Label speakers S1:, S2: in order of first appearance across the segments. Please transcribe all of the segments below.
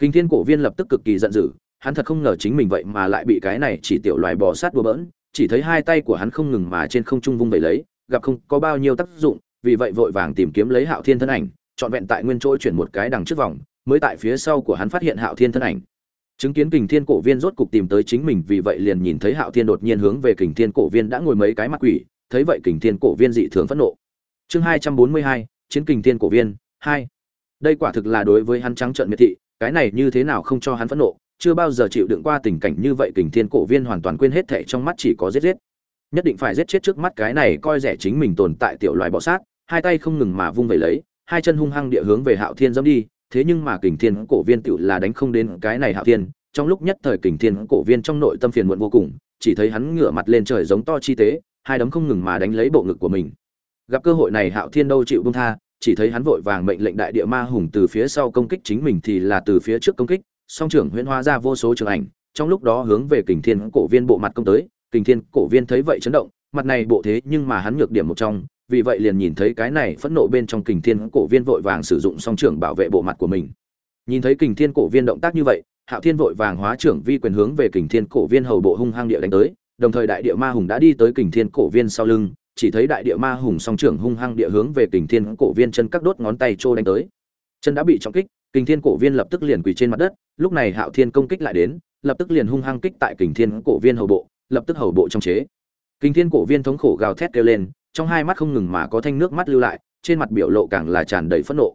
S1: kinh thiên cổ viên lập tức cực kỳ giận dữ, hắn thật không ngờ chính mình vậy mà lại bị cái này chỉ tiểu loài bò sát đùa bỡn, chỉ thấy hai tay của hắn không ngừng mà trên không trung vung vẩy lấy, gặp không có bao nhiêu tác dụng, vì vậy vội vàng tìm kiếm lấy hạo thiên thân ảnh, trọn vẹn tại nguyên chỗ chuyển một cái đằng trước vòng, mới tại phía sau của hắn phát hiện hạo thiên thân ảnh. Chứng kiến kình thiên cổ viên rốt cục tìm tới chính mình, vì vậy liền nhìn thấy hạo thiên đột nhiên hướng về kình thiên cổ viên đã ngồi mấy cái mặt quỷ, thấy vậy kình thiên cổ viên dị thường phẫn nộ. Chương hai trăm bốn mươi hai, chiến kình thiên cổ viên, hai. Đây quả thực là đối với hắn trắng trợn miệt thị cái này như thế nào không cho hắn phẫn nộ, chưa bao giờ chịu đựng qua tình cảnh như vậy, kình thiên cổ viên hoàn toàn quên hết thệ trong mắt chỉ có giết giết. Nhất định phải giết chết trước mắt cái này coi rẻ chính mình tồn tại tiểu loài bọ sát, hai tay không ngừng mà vung về lấy, hai chân hung hăng địa hướng về hạo thiên dẫm đi, thế nhưng mà kình thiên cổ viên tựu là đánh không đến cái này hạo thiên, trong lúc nhất thời kình thiên cổ viên trong nội tâm phiền muộn vô cùng, chỉ thấy hắn ngửa mặt lên trời giống to chi tế, hai đấm không ngừng mà đánh lấy bộ ngực của mình. Gặp cơ hội này hạo thiên đâu chịu buông tha chỉ thấy hắn vội vàng mệnh lệnh đại địa ma hùng từ phía sau công kích chính mình thì là từ phía trước công kích, song trưởng huyễn hóa ra vô số trường ảnh, trong lúc đó hướng về kình thiên cổ viên bộ mặt công tới, kình thiên cổ viên thấy vậy chấn động, mặt này bộ thế nhưng mà hắn nhược điểm một trong, vì vậy liền nhìn thấy cái này phẫn nộ bên trong kình thiên cổ viên vội vàng sử dụng song trưởng bảo vệ bộ mặt của mình. Nhìn thấy kình thiên cổ viên động tác như vậy, hạo thiên vội vàng hóa trưởng vi quyền hướng về kình thiên cổ viên hầu bộ hung hăng địa đánh tới, đồng thời đại địa ma hùng đã đi tới kình thiên cổ viên sau lưng chỉ thấy đại địa ma hùng song trưởng hung hăng địa hướng về kình thiên cổ viên chân các đốt ngón tay trô đánh tới. Chân đã bị trọng kích, kình thiên cổ viên lập tức liền quỳ trên mặt đất, lúc này hạo thiên công kích lại đến, lập tức liền hung hăng kích tại kình thiên cổ viên hầu bộ, lập tức hầu bộ trong chế. Kình thiên cổ viên thống khổ gào thét kêu lên, trong hai mắt không ngừng mà có thanh nước mắt lưu lại, trên mặt biểu lộ càng là tràn đầy phẫn nộ.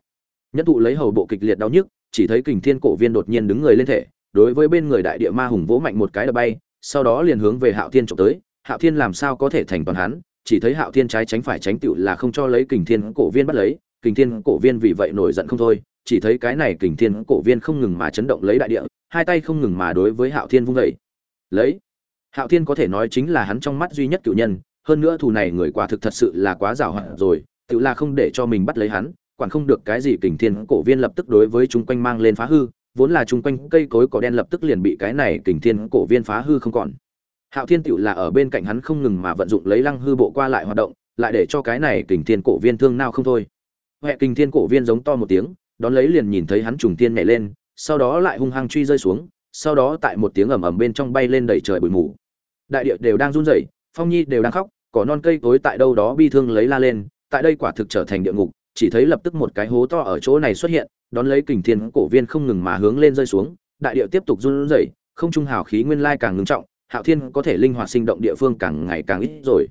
S1: Nhất thụ lấy hầu bộ kịch liệt đau nhức, chỉ thấy kình thiên cổ viên đột nhiên đứng người lên thể, đối với bên người đại địa ma hùng vỗ mạnh một cái đập bay, sau đó liền hướng về hạo thiên trộm tới, hạo thiên làm sao có thể thành toàn hắn chỉ thấy hạo thiên trái tránh phải tránh tựu là không cho lấy kình thiên cổ viên bắt lấy, kình thiên cổ viên vì vậy nổi giận không thôi, chỉ thấy cái này kình thiên cổ viên không ngừng mà chấn động lấy đại địa, hai tay không ngừng mà đối với hạo thiên vung dậy. Lấy, hạo thiên có thể nói chính là hắn trong mắt duy nhất cựu nhân, hơn nữa thù này người quả thực thật sự là quá giàu hạn rồi tự là không để cho mình bắt lấy hắn, quản không được cái gì kình thiên cổ viên lập tức đối với chúng quanh mang lên phá hư, vốn là chung quanh cây cối cỏ đen lập tức liền bị cái này kình thiên cổ viên phá hư không còn hạo thiên tựu là ở bên cạnh hắn không ngừng mà vận dụng lấy lăng hư bộ qua lại hoạt động, lại để cho cái này kình thiên cổ viên thương nào không thôi. Huệ kình thiên cổ viên giống to một tiếng, đón lấy liền nhìn thấy hắn trùng tiên nhảy lên, sau đó lại hung hăng truy rơi xuống, sau đó tại một tiếng ầm ầm bên trong bay lên đầy trời bụi mù. Đại địa đều đang run rẩy, phong nhi đều đang khóc, cỏ non cây cối tại đâu đó bi thương lấy la lên, tại đây quả thực trở thành địa ngục, chỉ thấy lập tức một cái hố to ở chỗ này xuất hiện, đón lấy kình thiên cổ viên không ngừng mà hướng lên rơi xuống, đại địa tiếp tục run rẩy, không trung hào khí nguyên lai càng ngưng trọng hạo thiên có thể linh hoạt sinh động địa phương càng ngày càng ít rồi.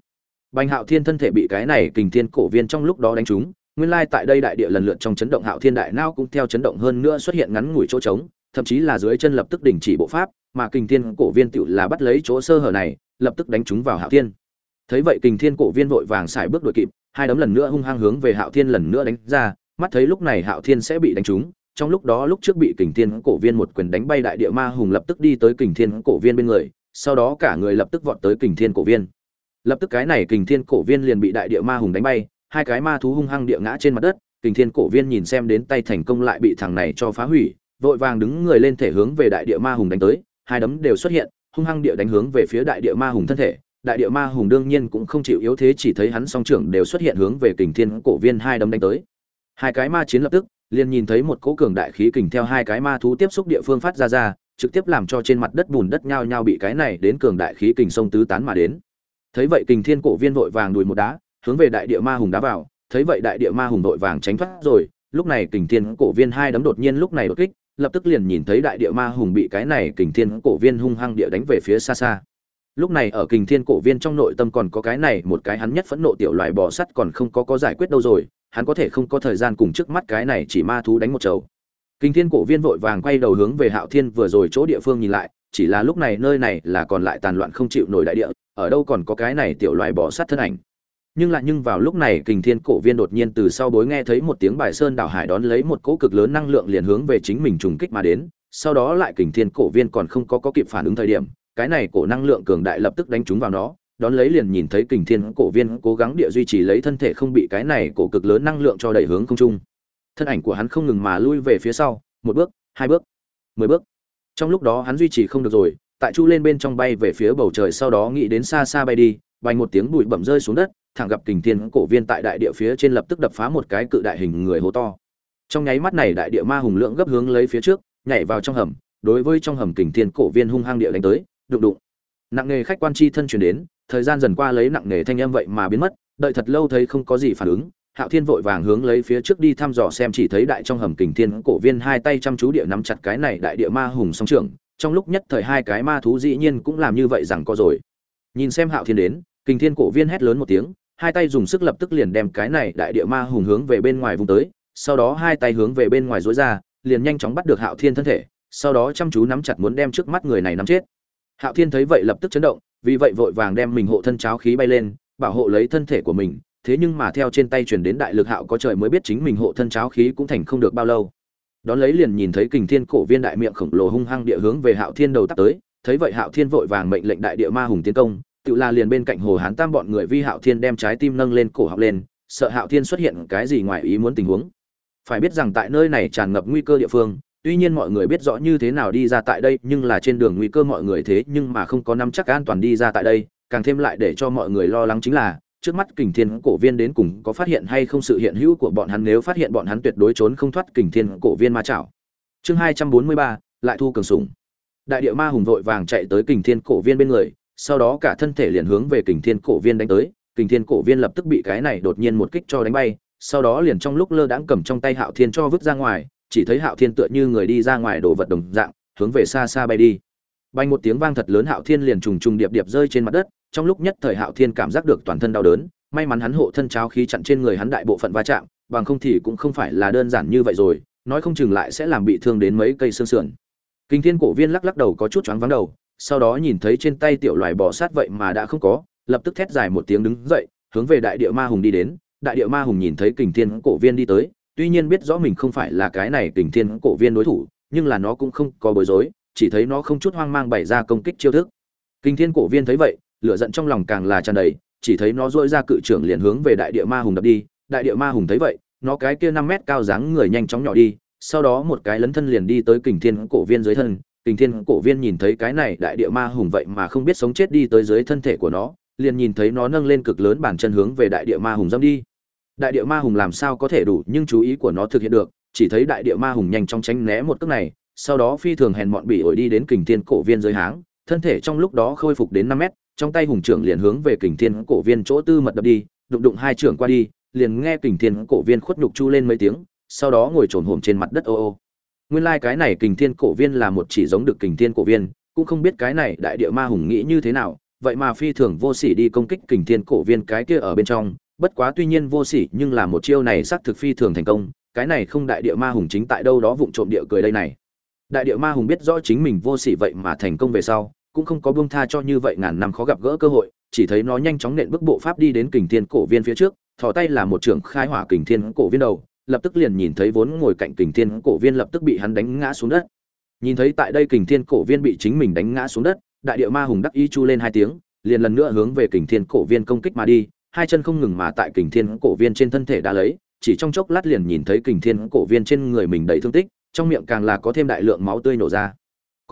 S1: Bành hạo thiên thân thể bị cái này kình thiên cổ viên trong lúc đó đánh trúng, nguyên lai tại đây đại địa lần lượt trong chấn động hạo thiên đại não cũng theo chấn động hơn nữa xuất hiện ngắn ngủi chỗ trống, thậm chí là dưới chân lập tức đình chỉ bộ pháp, mà kình thiên cổ viên tựu là bắt lấy chỗ sơ hở này, lập tức đánh trúng vào hạo thiên. Thấy vậy kình thiên cổ viên vội vàng xài bước đuổi kịp, hai đấm lần nữa hung hăng hướng về hạo thiên lần nữa đánh ra, mắt thấy lúc này hạo thiên sẽ bị đánh trúng, trong lúc đó lúc trước bị kình thiên cổ viên một quyền đánh bay đại địa ma hùng lập tức đi tới kình thiên cổ viên bên người sau đó cả người lập tức vọt tới kình thiên cổ viên. Lập tức cái này kình thiên cổ viên liền bị đại địa ma hùng đánh bay, hai cái ma thú hung hăng địa ngã trên mặt đất, kình thiên cổ viên nhìn xem đến tay thành công lại bị thằng này cho phá hủy, vội vàng đứng người lên thể hướng về đại địa ma hùng đánh tới, hai đấm đều xuất hiện, hung hăng địa đánh hướng về phía đại địa ma hùng thân thể. Đại địa ma hùng đương nhiên cũng không chịu yếu thế chỉ thấy hắn song trưởng đều xuất hiện hướng về kình thiên cổ viên hai đấm đánh tới. Hai cái ma chiến lập tức, liền nhìn thấy một cỗ cường đại khí kình theo hai cái ma thú tiếp xúc địa phương phát ra ra trực tiếp làm cho trên mặt đất bùn đất nhao nhao bị cái này đến cường đại khí kình sông tứ tán mà đến. Thấy vậy kình thiên cổ viên vội vàng đùi một đá, hướng về đại địa ma hùng đá vào. Thấy vậy đại địa ma hùng vội vàng tránh thoát rồi. Lúc này kình thiên cổ viên hai đấm đột nhiên lúc này đột kích, lập tức liền nhìn thấy đại địa ma hùng bị cái này kình thiên cổ viên hung hăng địa đánh về phía xa xa. Lúc này ở kình thiên cổ viên trong nội tâm còn có cái này, một cái hắn nhất phẫn nộ tiểu loài bò sắt còn không có có giải quyết đâu rồi. Hắn có thể không có thời gian cùng trước mắt cái này chỉ ma thú đánh một chầu kình thiên cổ viên vội vàng quay đầu hướng về hạo thiên vừa rồi chỗ địa phương nhìn lại, chỉ là lúc này nơi này là còn lại tàn loạn không chịu nổi đại địa, ở đâu còn có cái này tiểu loài bỏ sát thân ảnh. Nhưng lại nhưng vào lúc này kình thiên cổ viên đột nhiên từ sau bối nghe thấy một tiếng bài sơn đảo hải đón lấy một cỗ cực lớn năng lượng liền hướng về chính mình trùng kích mà đến, sau đó lại kình thiên cổ viên còn không có có kịp phản ứng thời điểm, cái này cổ năng lượng cường đại lập tức đánh trúng vào nó, đón lấy liền nhìn thấy kình thiên cổ viên cố gắng địa duy trì lấy thân thể không bị cái này cổ cực lớn năng lượng cho đẩy hướng không trung thân ảnh của hắn không ngừng mà lui về phía sau, một bước, hai bước, mười bước. Trong lúc đó hắn duy trì không được rồi, tại chu lên bên trong bay về phía bầu trời sau đó nghĩ đến xa xa bay đi bay một tiếng bụi bẩm rơi xuống đất, thẳng gặp kình thiên cổ viên tại đại địa phía trên lập tức đập phá một cái cự đại hình người hố to. Trong nháy mắt này đại địa ma hùng lượng gấp hướng lấy phía trước, nhảy vào trong hầm, đối với trong hầm kình thiên cổ viên hung hăng địa đánh tới, đụng đụng. Nặng nghề khách quan chi thân chuyển đến, thời gian dần qua lấy nặng nghề thanh âm vậy mà biến mất, đợi thật lâu thấy không có gì phản ứng hạo thiên vội vàng hướng lấy phía trước đi thăm dò xem chỉ thấy đại trong hầm kình thiên cổ viên hai tay chăm chú địa nắm chặt cái này đại địa ma hùng song trưởng. Trong lúc nhất thời hai cái ma thú dĩ nhiên cũng làm như vậy rằng có rồi. Nhìn xem hạo thiên đến, kình thiên cổ viên hét lớn một tiếng, hai tay dùng sức lập tức liền đem cái này đại địa ma hùng hướng về bên ngoài vùng tới, sau đó hai tay hướng về bên ngoài duỗi ra, liền nhanh chóng bắt được hạo thiên thân thể, sau đó chăm chú nắm chặt muốn đem trước mắt người này nắm chết. Hạo thiên thấy vậy lập tức chấn động, vì vậy vội vàng đem mình hộ thân cháo khí bay lên, bảo hộ lấy thân thể của mình thế nhưng mà theo trên tay truyền đến đại lực hạo có trời mới biết chính mình hộ thân cháo khí cũng thành không được bao lâu. Đón lấy liền nhìn thấy kình thiên cổ viên đại miệng khổng lồ hung hăng địa hướng về hạo thiên đầu tắt tới, thấy vậy hạo thiên vội vàng mệnh lệnh đại địa ma hùng tiến công, tự là liền bên cạnh hồ hán tam bọn người vi hạo thiên đem trái tim nâng lên cổ học lên, sợ hạo thiên xuất hiện cái gì ngoài ý muốn tình huống. Phải biết rằng tại nơi này tràn ngập nguy cơ địa phương, tuy nhiên mọi người biết rõ như thế nào đi ra tại đây, nhưng là trên đường nguy cơ mọi người thế nhưng mà không có nắm chắc an toàn đi ra tại đây, càng thêm lại để cho mọi người lo lắng chính là trước mắt kình thiên cổ viên đến cùng có phát hiện hay không sự hiện hữu của bọn hắn nếu phát hiện bọn hắn tuyệt đối trốn không thoát kình thiên cổ viên ma chảo. Chương hai trăm bốn mươi ba, lại thu cường sủng. Đại địa ma hùng vội vàng chạy tới kình thiên cổ viên bên người, sau đó cả thân thể liền hướng về kình thiên cổ viên đánh tới. Kình thiên cổ viên lập tức bị cái này đột nhiên một kích cho đánh bay, sau đó liền trong lúc lơ đãng cầm trong tay hạo thiên cho vứt ra ngoài, chỉ thấy hạo thiên tựa như người đi ra ngoài đồ vật đồng dạng, hướng về xa xa bay đi. Bay một tiếng vang thật lớn, hạo thiên liền trùng trùng điệp điệp rơi trên mặt đất trong lúc nhất thời hạo thiên cảm giác được toàn thân đau đớn, may mắn hắn hộ thân cháo khí chặn trên người hắn đại bộ phận va chạm, bằng không thì cũng không phải là đơn giản như vậy rồi, nói không chừng lại sẽ làm bị thương đến mấy cây xương sườn. Kinh thiên cổ viên lắc lắc đầu có chút choáng váng đầu, sau đó nhìn thấy trên tay tiểu loài bò sát vậy mà đã không có, lập tức thét dài một tiếng đứng dậy, hướng về đại địa ma hùng đi đến. Đại địa ma hùng nhìn thấy kình thiên cổ viên đi tới, tuy nhiên biết rõ mình không phải là cái này kình thiên cổ viên đối thủ, nhưng là nó cũng không có bối rối, chỉ thấy nó không chút hoang mang bày ra công kích chiêu thức. Kình thiên cổ viên thấy vậy lửa giận trong lòng càng là tràn đầy, chỉ thấy nó dỗi ra cự trưởng liền hướng về đại địa ma hùng đập đi. Đại địa ma hùng thấy vậy, nó cái kia năm mét cao dáng người nhanh chóng nhỏ đi, sau đó một cái lấn thân liền đi tới kình thiên cổ viên dưới thân. Kình thiên cổ viên nhìn thấy cái này đại địa ma hùng vậy mà không biết sống chết đi tới dưới thân thể của nó, liền nhìn thấy nó nâng lên cực lớn bàn chân hướng về đại địa ma hùng dâm đi. Đại địa ma hùng làm sao có thể đủ, nhưng chú ý của nó thực hiện được, chỉ thấy đại địa ma hùng nhanh chóng tránh né một cước này, sau đó phi thường hèn mọn bị ổi đi đến kình thiên cổ viên dưới háng, thân thể trong lúc đó khôi phục đến năm mét trong tay hùng trưởng liền hướng về kình thiên cổ viên chỗ tư mật đập đi, đụng đụng hai trưởng qua đi, liền nghe kình thiên cổ viên khuất nhục chu lên mấy tiếng, sau đó ngồi trồn hổm trên mặt đất ô ô. Nguyên lai cái này kình thiên cổ viên là một chỉ giống được kình thiên cổ viên, cũng không biết cái này đại địa ma hùng nghĩ như thế nào, vậy mà phi thường vô sỉ đi công kích kình thiên cổ viên cái kia ở bên trong. Bất quá tuy nhiên vô sỉ, nhưng là một chiêu này xác thực phi thường thành công, cái này không đại địa ma hùng chính tại đâu đó vụng trộm địa cười đây này. Đại địa ma hùng biết rõ chính mình vô sỉ vậy mà thành công về sau cũng không có buông tha cho như vậy ngàn năm khó gặp gỡ cơ hội, chỉ thấy nó nhanh chóng nện bước bộ pháp đi đến kình thiên cổ viên phía trước, thò tay là một trường khai hỏa kình thiên cổ viên đầu, lập tức liền nhìn thấy vốn ngồi cạnh kình thiên cổ viên lập tức bị hắn đánh ngã xuống đất. Nhìn thấy tại đây kình thiên cổ viên bị chính mình đánh ngã xuống đất, đại địa ma hùng đắc ý chu lên hai tiếng, liền lần nữa hướng về kình thiên cổ viên công kích mà đi, hai chân không ngừng mà tại kình thiên cổ viên trên thân thể đã lấy, chỉ trong chốc lát liền nhìn thấy kình thiên cổ viên trên người mình đầy thương tích, trong miệng càng là có thêm đại lượng máu tươi nổ ra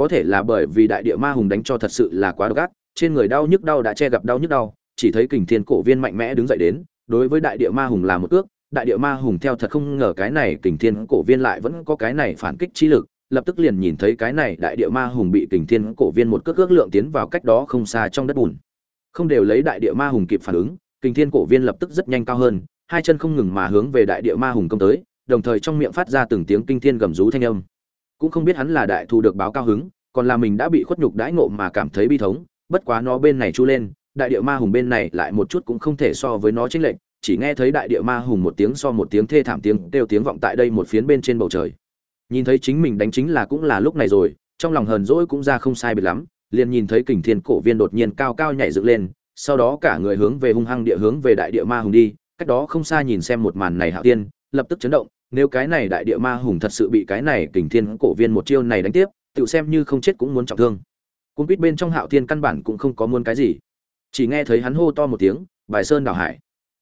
S1: có thể là bởi vì đại địa ma hùng đánh cho thật sự là quá độc ác, trên người đau nhức đau đã che gặp đau nhức đau, chỉ thấy kình thiên cổ viên mạnh mẽ đứng dậy đến, đối với đại địa ma hùng là một ước, đại địa ma hùng theo thật không ngờ cái này kình thiên cổ viên lại vẫn có cái này phản kích trí lực, lập tức liền nhìn thấy cái này đại địa ma hùng bị kình thiên cổ viên một cước ước lượng tiến vào cách đó không xa trong đất bùn. Không đều lấy đại địa ma hùng kịp phản ứng, kình thiên cổ viên lập tức rất nhanh cao hơn, hai chân không ngừng mà hướng về đại địa ma hùng công tới, đồng thời trong miệng phát ra từng tiếng kinh thiên gầm rú thanh âm cũng không biết hắn là đại thù được báo cao hứng, còn là mình đã bị khuất nhục đãi ngộ mà cảm thấy bi thống, bất quá nó bên này chu lên, đại địa ma hùng bên này lại một chút cũng không thể so với nó chênh lệch, chỉ nghe thấy đại địa ma hùng một tiếng so một tiếng thê thảm tiếng kêu tiếng vọng tại đây một phiến bên trên bầu trời. Nhìn thấy chính mình đánh chính là cũng là lúc này rồi, trong lòng hờn dỗi cũng ra không sai biệt lắm, liền nhìn thấy kình thiên cổ viên đột nhiên cao cao nhảy dựng lên, sau đó cả người hướng về hung hăng địa hướng về đại địa ma hùng đi, cách đó không xa nhìn xem một màn này hạo tiên lập tức chấn động nếu cái này đại địa ma hùng thật sự bị cái này kình thiên cổ viên một chiêu này đánh tiếp tự xem như không chết cũng muốn trọng thương. Cung quýt bên trong hạo thiên căn bản cũng không có muốn cái gì. Chỉ nghe thấy hắn hô to một tiếng, bài sơn đảo hải!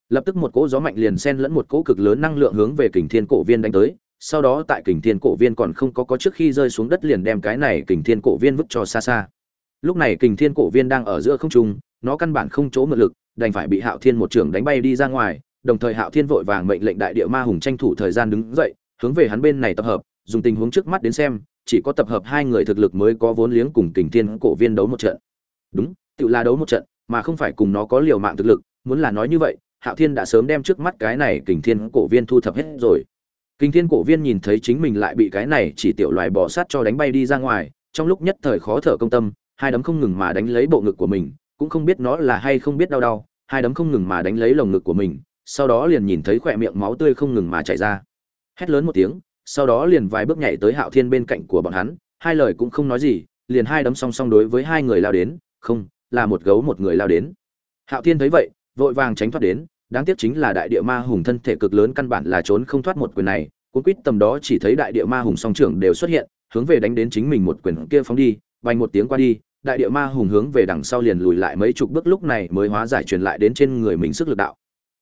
S1: Lập tức một cỗ gió mạnh liền xen lẫn một cỗ cực lớn năng lượng hướng về kình thiên cổ viên đánh tới, sau đó tại kình thiên cổ viên còn không có có trước khi rơi xuống đất liền đem cái này kình thiên cổ viên vứt cho xa xa. Lúc này kình thiên cổ viên đang ở giữa không trung, nó căn bản không chỗ mượn lực, đành phải bị hạo thiên một trường đánh bay đi ra ngoài đồng thời hạo thiên vội vàng mệnh lệnh đại địa ma hùng tranh thủ thời gian đứng dậy, hướng về hắn bên này tập hợp, dùng tình huống trước mắt đến xem, chỉ có tập hợp hai người thực lực mới có vốn liếng cùng kình thiên cổ viên đấu một trận. Đúng, tự là đấu một trận, mà không phải cùng nó có liều mạng thực lực, muốn là nói như vậy, hạo thiên đã sớm đem trước mắt cái này kình thiên cổ viên thu thập hết rồi. Kình thiên cổ viên nhìn thấy chính mình lại bị cái này chỉ tiểu loài bò sát cho đánh bay đi ra ngoài, trong lúc nhất thời khó thở công tâm, hai đấm không ngừng mà đánh lấy bộ ngực của mình, cũng không biết nó là hay không biết đau đau, hai đấm không ngừng mà đánh lấy lồng ngực của mình sau đó liền nhìn thấy khỏe miệng máu tươi không ngừng mà chảy ra. Hét lớn một tiếng, sau đó liền vài bước nhảy tới hạo thiên bên cạnh của bọn hắn, hai lời cũng không nói gì, liền hai đấm song song đối với hai người lao đến, không, là một gấu một người lao đến. Hạo thiên thấy vậy, vội vàng tránh thoát đến, đáng tiếc chính là đại địa ma hùng thân thể cực lớn căn bản là trốn không thoát một quyền này, cuốn quýt tầm đó chỉ thấy đại địa ma hùng song trưởng đều xuất hiện, hướng về đánh đến chính mình một quyền kia phóng đi vành một tiếng qua đi, đại địa ma hùng hướng về đằng sau liền lùi lại mấy chục bước lúc này mới hóa giải truyền lại đến trên người mình sức lực đạo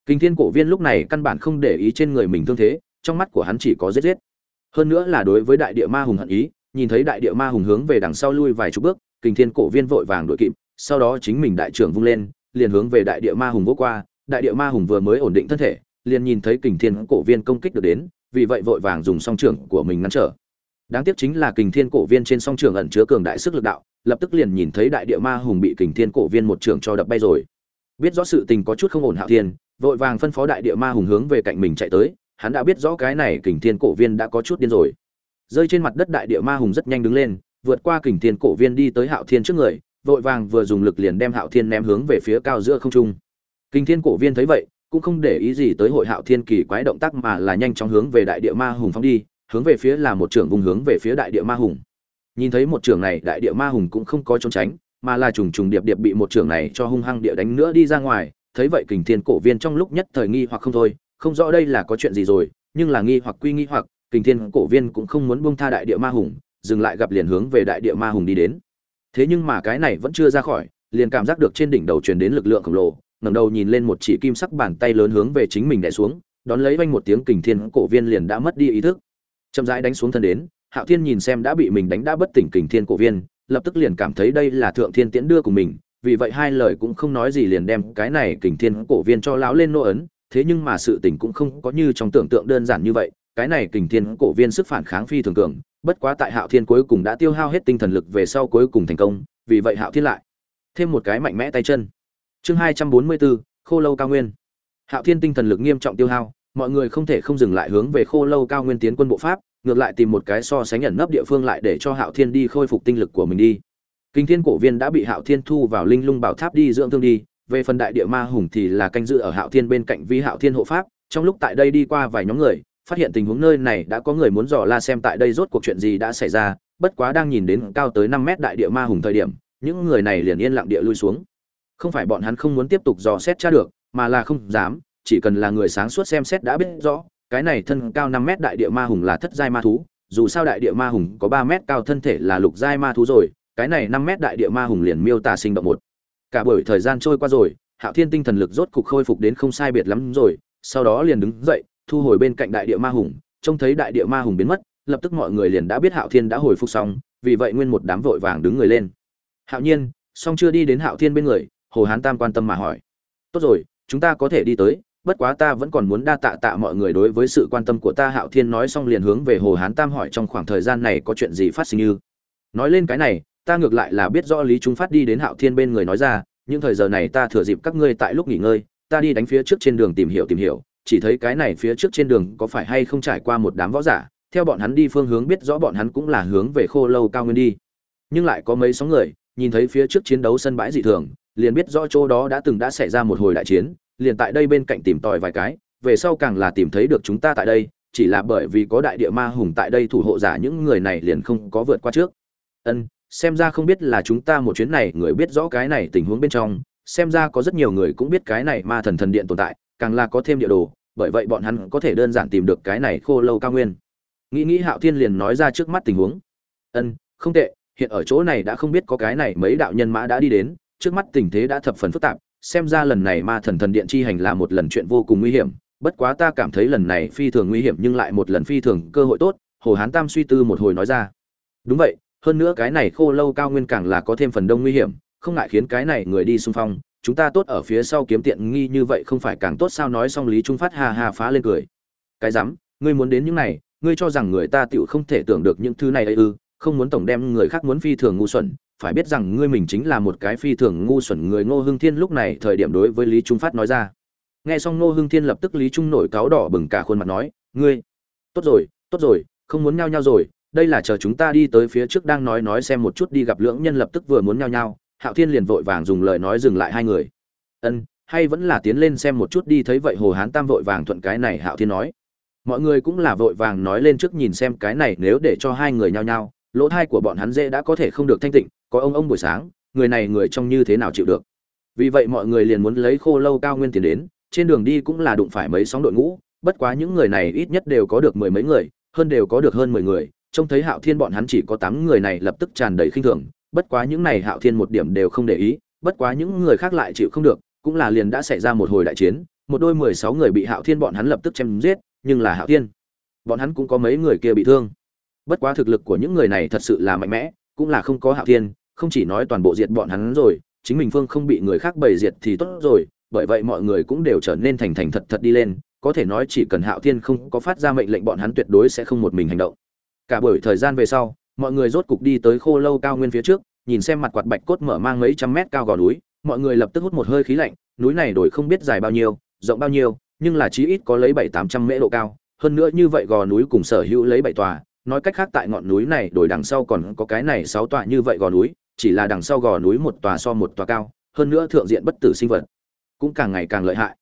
S1: kinh thiên cổ viên lúc này căn bản không để ý trên người mình thương thế, trong mắt của hắn chỉ có giết giết. Hơn nữa là đối với đại địa ma hùng hận ý, nhìn thấy đại địa ma hùng hướng về đằng sau lui vài chục bước, kinh thiên cổ viên vội vàng đuổi kịp, sau đó chính mình đại trưởng vung lên, liền hướng về đại địa ma hùng vỗ qua. Đại địa ma hùng vừa mới ổn định thân thể, liền nhìn thấy kình thiên cổ viên công kích được đến, vì vậy vội vàng dùng song trưởng của mình ngăn trở. Đáng tiếc chính là kình thiên cổ viên trên song trưởng ẩn chứa cường đại sức lực đạo, lập tức liền nhìn thấy đại địa ma hùng bị kình thiên cổ viên một trưởng cho đập bay rồi. Biết rõ sự tình có chút không ổn hạo thiên vội vàng phân phó đại địa ma hùng hướng về cạnh mình chạy tới, hắn đã biết rõ cái này kình thiên cổ viên đã có chút điên rồi. Rơi trên mặt đất đại địa ma hùng rất nhanh đứng lên, vượt qua kình thiên cổ viên đi tới hạo thiên trước người, vội vàng vừa dùng lực liền đem hạo thiên ném hướng về phía cao giữa không trung. Kình thiên cổ viên thấy vậy, cũng không để ý gì tới hội hạo thiên kỳ quái động tác mà là nhanh chóng hướng về đại địa ma hùng phóng đi, hướng về phía là một trưởng vùng hướng về phía đại địa ma hùng. Nhìn thấy một trưởng này, đại địa ma hùng cũng không có trốn tránh, mà là trùng trùng điệp điệp bị một trưởng này cho hung hăng địa đánh nữa đi ra ngoài thấy vậy kình thiên cổ viên trong lúc nhất thời nghi hoặc không thôi, không rõ đây là có chuyện gì rồi, nhưng là nghi hoặc quy nghi hoặc, kình thiên cổ viên cũng không muốn buông tha đại địa ma hùng, dừng lại gặp liền hướng về đại địa ma hùng đi đến. Thế nhưng mà cái này vẫn chưa ra khỏi, liền cảm giác được trên đỉnh đầu truyền đến lực lượng khổng lồ, ngẩng đầu nhìn lên một chỉ kim sắc bàn tay lớn hướng về chính mình đè xuống, đón lấy vanh một tiếng kình thiên cổ viên liền đã mất đi ý thức. Chậm rãi đánh xuống thân đến, hạo thiên nhìn xem đã bị mình đánh đã bất tỉnh kình thiên cổ viên, lập tức liền cảm thấy đây là thượng thiên tiễn đưa của mình vì vậy hai lời cũng không nói gì liền đem cái này kình thiên cổ viên cho lão lên nô ấn, thế nhưng mà sự tình cũng không có như trong tưởng tượng đơn giản như vậy, cái này kình thiên cổ viên sức phản kháng phi thường cường, bất quá tại hạo thiên cuối cùng đã tiêu hao hết tinh thần lực về sau cuối cùng thành công, vì vậy hạo thiên lại thêm một cái mạnh mẽ tay chân. Chương hai trăm bốn mươi bốn khô lâu cao nguyên. Hạo thiên tinh thần lực nghiêm trọng tiêu hao, mọi người không thể không dừng lại hướng về khô lâu cao nguyên tiến quân bộ pháp, ngược lại tìm một cái so sánh ẩn nấp địa phương lại để cho hạo thiên đi khôi phục tinh lực của mình đi kinh thiên cổ viên đã bị hạo thiên thu vào linh lung bảo tháp đi dưỡng thương đi. Về phần đại địa ma hùng thì là canh giữ ở hạo thiên bên cạnh vi hạo thiên hộ pháp. Trong lúc tại đây đi qua vài nhóm người, phát hiện tình huống nơi này đã có người muốn dò la xem tại đây rốt cuộc chuyện gì đã xảy ra. Bất quá đang nhìn đến cao tới năm mét đại địa ma hùng thời điểm, những người này liền yên lặng địa lui xuống. Không phải bọn hắn không muốn tiếp tục dò xét tra được, mà là không dám, chỉ cần là người sáng suốt xem xét đã biết rõ, cái này thân cao năm mét đại địa ma hùng là thất giai ma thú. Dù sao đại địa ma hùng có ba mét cao thân thể là lục giai ma thú rồi cái này năm mét đại địa ma hùng liền miêu tả sinh động một. Cả buổi thời gian trôi qua rồi, hạo thiên tinh thần lực rốt cục khôi phục đến không sai biệt lắm rồi, sau đó liền đứng dậy, thu hồi bên cạnh đại địa ma hùng, trông thấy đại địa ma hùng biến mất, lập tức mọi người liền đã biết hạo thiên đã hồi phục xong, vì vậy nguyên một đám vội vàng đứng người lên. Hạo nhiên song chưa đi đến hạo thiên bên người? Hồ hán tam quan tâm mà hỏi. Tốt rồi, chúng ta có thể đi tới, bất quá ta vẫn còn muốn đa tạ tạ mọi người đối với sự quan tâm của ta. Hạo thiên nói xong liền hướng về hồ hán tam hỏi, trong khoảng thời gian này có chuyện gì phát sinh như? Nói lên cái này ta ngược lại là biết rõ lý chúng phát đi đến hạo thiên bên người nói ra, những thời giờ này ta thừa dịp các ngươi tại lúc nghỉ ngơi, ta đi đánh phía trước trên đường tìm hiểu tìm hiểu, chỉ thấy cái này phía trước trên đường có phải hay không trải qua một đám võ giả, theo bọn hắn đi phương hướng biết rõ bọn hắn cũng là hướng về khô lâu cao nguyên đi. Nhưng lại có mấy sóng người, nhìn thấy phía trước chiến đấu sân bãi dị thường, liền biết rõ chỗ đó đã từng đã xảy ra một hồi đại chiến, liền tại đây bên cạnh tìm tòi vài cái, về sau càng là tìm thấy được chúng ta tại đây, chỉ là bởi vì có đại địa ma hùng tại đây thủ hộ giả những người này liền không có vượt qua trước. Ân xem ra không biết là chúng ta một chuyến này, người biết rõ cái này tình huống bên trong, xem ra có rất nhiều người cũng biết cái này ma thần thần điện tồn tại, càng là có thêm địa đồ, bởi vậy bọn hắn có thể đơn giản tìm được cái này khô lâu cao nguyên. Nghĩ nghĩ hạo thiên liền nói ra trước mắt tình huống. Ân, không tệ, hiện ở chỗ này đã không biết có cái này mấy đạo nhân mã đã đi đến, trước mắt tình thế đã thập phần phức tạp, xem ra lần này ma thần thần điện chi hành là một lần chuyện vô cùng nguy hiểm, bất quá ta cảm thấy lần này phi thường nguy hiểm nhưng lại một lần phi thường cơ hội tốt, hồ hán tam suy tư một hồi nói ra. Đúng vậy hơn nữa cái này khô lâu cao nguyên càng là có thêm phần đông nguy hiểm, không ngại khiến cái này người đi xung phong. Chúng ta tốt ở phía sau kiếm tiện nghi như vậy không phải càng tốt sao? Nói xong lý trung phát hà hà phá lên cười. Cái rắm, ngươi muốn đến những này, ngươi cho rằng người ta tựu không thể tưởng được những thứ này ấy ư? Không muốn tổng đem người khác muốn phi thường ngu xuẩn. Phải biết rằng ngươi mình chính là một cái phi thường ngu xuẩn người. Ngô hưng thiên lúc này thời điểm đối với lý trung phát nói ra. Nghe xong ngô hưng thiên lập tức lý trung nổi cáo đỏ bừng cả khuôn mặt nói, ngươi, tốt rồi tốt rồi, không muốn nhao nhao rồi đây là chờ chúng ta đi tới phía trước đang nói nói xem một chút đi gặp lưỡng nhân lập tức vừa muốn nhao nhao, hạo thiên liền vội vàng dùng lời nói dừng lại hai người. Ân, hay vẫn là tiến lên xem một chút đi, thấy vậy hồ hán tam vội vàng thuận cái này, hạo thiên nói. Mọi người cũng là vội vàng nói lên trước nhìn xem cái này, nếu để cho hai người nhao nhao, lỗ thai của bọn hắn dễ đã có thể không được thanh tịnh, có ông ông buổi sáng, người này người trông như thế nào chịu được. Vì vậy mọi người liền muốn lấy khô lâu cao nguyên tiền đến, trên đường đi cũng là đụng phải mấy sóng đội ngũ, bất quá những người này ít nhất đều có được mười mấy người, hơn đều có được hơn mười người trông thấy hạo thiên bọn hắn chỉ có tám người này lập tức tràn đầy khinh thường, bất quá những này hạo thiên một điểm đều không để ý, bất quá những người khác lại chịu không được, cũng là liền đã xảy ra một hồi đại chiến, một đôi mười sáu người bị hạo thiên bọn hắn lập tức chém giết, nhưng là hạo thiên, bọn hắn cũng có mấy người kia bị thương. Bất quá thực lực của những người này thật sự là mạnh mẽ, cũng là không có hạo thiên, không chỉ nói toàn bộ diệt bọn hắn rồi, chính mình phương không bị người khác bày diệt thì tốt rồi, bởi vậy mọi người cũng đều trở nên thành thành thật thật đi lên, có thể nói chỉ cần hạo thiên không có phát ra mệnh lệnh bọn hắn tuyệt đối sẽ không một mình hành động cả buổi thời gian về sau, mọi người rốt cục đi tới khô lâu cao nguyên phía trước, nhìn xem mặt quạt bạch cốt mở mang mấy trăm mét cao gò núi, mọi người lập tức hút một hơi khí lạnh, núi này đổi không biết dài bao nhiêu, rộng bao nhiêu, nhưng là chí ít có lấy bảy tám trăm mễ độ cao, hơn nữa như vậy gò núi cùng sở hữu lấy bảy tòa, nói cách khác tại ngọn núi này đổi đằng sau còn có cái này sáu tòa như vậy gò núi, chỉ là đằng sau gò núi một tòa so một tòa cao, hơn nữa thượng diện bất tử sinh vật cũng càng ngày càng lợi hại.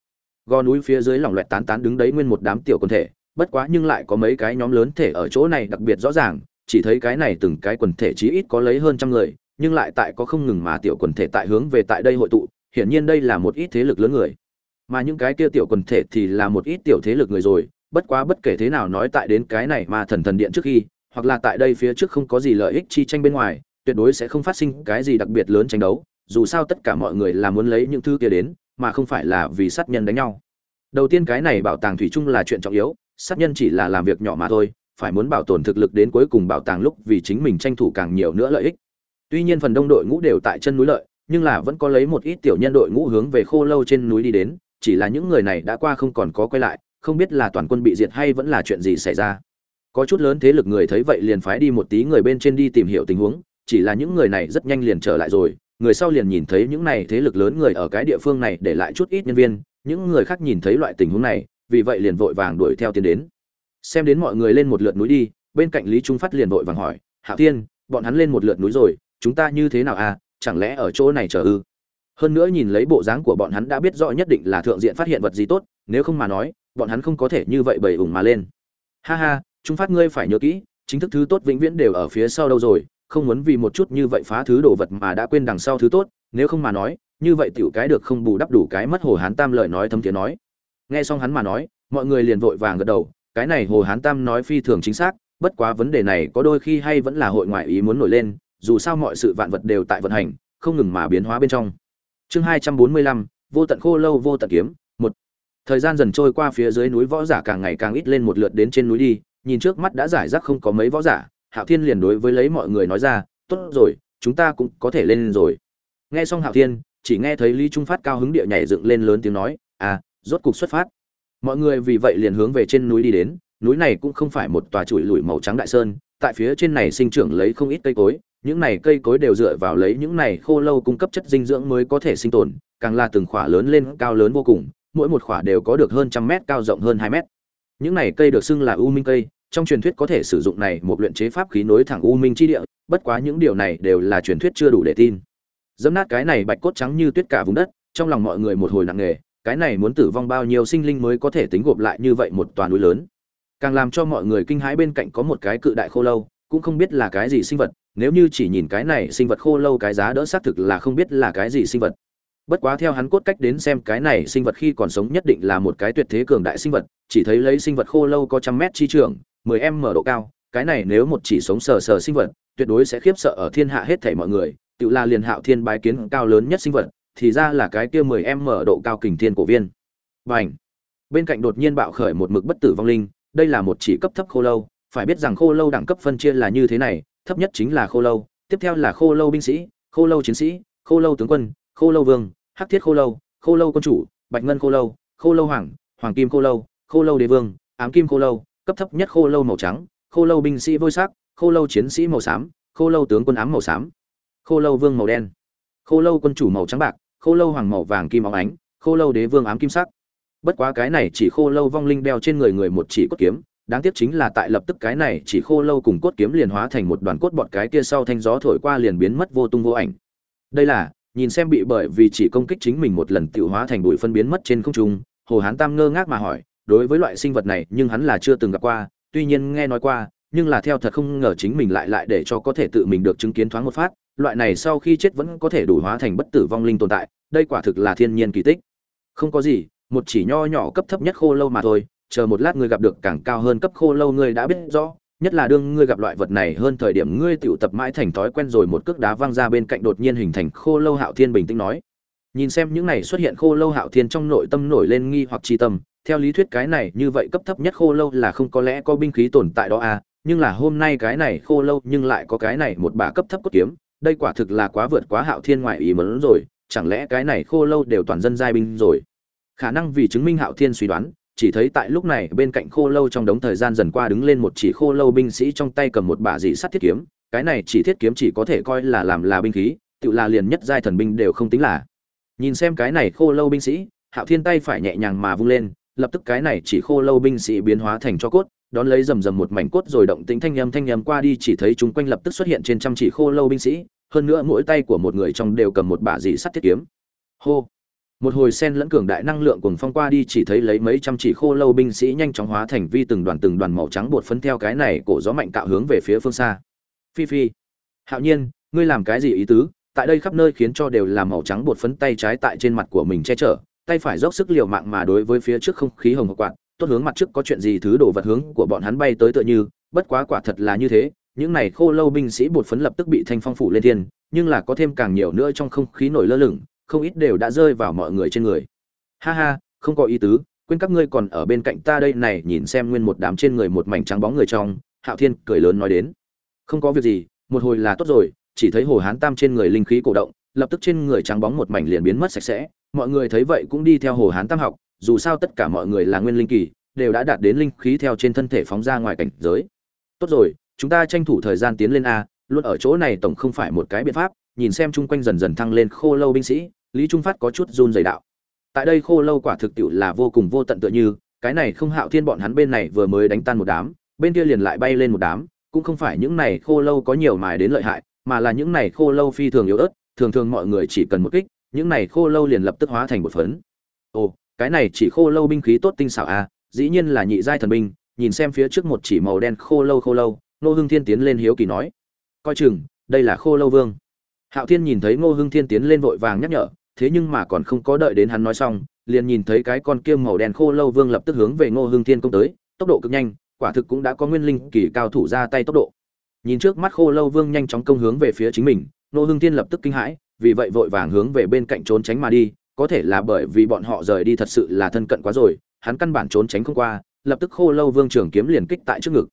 S1: Gò núi phía dưới lỏng loẹt tán tán đứng đấy nguyên một đám tiểu quần thể bất quá nhưng lại có mấy cái nhóm lớn thể ở chỗ này đặc biệt rõ ràng, chỉ thấy cái này từng cái quần thể chí ít có lấy hơn trăm người, nhưng lại tại có không ngừng mà tiểu quần thể tại hướng về tại đây hội tụ, hiển nhiên đây là một ít thế lực lớn người. Mà những cái kia tiểu quần thể thì là một ít tiểu thế lực người rồi, bất quá bất kể thế nào nói tại đến cái này mà thần thần điện trước khi, hoặc là tại đây phía trước không có gì lợi ích chi tranh bên ngoài, tuyệt đối sẽ không phát sinh cái gì đặc biệt lớn tranh đấu, dù sao tất cả mọi người là muốn lấy những thứ kia đến, mà không phải là vì sát nhân đánh nhau. Đầu tiên cái này bảo tàng thủy chung là chuyện trọng yếu sát nhân chỉ là làm việc nhỏ mà thôi, phải muốn bảo tồn thực lực đến cuối cùng bảo tàng lúc vì chính mình tranh thủ càng nhiều nữa lợi ích. Tuy nhiên phần đông đội ngũ đều tại chân núi lợi, nhưng là vẫn có lấy một ít tiểu nhân đội ngũ hướng về khô lâu trên núi đi đến, chỉ là những người này đã qua không còn có quay lại, không biết là toàn quân bị diệt hay vẫn là chuyện gì xảy ra. Có chút lớn thế lực người thấy vậy liền phái đi một tí người bên trên đi tìm hiểu tình huống, chỉ là những người này rất nhanh liền trở lại rồi, người sau liền nhìn thấy những này thế lực lớn người ở cái địa phương này để lại chút ít nhân viên, những người khác nhìn thấy loại tình huống này vì vậy liền vội vàng đuổi theo tiến đến. Xem đến mọi người lên một lượt núi đi, bên cạnh lý trung phát liền vội vàng hỏi hạ thiên, bọn hắn lên một lượt núi rồi, chúng ta như thế nào à? Chẳng lẽ ở chỗ này chờ ư? Hơn nữa nhìn lấy bộ dáng của bọn hắn đã biết rõ nhất định là thượng diện phát hiện vật gì tốt, nếu không mà nói, bọn hắn không có thể như vậy bầy ủng mà lên. Ha ha, trung phát ngươi phải nhớ kỹ, chính thức thứ tốt vĩnh viễn đều ở phía sau đâu rồi, không muốn vì một chút như vậy phá thứ đồ vật mà đã quên đằng sau thứ tốt, nếu không mà nói, như vậy tiểu cái được không bù đắp đủ cái mất hồ hán tam lời nói thâm tiếng nói nghe xong hắn mà nói, mọi người liền vội vàng gật đầu, cái này hồ hán tam nói phi thường chính xác, bất quá vấn đề này có đôi khi hay vẫn là hội ngoại ý muốn nổi lên, dù sao mọi sự vạn vật đều tại vận hành, không ngừng mà biến hóa bên trong. Chương hai trăm bốn mươi lăm, vô tận khô lâu, vô tận kiếm, một. Thời gian dần trôi qua phía dưới núi võ giả càng ngày càng ít lên một lượt đến trên núi đi, nhìn trước mắt đã giải rác không có mấy võ giả, hạo thiên liền đối với lấy mọi người nói ra, tốt rồi, chúng ta cũng có thể lên rồi. Nghe xong hạo thiên, chỉ nghe thấy lý trung phát cao hứng địa nhảy dựng lên lớn tiếng nói à rốt cục xuất phát. Mọi người vì vậy liền hướng về trên núi đi đến, núi này cũng không phải một tòa chuỗi lủi màu trắng đại sơn, tại phía trên này sinh trưởng lấy không ít cây cối, những này cây cối đều dựa vào lấy những này khô lâu cung cấp chất dinh dưỡng mới có thể sinh tồn, càng là từng khỏa lớn lên cao lớn vô cùng, mỗi một khỏa đều có được hơn trăm mét, cao rộng hơn hai mét. Những này cây được xưng là u minh cây, trong truyền thuyết có thể sử dụng này một luyện chế pháp khí nối thẳng u minh chi địa, bất quá những điều này đều là truyền thuyết chưa đủ để tin. Dẫm nát cái này bạch cốt trắng như tuyết cả vùng đất, trong lòng mọi người một hồi nặng nề cái này muốn tử vong bao nhiêu sinh linh mới có thể tính gộp lại như vậy một toàn núi lớn? Càng làm cho mọi người kinh hãi bên cạnh có một cái cự đại khô lâu, cũng không biết là cái gì sinh vật, nếu như chỉ nhìn cái này sinh vật khô lâu cái giá đỡ xác thực là không biết là cái gì sinh vật. Bất quá theo hắn cốt cách đến xem cái này sinh vật khi còn sống nhất định là một cái tuyệt thế cường đại sinh vật, chỉ thấy lấy sinh vật khô lâu có trăm mét chi trường, mười em mở độ cao, cái này nếu một chỉ sống sờ sờ sinh vật, tuyệt đối sẽ khiếp sợ ở thiên hạ hết thảy mọi người, tự là liền hạo thiên bái kiến cao lớn nhất sinh vật thì ra là cái kia mười em mở độ cao kình thiên cổ viên Bành. bên cạnh đột nhiên bạo khởi một mực bất tử vong linh đây là một chỉ cấp thấp khô lâu phải biết rằng khô lâu đẳng cấp phân chia là như thế này thấp nhất chính là khô lâu tiếp theo là khô lâu binh sĩ khô lâu chiến sĩ khô lâu tướng quân khô lâu vương hắc thiết khô lâu khô lâu quân chủ bạch ngân khô lâu khô lâu hoàng hoàng kim khô lâu khô lâu đế vương ám kim khô lâu cấp thấp nhất khô lâu màu trắng khô lâu binh sĩ vôi sắc khô lâu chiến sĩ màu xám khô lâu tướng quân ám màu xám khô lâu vương màu đen khô lâu quân chủ màu trắng bạc khô lâu hoàng màu vàng kim óng ánh, khô lâu đế vương ám kim sắc. Bất quá cái này chỉ khô lâu vong linh đeo trên người người một chỉ cốt kiếm, đáng tiếc chính là tại lập tức cái này chỉ khô lâu cùng cốt kiếm liền hóa thành một đoàn cốt bọt cái kia sau thanh gió thổi qua liền biến mất vô tung vô ảnh. Đây là, nhìn xem bị bởi vì chỉ công kích chính mình một lần tự hóa thành bụi phân biến mất trên không trung, hồ hán tam ngơ ngác mà hỏi, đối với loại sinh vật này, nhưng hắn là chưa từng gặp qua, tuy nhiên nghe nói qua, nhưng là theo thật không ngờ chính mình lại lại để cho có thể tự mình được chứng kiến thoáng một phát loại này sau khi chết vẫn có thể đủ hóa thành bất tử vong linh tồn tại, đây quả thực là thiên nhiên kỳ tích. Không có gì, một chỉ nho nhỏ cấp thấp nhất khô lâu mà thôi, chờ một lát ngươi gặp được càng cao hơn cấp khô lâu ngươi đã biết rõ, nhất là đương ngươi gặp loại vật này hơn thời điểm ngươi tựu tập mãi thành thói quen rồi một cước đá văng ra bên cạnh đột nhiên hình thành khô lâu hạo thiên bình tĩnh nói. Nhìn xem những này xuất hiện khô lâu hạo thiên trong nội tâm nổi lên nghi hoặc tri tâm, theo lý thuyết cái này như vậy cấp thấp nhất khô lâu là không có lẽ có binh khí tồn tại đó à nhưng là hôm nay cái này khô lâu nhưng lại có cái này một bả cấp thấp cốt kiếm đây quả thực là quá vượt quá hạo thiên ngoại ý muốn rồi, chẳng lẽ cái này khô lâu đều toàn dân giai binh rồi? Khả năng vì chứng minh hạo thiên suy đoán, chỉ thấy tại lúc này bên cạnh khô lâu trong đống thời gian dần qua đứng lên một chỉ khô lâu binh sĩ trong tay cầm một bả dị sắt thiết kiếm, cái này chỉ thiết kiếm chỉ có thể coi là làm là binh khí, tự là liền nhất giai thần binh đều không tính là. Nhìn xem cái này khô lâu binh sĩ, hạo thiên tay phải nhẹ nhàng mà vung lên, lập tức cái này chỉ khô lâu binh sĩ biến hóa thành cho cốt, đón lấy rầm rầm một mảnh cốt rồi động tĩnh thanh âm thanh âm qua đi, chỉ thấy chúng quanh lập tức xuất hiện trên trăm chỉ khô lâu binh sĩ hơn nữa mỗi tay của một người trong đều cầm một bả dị sắt thiết kiếm. Hô. Một hồi sen lẫn cường đại năng lượng cùng phong qua đi, chỉ thấy lấy mấy trăm chỉ khô lâu binh sĩ nhanh chóng hóa thành vi từng đoàn từng đoàn màu trắng bột phấn theo cái này cổ gió mạnh cạo hướng về phía phương xa. Phi phi. Hạo nhiên, ngươi làm cái gì ý tứ? Tại đây khắp nơi khiến cho đều là màu trắng bột phấn tay trái tại trên mặt của mình che chở, tay phải dốc sức liều mạng mà đối với phía trước không khí hồng hộc quạt, tốt hướng mặt trước có chuyện gì thứ đồ vật hướng của bọn hắn bay tới tựa như, bất quá quả thật là như thế những này khô lâu binh sĩ bột phấn lập tức bị thanh phong phủ lên thiên, nhưng là có thêm càng nhiều nữa trong không khí nổi lơ lửng, không ít đều đã rơi vào mọi người trên người. Ha ha, không có ý tứ, quên các ngươi còn ở bên cạnh ta đây này, nhìn xem nguyên một đám trên người một mảnh trắng bóng người trong, hạo thiên cười lớn nói đến. Không có việc gì, một hồi là tốt rồi, chỉ thấy hồ hán tam trên người linh khí cổ động, lập tức trên người trắng bóng một mảnh liền biến mất sạch sẽ, mọi người thấy vậy cũng đi theo hồ hán tam học, dù sao tất cả mọi người là nguyên linh kỳ, đều đã đạt đến linh khí theo trên thân thể phóng ra ngoài cảnh giới. Tốt rồi chúng ta tranh thủ thời gian tiến lên a, luôn ở chỗ này tổng không phải một cái biện pháp, nhìn xem chung quanh dần dần thăng lên khô lâu binh sĩ, lý trung phát có chút run dày đạo. Tại đây khô lâu quả thực tiệu là vô cùng vô tận tựa như, cái này không hạo thiên bọn hắn bên này vừa mới đánh tan một đám, bên kia liền lại bay lên một đám, cũng không phải những này khô lâu có nhiều mài đến lợi hại, mà là những này khô lâu phi thường yếu ớt, thường thường mọi người chỉ cần một kích, những này khô lâu liền lập tức hóa thành một phấn. Ồ, cái này chỉ khô lâu binh khí tốt tinh xảo à dĩ nhiên là nhị giai thần binh, nhìn xem phía trước một chỉ màu đen khô lâu khô lâu Ngô hưng thiên tiến lên hiếu kỳ nói, coi chừng, đây là khô lâu vương. Hạo thiên nhìn thấy ngô hưng thiên tiến lên vội vàng nhắc nhở, thế nhưng mà còn không có đợi đến hắn nói xong, liền nhìn thấy cái con kia màu đen khô lâu vương lập tức hướng về ngô hưng thiên công tới, tốc độ cực nhanh, quả thực cũng đã có nguyên linh kỳ cao thủ ra tay tốc độ. Nhìn trước mắt khô lâu vương nhanh chóng công hướng về phía chính mình, ngô hưng thiên lập tức kinh hãi, vì vậy vội vàng hướng về bên cạnh trốn tránh mà đi, có thể là bởi vì bọn họ rời đi thật sự là thân cận quá rồi, hắn căn bản trốn tránh không qua, lập tức khô lâu vương trường kiếm liền kích tại trước ngực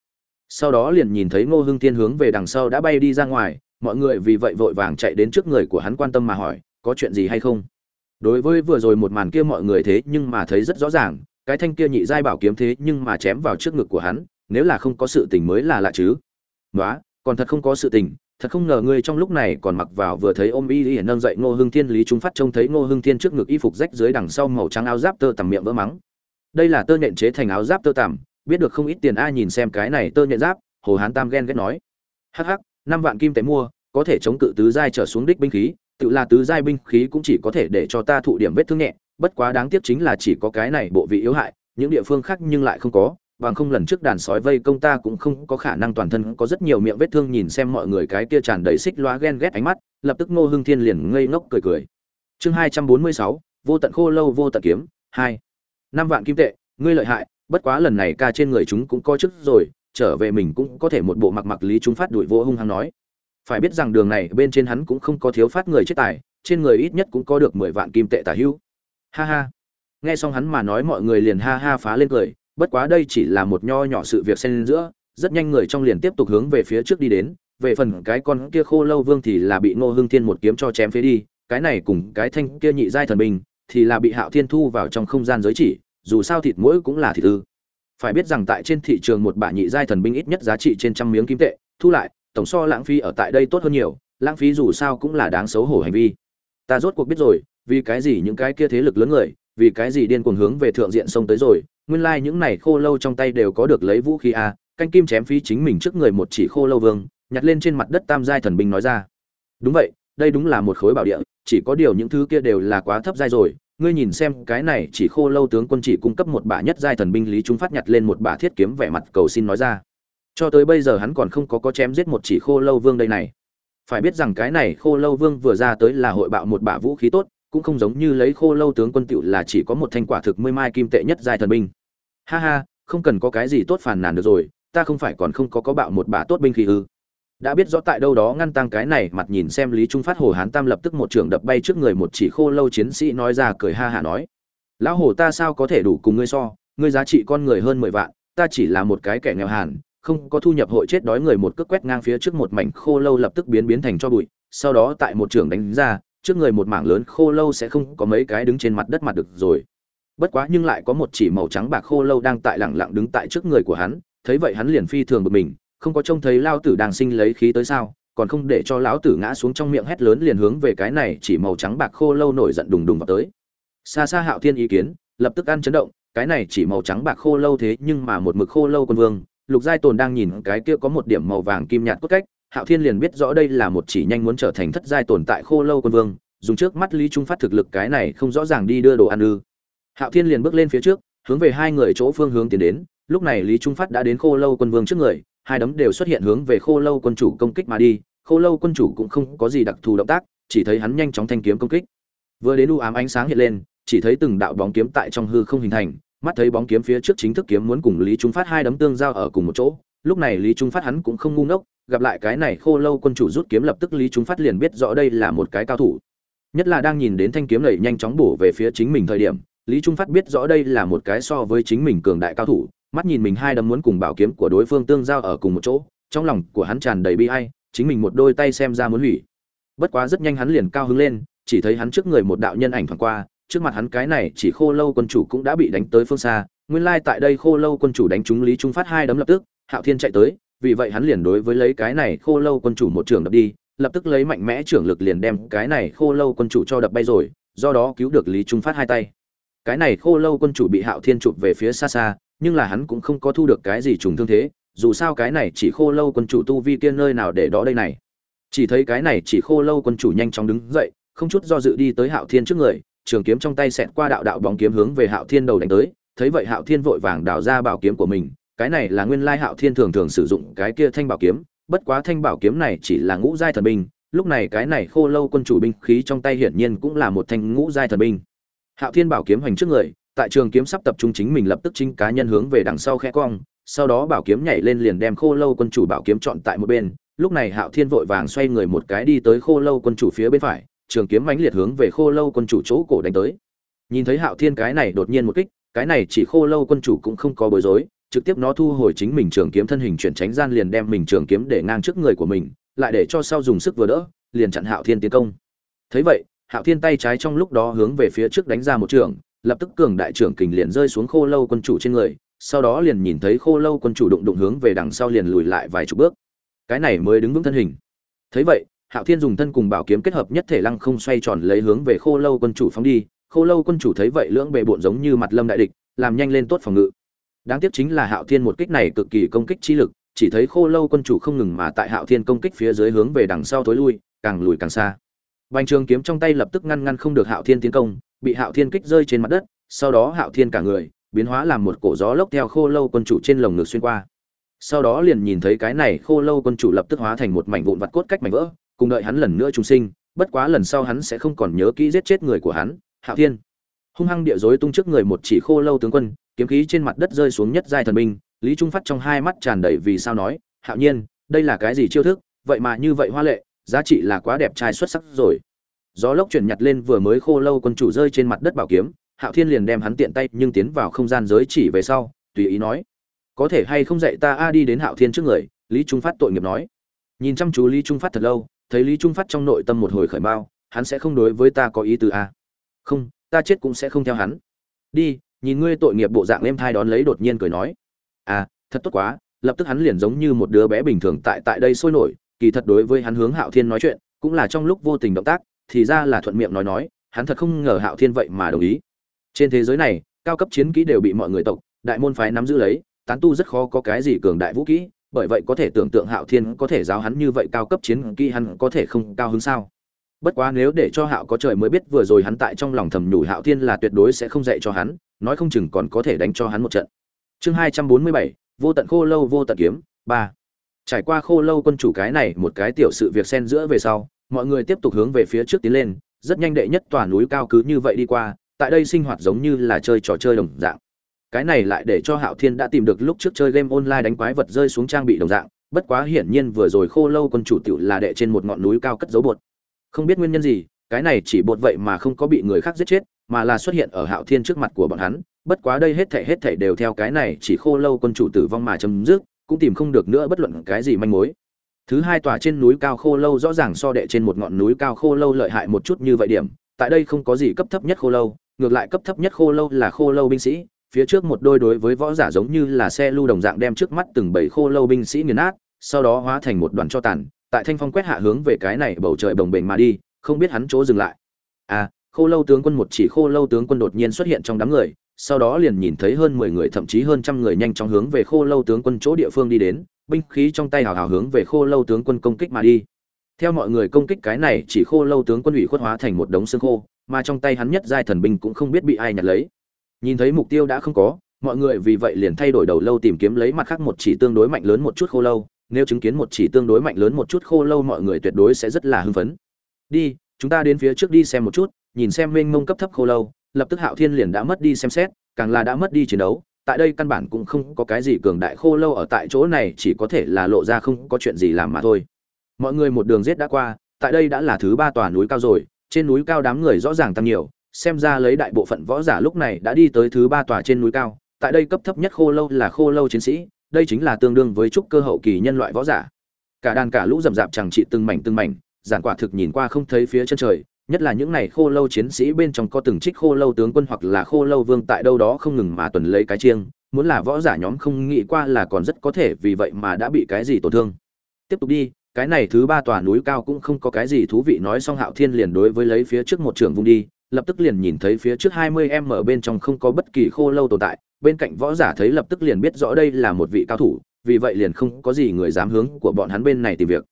S1: sau đó liền nhìn thấy ngô hưng thiên hướng về đằng sau đã bay đi ra ngoài, mọi người vì vậy vội vàng chạy đến trước người của hắn quan tâm mà hỏi, có chuyện gì hay không? Đối với vừa rồi một màn kia mọi người thế nhưng mà thấy rất rõ ràng, cái thanh kia nhị giai bảo kiếm thế nhưng mà chém vào trước ngực của hắn, nếu là không có sự tình mới là lạ chứ. Nói còn thật không có sự tình, thật không ngờ ngươi trong lúc này còn mặc vào vừa thấy ôm y y nâng dậy ngô hưng thiên lý chúng phát trông thấy ngô hưng thiên trước ngực y phục rách dưới đằng sau màu trắng áo giáp tơ tằm miệng vỡ mắng. Đây là tơ nhện chế thành áo giáp tơ tằm biết được không ít tiền ai nhìn xem cái này tơ nhện giáp, hồ hán tam ghen ghét nói. Hắc hắc, năm vạn kim tệ mua, có thể chống cự tứ giai trở xuống đích binh khí, tự là tứ giai binh khí cũng chỉ có thể để cho ta thụ điểm vết thương nhẹ, bất quá đáng tiếc chính là chỉ có cái này bộ vị yếu hại, những địa phương khác nhưng lại không có, bằng không lần trước đàn sói vây công ta cũng không có khả năng toàn thân có rất nhiều miệng vết thương nhìn xem mọi người cái kia tràn đầy xích loa ghen ghét ánh mắt, lập tức ngô hưng thiên liền ngây ngốc cười cười. Chương hai trăm bốn mươi sáu, vô tận khô lâu vô tận kiếm, hai. Năm vạn kim tệ, ngươi lợi hại bất quá lần này ca trên người chúng cũng coi chức rồi, trở về mình cũng có thể một bộ mặc mặc lý chúng phát đuổi vô hung hăng nói. Phải biết rằng đường này bên trên hắn cũng không có thiếu phát người chết tài, trên người ít nhất cũng có được mười vạn kim tệ tả hữu. Ha ha. Nghe xong hắn mà nói mọi người liền ha ha phá lên cười, bất quá đây chỉ là một nho nhỏ sự việc xen giữa, rất nhanh người trong liền tiếp tục hướng về phía trước đi đến, về phần cái con kia khô lâu vương thì là bị ngô hương thiên một kiếm cho chém phế đi, cái này cùng cái thanh kia nhị giai thần binh thì là bị hạo thiên thu vào trong không gian giới chỉ dù sao thịt mỗi cũng là thịt ư. Phải biết rằng tại trên thị trường một bả nhị giai thần binh ít nhất giá trị trên trăm miếng kim tệ thu lại tổng so lãng phí ở tại đây tốt hơn nhiều lãng phí dù sao cũng là đáng xấu hổ hành vi. Ta rốt cuộc biết rồi vì cái gì những cái kia thế lực lớn người vì cái gì điên cuồng hướng về thượng diện sông tới rồi nguyên lai like những này khô lâu trong tay đều có được lấy vũ khí a à, canh kim chém phí chính mình trước người một chỉ khô lâu vương nhặt lên trên mặt đất tam giai thần binh nói ra. Đúng vậy đây đúng là một khối bảo địa chỉ có điều những thứ kia đều là quá thấp giai rồi ngươi nhìn xem, cái này chỉ khô lâu tướng quân chỉ cung cấp một bả nhất giai thần binh lý trung phát nhặt lên một bả thiết kiếm vẻ mặt cầu xin nói ra. Cho tới bây giờ hắn còn không có có chém giết một chỉ khô lâu vương đây này. Phải biết rằng cái này khô lâu vương vừa ra tới là hội bạo một bả vũ khí tốt, cũng không giống như lấy khô lâu tướng quân tựu là chỉ có một thanh quả thực mươi mai kim tệ nhất giai thần binh. Ha ha, không cần có cái gì tốt phàn nàn được rồi, ta không phải còn không có có bạo một bả tốt binh khí ư? Đã biết rõ tại đâu đó ngăn tăng cái này, mặt nhìn xem lý trung phát hồ hán tam lập tức một trường đập bay trước người một chỉ khô lâu chiến sĩ nói ra cười ha hả nói. Lão hồ ta sao có thể đủ cùng ngươi so? Ngươi giá trị con người hơn mười vạn, ta chỉ là một cái kẻ nghèo hàn, không có thu nhập hội chết đói người một cước quét ngang phía trước một mảnh khô lâu lập tức biến biến thành cho bụi. Sau đó tại một trường đánh ra, trước người một mảng lớn khô lâu sẽ không có mấy cái đứng trên mặt đất mặt được rồi. Bất quá nhưng lại có một chỉ màu trắng bạc khô lâu đang tại lẳng lặng đứng tại trước người của hắn, thấy vậy hắn liền phi thường bực mình không có trông thấy lao tử đang sinh lấy khí tới sao, còn không để cho lão tử ngã xuống trong miệng hét lớn liền hướng về cái này chỉ màu trắng bạc khô lâu nổi giận đùng đùng vào tới. Xa xa hạo thiên ý kiến, lập tức ăn chấn động, cái này chỉ màu trắng bạc khô lâu thế nhưng mà một mực khô lâu quân vương, lục giai tồn đang nhìn cái kia có một điểm màu vàng kim nhạt cốt cách, hạo thiên liền biết rõ đây là một chỉ nhanh muốn trở thành thất giai tồn tại khô lâu quân vương, dùng trước mắt lý trung phát thực lực cái này không rõ ràng đi đưa đồ ăn ư. Hạo thiên liền bước lên phía trước, hướng về hai người chỗ phương hướng tiến đến, lúc này lý trung phát đã đến khô lâu quân vương trước người hai đấm đều xuất hiện hướng về khô lâu quân chủ công kích mà đi, khô lâu quân chủ cũng không có gì đặc thù động tác, chỉ thấy hắn nhanh chóng thanh kiếm công kích. Vừa đến u ám ánh sáng hiện lên, chỉ thấy từng đạo bóng kiếm tại trong hư không hình thành, mắt thấy bóng kiếm phía trước chính thức kiếm muốn cùng lý trung phát hai đấm tương giao ở cùng một chỗ, lúc này lý trung phát hắn cũng không ngu ngốc, gặp lại cái này khô lâu quân chủ rút kiếm lập tức lý trung phát liền biết rõ đây là một cái cao thủ. Nhất là đang nhìn đến thanh kiếm này nhanh chóng bổ về phía chính mình thời điểm, lý trung phát biết rõ đây là một cái so với chính mình cường đại cao thủ mắt nhìn mình hai đấm muốn cùng bảo kiếm của đối phương tương giao ở cùng một chỗ, trong lòng của hắn tràn đầy bi ai, chính mình một đôi tay xem ra muốn hủy. Bất quá rất nhanh hắn liền cao hứng lên, chỉ thấy hắn trước người một đạo nhân ảnh thoáng qua, trước mặt hắn cái này chỉ khô lâu quân chủ cũng đã bị đánh tới phương xa, nguyên lai tại đây khô lâu quân chủ đánh trúng lý trung phát hai đấm lập tức, hạo thiên chạy tới, vì vậy hắn liền đối với lấy cái này khô lâu quân chủ một trường đập đi, lập tức lấy mạnh mẽ trưởng lực liền đem cái này khô lâu quân chủ cho đập bay rồi, do đó cứu được lý trung phát hai tay. Cái này khô lâu quân chủ bị hạo thiên chụp về phía xa xa nhưng là hắn cũng không có thu được cái gì trùng thương thế, dù sao cái này chỉ khô lâu quân chủ tu vi kiên nơi nào để đó đây này. Chỉ thấy cái này chỉ khô lâu quân chủ nhanh chóng đứng dậy, không chút do dự đi tới hạo thiên trước người, trường kiếm trong tay xẹt qua đạo đạo bóng kiếm hướng về hạo thiên đầu đánh tới, thấy vậy hạo thiên vội vàng đào ra bảo kiếm của mình, cái này là nguyên lai hạo thiên thường thường sử dụng cái kia thanh bảo kiếm, bất quá thanh bảo kiếm này chỉ là ngũ giai thần binh, lúc này cái này khô lâu quân chủ binh khí trong tay hiển nhiên cũng là một thanh ngũ giai thần binh. Hạo thiên bảo kiếm hoành trước người tại trường kiếm sắp tập trung chính mình lập tức chính cá nhân hướng về đằng sau khẽ cong, sau đó bảo kiếm nhảy lên liền đem khô lâu quân chủ bảo kiếm chọn tại một bên. Lúc này hạo thiên vội vàng xoay người một cái đi tới khô lâu quân chủ phía bên phải, trường kiếm mãnh liệt hướng về khô lâu quân chủ chỗ cổ đánh tới. Nhìn thấy hạo thiên cái này đột nhiên một kích, cái này chỉ khô lâu quân chủ cũng không có bối rối, trực tiếp nó thu hồi chính mình trường kiếm thân hình chuyển tránh gian liền đem mình trường kiếm để ngang trước người của mình, lại để cho sau dùng sức vừa đỡ, liền chặn hạo thiên tiến công. Thấy vậy, hạo thiên tay trái trong lúc đó hướng về phía trước đánh ra một trường lập tức cường đại trưởng kình liền rơi xuống khô lâu quân chủ trên người, sau đó liền nhìn thấy khô lâu quân chủ đụng đụng hướng về đằng sau liền lùi lại vài chục bước. Cái này mới đứng vững thân hình. Thấy vậy, hạo thiên dùng thân cùng bảo kiếm kết hợp nhất thể lăng không xoay tròn lấy hướng về khô lâu quân chủ phóng đi. Khô lâu quân chủ thấy vậy lưỡng bề bộn giống như mặt lâm đại địch, làm nhanh lên tốt phòng ngự. Đáng tiếc chính là hạo thiên một kích này cực kỳ công kích chi lực, chỉ thấy khô lâu quân chủ không ngừng mà tại hạo thiên công kích phía dưới hướng về đằng sau tối lui, càng lùi càng xa. Bành trường kiếm trong tay lập tức ngăn ngăn không được hạo thiên tiến công bị hạo thiên kích rơi trên mặt đất, sau đó hạo thiên cả người biến hóa làm một cổ gió lốc theo khô lâu quân chủ trên lồng ngực xuyên qua. Sau đó liền nhìn thấy cái này khô lâu quân chủ lập tức hóa thành một mảnh vụn vặt cốt cách mảnh vỡ, cùng đợi hắn lần nữa trùng sinh, bất quá lần sau hắn sẽ không còn nhớ kỹ giết chết người của hắn, hạo thiên. Hung hăng địa dối tung trước người một chỉ khô lâu tướng quân, kiếm khí trên mặt đất rơi xuống nhất giai thần binh, lý trung phát trong hai mắt tràn đầy vì sao nói, hạo nhiên, đây là cái gì chiêu thức? Vậy mà như vậy hoa lệ, giá trị là quá đẹp trai xuất sắc rồi gió lốc chuyển nhặt lên vừa mới khô lâu quân chủ rơi trên mặt đất bảo kiếm, hạo thiên liền đem hắn tiện tay nhưng tiến vào không gian giới chỉ về sau, tùy ý nói, có thể hay không dạy ta a đi đến hạo thiên trước người? Lý trung phát tội nghiệp nói. Nhìn chăm chú lý trung phát thật lâu, thấy lý trung phát trong nội tâm một hồi khởi bao hắn sẽ không đối với ta có ý từ a. Không, ta chết cũng sẽ không theo hắn. Đi, nhìn ngươi tội nghiệp bộ dạng em thai đón lấy đột nhiên cười nói. À thật tốt quá, lập tức hắn liền giống như một đứa bé bình thường tại tại đây sôi nổi, kỳ thật đối với hắn hướng hạo thiên nói chuyện, cũng là trong lúc vô tình động tác thì ra là thuận miệng nói nói, hắn thật không ngờ hạo thiên vậy mà đồng ý. Trên thế giới này, cao cấp chiến kỹ đều bị mọi người tộc, đại môn phái nắm giữ lấy, tán tu rất khó có cái gì cường đại vũ kỹ, bởi vậy có thể tưởng tượng hạo thiên có thể giáo hắn như vậy cao cấp chiến kỹ hắn có thể không cao hứng sao? Bất quá nếu để cho hạo có trời mới biết vừa rồi hắn tại trong lòng thầm nhủ hạo thiên là tuyệt đối sẽ không dạy cho hắn, nói không chừng còn có thể đánh cho hắn một trận. Chương hai trăm bốn mươi bảy, vô tận khô lâu, vô tận kiếm, ba. Trải qua khô lâu quân chủ cái này một cái tiểu sự việc xen giữa về sau mọi người tiếp tục hướng về phía trước tiến lên, rất nhanh đệ nhất tòa núi cao cứ như vậy đi qua, tại đây sinh hoạt giống như là chơi trò chơi đồng dạng. Cái này lại để cho hạo thiên đã tìm được lúc trước chơi game online đánh quái vật rơi xuống trang bị đồng dạng, bất quá hiển nhiên vừa rồi khô lâu quân chủ tiểu là đệ trên một ngọn núi cao cất dấu bột. Không biết nguyên nhân gì, cái này chỉ bột vậy mà không có bị người khác giết chết, mà là xuất hiện ở hạo thiên trước mặt của bọn hắn, bất quá đây hết thảy hết thảy đều theo cái này chỉ khô lâu quân chủ tử vong mà chấm dứt, cũng tìm không được nữa bất luận cái gì manh mối thứ hai tòa trên núi cao khô lâu rõ ràng so đệ trên một ngọn núi cao khô lâu lợi hại một chút như vậy điểm. Tại đây không có gì cấp thấp nhất khô lâu, ngược lại cấp thấp nhất khô lâu là khô lâu binh sĩ. Phía trước một đôi đối với võ giả giống như là xe lưu đồng dạng đem trước mắt từng bảy khô lâu binh sĩ nghiền nát, sau đó hóa thành một đoàn cho tàn. Tại thanh phong quét hạ hướng về cái này bầu trời bồng bềnh mà đi, không biết hắn chỗ dừng lại. À khô lâu tướng quân một chỉ khô lâu tướng quân đột nhiên xuất hiện trong đám người, sau đó liền nhìn thấy hơn mười người, thậm chí hơn trăm người nhanh chóng hướng về khô lâu tướng quân chỗ địa phương đi đến binh khí trong tay hào hào hướng về khô lâu tướng quân công kích mà đi. Theo mọi người công kích cái này, chỉ khô lâu tướng quân ủy khuất hóa thành một đống xương khô, mà trong tay hắn nhất giai thần binh cũng không biết bị ai nhặt lấy. Nhìn thấy mục tiêu đã không có, mọi người vì vậy liền thay đổi đầu lâu tìm kiếm lấy mặt khác một chỉ tương đối mạnh lớn một chút khô lâu. Nếu chứng kiến một chỉ tương đối mạnh lớn một chút khô lâu, mọi người tuyệt đối sẽ rất là hưng phấn. Đi, chúng ta đến phía trước đi xem một chút, nhìn xem mênh mông cấp thấp khô lâu, lập tức hạo thiên liền đã mất đi xem xét, càng là đã mất đi chiến đấu tại đây căn bản cũng không có cái gì cường đại khô lâu ở tại chỗ này, chỉ có thể là lộ ra không có chuyện gì làm mà thôi. Mọi người một đường giết đã qua, tại đây đã là thứ ba tòa núi cao rồi, trên núi cao đám người rõ ràng tăng nhiều, xem ra lấy đại bộ phận võ giả lúc này đã đi tới thứ ba tòa trên núi cao. Tại đây cấp thấp nhất khô lâu là khô lâu chiến sĩ, đây chính là tương đương với trúc cơ hậu kỳ nhân loại võ giả. Cả đàn cả lũ rậm rạp chẳng trị từng mảnh từng mảnh, giản quả thực nhìn qua không thấy phía chân trời nhất là những này khô lâu chiến sĩ bên trong có từng trích khô lâu tướng quân hoặc là khô lâu vương tại đâu đó không ngừng mà tuần lấy cái chiêng, muốn là võ giả nhóm không nghĩ qua là còn rất có thể vì vậy mà đã bị cái gì tổn thương. Tiếp tục đi, cái này thứ ba tòa núi cao cũng không có cái gì thú vị, nói xong hạo thiên liền đối với lấy phía trước một trường vung đi, lập tức liền nhìn thấy phía trước hai mươi em ở bên trong không có bất kỳ khô lâu tồn tại, bên cạnh võ giả thấy lập tức liền biết rõ đây là một vị cao thủ, vì vậy liền không có gì người dám hướng của bọn hắn bên này tìm việc.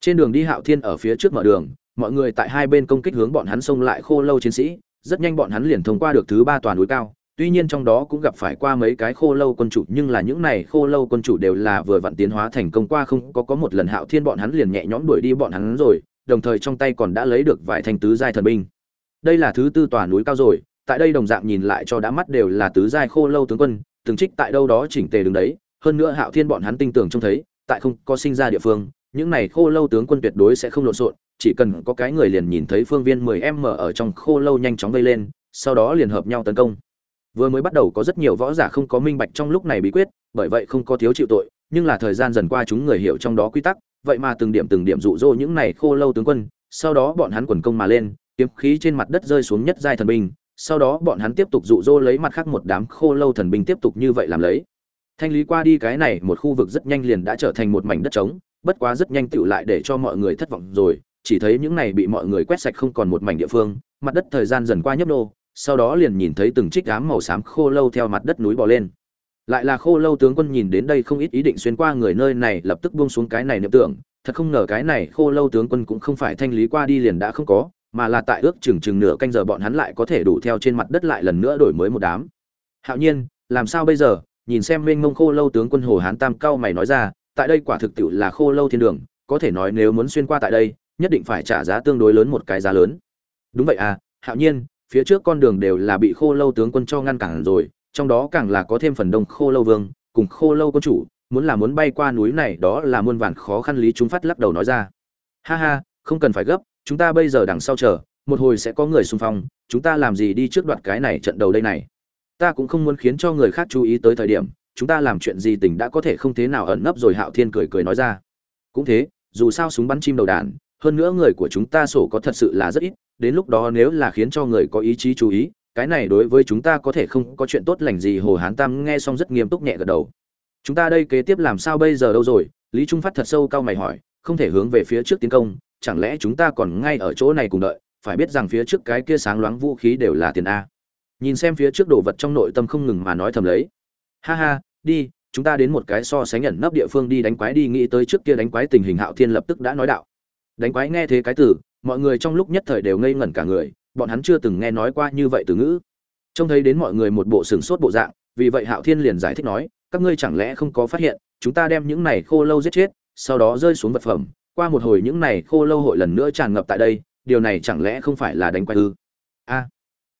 S1: Trên đường đi hạo thiên ở phía trước mở đường mọi người tại hai bên công kích hướng bọn hắn xông lại khô lâu chiến sĩ, rất nhanh bọn hắn liền thông qua được thứ ba tòa núi cao. Tuy nhiên trong đó cũng gặp phải qua mấy cái khô lâu quân chủ, nhưng là những này khô lâu quân chủ đều là vừa vặn tiến hóa thành công qua không có có một lần hạo thiên bọn hắn liền nhẹ nhõm đuổi đi bọn hắn rồi, đồng thời trong tay còn đã lấy được vài thanh tứ giai thần binh. Đây là thứ tư tòa núi cao rồi, tại đây đồng dạng nhìn lại cho đã mắt đều là tứ giai khô lâu tướng quân, từng trích tại đâu đó chỉnh tề đứng đấy. Hơn nữa hạo thiên bọn hắn tinh tưởng trông thấy, tại không có sinh ra địa phương những này khô lâu tướng quân tuyệt đối sẽ không lộn xộn, chỉ cần có cái người liền nhìn thấy phương viên 10 m ở trong khô lâu nhanh chóng vây lên, sau đó liền hợp nhau tấn công. Vừa mới bắt đầu có rất nhiều võ giả không có minh bạch trong lúc này bí quyết, bởi vậy không có thiếu chịu tội, nhưng là thời gian dần qua chúng người hiểu trong đó quy tắc, vậy mà từng điểm từng điểm dụ dỗ những này khô lâu tướng quân, sau đó bọn hắn quần công mà lên, kiếm khí trên mặt đất rơi xuống nhất giai thần binh, sau đó bọn hắn tiếp tục dụ dỗ lấy mặt khác một đám khô lâu thần binh tiếp tục như vậy làm lấy. Thanh lý qua đi cái này một khu vực rất nhanh liền đã trở thành một mảnh đất trống bất quá rất nhanh tựu lại để cho mọi người thất vọng rồi, chỉ thấy những này bị mọi người quét sạch không còn một mảnh địa phương, mặt đất thời gian dần qua nhấp nô, sau đó liền nhìn thấy từng chiếc ám màu xám khô lâu theo mặt đất núi bò lên. Lại là khô lâu tướng quân nhìn đến đây không ít ý định xuyên qua người nơi này lập tức buông xuống cái này niệm tưởng, thật không ngờ cái này khô lâu tướng quân cũng không phải thanh lý qua đi liền đã không có, mà là tại ước chừng chừng nửa canh giờ bọn hắn lại có thể đủ theo trên mặt đất lại lần nữa đổi mới một đám. Hạo nhiên, làm sao bây giờ? Nhìn xem mênh mông khô lâu tướng quân hồ hán tam cao mày nói ra tại đây quả thực tiệu là khô lâu thiên đường, có thể nói nếu muốn xuyên qua tại đây, nhất định phải trả giá tương đối lớn một cái giá lớn. Đúng vậy à hạo nhiên, phía trước con đường đều là bị khô lâu tướng quân cho ngăn cản rồi, trong đó càng là có thêm phần đông khô lâu vương, cùng khô lâu quân chủ, muốn là muốn bay qua núi này đó là muôn vàn khó khăn lý chúng phát lắc đầu nói ra. Ha ha, không cần phải gấp, chúng ta bây giờ đằng sau chờ, một hồi sẽ có người xung phong, chúng ta làm gì đi trước đoạt cái này trận đầu đây này. Ta cũng không muốn khiến cho người khác chú ý tới thời điểm chúng ta làm chuyện gì tình đã có thể không thế nào ẩn nấp rồi, hạo thiên cười cười nói ra. Cũng thế, dù sao súng bắn chim đầu đàn, hơn nữa người của chúng ta sổ có thật sự là rất ít, đến lúc đó nếu là khiến cho người có ý chí chú ý, cái này đối với chúng ta có thể không có chuyện tốt lành gì, hồ hán tam nghe xong rất nghiêm túc nhẹ gật đầu. Chúng ta đây kế tiếp làm sao bây giờ đâu rồi? Lý trung phát thật sâu cao mày hỏi, không thể hướng về phía trước tiến công, chẳng lẽ chúng ta còn ngay ở chỗ này cùng đợi? Phải biết rằng phía trước cái kia sáng loáng vũ khí đều là tiền a. Nhìn xem phía trước đồ vật trong nội tâm không ngừng mà nói thầm lấy ha ha, đi, chúng ta đến một cái so sánh nhận nấp địa phương đi đánh quái đi, nghĩ tới trước kia đánh quái tình hình hạo thiên lập tức đã nói đạo. Đánh quái nghe thế cái từ, mọi người trong lúc nhất thời đều ngây ngẩn cả người, bọn hắn chưa từng nghe nói qua như vậy từ ngữ. Trông thấy đến mọi người một bộ sừng sốt bộ dạng, vì vậy hạo thiên liền giải thích nói, các ngươi chẳng lẽ không có phát hiện, chúng ta đem những này khô lâu giết chết, sau đó rơi xuống vật phẩm, qua một hồi những này khô lâu hội lần nữa tràn ngập tại đây, điều này chẳng lẽ không phải là đánh quái ư? A,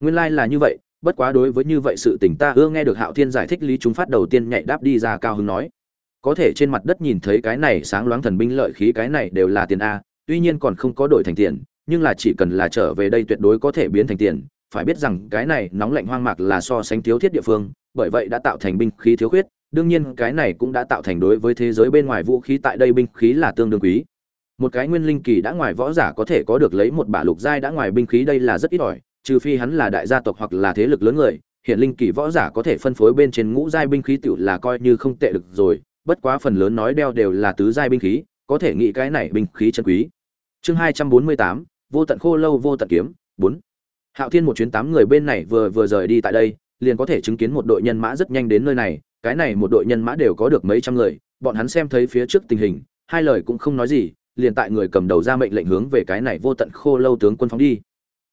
S1: nguyên lai là như vậy bất quá đối với như vậy sự tình ta ưa nghe được hạo thiên giải thích lý chúng phát đầu tiên nhạy đáp đi ra cao hứng nói. Có thể trên mặt đất nhìn thấy cái này sáng loáng thần binh lợi khí cái này đều là tiền a, tuy nhiên còn không có đổi thành tiền, nhưng là chỉ cần là trở về đây tuyệt đối có thể biến thành tiền. Phải biết rằng cái này nóng lạnh hoang mạc là so sánh thiếu thiết địa phương, bởi vậy đã tạo thành binh khí thiếu khuyết, đương nhiên cái này cũng đã tạo thành đối với thế giới bên ngoài vũ khí tại đây binh khí là tương đương quý. Một cái nguyên linh kỳ đã ngoài võ giả có thể có được lấy một bả lục giai đã ngoài binh khí đây là rất ít ỏi trừ phi hắn là đại gia tộc hoặc là thế lực lớn người, hiện linh kỳ võ giả có thể phân phối bên trên ngũ giai binh khí tiểu là coi như không tệ được rồi, bất quá phần lớn nói đeo đều là tứ giai binh khí, có thể nghĩ cái này binh khí chân quý. Chương hai trăm bốn mươi tám, vô tận khô lâu, vô tận kiếm, bốn. Hạo thiên một chuyến tám người bên này vừa vừa rời đi tại đây, liền có thể chứng kiến một đội nhân mã rất nhanh đến nơi này, cái này một đội nhân mã đều có được mấy trăm người, bọn hắn xem thấy phía trước tình hình, hai lời cũng không nói gì, liền tại người cầm đầu ra mệnh lệnh hướng về cái này vô tận khô lâu tướng quân phóng đi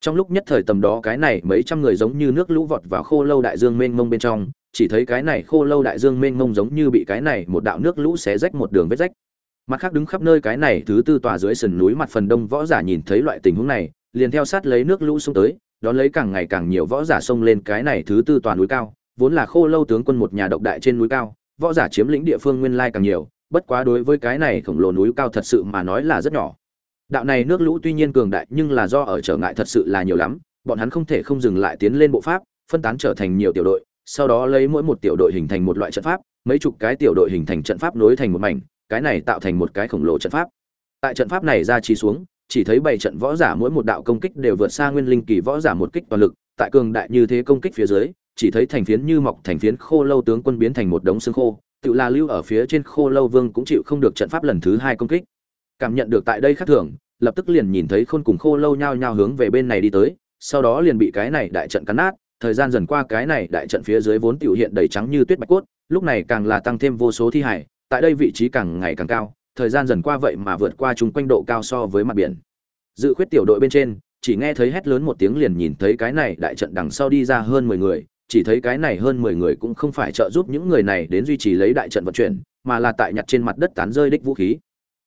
S1: trong lúc nhất thời tầm đó cái này mấy trăm người giống như nước lũ vọt vào khô lâu đại dương mênh mông bên trong, chỉ thấy cái này khô lâu đại dương mênh mông giống như bị cái này một đạo nước lũ xé rách một đường vết rách. Mặt khác đứng khắp nơi cái này thứ tư tòa dưới sườn núi mặt phần đông võ giả nhìn thấy loại tình huống này, liền theo sát lấy nước lũ xuống tới, đón lấy càng ngày càng nhiều võ giả xông lên cái này thứ tư tòa núi cao, vốn là khô lâu tướng quân một nhà độc đại trên núi cao, võ giả chiếm lĩnh địa phương nguyên lai càng nhiều, bất quá đối với cái này khổng lồ núi cao thật sự mà nói là rất nhỏ đạo này nước lũ tuy nhiên cường đại, nhưng là do ở trở ngại thật sự là nhiều lắm. Bọn hắn không thể không dừng lại tiến lên bộ pháp, phân tán trở thành nhiều tiểu đội, sau đó lấy mỗi một tiểu đội hình thành một loại trận pháp, mấy chục cái tiểu đội hình thành trận pháp nối thành một mảnh, cái này tạo thành một cái khổng lồ trận pháp. Tại trận pháp này ra trí xuống, chỉ thấy bảy trận võ giả mỗi một đạo công kích đều vượt xa nguyên linh kỳ võ giả một kích toàn lực, tại cường đại như thế công kích phía dưới, chỉ thấy thành phiến như mọc thành phiến khô lâu tướng quân biến thành một đống xương khô, tự là lưu ở phía trên khô lâu vương cũng chịu không được trận pháp lần thứ hai công kích. Cảm nhận được tại đây khác thường lập tức liền nhìn thấy khôn cùng khô lâu nhao nhao hướng về bên này đi tới, sau đó liền bị cái này đại trận cắn nát, thời gian dần qua cái này đại trận phía dưới vốn tiểu hiện đầy trắng như tuyết bạch cốt, lúc này càng là tăng thêm vô số thi hải, tại đây vị trí càng ngày càng cao, thời gian dần qua vậy mà vượt qua chúng quanh độ cao so với mặt biển. Dự khuyết tiểu đội bên trên, chỉ nghe thấy hét lớn một tiếng liền nhìn thấy cái này đại trận đằng sau đi ra hơn mười người, chỉ thấy cái này hơn mười người cũng không phải trợ giúp những người này đến duy trì lấy đại trận vận chuyển, mà là tại nhặt trên mặt đất tán rơi đích vũ khí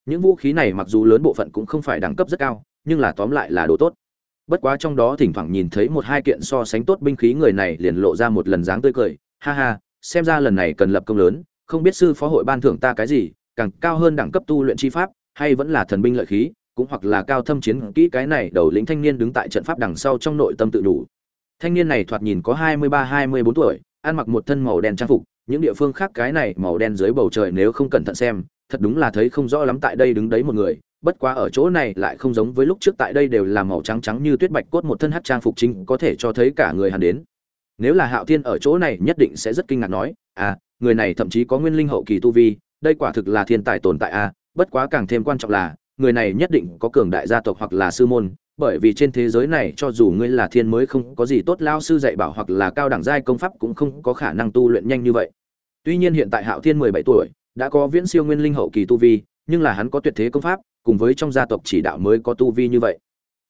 S1: những vũ khí này mặc dù lớn bộ phận cũng không phải đẳng cấp rất cao, nhưng là tóm lại là đồ tốt. Bất quá trong đó thỉnh thoảng nhìn thấy một hai kiện so sánh tốt binh khí người này liền lộ ra một lần dáng tươi cười. Ha ha, xem ra lần này cần lập công lớn, không biết sư phó hội ban thưởng ta cái gì, càng cao hơn đẳng cấp tu luyện chi pháp, hay vẫn là thần binh lợi khí, cũng hoặc là cao thâm chiến kỹ cái này đầu lĩnh thanh niên đứng tại trận pháp đằng sau trong nội tâm tự đủ. Thanh niên này thoạt nhìn có hai mươi ba, hai mươi bốn tuổi, ăn mặc một thân màu đen trang phục, những địa phương khác cái này màu đen dưới bầu trời nếu không cẩn thận xem thật đúng là thấy không rõ lắm tại đây đứng đấy một người bất quá ở chỗ này lại không giống với lúc trước tại đây đều là màu trắng trắng như tuyết bạch cốt một thân hát trang phục chính có thể cho thấy cả người hắn đến. Nếu là hạo thiên ở chỗ này nhất định sẽ rất kinh ngạc nói à người này thậm chí có nguyên linh hậu kỳ tu vi đây quả thực là thiên tài tồn tại à, bất quá càng thêm quan trọng là người này nhất định có cường đại gia tộc hoặc là sư môn bởi vì trên thế giới này cho dù ngươi là thiên mới không có gì tốt lao sư dạy bảo hoặc là cao đẳng giai công pháp cũng không có khả năng tu luyện nhanh như vậy. Tuy nhiên hiện tại hạo thiên mười bảy tuổi đã có viễn siêu nguyên linh hậu kỳ tu vi, nhưng là hắn có tuyệt thế công pháp, cùng với trong gia tộc chỉ đạo mới có tu vi như vậy.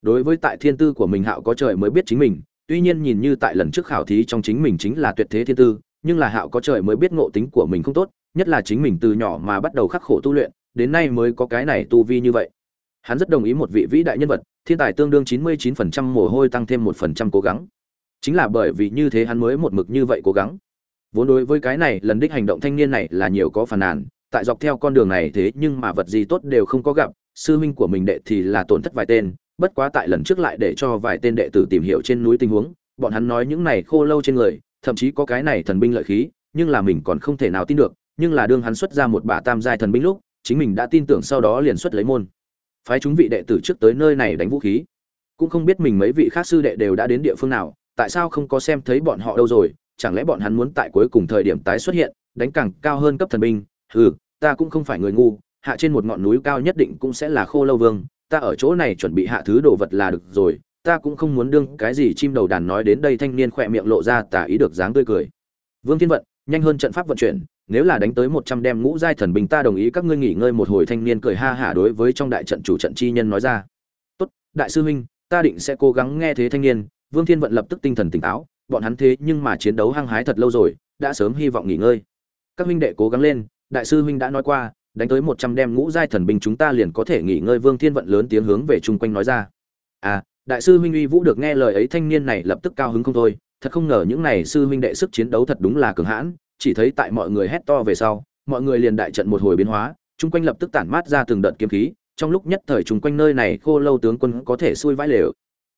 S1: Đối với tại thiên tư của mình hạo có trời mới biết chính mình, tuy nhiên nhìn như tại lần trước khảo thí trong chính mình chính là tuyệt thế thiên tư, nhưng là hạo có trời mới biết ngộ tính của mình không tốt, nhất là chính mình từ nhỏ mà bắt đầu khắc khổ tu luyện, đến nay mới có cái này tu vi như vậy. Hắn rất đồng ý một vị vĩ đại nhân vật, thiên tài tương đương 99% mồ hôi tăng thêm 1% cố gắng. Chính là bởi vì như thế hắn mới một mực như vậy cố gắng vốn đối với cái này, lần đích hành động thanh niên này là nhiều có phàn nàn. Tại dọc theo con đường này thế nhưng mà vật gì tốt đều không có gặp. Sư huynh của mình đệ thì là tổn thất vài tên. Bất quá tại lần trước lại để cho vài tên đệ tử tìm hiểu trên núi tình huống, bọn hắn nói những này khô lâu trên người, thậm chí có cái này thần binh lợi khí, nhưng là mình còn không thể nào tin được. Nhưng là đương hắn xuất ra một bả tam giai thần binh lúc, chính mình đã tin tưởng sau đó liền xuất lấy môn. Phái chúng vị đệ tử trước tới nơi này đánh vũ khí. Cũng không biết mình mấy vị khác sư đệ đều đã đến địa phương nào, tại sao không có xem thấy bọn họ đâu rồi chẳng lẽ bọn hắn muốn tại cuối cùng thời điểm tái xuất hiện, đánh càng cao hơn cấp thần binh, hừ, ta cũng không phải người ngu, hạ trên một ngọn núi cao nhất định cũng sẽ là khô lâu vương, ta ở chỗ này chuẩn bị hạ thứ đồ vật là được rồi, ta cũng không muốn đương cái gì chim đầu đàn nói đến đây thanh niên khỏe miệng lộ ra tà ý được dáng tươi cười. Vương thiên vận, nhanh hơn trận pháp vận chuyển, nếu là đánh tới một trăm đem ngũ giai thần binh ta đồng ý các ngươi nghỉ ngơi một hồi thanh niên cười ha hả đối với trong đại trận chủ trận chi nhân nói ra. Tốt, đại sư huynh, ta định sẽ cố gắng nghe thế thanh niên, vương thiên vận lập tức tinh thần tỉnh táo bọn hắn thế nhưng mà chiến đấu hăng hái thật lâu rồi, đã sớm hy vọng nghỉ ngơi. Các huynh đệ cố gắng lên, đại sư huynh đã nói qua, đánh tới một trăm đem ngũ giai thần binh chúng ta liền có thể nghỉ ngơi, vương thiên vận lớn tiếng hướng về chung quanh nói ra. À đại sư huynh uy vũ được nghe lời ấy thanh niên này lập tức cao hứng không thôi, thật không ngờ những này sư huynh đệ sức chiến đấu thật đúng là cường hãn, chỉ thấy tại mọi người hét to về sau, mọi người liền đại trận một hồi biến hóa, chung quanh lập tức tản mát ra từng đợt kiếm khí, trong lúc nhất thời chung quanh nơi này khô lâu tướng quân có thể xui vãi lều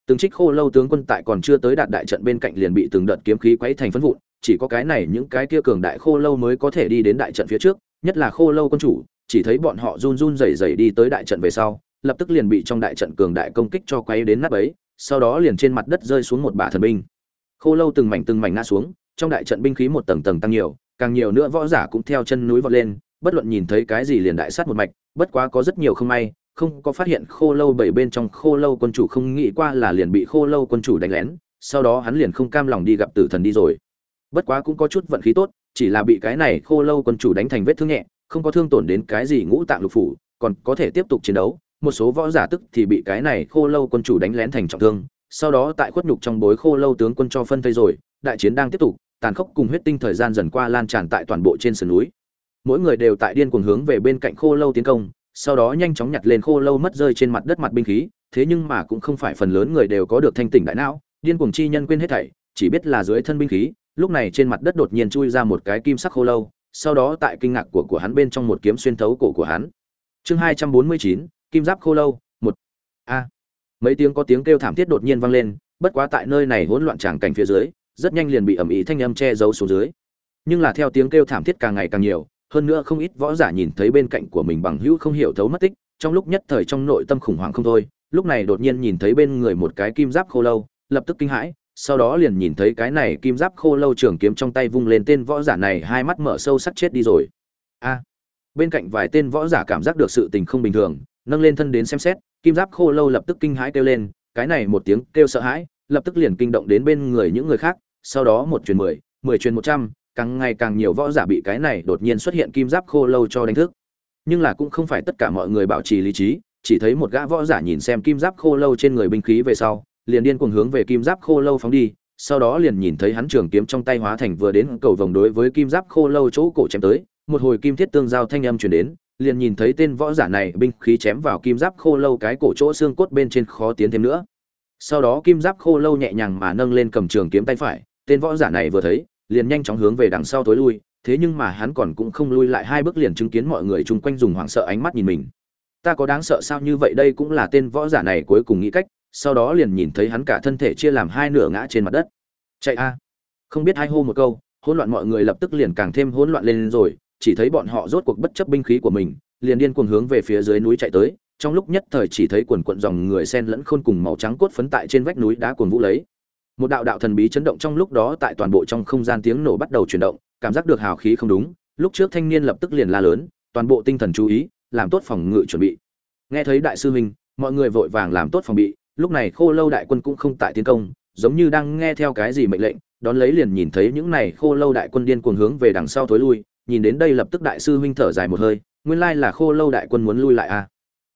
S1: từng trích khô lâu tướng quân tại còn chưa tới đạt đại trận bên cạnh liền bị từng đợt kiếm khí quấy thành phấn vụn, chỉ có cái này những cái kia cường đại khô lâu mới có thể đi đến đại trận phía trước, nhất là khô lâu quân chủ, chỉ thấy bọn họ run run rẩy rẩy đi tới đại trận về sau, lập tức liền bị trong đại trận cường đại công kích cho quấy đến nắp ấy sau đó liền trên mặt đất rơi xuống một bả thần binh. Khô lâu từng mảnh từng mảnh ngã xuống, trong đại trận binh khí một tầng tầng tăng nhiều, càng nhiều nữa võ giả cũng theo chân núi vọt lên, bất luận nhìn thấy cái gì liền đại sát một mạch, bất quá có rất nhiều không may không có phát hiện khô lâu bảy bên trong khô lâu quân chủ không nghĩ qua là liền bị khô lâu quân chủ đánh lén, sau đó hắn liền không cam lòng đi gặp tử thần đi rồi. Bất quá cũng có chút vận khí tốt, chỉ là bị cái này khô lâu quân chủ đánh thành vết thương nhẹ, không có thương tổn đến cái gì ngũ tạng lục phủ, còn có thể tiếp tục chiến đấu. Một số võ giả tức thì bị cái này khô lâu quân chủ đánh lén thành trọng thương, sau đó tại khuất nhục trong bối khô lâu tướng quân cho phân thây rồi, đại chiến đang tiếp tục, tàn khốc cùng huyết tinh thời gian dần qua lan tràn tại toàn bộ trên sườn núi. Mỗi người đều tại điên cuồng hướng về bên cạnh khô lâu tiến công sau đó nhanh chóng nhặt lên khô lâu mất rơi trên mặt đất mặt binh khí, thế nhưng mà cũng không phải phần lớn người đều có được thanh tỉnh đại não, điên cuồng chi nhân quên hết thảy, chỉ biết là dưới thân binh khí, lúc này trên mặt đất đột nhiên chui ra một cái kim sắc khô lâu, sau đó tại kinh ngạc của của hắn bên trong một kiếm xuyên thấu cổ của hắn. Chương hai trăm bốn mươi chín, kim giáp khô lâu, một. A. Mấy tiếng có tiếng kêu thảm thiết đột nhiên vang lên, bất quá tại nơi này hỗn loạn tràng cảnh phía dưới, rất nhanh liền bị ẩm ý thanh âm che giấu xuống dưới. Nhưng là theo tiếng kêu thảm thiết càng ngày càng nhiều hơn nữa không ít võ giả nhìn thấy bên cạnh của mình bằng hữu không hiểu thấu mất tích, trong lúc nhất thời trong nội tâm khủng hoảng không thôi, lúc này đột nhiên nhìn thấy bên người một cái kim giáp khô lâu, lập tức kinh hãi, sau đó liền nhìn thấy cái này kim giáp khô lâu trường kiếm trong tay vung lên tên võ giả này, hai mắt mở sâu sắc chết đi rồi. A! Bên cạnh vài tên võ giả cảm giác được sự tình không bình thường, nâng lên thân đến xem xét, kim giáp khô lâu lập tức kinh hãi kêu lên, cái này một tiếng kêu sợ hãi, lập tức liền kinh động đến bên người những người khác, sau đó một truyền mười mười truyền một trăm càng ngày càng nhiều võ giả bị cái này đột nhiên xuất hiện kim giáp khô lâu cho đánh thức. Nhưng là cũng không phải tất cả mọi người bảo trì lý trí, chỉ thấy một gã võ giả nhìn xem kim giáp khô lâu trên người binh khí về sau, liền điên cuồng hướng về kim giáp khô lâu phóng đi, sau đó liền nhìn thấy hắn trường kiếm trong tay hóa thành vừa đến cầu vòng đối với kim giáp khô lâu chỗ cổ chém tới, một hồi kim thiết tương giao thanh âm truyền đến, liền nhìn thấy tên võ giả này binh khí chém vào kim giáp khô lâu cái cổ chỗ xương cốt bên trên khó tiến thêm nữa. Sau đó kim giáp khô lâu nhẹ nhàng mà nâng lên cầm trường kiếm tay phải, tên võ giả này vừa thấy liền nhanh chóng hướng về đằng sau tối lui, thế nhưng mà hắn còn cũng không lui lại, hai bước liền chứng kiến mọi người chung quanh dùng hoảng sợ ánh mắt nhìn mình. Ta có đáng sợ sao như vậy, đây cũng là tên võ giả này cuối cùng nghĩ cách, sau đó liền nhìn thấy hắn cả thân thể chia làm hai nửa ngã trên mặt đất. Chạy a. Không biết hai hô một câu, hỗn loạn mọi người lập tức liền càng thêm hỗn loạn lên rồi, chỉ thấy bọn họ rốt cuộc bất chấp binh khí của mình, liền điên cuồng hướng về phía dưới núi chạy tới, trong lúc nhất thời chỉ thấy quần quận dòng người sen lẫn khôn cùng màu trắng cốt phấn tại trên vách núi đá cuồng vũ lấy một đạo đạo thần bí chấn động trong lúc đó tại toàn bộ trong không gian tiếng nổ bắt đầu chuyển động, cảm giác được hào khí không đúng, lúc trước thanh niên lập tức liền la lớn, toàn bộ tinh thần chú ý, làm tốt phòng ngự chuẩn bị. Nghe thấy đại sư huynh, mọi người vội vàng làm tốt phòng bị, lúc này khô lâu đại quân cũng không tại tiến công, giống như đang nghe theo cái gì mệnh lệnh, đón lấy liền nhìn thấy những này khô lâu đại quân điên cuồng hướng về đằng sau thối lui, nhìn đến đây lập tức đại sư huynh thở dài một hơi, nguyên lai là khô lâu đại quân muốn lui lại à.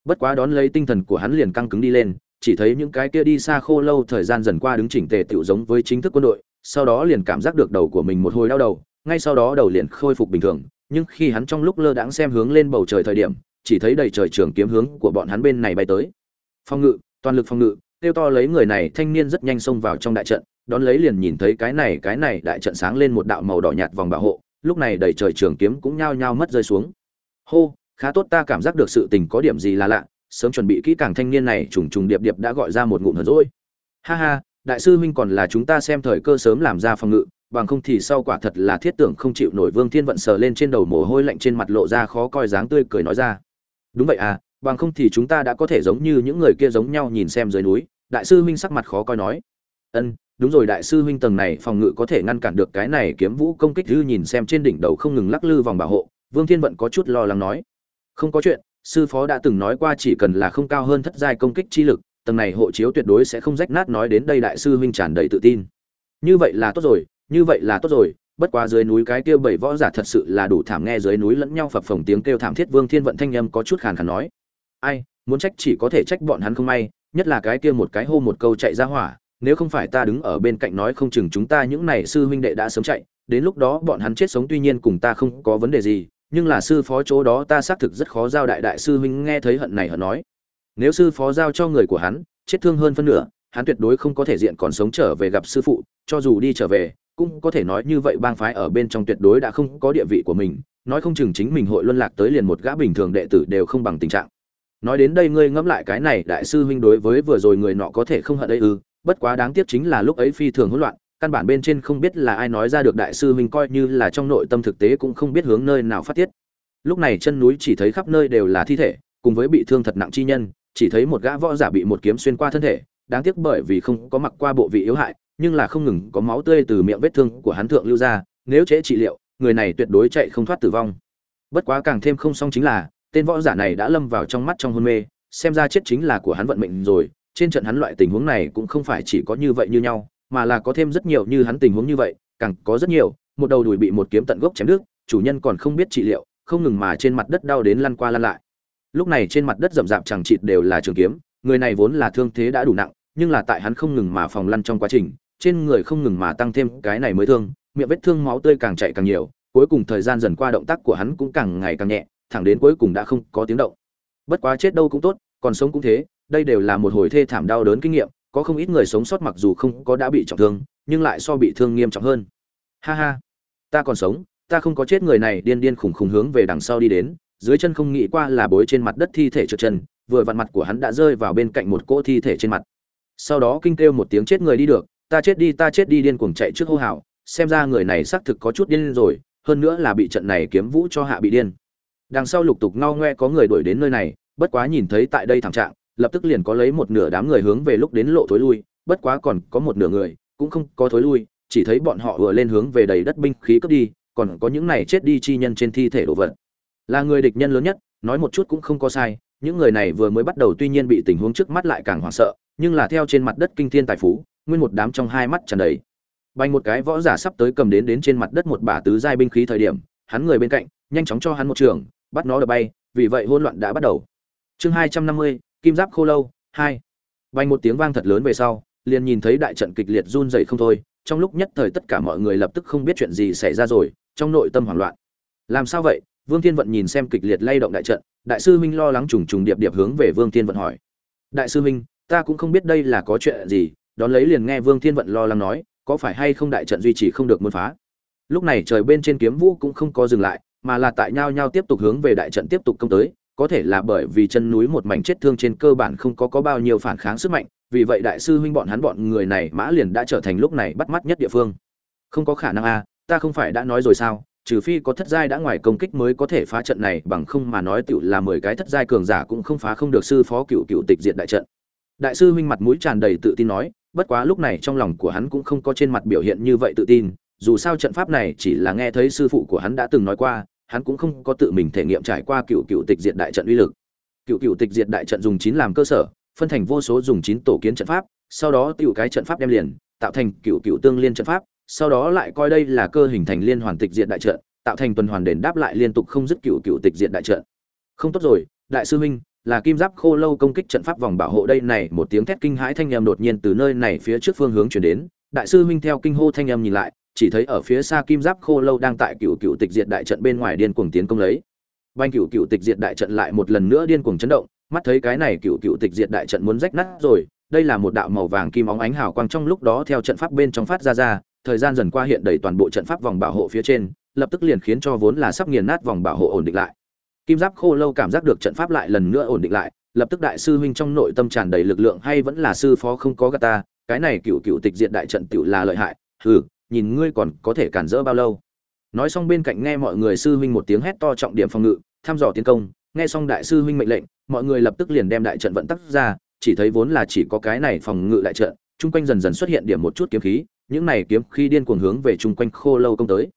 S1: Bất quá đón lấy tinh thần của hắn liền căng cứng đi lên chỉ thấy những cái kia đi xa khô lâu thời gian dần qua đứng chỉnh tề tựu giống với chính thức quân đội, sau đó liền cảm giác được đầu của mình một hồi đau đầu, ngay sau đó đầu liền khôi phục bình thường, nhưng khi hắn trong lúc lơ đãng xem hướng lên bầu trời thời điểm, chỉ thấy đầy trời trường kiếm hướng của bọn hắn bên này bay tới. Phong ngự, toàn lực phong ngự tiêu to lấy người này thanh niên rất nhanh xông vào trong đại trận, đón lấy liền nhìn thấy cái này cái này, đại trận sáng lên một đạo màu đỏ nhạt vòng bảo hộ, lúc này đầy trời trường kiếm cũng nhao nhao mất rơi xuống. Hô, khá tốt ta cảm giác được sự tình có điểm gì là lạ sớm chuẩn bị kỹ càng thanh niên này trùng trùng điệp điệp đã gọi ra một ngụm hờn rỗi ha ha, đại sư huynh còn là chúng ta xem thời cơ sớm làm ra phòng ngự, bằng không thì sau quả thật là thiết tưởng không chịu nổi vương thiên vận sờ lên trên đầu mồ hôi lạnh trên mặt lộ ra khó coi dáng tươi cười nói ra. Đúng vậy à bằng không thì chúng ta đã có thể giống như những người kia giống nhau nhìn xem dưới núi, đại sư huynh sắc mặt khó coi nói. Ân, đúng rồi đại sư huynh tầng này phòng ngự có thể ngăn cản được cái này kiếm vũ công kích dư nhìn xem trên đỉnh đầu không ngừng lắc lư vòng bảo hộ, vương thiên vận có chút lo lắng nói. Không có chuyện sư phó đã từng nói qua chỉ cần là không cao hơn thất giai công kích chi lực, tầng này hộ chiếu tuyệt đối sẽ không rách nát nói đến đây đại sư huynh tràn đầy tự tin. Như vậy là tốt rồi, như vậy là tốt rồi, bất quá dưới núi cái kia bảy võ giả thật sự là đủ thảm nghe dưới núi lẫn nhau phập phồng tiếng kêu thảm thiết vương thiên vận thanh âm có chút khàn khàn nói. Ai, muốn trách chỉ có thể trách bọn hắn không may, nhất là cái kia một cái hô một câu chạy ra hỏa, nếu không phải ta đứng ở bên cạnh nói không chừng chúng ta những này sư huynh đệ đã sớm chạy, đến lúc đó bọn hắn chết sống tuy nhiên cùng ta không có vấn đề gì nhưng là sư phó chỗ đó ta xác thực rất khó giao đại đại sư huynh nghe thấy hận này hận nói. Nếu sư phó giao cho người của hắn, chết thương hơn phân nửa, hắn tuyệt đối không có thể diện còn sống trở về gặp sư phụ, cho dù đi trở về, cũng có thể nói như vậy bang phái ở bên trong tuyệt đối đã không có địa vị của mình, nói không chừng chính mình hội luân lạc tới liền một gã bình thường đệ tử đều không bằng tình trạng. Nói đến đây ngươi ngẫm lại cái này đại sư huynh đối với vừa rồi người nọ có thể không hận đây ư, bất quá đáng tiếc chính là lúc ấy phi thường hỗn loạn căn bản bên trên không biết là ai nói ra được đại sư huynh coi như là trong nội tâm thực tế cũng không biết hướng nơi nào phát tiết. Lúc này chân núi chỉ thấy khắp nơi đều là thi thể, cùng với bị thương thật nặng chi nhân, chỉ thấy một gã võ giả bị một kiếm xuyên qua thân thể, đáng tiếc bởi vì không có mặc qua bộ vị yếu hại, nhưng là không ngừng có máu tươi từ miệng vết thương của hắn thượng lưu ra, nếu trễ trị liệu, người này tuyệt đối chạy không thoát tử vong. Bất quá càng thêm không xong chính là, tên võ giả này đã lâm vào trong mắt trong hôn mê, xem ra chết chính là của hắn vận mệnh rồi, trên trận hắn loại tình huống này cũng không phải chỉ có như vậy như nhau mà là có thêm rất nhiều như hắn tình huống như vậy, càng có rất nhiều, một đầu đùi bị một kiếm tận gốc chém đứt, chủ nhân còn không biết trị liệu, không ngừng mà trên mặt đất đau đến lăn qua lăn lại. Lúc này trên mặt đất rậm rạp chẳng chịt đều là trường kiếm, người này vốn là thương thế đã đủ nặng, nhưng là tại hắn không ngừng mà phòng lăn trong quá trình, trên người không ngừng mà tăng thêm cái này mới thương, miệng vết thương máu tươi càng chảy càng nhiều, cuối cùng thời gian dần qua động tác của hắn cũng càng ngày càng nhẹ, thẳng đến cuối cùng đã không có tiếng động. Bất quá chết đâu cũng tốt, còn sống cũng thế, đây đều là một hồi thê thảm đau đớn kinh nghiệm có không ít người sống sót mặc dù không có đã bị trọng thương, nhưng lại so bị thương nghiêm trọng hơn. Ha ha, ta còn sống, ta không có chết người này, điên điên khủng khủng hướng về đằng sau đi đến, dưới chân không nghĩ qua là bối trên mặt đất thi thể trượt chân, vừa vặn mặt của hắn đã rơi vào bên cạnh một cỗ thi thể trên mặt. Sau đó kinh kêu một tiếng chết người đi được, ta chết đi, ta chết đi điên cuồng chạy trước hô hào, xem ra người này xác thực có chút điên rồi, hơn nữa là bị trận này kiếm vũ cho hạ bị điên. Đằng sau lục tục ngao ngoe có người đuổi đến nơi này, bất quá nhìn thấy tại đây thảm trạng lập tức liền có lấy một nửa đám người hướng về lúc đến lộ thối lui, bất quá còn có một nửa người cũng không có thối lui, chỉ thấy bọn họ vừa lên hướng về đầy đất binh khí cướp đi, còn có những này chết đi chi nhân trên thi thể đổ vật. Là người địch nhân lớn nhất, nói một chút cũng không có sai, những người này vừa mới bắt đầu tuy nhiên bị tình huống trước mắt lại càng hoảng sợ, nhưng là theo trên mặt đất kinh thiên tài phú, nguyên một đám trong hai mắt tràn đầy. Bành một cái võ giả sắp tới cầm đến đến trên mặt đất một bả tứ giai binh khí thời điểm, hắn người bên cạnh, nhanh chóng cho hắn một trường, bắt nó đập bay, vì vậy hỗn loạn đã bắt đầu. Chương hai trăm năm mươi kim giáp khô lâu, hai. Bay một tiếng vang thật lớn về sau, liền nhìn thấy đại trận kịch liệt run rẩy không thôi, trong lúc nhất thời tất cả mọi người lập tức không biết chuyện gì xảy ra rồi, trong nội tâm hoảng loạn. Làm sao vậy? Vương thiên vận nhìn xem kịch liệt lay động đại trận, đại sư minh lo lắng trùng trùng điệp điệp hướng về vương thiên vận hỏi. Đại sư minh ta cũng không biết đây là có chuyện gì, đón lấy liền nghe vương thiên vận lo lắng nói, có phải hay không đại trận duy trì không được muốn phá? Lúc này trời bên trên kiếm vũ cũng không có dừng lại, mà là tại nhau nhau tiếp tục hướng về đại trận tiếp tục công tới có thể là bởi vì chân núi một mảnh chết thương trên cơ bản không có có bao nhiêu phản kháng sức mạnh, vì vậy đại sư huynh bọn hắn bọn người này mã liền đã trở thành lúc này bắt mắt nhất địa phương. Không có khả năng a ta không phải đã nói rồi sao, trừ phi có thất giai đã ngoài công kích mới có thể phá trận này, bằng không mà nói tiểu là mười cái thất giai cường giả cũng không phá không được sư phó cựu cựu tịch diệt đại trận. Đại sư huynh mặt mũi tràn đầy tự tin nói, bất quá lúc này trong lòng của hắn cũng không có trên mặt biểu hiện như vậy tự tin, dù sao trận pháp này chỉ là nghe thấy sư phụ của hắn đã từng nói qua hắn cũng không có tự mình thể nghiệm trải qua cựu cựu tịch diệt đại trận uy lực. Cựu cựu tịch diệt đại trận dùng chín làm cơ sở, phân thành vô số dùng chín tổ kiến trận pháp, sau đó tiểu cái trận pháp đem liền, tạo thành cựu cựu tương liên trận pháp, sau đó lại coi đây là cơ hình thành liên hoàn tịch diệt đại trận, tạo thành tuần hoàn đền đáp lại liên tục không dứt cựu cựu tịch diệt đại trận. Không tốt rồi, đại sư huynh, là kim giáp khô lâu công kích trận pháp vòng bảo hộ đây này, một tiếng thét kinh hãi thanh âm đột nhiên từ nơi này phía trước phương hướng chuyển đến. Đại sư huynh theo kinh hô thanh âm nhìn lại chỉ thấy ở phía xa kim giáp khô lâu đang tại cựu cựu tịch diệt đại trận bên ngoài điên cuồng tiến công lấy. Banh cựu cựu tịch diệt đại trận lại một lần nữa điên cuồng chấn động, mắt thấy cái này cựu cựu tịch diệt đại trận muốn rách nát rồi, đây là một đạo màu vàng kim óng ánh hào quang trong lúc đó theo trận pháp bên trong phát ra ra, thời gian dần qua hiện đầy toàn bộ trận pháp vòng bảo hộ phía trên, lập tức liền khiến cho vốn là sắp nghiền nát vòng bảo hộ ổn định lại. Kim giáp khô lâu cảm giác được trận pháp lại lần nữa ổn định lại, lập tức đại sư huynh trong nội tâm tràn đầy lực lượng hay vẫn là sư phó không có gà ta, cái này cựu cựu tịch diệt đại trận cựu là lợi hại, hừ nhìn ngươi còn có thể cản rỡ bao lâu. Nói xong bên cạnh nghe mọi người sư huynh một tiếng hét to trọng điểm phòng ngự, thăm dò tiến công, nghe xong đại sư huynh mệnh lệnh, mọi người lập tức liền đem đại trận vận tắc ra, chỉ thấy vốn là chỉ có cái này phòng ngự đại trận, chung quanh dần dần xuất hiện điểm một chút kiếm khí, những này kiếm khi điên cuồng hướng về chung quanh khô lâu công tới.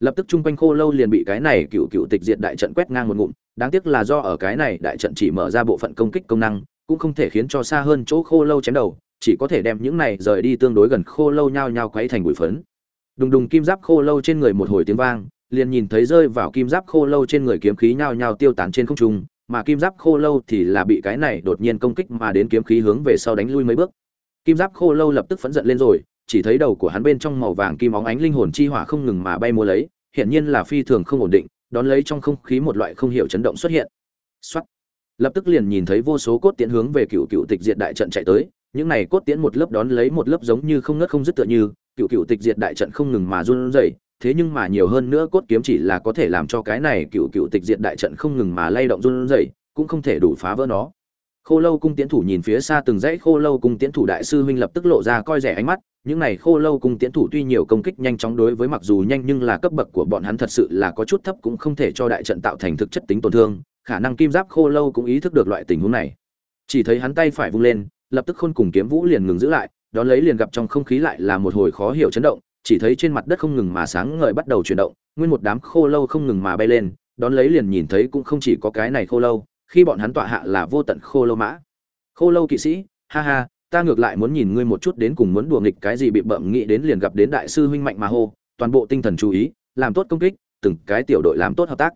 S1: Lập tức chung quanh khô lâu liền bị cái này cựu cựu tịch diệt đại trận quét ngang một ngụm, đáng tiếc là do ở cái này đại trận chỉ mở ra bộ phận công kích công năng, cũng không thể khiến cho xa hơn chỗ khô lâu chém đầu, chỉ có thể đem những này rời đi tương đối gần khô lâu nhao nhao quấy thành bụi phấn đùng đùng kim giáp khô lâu trên người một hồi tiếng vang, liền nhìn thấy rơi vào kim giáp khô lâu trên người kiếm khí nhao nhao tiêu tán trên không trung, mà kim giáp khô lâu thì là bị cái này đột nhiên công kích mà đến kiếm khí hướng về sau đánh lui mấy bước kim giáp khô lâu lập tức phẫn giận lên rồi, chỉ thấy đầu của hắn bên trong màu vàng kim óng ánh linh hồn chi hỏa không ngừng mà bay múa lấy, hiển nhiên là phi thường không ổn định, đón lấy trong không khí một loại không hiểu chấn động xuất hiện Soát. lập tức liền nhìn thấy vô số cốt tiễn hướng về cựu cựu tịch diệt đại trận chạy tới, những này cốt tiễn một lớp đón lấy một lớp giống như không ngớt không dứt tựa như cựu cựu tịch diệt đại trận không ngừng mà run rẩy, thế nhưng mà nhiều hơn nữa cốt kiếm chỉ là có thể làm cho cái này cựu cựu tịch diệt đại trận không ngừng mà lay động run rẩy, cũng không thể đủ phá vỡ nó. Khô lâu cung tiến thủ nhìn phía xa từng dãy khô lâu cung tiến thủ đại sư huynh lập tức lộ ra coi rẻ ánh mắt, những này khô lâu cung tiến thủ tuy nhiều công kích nhanh chóng đối với mặc dù nhanh nhưng là cấp bậc của bọn hắn thật sự là có chút thấp cũng không thể cho đại trận tạo thành thực chất tính tổn thương, khả năng kim giáp khô lâu cũng ý thức được loại tình huống này. Chỉ thấy hắn tay phải vung lên, lập tức khôn cùng kiếm vũ liền ngừng giữ lại đón lấy liền gặp trong không khí lại là một hồi khó hiểu chấn động, chỉ thấy trên mặt đất không ngừng mà sáng ngời bắt đầu chuyển động, nguyên một đám khô lâu không ngừng mà bay lên, đón lấy liền nhìn thấy cũng không chỉ có cái này khô lâu, khi bọn hắn tọa hạ là vô tận khô lâu mã. Khô lâu kỵ sĩ, ha ha, ta ngược lại muốn nhìn ngươi một chút đến cùng muốn đùa nghịch cái gì bị bậm nghĩ đến liền gặp đến đại sư huynh mạnh mà hô, toàn bộ tinh thần chú ý, làm tốt công kích, từng cái tiểu đội làm tốt hợp tác.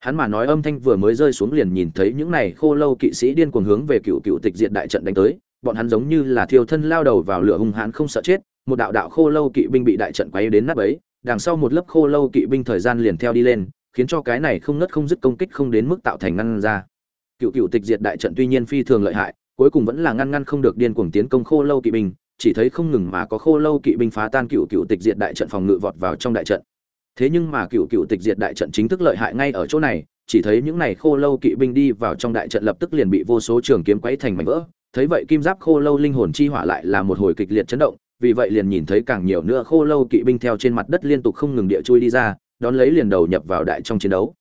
S1: Hắn mà nói âm thanh vừa mới rơi xuống liền nhìn thấy những này khô lâu kỵ sĩ điên cuồng hướng về cựu cựu tịch diện đại trận đánh tới bọn hắn giống như là thiêu thân lao đầu vào lửa hung hãn không sợ chết, một đạo đạo khô lâu kỵ binh bị đại trận quấy đến nát ấy đằng sau một lớp khô lâu kỵ binh thời gian liền theo đi lên, khiến cho cái này không ngất không dứt công kích không đến mức tạo thành ngăn ra. Cựu cựu tịch diệt đại trận tuy nhiên phi thường lợi hại, cuối cùng vẫn là ngăn ngăn không được điên cuồng tiến công khô lâu kỵ binh, chỉ thấy không ngừng mà có khô lâu kỵ binh phá tan cựu cựu tịch diệt đại trận phòng ngự vọt vào trong đại trận. Thế nhưng mà cựu cựu tịch diệt đại trận chính thức lợi hại ngay ở chỗ này, chỉ thấy những này khô lâu kỵ binh đi vào trong đại trận lập tức liền bị vô số trường kiếm quấy thành mảnh vỡ thấy vậy kim giáp khô lâu linh hồn chi hỏa lại là một hồi kịch liệt chấn động, vì vậy liền nhìn thấy càng nhiều nữa khô lâu kỵ binh theo trên mặt đất liên tục không ngừng địa chui đi ra, đón lấy liền đầu nhập vào đại trong chiến đấu.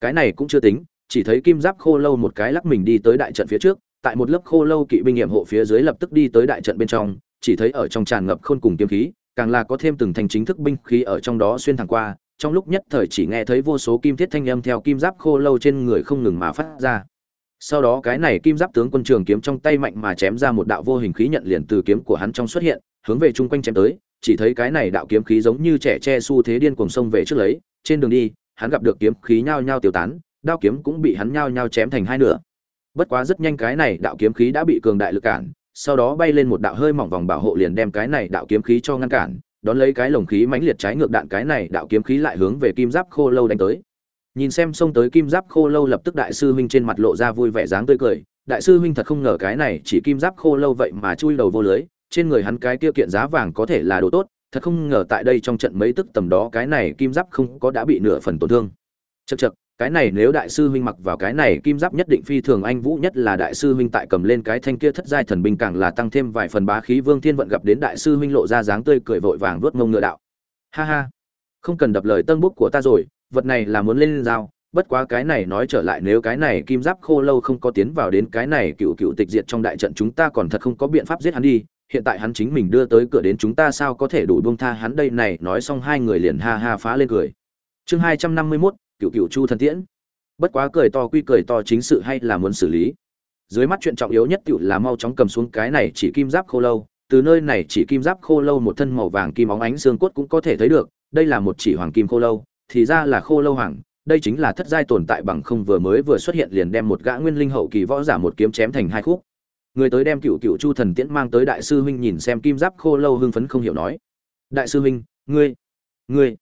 S1: Cái này cũng chưa tính, chỉ thấy kim giáp khô lâu một cái lắc mình đi tới đại trận phía trước, tại một lớp khô lâu kỵ binh nghiệm hộ phía dưới lập tức đi tới đại trận bên trong, chỉ thấy ở trong tràn ngập khôn cùng kiếm khí, càng là có thêm từng thành chính thức binh khí ở trong đó xuyên thẳng qua, trong lúc nhất thời chỉ nghe thấy vô số kim thiết thanh âm theo kim giáp khô lâu trên người không ngừng mà phát ra sau đó cái này kim giáp tướng quân trường kiếm trong tay mạnh mà chém ra một đạo vô hình khí nhận liền từ kiếm của hắn trong xuất hiện, hướng về chung quanh chém tới. Chỉ thấy cái này đạo kiếm khí giống như trẻ che xu thế điên cuồng sông về trước lấy. Trên đường đi, hắn gặp được kiếm khí nhao nhao tiêu tán, đao kiếm cũng bị hắn nhao nhao chém thành hai nửa. Bất quá rất nhanh cái này đạo kiếm khí đã bị cường đại lực cản, sau đó bay lên một đạo hơi mỏng vòng bảo hộ liền đem cái này đạo kiếm khí cho ngăn cản. Đón lấy cái lồng khí mãnh liệt trái ngược đạn, cái này đạo kiếm khí lại hướng về kim giáp khô lâu đánh tới nhìn xem xông tới kim giáp khô lâu lập tức đại sư huynh trên mặt lộ ra vui vẻ dáng tươi cười, đại sư huynh thật không ngờ cái này chỉ kim giáp khô lâu vậy mà chui đầu vô lưới, trên người hắn cái tiêu kiện giá vàng có thể là đồ tốt, thật không ngờ tại đây trong trận mấy tức tầm đó cái này kim giáp không có đã bị nửa phần tổn thương. Chật chật cái này nếu đại sư huynh mặc vào cái này kim giáp nhất định phi thường anh vũ nhất là đại sư huynh tại cầm lên cái thanh kia thất giai thần binh càng là tăng thêm vài phần bá khí vương thiên vận gặp đến đại sư huynh lộ ra dáng tươi cười vội vàng vuốt ngông ngựa đạo. Ha ha, không cần đập lời tân bút của ta rồi vật này là muốn lên dao bất quá cái này nói trở lại nếu cái này kim giáp khô lâu không có tiến vào đến cái này cựu cựu tịch diệt trong đại trận chúng ta còn thật không có biện pháp giết hắn đi, hiện tại hắn chính mình đưa tới cửa đến chúng ta sao có thể đủ buông tha hắn đây này, nói xong hai người liền ha ha phá lên cười. Chương hai trăm năm mươi mốt, cựu cựu chu thần tiễn. Bất quá cười to quy cười to chính sự hay là muốn xử lý. Dưới mắt chuyện trọng yếu nhất cựu là mau chóng cầm xuống cái này chỉ kim giáp khô lâu, từ nơi này chỉ kim giáp khô lâu một thân màu vàng kim óng ánh xương cốt cũng có thể thấy được, đây là một chỉ hoàng kim khô lâu thì ra là khô lâu hoàng, đây chính là thất giai tồn tại bằng không vừa mới vừa xuất hiện liền đem một gã nguyên linh hậu kỳ võ giả một kiếm chém thành hai khúc. Người tới đem cựu cựu chu thần tiễn mang tới đại sư huynh nhìn xem kim giáp khô lâu hưng phấn không hiểu nói, đại sư huynh, ngươi ngươi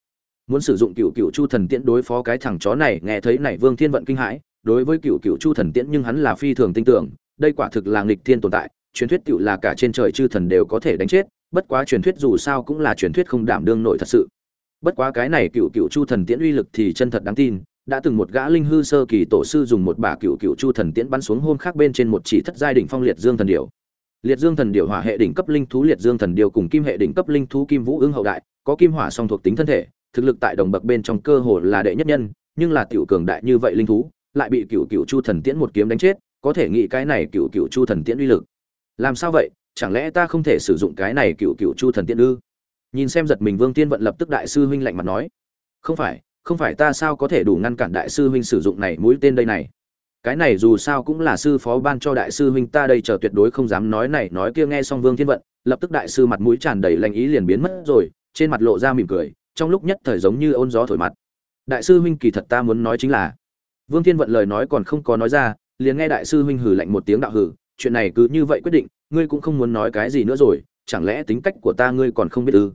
S1: muốn sử dụng cựu cựu chu thần tiễn đối phó cái thằng chó này, nghe thấy này vương thiên vận kinh hãi, đối với cựu cựu chu thần tiễn nhưng hắn là phi thường tin tưởng, đây quả thực là nghịch thiên tồn tại, truyền thuyết cựu là cả trên trời chư thần đều có thể đánh chết, bất quá truyền thuyết dù sao cũng là truyền thuyết không đảm đương nổi thật sự bất quá cái này cựu cựu chu thần tiễn uy lực thì chân thật đáng tin, đã từng một gã linh hư sơ kỳ tổ sư dùng một bả cựu cựu chu thần tiễn bắn xuống hôm khác bên trên một chỉ thất giai đỉnh phong liệt dương thần điểu. Liệt dương thần điểu hỏa hệ đỉnh cấp linh thú liệt dương thần điểu cùng kim hệ đỉnh cấp linh thú kim vũ ứng hậu đại, có kim hỏa song thuộc tính thân thể, thực lực tại đồng bậc bên trong cơ hồ là đệ nhất nhân, nhưng là tiểu cường đại như vậy linh thú, lại bị cựu cựu chu thần tiễn một kiếm đánh chết, có thể nghĩ cái này cựu cựu chu thần tiễn uy lực. Làm sao vậy? Chẳng lẽ ta không thể sử dụng cái này cựu cựu chu thần tiễn ư? Nhìn xem giật mình vương tiên vận lập tức đại sư huynh lạnh mặt nói, không phải không phải ta sao có thể đủ ngăn cản đại sư huynh sử dụng này mũi tên đây này? Cái này dù sao cũng là sư phó ban cho đại sư huynh ta đây chờ tuyệt đối không dám nói này, nói kia nghe xong vương thiên vận, lập tức đại sư mặt mũi tràn đầy lành ý liền biến mất rồi, trên mặt lộ ra mỉm cười, trong lúc nhất thời giống như ôn gió thổi mặt. Đại sư huynh kỳ thật ta muốn nói chính là, vương thiên vận lời nói còn không có nói ra, liền nghe đại sư huynh hử lạnh một tiếng đạo hử chuyện này cứ như vậy quyết định, ngươi cũng không muốn nói cái gì nữa rồi, chẳng lẽ tính cách của ta ngươi còn không biết ư?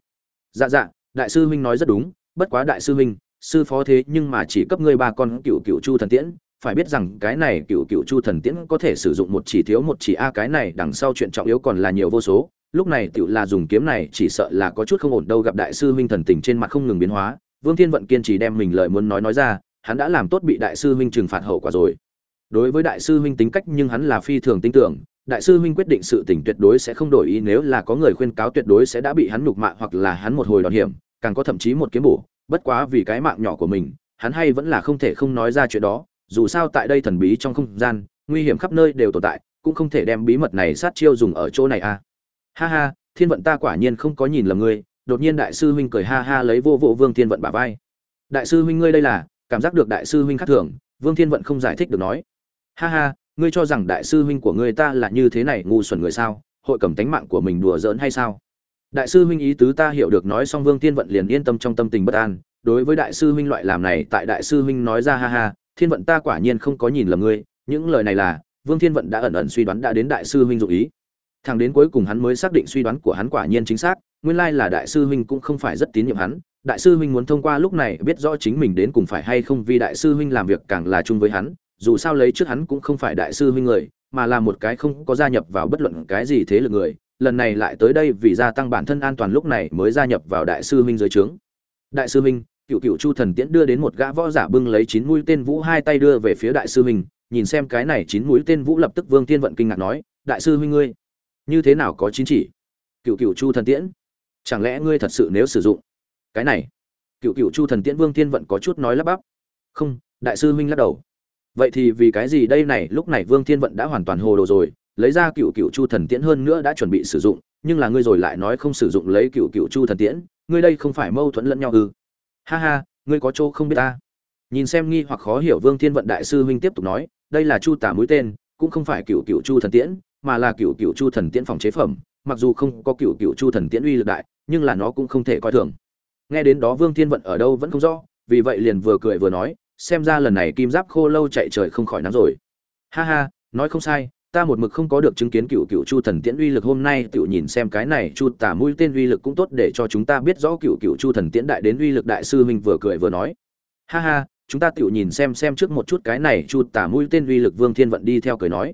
S1: Dạ dạ đại sư huynh nói rất đúng, bất quá đại sư huynh, sư phó thế nhưng mà chỉ cấp ngươi ba con cựu cựu chu thần tiễn, phải biết rằng cái này cựu cựu chu thần tiễn có thể sử dụng một chỉ thiếu một chỉ a, cái này đằng sau chuyện trọng yếu còn là nhiều vô số, lúc này tựu là dùng kiếm này chỉ sợ là có chút không ổn đâu gặp đại sư huynh thần tình trên mặt không ngừng biến hóa, vương thiên vận kiên trì đem mình lời muốn nói nói ra, hắn đã làm tốt bị đại sư huynh trừng phạt hậu quả rồi. Đối với đại sư huynh tính cách nhưng hắn là phi thường tin tưởng đại sư huynh quyết định sự tình tuyệt đối sẽ không đổi ý, nếu là có người khuyên cáo tuyệt đối sẽ đã bị hắn nhục mạ hoặc là hắn một hồi đòn hiểm, càng có thậm chí một kiếm bổ. Bất quá vì cái mạng nhỏ của mình, hắn hay vẫn là không thể không nói ra chuyện đó, dù sao tại đây thần bí trong không gian, nguy hiểm khắp nơi đều tồn tại, cũng không thể đem bí mật này sát chiêu dùng ở chỗ này à. Ha ha, thiên vận ta quả nhiên không có nhìn lầm ngươi, đột nhiên đại sư huynh cười ha ha lấy vô vô vương thiên vận bả vai. Đại sư huynh ngươi đây là, cảm giác được đại sư huynh khác thường, vương thiên vận không giải thích được nói. Ha ha ngươi cho rằng đại sư huynh của ngươi ta là như thế này ngu xuẩn người sao? Hội cầm tánh mạng của mình đùa giỡn hay sao? Đại sư huynh ý tứ ta hiểu được nói xong vương thiên vận liền yên tâm trong tâm tình bất an. Đối với đại sư huynh loại làm này, tại đại sư huynh nói ra ha ha, thiên vận ta quả nhiên không có nhìn lầm ngươi. Những lời này là, vương thiên vận đã ẩn ẩn suy đoán đã đến đại sư huynh dụ ý. Thằng đến cuối cùng hắn mới xác định suy đoán của hắn quả nhiên chính xác, nguyên lai là đại sư huynh cũng không phải rất tín nhiệm hắn. Đại sư huynh muốn thông qua lúc này biết rõ chính mình đến cùng phải hay không vì đại sư huynh làm việc càng là chung với hắn dù sao lấy trước hắn cũng không phải đại sư huynh người, mà là một cái không có gia nhập vào bất luận cái gì thế lực người, lần này lại tới đây vì gia tăng bản thân an toàn lúc này mới gia nhập vào đại sư huynh dưới trướng. Đại sư huynh cựu cựu chu thần tiễn đưa đến một gã võ giả bưng lấy chín mũi tên vũ hai tay đưa về phía đại sư huynh, nhìn xem cái này chín mũi tên vũ lập tức vương tiên vận kinh ngạc nói, đại sư huynh ngươi, như thế nào có chín chỉ? Cựu cựu chu thần tiễn, chẳng lẽ ngươi thật sự nếu sử dụng cái này? Cựu cựu chu thần tiễn vương tiên vận có chút nói lắp bắp. Không, đại sư huynh lắc đầu vậy thì vì cái gì đây này, lúc này vương thiên vận đã hoàn toàn hồ đồ rồi, lấy ra cựu cựu chu thần tiễn hơn nữa đã chuẩn bị sử dụng, nhưng là ngươi rồi lại nói không sử dụng lấy cựu cựu chu thần tiễn, ngươi đây không phải mâu thuẫn lẫn nhau ư? Ha ha, ngươi có chỗ không biết ta? Nhìn xem nghi hoặc khó hiểu vương thiên vận đại sư huynh tiếp tục nói, đây là chu tả mũi tên, cũng không phải cựu cựu chu thần tiễn, mà là cựu cựu chu thần tiễn phòng chế phẩm, mặc dù không có cựu cựu chu thần tiễn uy lực đại, nhưng là nó cũng không thể coi thường. Nghe đến đó vương thiên vận ở đâu vẫn không rõ, vì vậy liền vừa cười vừa nói xem ra lần này kim giáp khô lâu chạy trời không khỏi nắm rồi. Ha ha, nói không sai, ta một mực không có được chứng kiến cựu cựu chu thần tiễn uy lực hôm nay tựu nhìn xem cái này chu tả mũi tên uy lực cũng tốt để cho chúng ta biết rõ cựu cựu chu thần tiễn đại đến uy lực đại sư huynh vừa cười vừa nói. Ha ha, chúng ta tựu nhìn xem xem trước một chút cái này chu tả mũi tên uy lực vương thiên vận đi theo cười nói.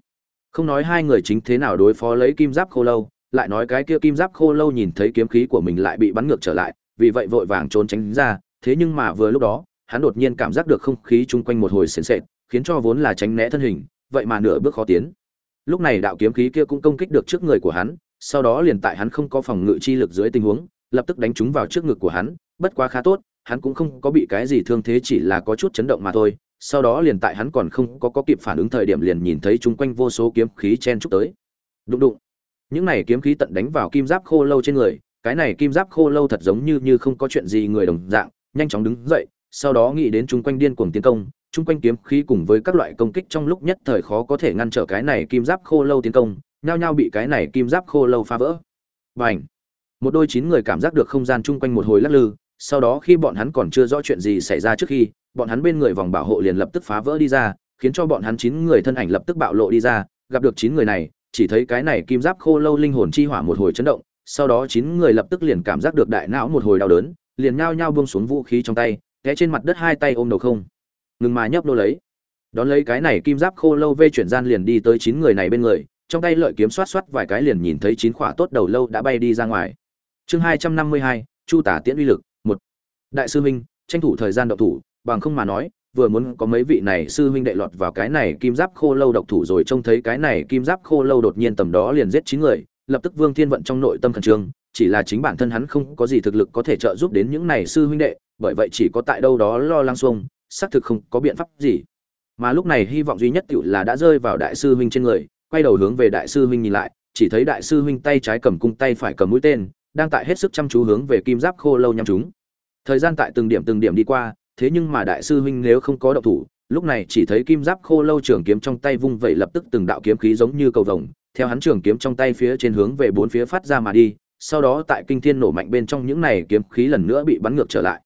S1: Không nói hai người chính thế nào đối phó lấy kim giáp khô lâu, lại nói cái kia kim giáp khô lâu nhìn thấy kiếm khí của mình lại bị bắn ngược trở lại, vì vậy vội vàng trốn tránh ra, thế nhưng mà vừa lúc đó hắn đột nhiên cảm giác được không khí chung quanh một hồi xiển sệt khiến cho vốn là tránh né thân hình vậy mà nửa bước khó tiến. Lúc này đạo kiếm khí kia cũng công kích được trước người của hắn sau đó liền tại hắn không có phòng ngự chi lực dưới tình huống lập tức đánh trúng vào trước ngực của hắn bất quá khá tốt hắn cũng không có bị cái gì thương thế chỉ là có chút chấn động mà thôi sau đó liền tại hắn còn không có, có kịp phản ứng thời điểm liền nhìn thấy chúng quanh vô số kiếm khí chen chúc tới. Đụng đụng. Những này kiếm khí tận đánh vào kim giáp khô lâu trên người cái này kim giáp khô lâu thật giống như như không có chuyện gì người đồng dạng nhanh chóng đứng dậy sau đó nghĩ đến chung quanh điên cuồng tiến công, chung quanh kiếm khí cùng với các loại công kích trong lúc nhất thời khó có thể ngăn trở cái này kim giáp khô lâu tiến công, nhao nhao bị cái này kim giáp khô lâu phá vỡ. Và ảnh một đôi chín người cảm giác được không gian chung quanh một hồi lắc lư, sau đó khi bọn hắn còn chưa rõ chuyện gì xảy ra trước khi, bọn hắn bên người vòng bảo hộ liền lập tức phá vỡ đi ra, khiến cho bọn hắn chín người thân ảnh lập tức bạo lộ đi ra, gặp được chín người này, chỉ thấy cái này kim giáp khô lâu linh hồn chi hỏa một hồi chấn động, sau đó chín người lập tức liền cảm giác được đại não một hồi đau đớn, liền nhao nhao buông xuống vũ khí trong tay té trên mặt đất hai tay ôm đầu không. Ngừng mà nhấp nô lấy. Đón lấy cái này kim giáp khô lâu vê chuyển gian liền đi tới chín người này bên người, trong tay lợi kiếm xoát xoát vài cái liền nhìn thấy chín khỏa tốt đầu lâu đã bay đi ra ngoài. Chương hai trăm năm mươi hai, chu tả tiễn uy lực, một. Đại sư huynh, tranh thủ thời gian độc thủ, bằng không mà nói, vừa muốn có mấy vị này sư huynh đệ lọt vào cái này kim giáp khô lâu độc thủ rồi trông thấy cái này kim giáp khô lâu đột nhiên tầm đó liền giết chín người, lập tức vương thiên vận trong nội tâm khẩn trương, chỉ là chính bản thân hắn không có gì thực lực có thể trợ giúp đến những này sư huynh đệ bởi vậy chỉ có tại đâu đó lo lắng xuông, xác thực không có biện pháp gì. Mà lúc này hy vọng duy nhất tựu là đã rơi vào đại sư huynh trên người, quay đầu hướng về đại sư huynh nhìn lại, chỉ thấy đại sư huynh tay trái cầm cung tay phải cầm mũi tên, đang tại hết sức chăm chú hướng về kim giáp khô lâu nhắm chúng. Thời gian tại từng điểm từng điểm đi qua, thế nhưng mà đại sư huynh nếu không có động thủ, lúc này chỉ thấy kim giáp khô lâu trường kiếm trong tay vung vẩy lập tức từng đạo kiếm khí giống như cầu vồng, theo hắn trường kiếm trong tay phía trên hướng về bốn phía phát ra mà đi, sau đó tại kinh thiên nổ mạnh bên trong những này kiếm khí lần nữa bị bắn ngược trở lại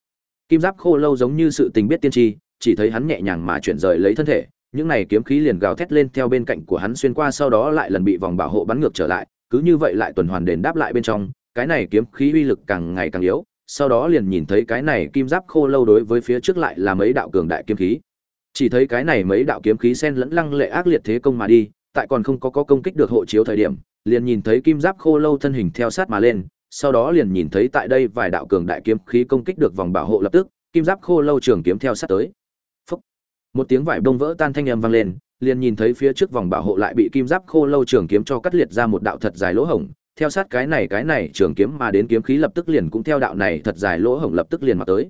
S1: kim giáp khô lâu giống như sự tình biết tiên tri, chỉ thấy hắn nhẹ nhàng mà chuyển rời lấy thân thể, những này kiếm khí liền gào thét lên theo bên cạnh của hắn xuyên qua sau đó lại lần bị vòng bảo hộ bắn ngược trở lại, cứ như vậy lại tuần hoàn đền đáp lại bên trong, cái này kiếm khí uy lực càng ngày càng yếu, sau đó liền nhìn thấy cái này kim giáp khô lâu đối với phía trước lại là mấy đạo cường đại kiếm khí. Chỉ thấy cái này mấy đạo kiếm khí sen lẫn lăng lệ ác liệt thế công mà đi, tại còn không có có công kích được hộ chiếu thời điểm, liền nhìn thấy kim giáp khô lâu thân hình theo sát mà lên sau đó liền nhìn thấy tại đây vài đạo cường đại kiếm khí công kích được vòng bảo hộ lập tức, kim giáp khô lâu trường kiếm theo sát tới. Phúc. một tiếng vải bông vỡ tan thanh âm vang lên, liền nhìn thấy phía trước vòng bảo hộ lại bị kim giáp khô lâu trường kiếm cho cắt liệt ra một đạo thật dài lỗ hổng. Theo sát cái này cái này, trường kiếm mà đến kiếm khí lập tức liền cũng theo đạo này thật dài lỗ hổng lập tức liền mặc tới.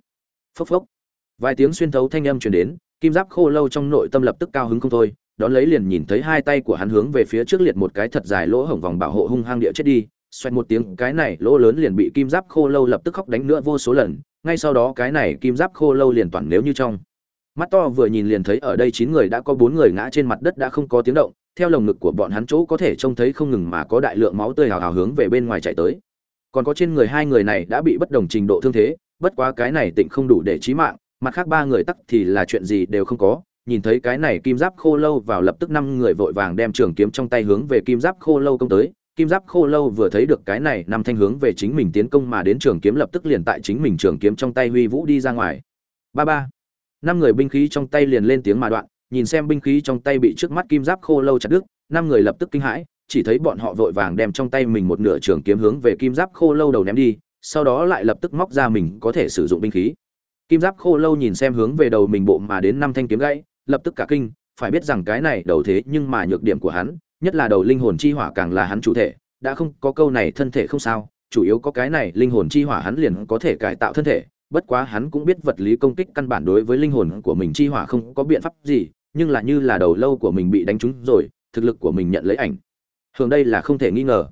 S1: Phốc phốc. Vài tiếng xuyên thấu thanh âm truyền đến, kim giáp khô lâu trong nội tâm lập tức cao hứng không thôi, đón lấy liền nhìn thấy hai tay của hắn hướng về phía trước liệt một cái thật dài lỗ hổng vòng bảo hộ hung hăng địa chết đi xoẹt một tiếng, cái này lỗ lớn liền bị kim giáp khô lâu lập tức khóc đánh nữa vô số lần, ngay sau đó cái này kim giáp khô lâu liền toàn nếu như trong. Mắt to vừa nhìn liền thấy ở đây chín người đã có bốn người ngã trên mặt đất đã không có tiếng động, theo lồng ngực của bọn hắn chỗ có thể trông thấy không ngừng mà có đại lượng máu tươi hào hào hướng về bên ngoài chạy tới. Còn có trên người hai người này đã bị bất đồng trình độ thương thế, bất quá cái này tịnh không đủ để chí mạng, mặt khác ba người tắc thì là chuyện gì đều không có. Nhìn thấy cái này kim giáp khô lâu vào lập tức năm người vội vàng đem trường kiếm trong tay hướng về kim giáp khô lâu công tới kim giáp khô lâu vừa thấy được cái này, năm thanh hướng về chính mình tiến công mà đến trường kiếm lập tức liền tại chính mình trường kiếm trong tay huy vũ đi ra ngoài. Ba ba. Năm người binh khí trong tay liền lên tiếng mà đoạn, nhìn xem binh khí trong tay bị trước mắt kim giáp khô lâu chặt đứt, năm người lập tức kinh hãi, chỉ thấy bọn họ vội vàng đem trong tay mình một nửa trường kiếm hướng về kim giáp khô lâu đầu ném đi, sau đó lại lập tức móc ra mình có thể sử dụng binh khí. Kim giáp khô lâu nhìn xem hướng về đầu mình bộ mà đến năm thanh kiếm gãy, lập tức cả kinh, phải biết rằng cái này đầu thế nhưng mà nhược điểm của hắn nhất là đầu linh hồn chi hỏa càng là hắn chủ thể, đã không, có câu này thân thể không sao, chủ yếu có cái này linh hồn chi hỏa hắn liền có thể cải tạo thân thể, bất quá hắn cũng biết vật lý công kích căn bản đối với linh hồn của mình chi hỏa không có biện pháp gì, nhưng là như là đầu lâu của mình bị đánh trúng rồi, thực lực của mình nhận lấy ảnh. Thường đây là không thể nghi ngờ.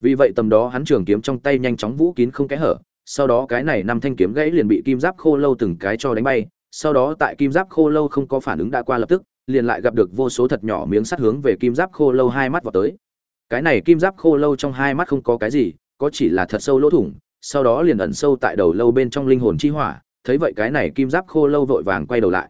S1: Vì vậy tầm đó hắn trường kiếm trong tay nhanh chóng vũ kín không kẽ hở, sau đó cái này năm thanh kiếm gãy liền bị kim giáp khô lâu từng cái cho đánh bay, sau đó tại kim giáp khô lâu không có phản ứng đã qua lập tức liền lại gặp được vô số thật nhỏ miếng sắt hướng về kim giáp khô lâu hai mắt vào tới. Cái này kim giáp khô lâu trong hai mắt không có cái gì, có chỉ là thật sâu lỗ thủng, sau đó liền ẩn sâu tại đầu lâu bên trong linh hồn chi hỏa, thấy vậy cái này kim giáp khô lâu vội vàng quay đầu lại.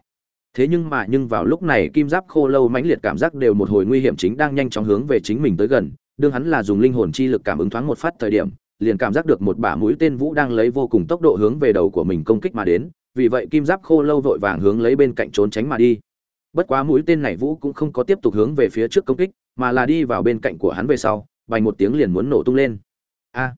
S1: Thế nhưng mà nhưng vào lúc này kim giáp khô lâu mãnh liệt cảm giác đều một hồi nguy hiểm chính đang nhanh chóng hướng về chính mình tới gần, đương hắn là dùng linh hồn chi lực cảm ứng thoáng một phát thời điểm, liền cảm giác được một bả mũi tên vũ đang lấy vô cùng tốc độ hướng về đầu của mình công kích mà đến, vì vậy kim giáp khô lâu vội vàng hướng lấy bên cạnh trốn tránh mà đi bất quá mũi tên này vũ cũng không có tiếp tục hướng về phía trước công kích mà là đi vào bên cạnh của hắn về sau vành một tiếng liền muốn nổ tung lên. A! À,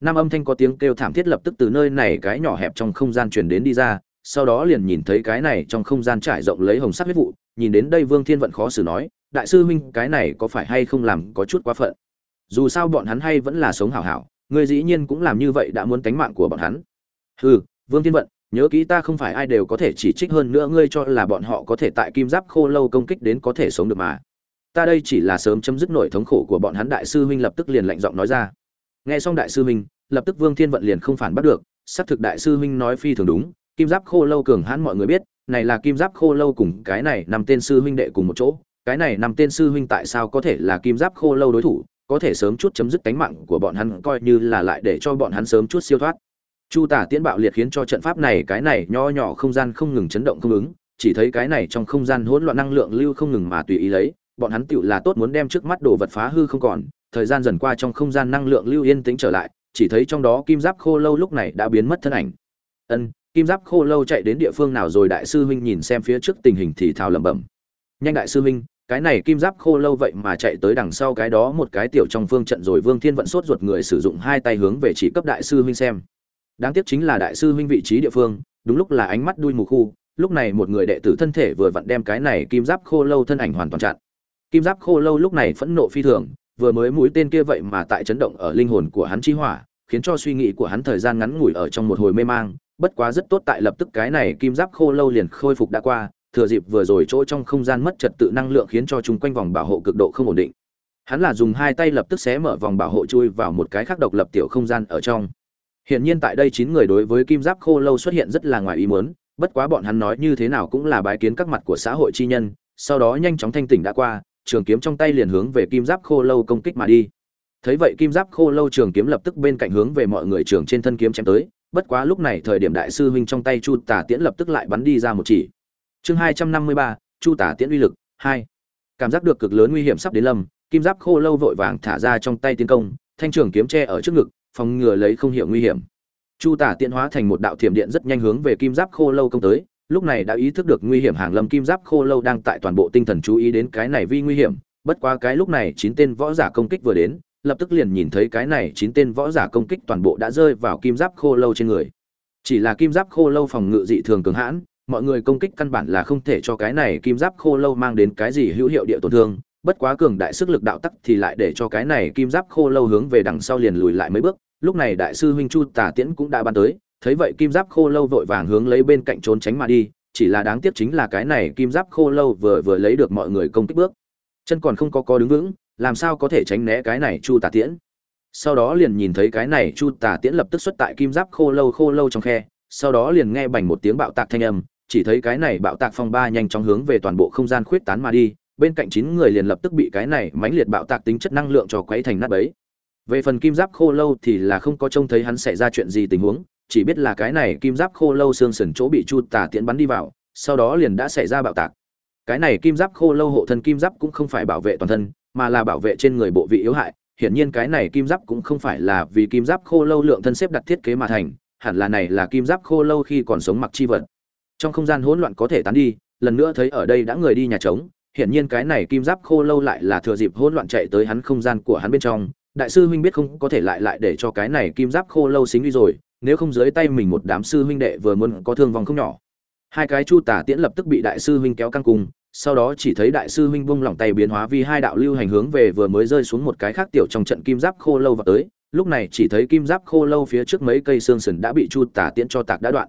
S1: nam âm thanh có tiếng kêu thảm thiết lập tức từ nơi này cái nhỏ hẹp trong không gian truyền đến đi ra sau đó liền nhìn thấy cái này trong không gian trải rộng lấy hồng sắc huyết vụ nhìn đến đây vương thiên vận khó xử nói đại sư huynh cái này có phải hay không làm có chút quá phận? Dù sao bọn hắn hay vẫn là sống hảo hảo người dĩ nhiên cũng làm như vậy đã muốn tánh mạng của bọn hắn. Hừ vương thiên vận nhớ kỹ ta không phải ai đều có thể chỉ trích hơn nữa ngươi cho là bọn họ có thể tại kim giáp khô lâu công kích đến có thể sống được mà. Ta đây chỉ là sớm chấm dứt nổi thống khổ của bọn hắn, đại sư huynh lập tức liền lạnh giọng nói ra. Nghe xong đại sư huynh, lập tức vương thiên vận liền không phản bắt được. Xác thực đại sư huynh nói phi thường đúng, kim giáp khô lâu cường hãn mọi người biết, này là kim giáp khô lâu cùng cái này nằm tên sư huynh đệ cùng một chỗ. Cái này nằm tên sư huynh tại sao có thể là kim giáp khô lâu đối thủ, có thể sớm chút chấm dứt tánh mạng của bọn hắn coi như là lại để cho bọn hắn sớm chút siêu thoát chu tả tiễn bạo liệt khiến cho trận pháp này, cái này nho nhỏ không gian không ngừng chấn động không ứng, chỉ thấy cái này trong không gian hỗn loạn năng lượng lưu không ngừng mà tùy ý lấy, bọn hắn tựu là tốt muốn đem trước mắt đồ vật phá hư không còn, thời gian dần qua trong không gian năng lượng lưu yên tĩnh trở lại, chỉ thấy trong đó kim giáp khô lâu lúc này đã biến mất thân ảnh. Ân, kim giáp khô lâu chạy đến địa phương nào rồi đại sư huynh nhìn xem phía trước tình hình thì thào lẩm bẩm. Nhanh đại sư huynh, cái này kim giáp khô lâu vậy mà chạy tới đằng sau cái đó một cái tiểu trong phương trận rồi vương thiên vận sốt ruột người sử dụng hai tay hướng về chỉ cấp đại sư huynh xem đáng tiếc chính là đại sư huynh vị trí địa phương, đúng lúc là ánh mắt đuôi mù khu, lúc này một người đệ tử thân thể vừa vặn đem cái này kim giáp khô lâu thân ảnh hoàn toàn chặn. Kim giáp khô lâu lúc này phẫn nộ phi thường, vừa mới mũi tên kia vậy mà tại chấn động ở linh hồn của hắn chi hỏa, khiến cho suy nghĩ của hắn thời gian ngắn ngủi ở trong một hồi mê mang, bất quá rất tốt tại lập tức cái này kim giáp khô lâu liền khôi phục đã qua, thừa dịp vừa rồi chỗ trong không gian mất trật tự năng lượng khiến cho chúng quanh vòng bảo hộ cực độ không ổn định. Hắn là dùng hai tay lập tức xé mở vòng bảo hộ chui vào một cái khác độc lập tiểu không gian ở trong hiển nhiên tại đây chín người đối với kim giáp khô lâu xuất hiện rất là ngoài ý muốn, bất quá bọn hắn nói như thế nào cũng là bái kiến các mặt của xã hội chi nhân, sau đó nhanh chóng thanh tỉnh đã qua, trường kiếm trong tay liền hướng về kim giáp khô lâu công kích mà đi. Thấy vậy kim giáp khô lâu trường kiếm lập tức bên cạnh hướng về mọi người trường trên thân kiếm chém tới, bất quá lúc này thời điểm đại sư huynh trong tay chu tả tiễn lập tức lại bắn đi ra một chỉ. Chương hai trăm năm mươi ba, chu tả tiễn uy lực, hai. Cảm giác được cực lớn nguy hiểm sắp đến lâm, kim giáp khô lâu vội vàng thả ra trong tay tiến công, thanh trường kiếm che ở trước ngực phòng ngừa lấy không hiểu nguy hiểm. Chu tả tiện hóa thành một đạo thiểm điện rất nhanh hướng về kim giáp khô lâu công tới, lúc này đã ý thức được nguy hiểm hàng lâm kim giáp khô lâu đang tại toàn bộ tinh thần chú ý đến cái này vi nguy hiểm, bất quá cái lúc này chín tên võ giả công kích vừa đến, lập tức liền nhìn thấy cái này chín tên võ giả công kích toàn bộ đã rơi vào kim giáp khô lâu trên người. Chỉ là kim giáp khô lâu phòng ngự dị thường cường hãn, mọi người công kích căn bản là không thể cho cái này kim giáp khô lâu mang đến cái gì hữu hiệu địa tổn thương bất quá cường đại sức lực đạo tắc thì lại để cho cái này kim giáp khô lâu hướng về đằng sau liền lùi lại mấy bước. Lúc này đại sư huynh chu tả tiễn cũng đã ban tới, thấy vậy kim giáp khô lâu vội vàng hướng lấy bên cạnh trốn tránh mà đi, chỉ là đáng tiếc chính là cái này kim giáp khô lâu vừa vừa lấy được mọi người công kích bước. Chân còn không có có đứng vững, làm sao có thể tránh né cái này chu tả tiễn? Sau đó liền nhìn thấy cái này chu tả tiễn lập tức xuất tại kim giáp khô lâu khô lâu trong khe, sau đó liền nghe bành một tiếng bạo tạc thanh âm, chỉ thấy cái này bạo tạc phong ba nhanh chóng hướng về toàn bộ không gian khuyết tán mà đi bên cạnh chín người liền lập tức bị cái này mãnh liệt bạo tạc tính chất năng lượng cho quấy thành nát bấy. Về phần kim giáp khô lâu thì là không có trông thấy hắn xảy ra chuyện gì tình huống, chỉ biết là cái này kim giáp khô lâu xương sườn chỗ bị chu tà tiễn bắn đi vào, sau đó liền đã xảy ra bạo tạc. Cái này kim giáp khô lâu hộ thân kim giáp cũng không phải bảo vệ toàn thân, mà là bảo vệ trên người bộ vị yếu hại, hiển nhiên cái này kim giáp cũng không phải là vì kim giáp khô lâu lượng thân xếp đặt thiết kế mà thành, hẳn là này là kim giáp khô lâu khi còn sống mặc chi vật. Trong không gian hỗn loạn có thể tán đi, lần nữa thấy ở đây đã người đi nhà trống hiển nhiên cái này kim giáp khô lâu lại là thừa dịp hỗn loạn chạy tới hắn không gian của hắn bên trong. Đại sư huynh biết không, có thể lại lại để cho cái này kim giáp khô lâu xính đi rồi, nếu không dưới tay mình một đám sư huynh đệ vừa muốn có thương vong không nhỏ. Hai cái chu tả tiễn lập tức bị đại sư huynh kéo căng cùng, sau đó chỉ thấy đại sư huynh bung lỏng tay biến hóa vì hai đạo lưu hành hướng về vừa mới rơi xuống một cái khác tiểu trong trận kim giáp khô lâu vào tới. Lúc này chỉ thấy kim giáp khô lâu phía trước mấy cây xương sườn đã bị chu tả tiễn cho tạc đã đoạn.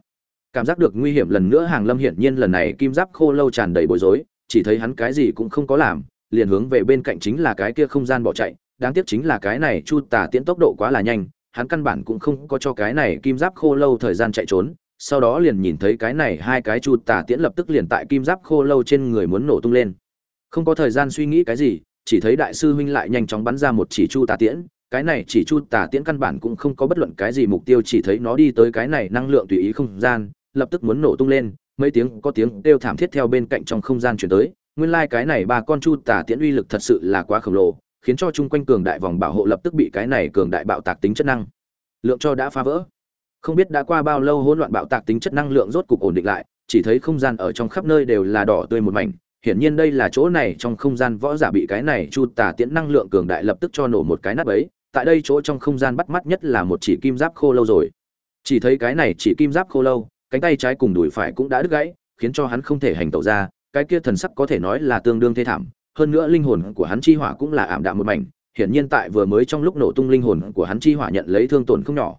S1: Cảm giác được nguy hiểm lần nữa, hàng lâm hiển nhiên lần này kim giáp khô lâu tràn đầy bối rối chỉ thấy hắn cái gì cũng không có làm, liền hướng về bên cạnh chính là cái kia không gian bỏ chạy, đáng tiếc chính là cái này chu tả tiễn tốc độ quá là nhanh, hắn căn bản cũng không có cho cái này kim giáp khô lâu thời gian chạy trốn, sau đó liền nhìn thấy cái này hai cái chu tả tiễn lập tức liền tại kim giáp khô lâu trên người muốn nổ tung lên. Không có thời gian suy nghĩ cái gì, chỉ thấy đại sư huynh lại nhanh chóng bắn ra một chỉ chu tà tiễn, cái này chỉ chu tà tiễn căn bản cũng không có bất luận cái gì mục tiêu, chỉ thấy nó đi tới cái này năng lượng tùy ý không gian, lập tức muốn nổ tung lên mấy tiếng có tiếng kêu thảm thiết theo bên cạnh trong không gian chuyển tới. Nguyên lai like cái này ba con chu tả tiễn uy lực thật sự là quá khổng lồ, khiến cho chung quanh cường đại vòng bảo hộ lập tức bị cái này cường đại bạo tạc tính chất năng lượng cho đã phá vỡ. Không biết đã qua bao lâu hỗn loạn bạo tạc tính chất năng lượng rốt cục ổn định lại, chỉ thấy không gian ở trong khắp nơi đều là đỏ tươi một mảnh. Hiển nhiên đây là chỗ này trong không gian võ giả bị cái này chu tả tiễn năng lượng cường đại lập tức cho nổ một cái nắp ấy tại đây chỗ trong không gian bắt mắt nhất là một chỉ kim giáp khô lâu rồi. Chỉ thấy cái này chỉ kim giáp khô lâu cánh tay trái cùng đùi phải cũng đã đứt gãy, khiến cho hắn không thể hành tẩu ra, cái kia thần sắc có thể nói là tương đương thê thảm, hơn nữa linh hồn của hắn chi hỏa cũng là ảm đạm một mảnh, hiển nhiên tại vừa mới trong lúc nổ tung linh hồn của hắn chi hỏa nhận lấy thương tổn không nhỏ.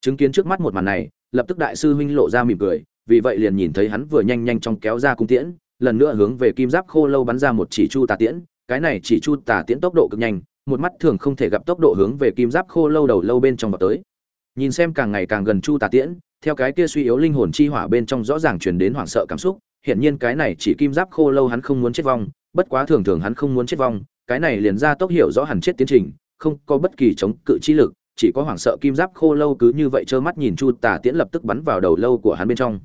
S1: Chứng kiến trước mắt một màn này, lập tức đại sư huynh lộ ra mỉm cười, vì vậy liền nhìn thấy hắn vừa nhanh nhanh trong kéo ra cung tiễn, lần nữa hướng về kim giáp khô lâu bắn ra một chỉ chu tà tiễn, cái này chỉ chu tà tiễn tốc độ cực nhanh, một mắt thường không thể gặp tốc độ hướng về kim giáp khô lâu đầu lâu bên trong vào tới. Nhìn xem càng ngày càng gần chu tà tiễn theo cái kia suy yếu linh hồn chi hỏa bên trong rõ ràng truyền đến hoảng sợ cảm xúc, hiển nhiên cái này chỉ kim giáp khô lâu hắn không muốn chết vong, bất quá thường thường hắn không muốn chết vong, cái này liền ra tốc hiểu rõ hẳn chết tiến trình, không có bất kỳ chống cự chi lực, chỉ có hoảng sợ kim giáp khô lâu cứ như vậy trơ mắt nhìn chu tà tiễn lập tức bắn vào đầu lâu của hắn bên trong.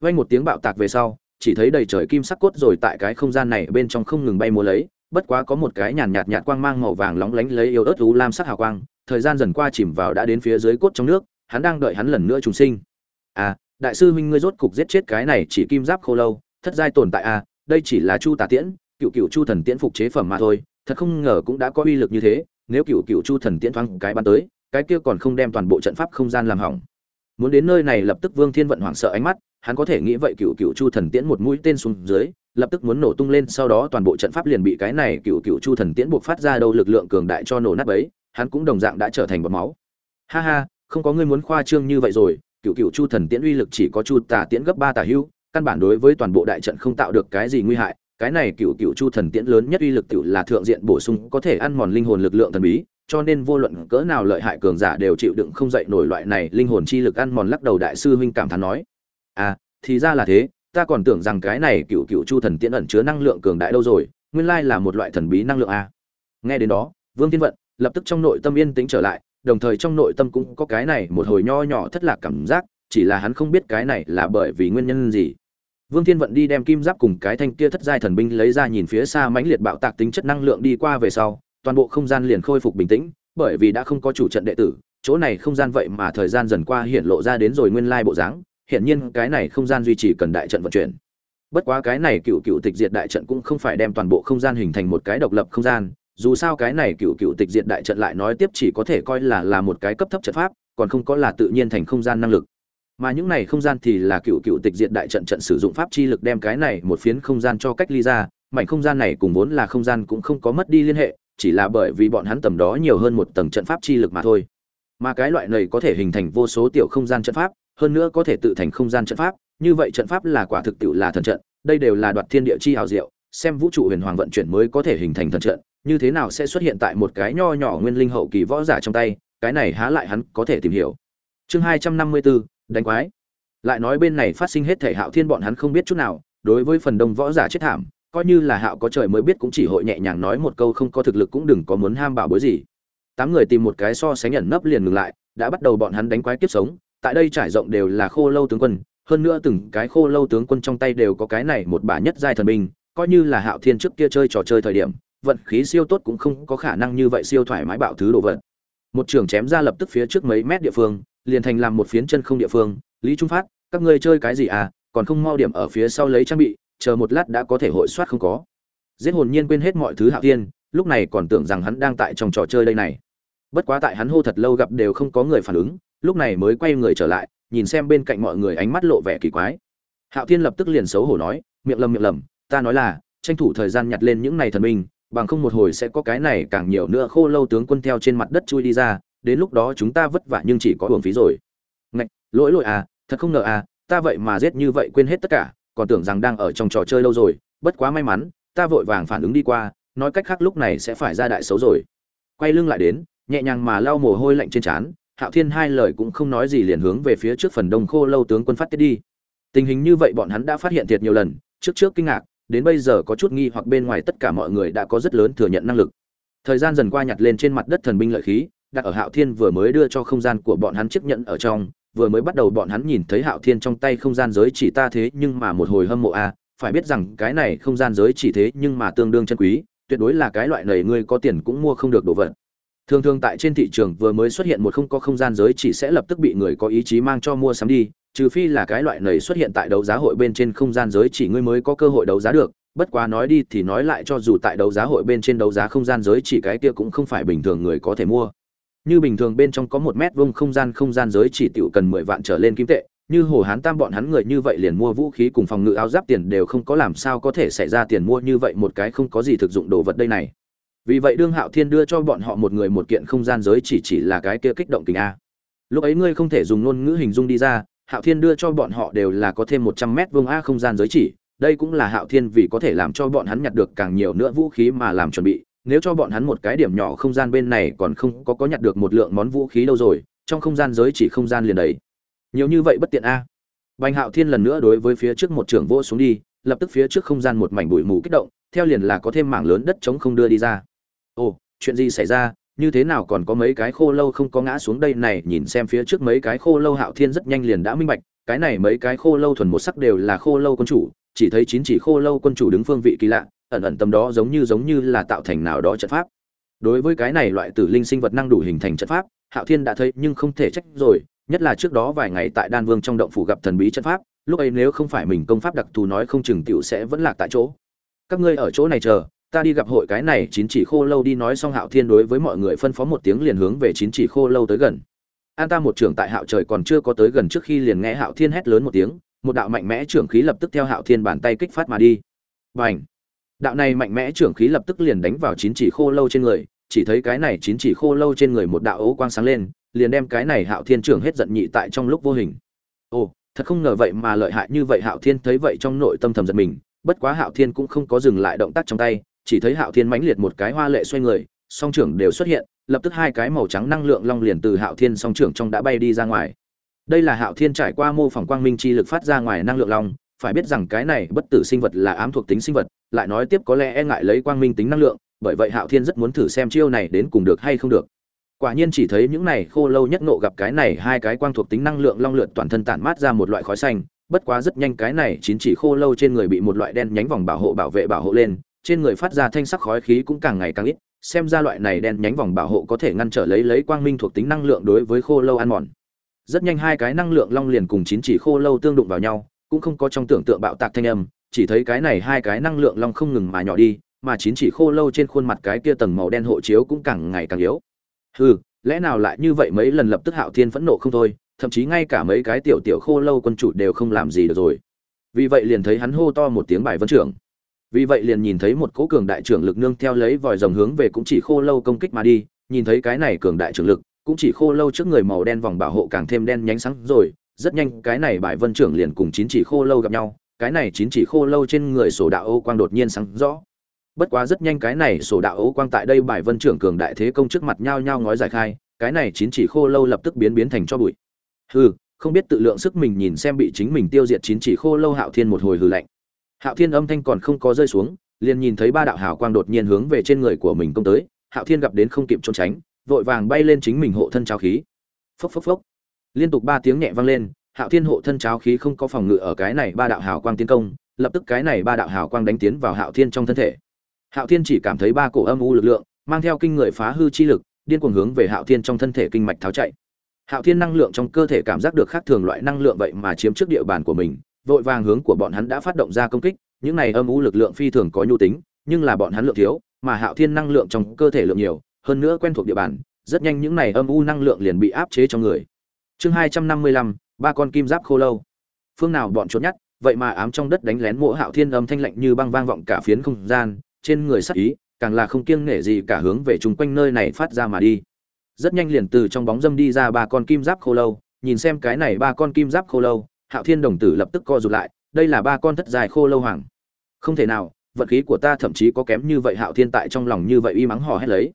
S1: Vang một tiếng bạo tạc về sau, chỉ thấy đầy trời kim sắc cốt rồi tại cái không gian này bên trong không ngừng bay múa lấy, bất quá có một cái nhàn nhạt nhạt quang mang màu vàng lóng lánh lấy yêu ớt u lam sắc hào quang, thời gian dần qua chìm vào đã đến phía dưới cốt trong nước, hắn đang đợi hắn lần nữa trùng sinh à đại sư huynh ngươi rốt cục giết chết cái này chỉ kim giáp khô lâu, thất giai tồn tại à đây chỉ là chu tà tiễn, cựu cựu chu thần tiễn phục chế phẩm mà thôi, thật không ngờ cũng đã có uy lực như thế, nếu cựu cựu chu thần tiễn thoáng cái bắn tới, cái kia còn không đem toàn bộ trận pháp không gian làm hỏng. Muốn đến nơi này lập tức vương thiên vận hoảng sợ ánh mắt, hắn có thể nghĩ vậy cựu cựu chu thần tiễn một mũi tên xuống dưới, lập tức muốn nổ tung lên, sau đó toàn bộ trận pháp liền bị cái này cựu cựu chu thần tiễn buộc phát ra đâu lực lượng cường đại cho nổ nát ấy hắn cũng đồng dạng đã trở thành bọt máu. Ha ha, không có ngươi muốn khoa trương như vậy rồi cựu cựu chu thần tiễn uy lực chỉ có chu tà tiễn gấp ba tà hưu căn bản đối với toàn bộ đại trận không tạo được cái gì nguy hại. Cái này cựu cựu chu thần tiễn lớn nhất uy lực tiểu là thượng diện bổ sung có thể ăn mòn linh hồn lực lượng thần bí, cho nên vô luận cỡ nào lợi hại cường giả đều chịu đựng không dậy nổi loại này linh hồn chi lực ăn mòn lắc đầu đại sư huynh cảm thán nói. À thì ra là thế, ta còn tưởng rằng cái này cựu cựu chu thần tiễn ẩn chứa năng lượng cường đại đâu rồi, nguyên lai là một loại thần bí năng lượng a nghe đến đó, vương thiên vận lập tức trong nội tâm yên tĩnh trở lại đồng thời trong nội tâm cũng có cái này một hồi nho nhỏ thất lạc cảm giác, chỉ là hắn không biết cái này là bởi vì nguyên nhân gì. Vương thiên vận đi đem kim giáp cùng cái thanh kia thất giai thần binh lấy ra nhìn phía xa mãnh liệt bạo tạc tính chất năng lượng đi qua về sau, toàn bộ không gian liền khôi phục bình tĩnh, bởi vì đã không có chủ trận đệ tử, chỗ này không gian vậy mà thời gian dần qua hiện lộ ra đến rồi nguyên lai bộ dáng hiện nhiên cái này không gian duy trì cần đại trận vận chuyển. Bất quá cái này cựu cựu tịch diệt đại trận cũng không phải đem toàn bộ không gian hình thành một cái độc lập không gian dù sao cái này cựu cựu tịch diệt đại trận lại nói tiếp chỉ có thể coi là là một cái cấp thấp trận pháp, còn không có là tự nhiên thành không gian năng lực. Mà những này không gian thì là cựu cựu tịch diệt đại trận trận sử dụng pháp chi lực đem cái này một phiến không gian cho cách ly ra, mảnh không gian này cùng vốn là không gian cũng không có mất đi liên hệ, chỉ là bởi vì bọn hắn tầm đó nhiều hơn một tầng trận pháp chi lực mà thôi. Mà cái loại này có thể hình thành vô số tiểu không gian trận pháp, hơn nữa có thể tự thành không gian trận pháp, như vậy trận pháp là quả thực tiệu là thần trận, đây đều là đoạt thiên địa chi hào diệu, xem vũ trụ huyền hoàng vận chuyển mới có thể hình thành thần trận như thế nào sẽ xuất hiện tại một cái nho nhỏ nguyên linh hậu kỳ võ giả trong tay, cái này há lại hắn có thể tìm hiểu. Chương hai trăm năm mươi bốn đánh quái. Lại nói bên này phát sinh hết thể hạo thiên bọn hắn không biết chút nào, đối với phần đông võ giả chết thảm, coi như là hạo có trời mới biết cũng chỉ hội nhẹ nhàng nói một câu không có thực lực cũng đừng có muốn ham bảo bối gì. Tám người tìm một cái so sánh ẩn nấp liền ngừng lại, đã bắt đầu bọn hắn đánh quái kiếp sống, tại đây trải rộng đều là khô lâu tướng quân, hơn nữa từng cái khô lâu tướng quân trong tay đều có cái này một bả nhất giai thần binh, coi như là hạo thiên trước kia chơi trò chơi thời điểm vận khí siêu tốt cũng không có khả năng như vậy siêu thoải mái bạo thứ đồ vật. Một trường chém ra lập tức phía trước mấy mét địa phương, liền thành làm một phiến chân không địa phương. Lý trung phát, các ngươi chơi cái gì à? Còn không mau điểm ở phía sau lấy trang bị, chờ một lát đã có thể hội soát không có. Giết hồn nhiên quên hết mọi thứ hạo thiên, lúc này còn tưởng rằng hắn đang tại trong trò chơi đây này. Bất quá tại hắn hô thật lâu gặp đều không có người phản ứng, lúc này mới quay người trở lại, nhìn xem bên cạnh mọi người ánh mắt lộ vẻ kỳ quái. Hạo thiên lập tức liền xấu hổ nói, miệng lầm miệng lầm, ta nói là, tranh thủ thời gian nhặt lên những này thần minh bằng không một hồi sẽ có cái này càng nhiều nữa khô lâu tướng quân theo trên mặt đất chui đi ra, đến lúc đó chúng ta vất vả nhưng chỉ có hưởng phí rồi. Ngạch, lỗi lỗi à thật không ngờ à ta vậy mà giết như vậy quên hết tất cả, còn tưởng rằng đang ở trong trò chơi lâu rồi, bất quá may mắn, ta vội vàng phản ứng đi qua, nói cách khác lúc này sẽ phải ra đại xấu rồi. Quay lưng lại đến, nhẹ nhàng mà lau mồ hôi lạnh trên trán, hạo thiên hai lời cũng không nói gì liền hướng về phía trước phần đông khô lâu tướng quân phát tiết đi. Tình hình như vậy bọn hắn đã phát hiện thiệt nhiều lần, trước trước kinh ngạc đến bây giờ có chút nghi hoặc bên ngoài tất cả mọi người đã có rất lớn thừa nhận năng lực. Thời gian dần qua nhặt lên trên mặt đất thần binh lợi khí, đặt ở hạo thiên vừa mới đưa cho không gian của bọn hắn chiếc nhận ở trong, vừa mới bắt đầu bọn hắn nhìn thấy hạo thiên trong tay không gian giới chỉ ta thế nhưng mà một hồi hâm mộ a, phải biết rằng cái này không gian giới chỉ thế nhưng mà tương đương chân quý, tuyệt đối là cái loại này ngươi có tiền cũng mua không được đồ vật thường thường tại trên thị trường vừa mới xuất hiện một không có không gian giới chỉ sẽ lập tức bị người có ý chí mang cho mua sắm đi, trừ phi là cái loại này xuất hiện tại đấu giá hội bên trên không gian giới chỉ ngươi mới có cơ hội đấu giá được. Bất quá nói đi thì nói lại cho dù tại đấu giá hội bên trên đấu giá không gian giới chỉ cái kia cũng không phải bình thường người có thể mua. Như bình thường bên trong có một mét vuông không gian không gian giới chỉ tiểu cần mười vạn trở lên kim tệ, như hồ hán tam bọn hắn người như vậy liền mua vũ khí cùng phòng ngự áo giáp tiền đều không có làm sao có thể xảy ra tiền mua như vậy một cái không có gì thực dụng đồ vật đây này vì vậy đương hạo thiên đưa cho bọn họ một người một kiện không gian giới chỉ chỉ là cái kia kích động tình a. Lúc ấy ngươi không thể dùng ngôn ngữ hình dung đi ra, hạo thiên đưa cho bọn họ đều là có thêm một trăm mét vuông a không gian giới chỉ, đây cũng là hạo thiên vì có thể làm cho bọn hắn nhặt được càng nhiều nữa vũ khí mà làm chuẩn bị, nếu cho bọn hắn một cái điểm nhỏ không gian bên này còn không có có nhặt được một lượng món vũ khí đâu rồi, trong không gian giới chỉ không gian liền đấy nhiều như vậy bất tiện a. Bành hạo thiên lần nữa đối với phía trước một trưởng vô xuống đi, lập tức phía trước không gian một mảnh bụi mù kích động, theo liền là có thêm mảng lớn đất trống không đưa đi ra ồ, chuyện gì xảy ra? Như thế nào còn có mấy cái khô lâu không có ngã xuống đây này? Nhìn xem phía trước mấy cái khô lâu, hạo thiên rất nhanh liền đã minh bạch, cái này mấy cái khô lâu thuần một sắc đều là khô lâu quân chủ, chỉ thấy chín chỉ khô lâu quân chủ đứng phương vị kỳ lạ, ẩn ẩn tầm đó giống như giống như là tạo thành nào đó trận pháp. Đối với cái này loại tử linh sinh vật năng đủ hình thành trận pháp, hạo thiên đã thấy nhưng không thể trách rồi, nhất là trước đó vài ngày tại đan vương trong động phủ gặp thần bí trận pháp, lúc ấy nếu không phải mình công pháp đặc thù nói không chừng tiểu sẽ vẫn lạc tại chỗ. Các ngươi ở chỗ này chờ ta đi gặp hội cái này chín chỉ khô lâu đi nói xong hạo thiên đối với mọi người phân phó một tiếng liền hướng về chín chỉ khô lâu tới gần. An ta một trưởng tại hạo trời còn chưa có tới gần trước khi liền nghe hạo thiên hét lớn một tiếng, một đạo mạnh mẽ trưởng khí lập tức theo hạo thiên bàn tay kích phát mà đi. Và h đạo này mạnh mẽ trưởng khí lập tức liền đánh vào chín chỉ khô lâu trên người, chỉ thấy cái này chín chỉ khô lâu trên người một đạo ấu quang sáng lên, liền đem cái này hạo thiên trưởng hết giận nhị tại trong lúc vô hình. Ồ, thật không ngờ vậy mà lợi hại như vậy hạo thiên thấy vậy trong nội tâm thầm giật mình, bất quá hạo thiên cũng không có dừng lại động tác trong tay chỉ thấy hạo thiên mãnh liệt một cái hoa lệ xoay người, song trưởng đều xuất hiện, lập tức hai cái màu trắng năng lượng long liền từ hạo thiên song trưởng trong đã bay đi ra ngoài. Đây là hạo thiên trải qua mô phỏng quang minh chi lực phát ra ngoài năng lượng long, phải biết rằng cái này bất tử sinh vật là ám thuộc tính sinh vật, lại nói tiếp có lẽ e ngại lấy quang minh tính năng lượng, bởi vậy hạo thiên rất muốn thử xem chiêu này đến cùng được hay không được. Quả nhiên chỉ thấy những này khô lâu nhất nộ gặp cái này hai cái quang thuộc tính năng lượng long lượn toàn thân tản mát ra một loại khói xanh, bất quá rất nhanh cái này chín chỉ khô lâu trên người bị một loại đen nhánh vòng bảo hộ bảo vệ bảo hộ lên trên người phát ra thanh sắc khói khí cũng càng ngày càng ít, xem ra loại này đen nhánh vòng bảo hộ có thể ngăn trở lấy lấy quang minh thuộc tính năng lượng đối với khô lâu ăn mòn. Rất nhanh hai cái năng lượng long liền cùng chín chỉ khô lâu tương đụng vào nhau, cũng không có trong tưởng tượng bạo tạc thanh âm, chỉ thấy cái này hai cái năng lượng long không ngừng mà nhỏ đi, mà chín chỉ khô lâu trên khuôn mặt cái kia tầng màu đen hộ chiếu cũng càng ngày càng yếu. Hừ, lẽ nào lại như vậy mấy lần lập tức hạo thiên phẫn nộ không thôi, thậm chí ngay cả mấy cái tiểu tiểu khô lâu quân chủ đều không làm gì được rồi. Vì vậy liền thấy hắn hô to một tiếng bài vân trưởng vì vậy liền nhìn thấy một cỗ cường đại trưởng lực nương theo lấy vòi rồng hướng về cũng chỉ khô lâu công kích mà đi, nhìn thấy cái này cường đại trưởng lực, cũng chỉ khô lâu trước người màu đen vòng bảo hộ càng thêm đen nhánh sáng rồi, rất nhanh cái này bài vân trưởng liền cùng chín chỉ khô lâu gặp nhau, cái này chín chỉ khô lâu trên người sổ đạo ô quang đột nhiên sáng rõ. Bất quá rất nhanh cái này sổ đạo ô quang tại đây bài vân trưởng cường đại thế công trước mặt nhau nhau ngói giải khai, cái này chín chỉ khô lâu lập tức biến biến thành cho bụi. Hừ, không biết tự lượng sức mình nhìn xem bị chính mình tiêu diệt chín chỉ khô lâu hạo thiên một hồi hừ lạnh hạo thiên âm thanh còn không có rơi xuống, liền nhìn thấy ba đạo hào quang đột nhiên hướng về trên người của mình công tới, hạo thiên gặp đến không kịp trốn tránh, vội vàng bay lên chính mình hộ thân cháo khí. Phốc phốc phốc. Liên tục ba tiếng nhẹ vang lên, hạo thiên hộ thân cháo khí không có phòng ngự ở cái này ba đạo hào quang tiến công, lập tức cái này ba đạo hào quang đánh tiến vào hạo thiên trong thân thể. Hạo thiên chỉ cảm thấy ba cổ âm u lực lượng, mang theo kinh người phá hư chi lực, điên cuồng hướng về hạo thiên trong thân thể kinh mạch tháo chạy. Hạo thiên năng lượng trong cơ thể cảm giác được khác thường loại năng lượng vậy mà chiếm trước địa bàn của mình vội vàng hướng của bọn hắn đã phát động ra công kích, những này âm u lực lượng phi thường có nhu tính, nhưng là bọn hắn lượng thiếu, mà hạo thiên năng lượng trong cơ thể lượng nhiều, hơn nữa quen thuộc địa bàn, rất nhanh những này âm u năng lượng liền bị áp chế trong người. Chương hai trăm năm mươi lăm, ba con kim giáp khô lâu. Phương nào bọn trốn nhất vậy mà ám trong đất đánh lén mộ hạo thiên âm thanh lạnh như băng vang vọng cả phiến không gian, trên người sắc ý, càng là không kiêng nể gì cả hướng về chung quanh nơi này phát ra mà đi. Rất nhanh liền từ trong bóng dâm đi ra ba con kim giáp khô lâu, nhìn xem cái này ba con kim giáp khô lâu hạo thiên đồng tử lập tức co rụt lại, đây là ba con thất dài khô lâu hoàng. Không thể nào, vận khí của ta thậm chí có kém như vậy, hạo thiên tại trong lòng như vậy uy mắng hò hét lấy.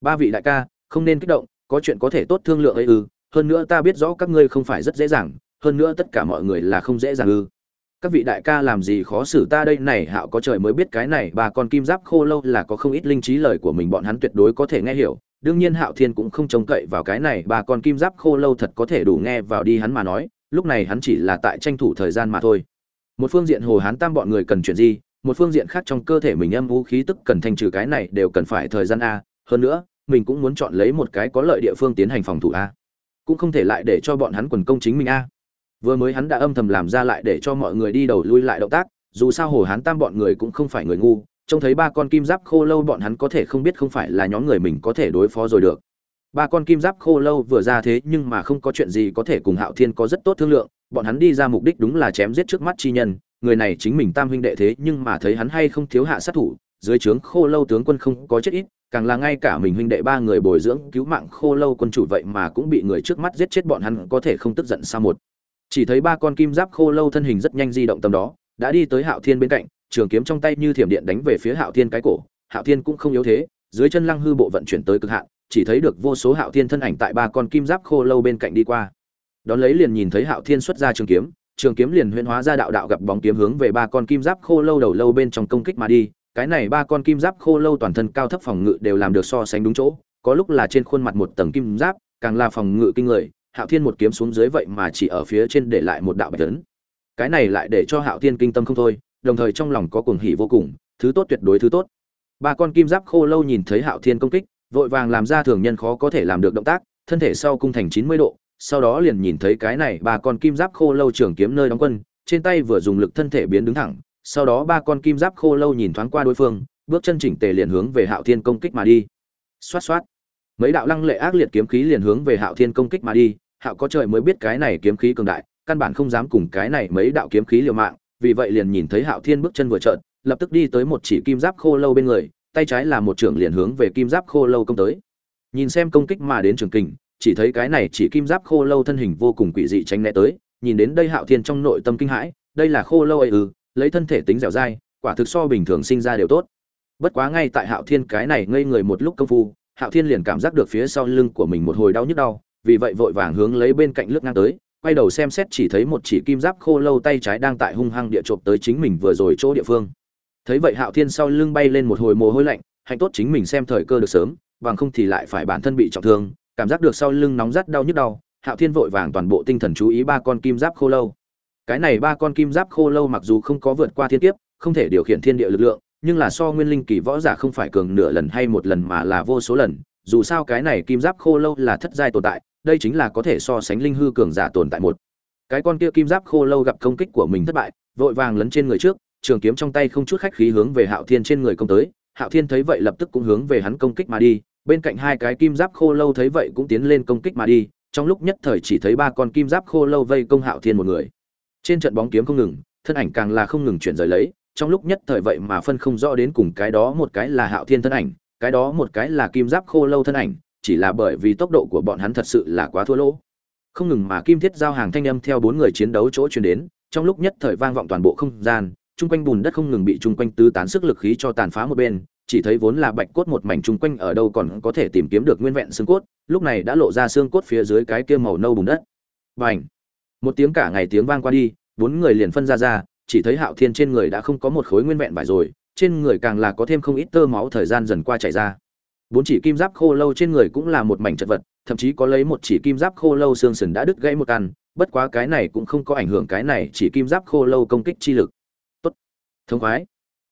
S1: Ba vị đại ca, không nên kích động, có chuyện có thể tốt thương lượng ấy ư. Hơn nữa ta biết rõ các ngươi không phải rất dễ dàng, hơn nữa tất cả mọi người là không dễ dàng ư. Các vị đại ca làm gì khó xử ta đây này, hạo có trời mới biết cái này, ba con kim giáp khô lâu là có không ít linh trí lời của mình, bọn hắn tuyệt đối có thể nghe hiểu. Đương nhiên hạo thiên cũng không trông cậy vào cái này, ba con kim giáp khô lâu thật có thể đủ nghe vào đi hắn mà nói lúc này hắn chỉ là tại tranh thủ thời gian mà thôi. Một phương diện hồ hán tam bọn người cần chuyện gì, một phương diện khác trong cơ thể mình âm vũ khí tức cần thanh trừ cái này đều cần phải thời gian a. Hơn nữa, mình cũng muốn chọn lấy một cái có lợi địa phương tiến hành phòng thủ a. Cũng không thể lại để cho bọn hắn quần công chính mình a. Vừa mới hắn đã âm thầm làm ra lại để cho mọi người đi đầu lui lại động tác, dù sao hồ hán tam bọn người cũng không phải người ngu, trông thấy ba con kim giáp khô lâu bọn hắn có thể không biết không phải là nhóm người mình có thể đối phó rồi được ba con kim giáp khô lâu vừa ra thế nhưng mà không có chuyện gì có thể cùng hạo thiên có rất tốt thương lượng, bọn hắn đi ra mục đích đúng là chém giết trước mắt chi nhân, người này chính mình tam huynh đệ thế nhưng mà thấy hắn hay không thiếu hạ sát thủ, dưới trướng khô lâu tướng quân không có chết ít, càng là ngay cả mình huynh đệ ba người bồi dưỡng cứu mạng khô lâu quân chủ vậy mà cũng bị người trước mắt giết chết bọn hắn có thể không tức giận sao một. Chỉ thấy ba con kim giáp khô lâu thân hình rất nhanh di động tầm đó, đã đi tới hạo thiên bên cạnh, trường kiếm trong tay như thiểm điện đánh về phía hạo thiên cái cổ, hạo thiên cũng không yếu thế, dưới chân lăng hư bộ vận chuyển tới cực hạn chỉ thấy được vô số hạo thiên thân ảnh tại ba con kim giáp khô lâu bên cạnh đi qua. Đón lấy liền nhìn thấy hạo thiên xuất ra trường kiếm trường kiếm liền huyễn hóa ra đạo đạo gặp bóng kiếm hướng về ba con kim giáp khô lâu đầu lâu bên trong công kích mà đi. Cái này ba con kim giáp khô lâu toàn thân cao thấp phòng ngự đều làm được so sánh đúng chỗ, có lúc là trên khuôn mặt một tầng kim giáp, càng là phòng ngự kinh người, hạo thiên một kiếm xuống dưới vậy mà chỉ ở phía trên để lại một đạo bạch tấn cái này lại để cho hạo thiên kinh tâm không thôi, đồng thời trong lòng có cuồng hỉ vô cùng, thứ tốt tuyệt đối thứ tốt. Ba con kim giáp khô lâu nhìn thấy hạo thiên công kích vội vàng làm ra thường nhân khó có thể làm được động tác, thân thể sau cung thành chín mươi độ, sau đó liền nhìn thấy cái này ba con kim giáp khô lâu trường kiếm nơi đóng quân, trên tay vừa dùng lực thân thể biến đứng thẳng, sau đó ba con kim giáp khô lâu nhìn thoáng qua đối phương, bước chân chỉnh tề liền hướng về hạo thiên công kích mà đi. Xoát xoát. Mấy đạo lăng lệ ác liệt kiếm khí liền hướng về hạo thiên công kích mà đi, hạo có trời mới biết cái này kiếm khí cường đại, căn bản không dám cùng cái này mấy đạo kiếm khí liều mạng, vì vậy liền nhìn thấy hạo thiên bước chân vừa trợn, lập tức đi tới một chỉ kim giáp khô lâu bên người tay trái là một trưởng liền hướng về kim giáp khô lâu công tới. Nhìn xem công kích mà đến trường kình, chỉ thấy cái này chỉ kim giáp khô lâu thân hình vô cùng quỷ dị tránh né tới, nhìn đến đây hạo thiên trong nội tâm kinh hãi, đây là khô lâu ấy ư, lấy thân thể tính dẻo dai, quả thực so bình thường sinh ra đều tốt. Bất quá ngay tại hạo thiên cái này ngây người một lúc công phu, hạo thiên liền cảm giác được phía sau lưng của mình một hồi đau nhức đau, vì vậy vội vàng hướng lấy bên cạnh lướt ngang tới, quay đầu xem xét chỉ thấy một chỉ kim giáp khô lâu tay trái đang tại hung hăng địa chộp tới chính mình vừa rồi chỗ địa phương thấy vậy hạo thiên sau lưng bay lên một hồi mồ hôi lạnh, hạnh tốt chính mình xem thời cơ được sớm, bằng không thì lại phải bản thân bị trọng thương, cảm giác được sau lưng nóng rát đau nhức đau, hạo thiên vội vàng toàn bộ tinh thần chú ý ba con kim giáp khô lâu. Cái này ba con kim giáp khô lâu mặc dù không có vượt qua thiên kiếp, không thể điều khiển thiên địa lực lượng, nhưng là so nguyên linh kỳ võ giả không phải cường nửa lần hay một lần mà là vô số lần, dù sao cái này kim giáp khô lâu là thất giai tồn tại, đây chính là có thể so sánh linh hư cường giả tồn tại một. Cái con kia kim giáp khô lâu gặp công kích của mình thất bại, vội vàng lấn trên người trước trường kiếm trong tay không chút khách khí hướng về hạo thiên trên người công tới. Hạo thiên thấy vậy lập tức cũng hướng về hắn công kích mà đi. Bên cạnh hai cái kim giáp khô lâu thấy vậy cũng tiến lên công kích mà đi. Trong lúc nhất thời chỉ thấy ba con kim giáp khô lâu vây công hạo thiên một người. Trên trận bóng kiếm không ngừng, thân ảnh càng là không ngừng chuyển rời lấy. Trong lúc nhất thời vậy mà phân không rõ đến cùng cái đó một cái là hạo thiên thân ảnh, cái đó một cái là kim giáp khô lâu thân ảnh, chỉ là bởi vì tốc độ của bọn hắn thật sự là quá thua lỗ. Không ngừng mà kim thiết giao hàng thanh âm theo bốn người chiến đấu chỗ truyền đến, trong lúc nhất thời vang vọng toàn bộ không gian chung quanh bùn đất không ngừng bị chung quanh tứ tán sức lực khí cho tàn phá một bên, chỉ thấy vốn là bạch cốt một mảnh chung quanh ở đâu còn có thể tìm kiếm được nguyên vẹn xương cốt, lúc này đã lộ ra xương cốt phía dưới cái kia màu nâu bùn đất. Và ảnh một tiếng cả ngày tiếng vang qua đi, bốn người liền phân ra ra, chỉ thấy hạo thiên trên người đã không có một khối nguyên vẹn vải rồi, trên người càng là có thêm không ít tơ máu thời gian dần qua chảy ra. Bốn chỉ kim giáp khô lâu trên người cũng là một mảnh chật vật, thậm chí có lấy một chỉ kim giáp khô lâu xương sườn đã đứt gãy một căn, bất quá cái này cũng không có ảnh hưởng cái này chỉ kim giáp khô lâu công kích chi lực thông khoái.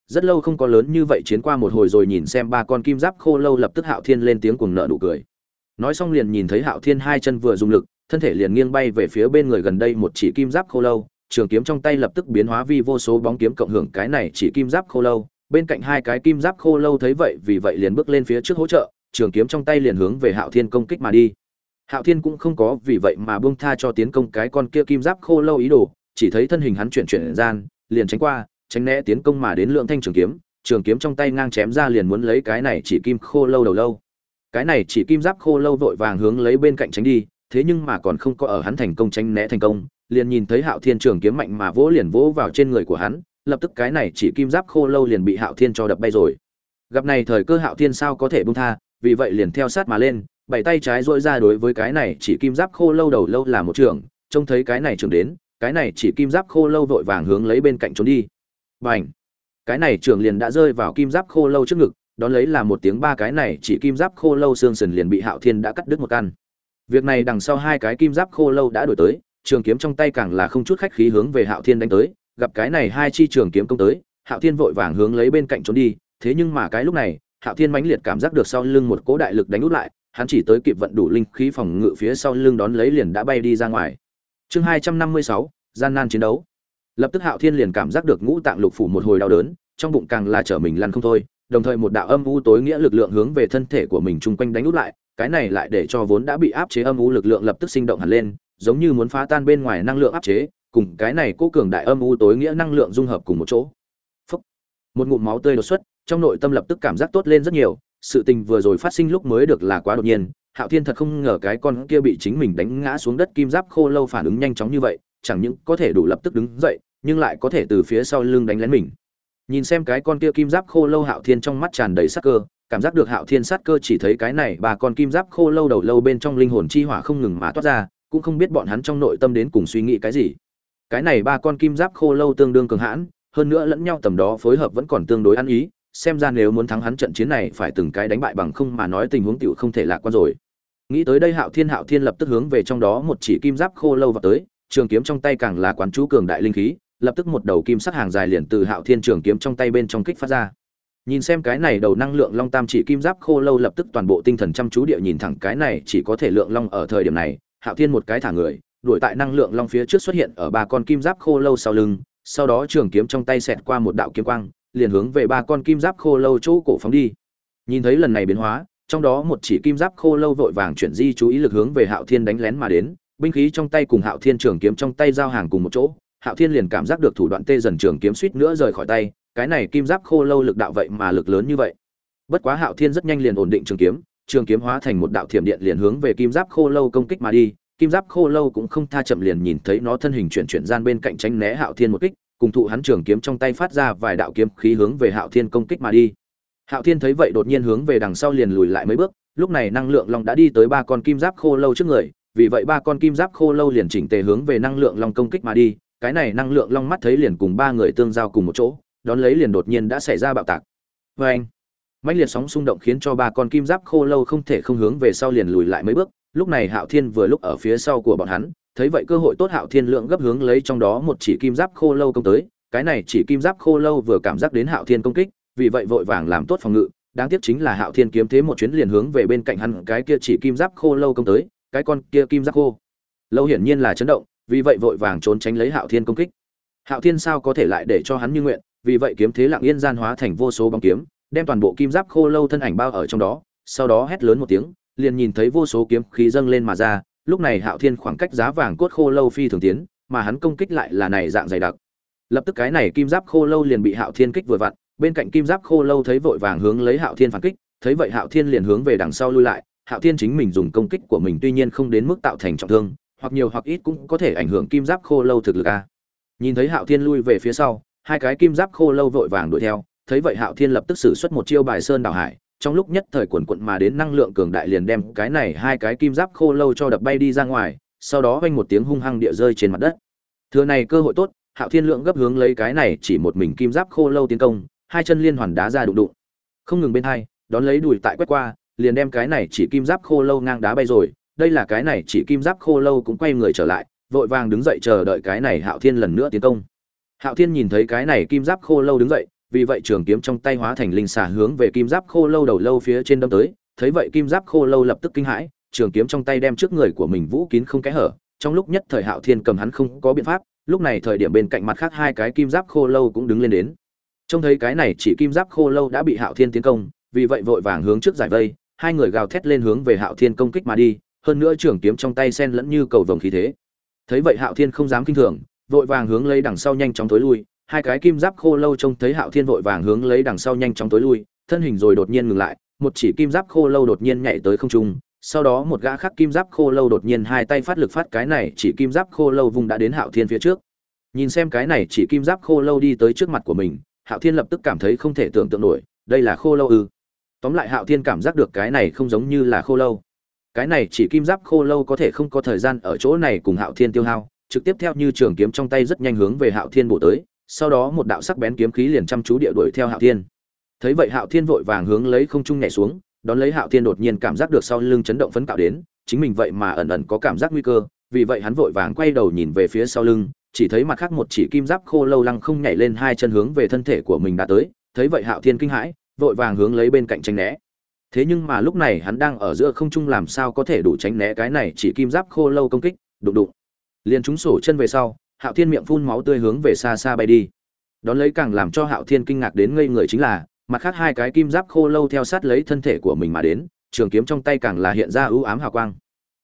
S1: Rất lâu không có lớn như vậy chiến qua một hồi rồi nhìn xem ba con kim giáp khô lâu lập tức hạo thiên lên tiếng cuồng nợ nụ cười. Nói xong liền nhìn thấy hạo thiên hai chân vừa dùng lực, thân thể liền nghiêng bay về phía bên người gần đây một chỉ kim giáp khô lâu, trường kiếm trong tay lập tức biến hóa vi vô số bóng kiếm cộng hưởng cái này chỉ kim giáp khô lâu, bên cạnh hai cái kim giáp khô lâu thấy vậy vì vậy liền bước lên phía trước hỗ trợ, trường kiếm trong tay liền hướng về hạo thiên công kích mà đi. Hạo thiên cũng không có vì vậy mà buông tha cho tiến công cái con kia kim giáp khô lâu ý đồ, chỉ thấy thân hình hắn chuyển chuyển gian, liền tránh qua tránh né tiến công mà đến lượng thanh trường kiếm trường kiếm trong tay ngang chém ra liền muốn lấy cái này chỉ kim khô lâu đầu lâu. Cái này chỉ kim giáp khô lâu vội vàng hướng lấy bên cạnh tránh đi, thế nhưng mà còn không có ở hắn thành công tránh né thành công, liền nhìn thấy hạo thiên trường kiếm mạnh mà vỗ liền vỗ vào trên người của hắn, lập tức cái này chỉ kim giáp khô lâu liền bị hạo thiên cho đập bay rồi. Gặp này thời cơ hạo thiên sao có thể bung tha, vì vậy liền theo sát mà lên, bảy tay trái dỗi ra đối với cái này chỉ kim giáp khô lâu đầu lâu là một trường, trông thấy cái này trường đến, cái này chỉ kim giáp khô lâu vội vàng hướng lấy bên cạnh trốn đi b à n h cái này trường liền đã rơi vào kim giáp khô lâu trước ngực, đón lấy là một tiếng ba cái này chỉ kim giáp khô lâu xương sần liền bị hạo thiên đã cắt đứt một căn. Việc này đằng sau hai cái kim giáp khô lâu đã đổi tới, trường kiếm trong tay càng là không chút khách khí hướng về hạo thiên đánh tới, gặp cái này hai chi trường kiếm công tới, hạo thiên vội vàng hướng lấy bên cạnh trốn đi, thế nhưng mà cái lúc này, hạo thiên mãnh liệt cảm giác được sau lưng một cỗ đại lực đánh út lại, hắn chỉ tới kịp vận đủ linh khí phòng ngự phía sau lưng đón lấy liền đã bay đi ra ngoài. Chương hai trăm năm mươi sáu, gian nan chiến đấu lập tức hạo thiên liền cảm giác được ngũ tạng lục phủ một hồi đau đớn, trong bụng càng là trở mình lăn không thôi, đồng thời một đạo âm u tối nghĩa lực lượng hướng về thân thể của mình chung quanh đánh út lại, cái này lại để cho vốn đã bị áp chế âm u lực lượng lập tức sinh động hẳn lên, giống như muốn phá tan bên ngoài năng lượng áp chế, cùng cái này cố cường đại âm u tối nghĩa năng lượng dung hợp cùng một chỗ Phúc. một ngụm máu tươi đột xuất, trong nội tâm lập tức cảm giác tốt lên rất nhiều, sự tình vừa rồi phát sinh lúc mới được là quá đột nhiên, hạo thiên thật không ngờ cái con kia bị chính mình đánh ngã xuống đất kim giáp khô lâu phản ứng nhanh chóng như vậy chẳng những có thể đủ lập tức đứng dậy, nhưng lại có thể từ phía sau lưng đánh lén mình. Nhìn xem cái con kia kim giáp khô lâu hạo thiên trong mắt tràn đầy sát cơ, cảm giác được hạo thiên sát cơ chỉ thấy cái này ba con kim giáp khô lâu đầu lâu bên trong linh hồn chi hỏa không ngừng mà toát ra, cũng không biết bọn hắn trong nội tâm đến cùng suy nghĩ cái gì. Cái này ba con kim giáp khô lâu tương đương cường hãn, hơn nữa lẫn nhau tầm đó phối hợp vẫn còn tương đối ăn ý, xem ra nếu muốn thắng hắn trận chiến này phải từng cái đánh bại bằng không mà nói tình huống tiểu không thể lạc quan rồi. Nghĩ tới đây hạo thiên hạo thiên lập tức hướng về trong đó một chỉ kim giáp khô lâu vào tới trường kiếm trong tay càng là quán chú cường đại linh khí, lập tức một đầu kim sắc hàng dài liền từ hạo thiên trường kiếm trong tay bên trong kích phát ra. Nhìn xem cái này đầu năng lượng long tam chỉ kim giáp khô lâu lập tức toàn bộ tinh thần chăm chú địa nhìn thẳng cái này chỉ có thể lượng long ở thời điểm này, hạo thiên một cái thả người, đuổi tại năng lượng long phía trước xuất hiện ở ba con kim giáp khô lâu sau lưng, sau đó trường kiếm trong tay xẹt qua một đạo kiếm quang, liền hướng về ba con kim giáp khô lâu chỗ cổ phóng đi. Nhìn thấy lần này biến hóa, trong đó một chỉ kim giáp khô lâu vội vàng chuyển di chú ý lực hướng về hạo thiên đánh lén mà đến binh khí trong tay cùng hạo thiên trường kiếm trong tay giao hàng cùng một chỗ, hạo thiên liền cảm giác được thủ đoạn tê dần trường kiếm suýt nữa rời khỏi tay, cái này kim giáp khô lâu lực đạo vậy mà lực lớn như vậy. Bất quá hạo thiên rất nhanh liền ổn định trường kiếm trường kiếm hóa thành một đạo thiểm điện liền hướng về kim giáp khô lâu công kích mà đi, kim giáp khô lâu cũng không tha chậm liền nhìn thấy nó thân hình chuyển chuyển gian bên cạnh tránh né hạo thiên một kích, cùng thụ hắn trường kiếm trong tay phát ra vài đạo kiếm khí hướng về hạo thiên công kích mà đi. Hạo thiên thấy vậy đột nhiên hướng về đằng sau liền lùi lại mấy bước, lúc này năng lượng long đã đi tới ba con kim giáp khô lâu trước người vì vậy ba con kim giáp khô lâu liền chỉnh tề hướng về năng lượng long công kích mà đi, cái này năng lượng long mắt thấy liền cùng ba người tương giao cùng một chỗ, đón lấy liền đột nhiên đã xảy ra bạo tạc. Vê anh, mãnh liệt sóng xung động khiến cho ba con kim giáp khô lâu không thể không hướng về sau liền lùi lại mấy bước, lúc này hạo thiên vừa lúc ở phía sau của bọn hắn, thấy vậy cơ hội tốt hạo thiên lượng gấp hướng lấy trong đó một chỉ kim giáp khô lâu công tới, cái này chỉ kim giáp khô lâu vừa cảm giác đến hạo thiên công kích, vì vậy vội vàng làm tốt phòng ngự, đáng tiếc chính là hạo thiên kiếm thế một chuyến liền hướng về bên cạnh hắn, cái kia chỉ kim giáp khô lâu công tới cái con kia kim giáp khô. Lâu hiển nhiên là chấn động, vì vậy vội vàng trốn tránh lấy hạo thiên công kích. Hạo thiên sao có thể lại để cho hắn như nguyện, vì vậy kiếm thế lặng yên gian hóa thành vô số bóng kiếm, đem toàn bộ kim giáp khô lâu thân ảnh bao ở trong đó, sau đó hét lớn một tiếng, liền nhìn thấy vô số kiếm khí dâng lên mà ra, lúc này hạo thiên khoảng cách giá vàng cốt khô lâu phi thường tiến, mà hắn công kích lại là này dạng dày đặc. Lập tức cái này kim giáp khô lâu liền bị hạo thiên kích vừa vặn, bên cạnh kim giáp khô lâu thấy vội vàng hướng lấy hạo thiên phản kích, thấy vậy hạo thiên liền hướng về đằng sau lui lại hạo thiên chính mình dùng công kích của mình tuy nhiên không đến mức tạo thành trọng thương, hoặc nhiều hoặc ít cũng có thể ảnh hưởng kim giáp khô lâu thực lực a. Nhìn thấy hạo thiên lui về phía sau, hai cái kim giáp khô lâu vội vàng đuổi theo, thấy vậy hạo thiên lập tức sử xuất một chiêu bài sơn đảo hải, trong lúc nhất thời quần quận mà đến năng lượng cường đại liền đem cái này hai cái kim giáp khô lâu cho đập bay đi ra ngoài, sau đó vang một tiếng hung hăng địa rơi trên mặt đất. Thừa này cơ hội tốt, hạo thiên lượng gấp hướng lấy cái này chỉ một mình kim giáp khô lâu tiến công, hai chân liên hoàn đá ra đụng đụng. Không ngừng bên hai, đón lấy đùi tại quét qua liền đem cái này chỉ kim giáp khô lâu ngang đá bay rồi. Đây là cái này chỉ kim giáp khô lâu cũng quay người trở lại, vội vàng đứng dậy chờ đợi cái này hạo thiên lần nữa tiến công. Hạo thiên nhìn thấy cái này kim giáp khô lâu đứng dậy, vì vậy trường kiếm trong tay hóa thành linh xà hướng về kim giáp khô lâu đầu lâu phía trên đâm tới. Thấy vậy kim giáp khô lâu lập tức kinh hãi, trường kiếm trong tay đem trước người của mình vũ kín không kẽ hở. Trong lúc nhất thời hạo thiên cầm hắn không có biện pháp, lúc này thời điểm bên cạnh mặt khác hai cái kim giáp khô lâu cũng đứng lên đến. Trông thấy cái này chỉ kim giáp khô lâu đã bị hạo thiên tiến công, vì vậy vội vàng hướng trước giải vây hai người gào thét lên hướng về hạo thiên công kích mà đi, hơn nữa trường kiếm trong tay sen lẫn như cầu vồng khí thế. Thấy vậy hạo thiên không dám kinh thường, vội vàng hướng lấy đằng sau nhanh chóng tối lui, hai cái kim giáp khô lâu trông thấy hạo thiên vội vàng hướng lấy đằng sau nhanh chóng tối lui, thân hình rồi đột nhiên ngừng lại, một chỉ kim giáp khô lâu đột nhiên nhảy tới không trung, sau đó một gã khác kim giáp khô lâu đột nhiên hai tay phát lực phát cái này chỉ kim giáp khô lâu vùng đã đến hạo thiên phía trước. Nhìn xem cái này chỉ kim giáp khô lâu đi tới trước mặt của mình, hạo thiên lập tức cảm thấy không thể tưởng tượng nổi, đây là khô lâu ư? Tóm lại hạo thiên cảm giác được cái này không giống như là khô lâu. Cái này chỉ kim giáp khô lâu có thể không có thời gian ở chỗ này cùng hạo thiên tiêu hao, trực tiếp theo như trường kiếm trong tay rất nhanh hướng về hạo thiên bổ tới, sau đó một đạo sắc bén kiếm khí liền chăm chú địa đuổi theo hạo thiên. Thấy vậy hạo thiên vội vàng hướng lấy không trung nhảy xuống, đón lấy hạo thiên đột nhiên cảm giác được sau lưng chấn động phấn cạo đến, chính mình vậy mà ẩn ẩn có cảm giác nguy cơ, vì vậy hắn vội vàng quay đầu nhìn về phía sau lưng, chỉ thấy mặt khác một chỉ kim giáp khô lâu lăng không nhảy lên hai chân hướng về thân thể của mình đã tới, thấy vậy hạo thiên kinh hãi vội vàng hướng lấy bên cạnh tránh né. Thế nhưng mà lúc này hắn đang ở giữa không trung làm sao có thể đủ tránh né cái này chỉ kim giáp khô lâu công kích, đụng đụng. Liền chúng sổ chân về sau, hạo thiên miệng phun máu tươi hướng về xa xa bay đi. Đón lấy càng làm cho hạo thiên kinh ngạc đến ngây người chính là, mặt khác hai cái kim giáp khô lâu theo sát lấy thân thể của mình mà đến, trường kiếm trong tay càng là hiện ra ưu ám hào quang.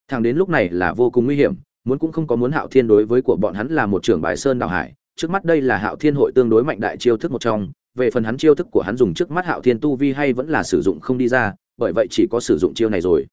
S1: Thằng đến lúc này là vô cùng nguy hiểm, muốn cũng không có muốn hạo thiên đối với của bọn hắn là một trưởng bài sơn đào hải, trước mắt đây là hạo thiên hội tương đối mạnh đại chiêu thức một trong về phần hắn chiêu thức của hắn dùng trước mắt hạo thiên tu vi hay vẫn là sử dụng không đi ra bởi vậy chỉ có sử dụng chiêu này rồi.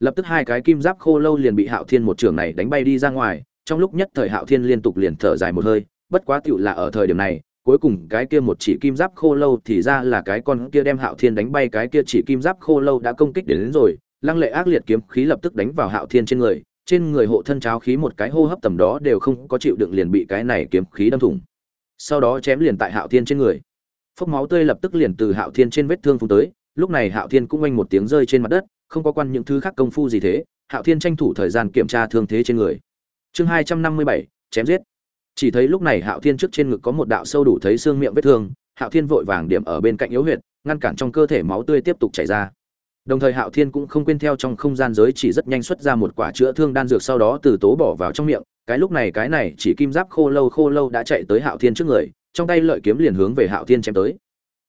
S1: Lập tức hai cái kim giáp khô lâu liền bị hạo thiên một trường này đánh bay đi ra ngoài trong lúc nhất thời hạo thiên liên tục liền thở dài một hơi bất quá tiểu là ở thời điểm này cuối cùng cái kia một chỉ kim giáp khô lâu thì ra là cái con kia đem hạo thiên đánh bay cái kia chỉ kim giáp khô lâu đã công kích đến, đến rồi lăng lệ ác liệt kiếm khí lập tức đánh vào hạo thiên trên người trên người hộ thân cháo khí một cái hô hấp tầm đó đều không có chịu đựng liền bị cái này kiếm khí đâm thủng. Sau đó chém liền tại hạo thiên trên người phốc máu tươi lập tức liền từ hạo thiên trên vết thương phun tới, lúc này hạo thiên cũng oanh một tiếng rơi trên mặt đất, không có quan những thứ khác công phu gì thế, hạo thiên tranh thủ thời gian kiểm tra thương thế trên người. Chương hai trăm năm mươi bảy, chém giết. Chỉ thấy lúc này hạo thiên trước trên ngực có một đạo sâu đủ thấy xương miệng vết thương, hạo thiên vội vàng điểm ở bên cạnh yếu huyệt, ngăn cản trong cơ thể máu tươi tiếp tục chảy ra. Đồng thời hạo thiên cũng không quên theo trong không gian giới chỉ rất nhanh xuất ra một quả chữa thương đan dược sau đó từ tố bỏ vào trong miệng, cái lúc này cái này chỉ kim giáp khô lâu khô lâu đã chạy tới hạo thiên trước người trong tay lợi kiếm liền hướng về hạo thiên chém tới.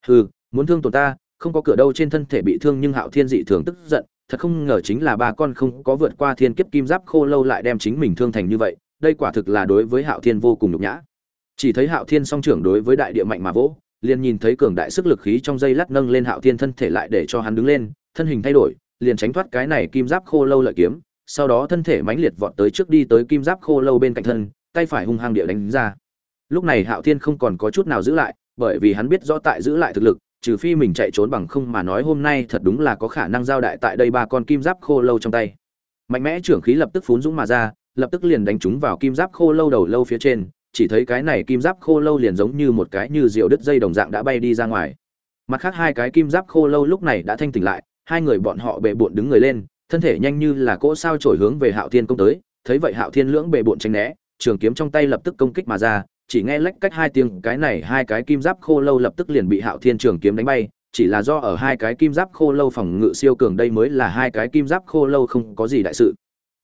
S1: Hừ, muốn thương tổn ta, không có cửa đâu trên thân thể bị thương nhưng hạo thiên dị thường tức giận, thật không ngờ chính là ba con không có vượt qua thiên kiếp kim giáp khô lâu lại đem chính mình thương thành như vậy, đây quả thực là đối với hạo thiên vô cùng nhục nhã. Chỉ thấy hạo thiên song trưởng đối với đại địa mạnh mà vỗ, liền nhìn thấy cường đại sức lực khí trong dây lát nâng lên hạo thiên thân thể lại để cho hắn đứng lên, thân hình thay đổi, liền tránh thoát cái này kim giáp khô lâu lợi kiếm, sau đó thân thể mãnh liệt vọt tới trước đi tới kim giáp khô lâu bên cạnh thân, tay phải hung hăng địa đánh ra lúc này hạo thiên không còn có chút nào giữ lại, bởi vì hắn biết rõ tại giữ lại thực lực, trừ phi mình chạy trốn bằng không mà nói hôm nay thật đúng là có khả năng giao đại tại đây ba con kim giáp khô lâu trong tay. Mạnh mẽ trưởng khí lập tức phún dũng mà ra, lập tức liền đánh chúng vào kim giáp khô lâu đầu lâu phía trên, chỉ thấy cái này kim giáp khô lâu liền giống như một cái như rượu đứt dây đồng dạng đã bay đi ra ngoài. Mặt khác hai cái kim giáp khô lâu lúc này đã thanh tỉnh lại, hai người bọn họ bệ bộn đứng người lên, thân thể nhanh như là cỗ sao trổi hướng về hạo thiên công tới, thấy vậy hạo thiên lưỡng bệ bộn tránh né, trường kiếm trong tay lập tức công kích mà ra chỉ nghe lách cách hai tiếng, cái này hai cái kim giáp khô lâu lập tức liền bị hạo thiên trường kiếm đánh bay, chỉ là do ở hai cái kim giáp khô lâu phòng ngự siêu cường đây mới là hai cái kim giáp khô lâu không có gì đại sự.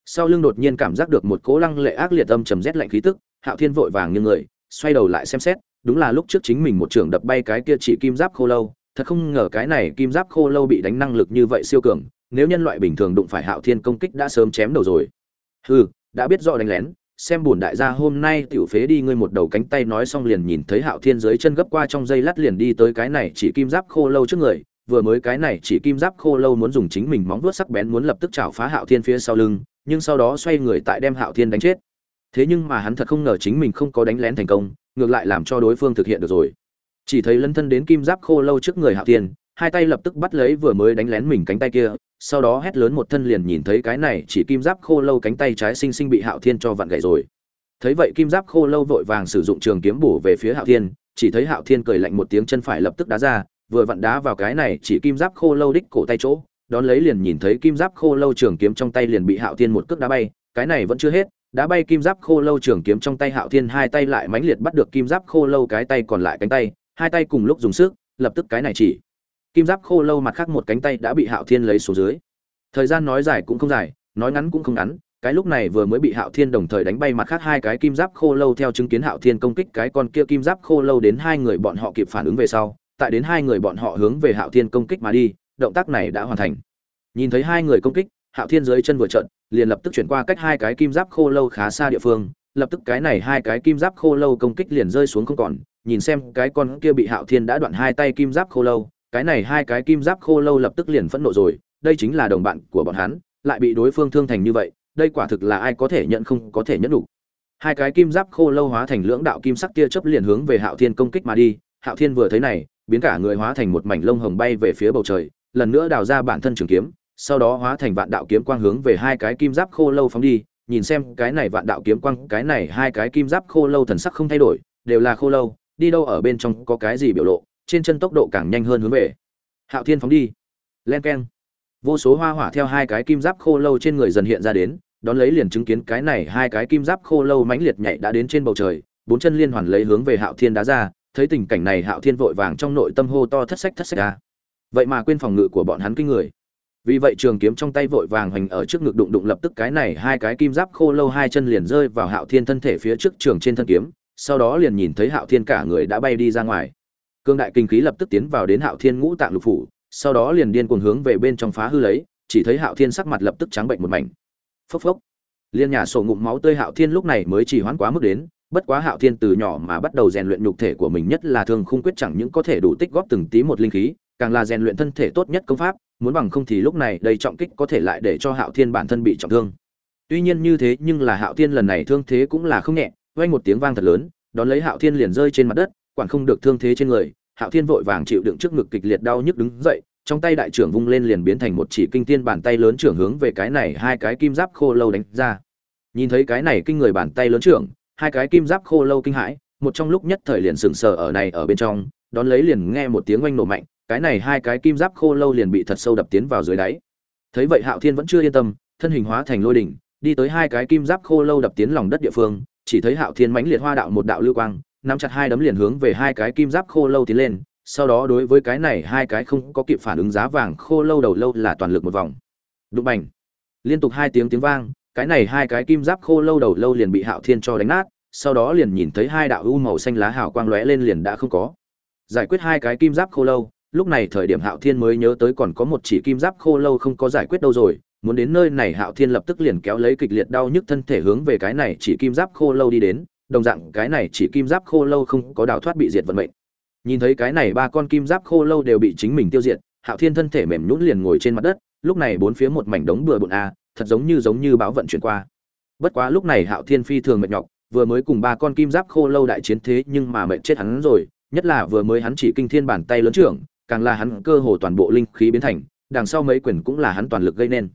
S1: Sau lưng đột nhiên cảm giác được một cỗ lăng lệ ác liệt âm trầm rét lạnh khí tức, hạo thiên vội vàng như người, xoay đầu lại xem xét, đúng là lúc trước chính mình một trường đập bay cái kia chỉ kim giáp khô lâu, thật không ngờ cái này kim giáp khô lâu bị đánh năng lực như vậy siêu cường, nếu nhân loại bình thường đụng phải hạo thiên công kích đã sớm chém đầu rồi. Hừ, đã biết rõ đánh lén xem bổn đại gia hôm nay tiểu phế đi, ngươi một đầu cánh tay nói xong liền nhìn thấy hạo thiên dưới chân gấp qua trong dây lát liền đi tới cái này chỉ kim giáp khô lâu trước người, vừa mới cái này chỉ kim giáp khô lâu muốn dùng chính mình móng vuốt sắc bén muốn lập tức chảo phá hạo thiên phía sau lưng, nhưng sau đó xoay người tại đem hạo thiên đánh chết. Thế nhưng mà hắn thật không ngờ chính mình không có đánh lén thành công, ngược lại làm cho đối phương thực hiện được rồi. Chỉ thấy lân thân đến kim giáp khô lâu trước người hạo thiên hai tay lập tức bắt lấy vừa mới đánh lén mình cánh tay kia, sau đó hét lớn một thân liền nhìn thấy cái này chỉ kim giáp khô lâu cánh tay trái xinh xinh bị hạo thiên cho vặn gãy rồi. Thấy vậy kim giáp khô lâu vội vàng sử dụng trường kiếm bổ về phía hạo thiên, chỉ thấy hạo thiên cười lạnh một tiếng chân phải lập tức đá ra, vừa vặn đá vào cái này chỉ kim giáp khô lâu đích cổ tay chỗ, đón lấy liền nhìn thấy kim giáp khô lâu trường kiếm trong tay liền bị hạo thiên một cước đá bay, cái này vẫn chưa hết, đá bay kim giáp khô lâu trường kiếm trong tay hạo thiên hai tay lại mãnh liệt bắt được kim giáp khô lâu cái tay còn lại cánh tay, hai tay cùng lúc dùng sức, lập tức cái này chỉ kim giáp khô lâu mặt khác một cánh tay đã bị hạo thiên lấy xuống dưới. Thời gian nói dài cũng không dài, nói ngắn cũng không ngắn, cái lúc này vừa mới bị hạo thiên đồng thời đánh bay mặt khác hai cái kim giáp khô lâu theo chứng kiến hạo thiên công kích cái con kia kim giáp khô lâu đến hai người bọn họ kịp phản ứng về sau, tại đến hai người bọn họ hướng về hạo thiên công kích mà đi, động tác này đã hoàn thành. Nhìn thấy hai người công kích, hạo thiên dưới chân vừa trận liền lập tức chuyển qua cách hai cái kim giáp khô lâu khá xa địa phương, lập tức cái này hai cái kim giáp khô lâu công kích liền rơi xuống không còn, nhìn xem cái con kia bị hạo thiên đã đoạn hai tay kim giáp khô lâu cái này hai cái kim giáp khô lâu lập tức liền phẫn nộ rồi, đây chính là đồng bạn của bọn hắn, lại bị đối phương thương thành như vậy, đây quả thực là ai có thể nhận không có thể nhẫn đủ. Hai cái kim giáp khô lâu hóa thành lưỡng đạo kim sắc tia chớp liền hướng về hạo thiên công kích mà đi, hạo thiên vừa thấy này, biến cả người hóa thành một mảnh lông hồng bay về phía bầu trời, lần nữa đào ra bản thân trường kiếm, sau đó hóa thành vạn đạo kiếm quang hướng về hai cái kim giáp khô lâu phóng đi, nhìn xem cái này vạn đạo kiếm quang, cái này hai cái kim giáp khô lâu thần sắc không thay đổi, đều là khô lâu, đi đâu ở bên trong có cái gì biểu lộ trên chân tốc độ càng nhanh hơn hướng về. Hạo thiên phóng đi. Len keng. Vô số hoa hỏa theo hai cái kim giáp khô lâu trên người dần hiện ra đến, đón lấy liền chứng kiến cái này hai cái kim giáp khô lâu mãnh liệt nhảy đã đến trên bầu trời, bốn chân liên hoàn lấy hướng về hạo thiên đá ra, thấy tình cảnh này hạo thiên vội vàng trong nội tâm hô to thất sách thất sách ra vậy mà quên phòng ngự của bọn hắn kinh người. Vì vậy trường kiếm trong tay vội vàng hoành ở trước ngực đụng đụng lập tức cái này hai cái kim giáp khô lâu hai chân liền rơi vào hạo thiên thân thể phía trước trường trên thân kiếm, sau đó liền nhìn thấy hạo thiên cả người đã bay đi ra ngoài cương đại kinh khí lập tức tiến vào đến hạo thiên ngũ tạng lục phủ, sau đó liền điên cuồng hướng về bên trong phá hư lấy, chỉ thấy hạo thiên sắc mặt lập tức trắng bệnh một mảnh. Phốc phốc. Liên nhà sổ ngụm máu tươi hạo thiên lúc này mới chỉ hoãn quá mức đến, bất quá hạo thiên từ nhỏ mà bắt đầu rèn luyện nhục thể của mình nhất là thường không quyết chẳng những có thể đủ tích góp từng tí một linh khí, càng là rèn luyện thân thể tốt nhất công pháp, muốn bằng không thì lúc này đầy trọng kích có thể lại để cho hạo thiên bản thân bị trọng thương. Tuy nhiên như thế nhưng là hạo thiên lần này thương thế cũng là không nhẹ, vang một tiếng vang thật lớn, đón lấy hạo thiên liền rơi trên mặt đất, quản không được thương thế trên người hạo thiên vội vàng chịu đựng trước ngực kịch liệt đau nhức đứng dậy, trong tay đại trưởng vung lên liền biến thành một chỉ kinh tiên bàn tay lớn trưởng hướng về cái này hai cái kim giáp khô lâu đánh ra. Nhìn thấy cái này kinh người bàn tay lớn trưởng, hai cái kim giáp khô lâu kinh hãi, một trong lúc nhất thời liền sừng sờ ở này ở bên trong, đón lấy liền nghe một tiếng oanh nổ mạnh, cái này hai cái kim giáp khô lâu liền bị thật sâu đập tiến vào dưới đáy. Thấy vậy hạo thiên vẫn chưa yên tâm, thân hình hóa thành lôi đỉnh, đi tới hai cái kim giáp khô lâu đập tiến lòng đất địa phương, chỉ thấy hạo thiên mãnh liệt hoa đạo một đạo lưu quang nắm chặt hai đấm liền hướng về hai cái kim giáp khô lâu tiến lên, sau đó đối với cái này hai cái không có kịp phản ứng giá vàng khô lâu đầu lâu là toàn lực một vòng. Đụng bành. Liên tục hai tiếng tiếng vang, cái này hai cái kim giáp khô lâu đầu lâu liền bị hạo thiên cho đánh nát, sau đó liền nhìn thấy hai đạo u màu xanh lá hào quang lóe lên liền đã không có. Giải quyết hai cái kim giáp khô lâu, lúc này thời điểm hạo thiên mới nhớ tới còn có một chỉ kim giáp khô lâu không có giải quyết đâu rồi, muốn đến nơi này hạo thiên lập tức liền kéo lấy kịch liệt đau nhức thân thể hướng về cái này chỉ kim giáp khô lâu đi đến đồng dạng cái này chỉ kim giáp khô lâu không có đào thoát bị diệt vận mệnh. Nhìn thấy cái này ba con kim giáp khô lâu đều bị chính mình tiêu diệt, hạo thiên thân thể mềm nhũn liền ngồi trên mặt đất, lúc này bốn phía một mảnh đống bừa bộn a, thật giống như giống như báo vận chuyển qua. Bất quá lúc này hạo thiên phi thường mệt nhọc, vừa mới cùng ba con kim giáp khô lâu đại chiến thế nhưng mà mệt chết hắn rồi, nhất là vừa mới hắn chỉ kinh thiên bản tay lớn trưởng, càng là hắn cơ hồ toàn bộ linh khí biến thành, đằng sau mấy quyền cũng là hắn toàn lực gây nên.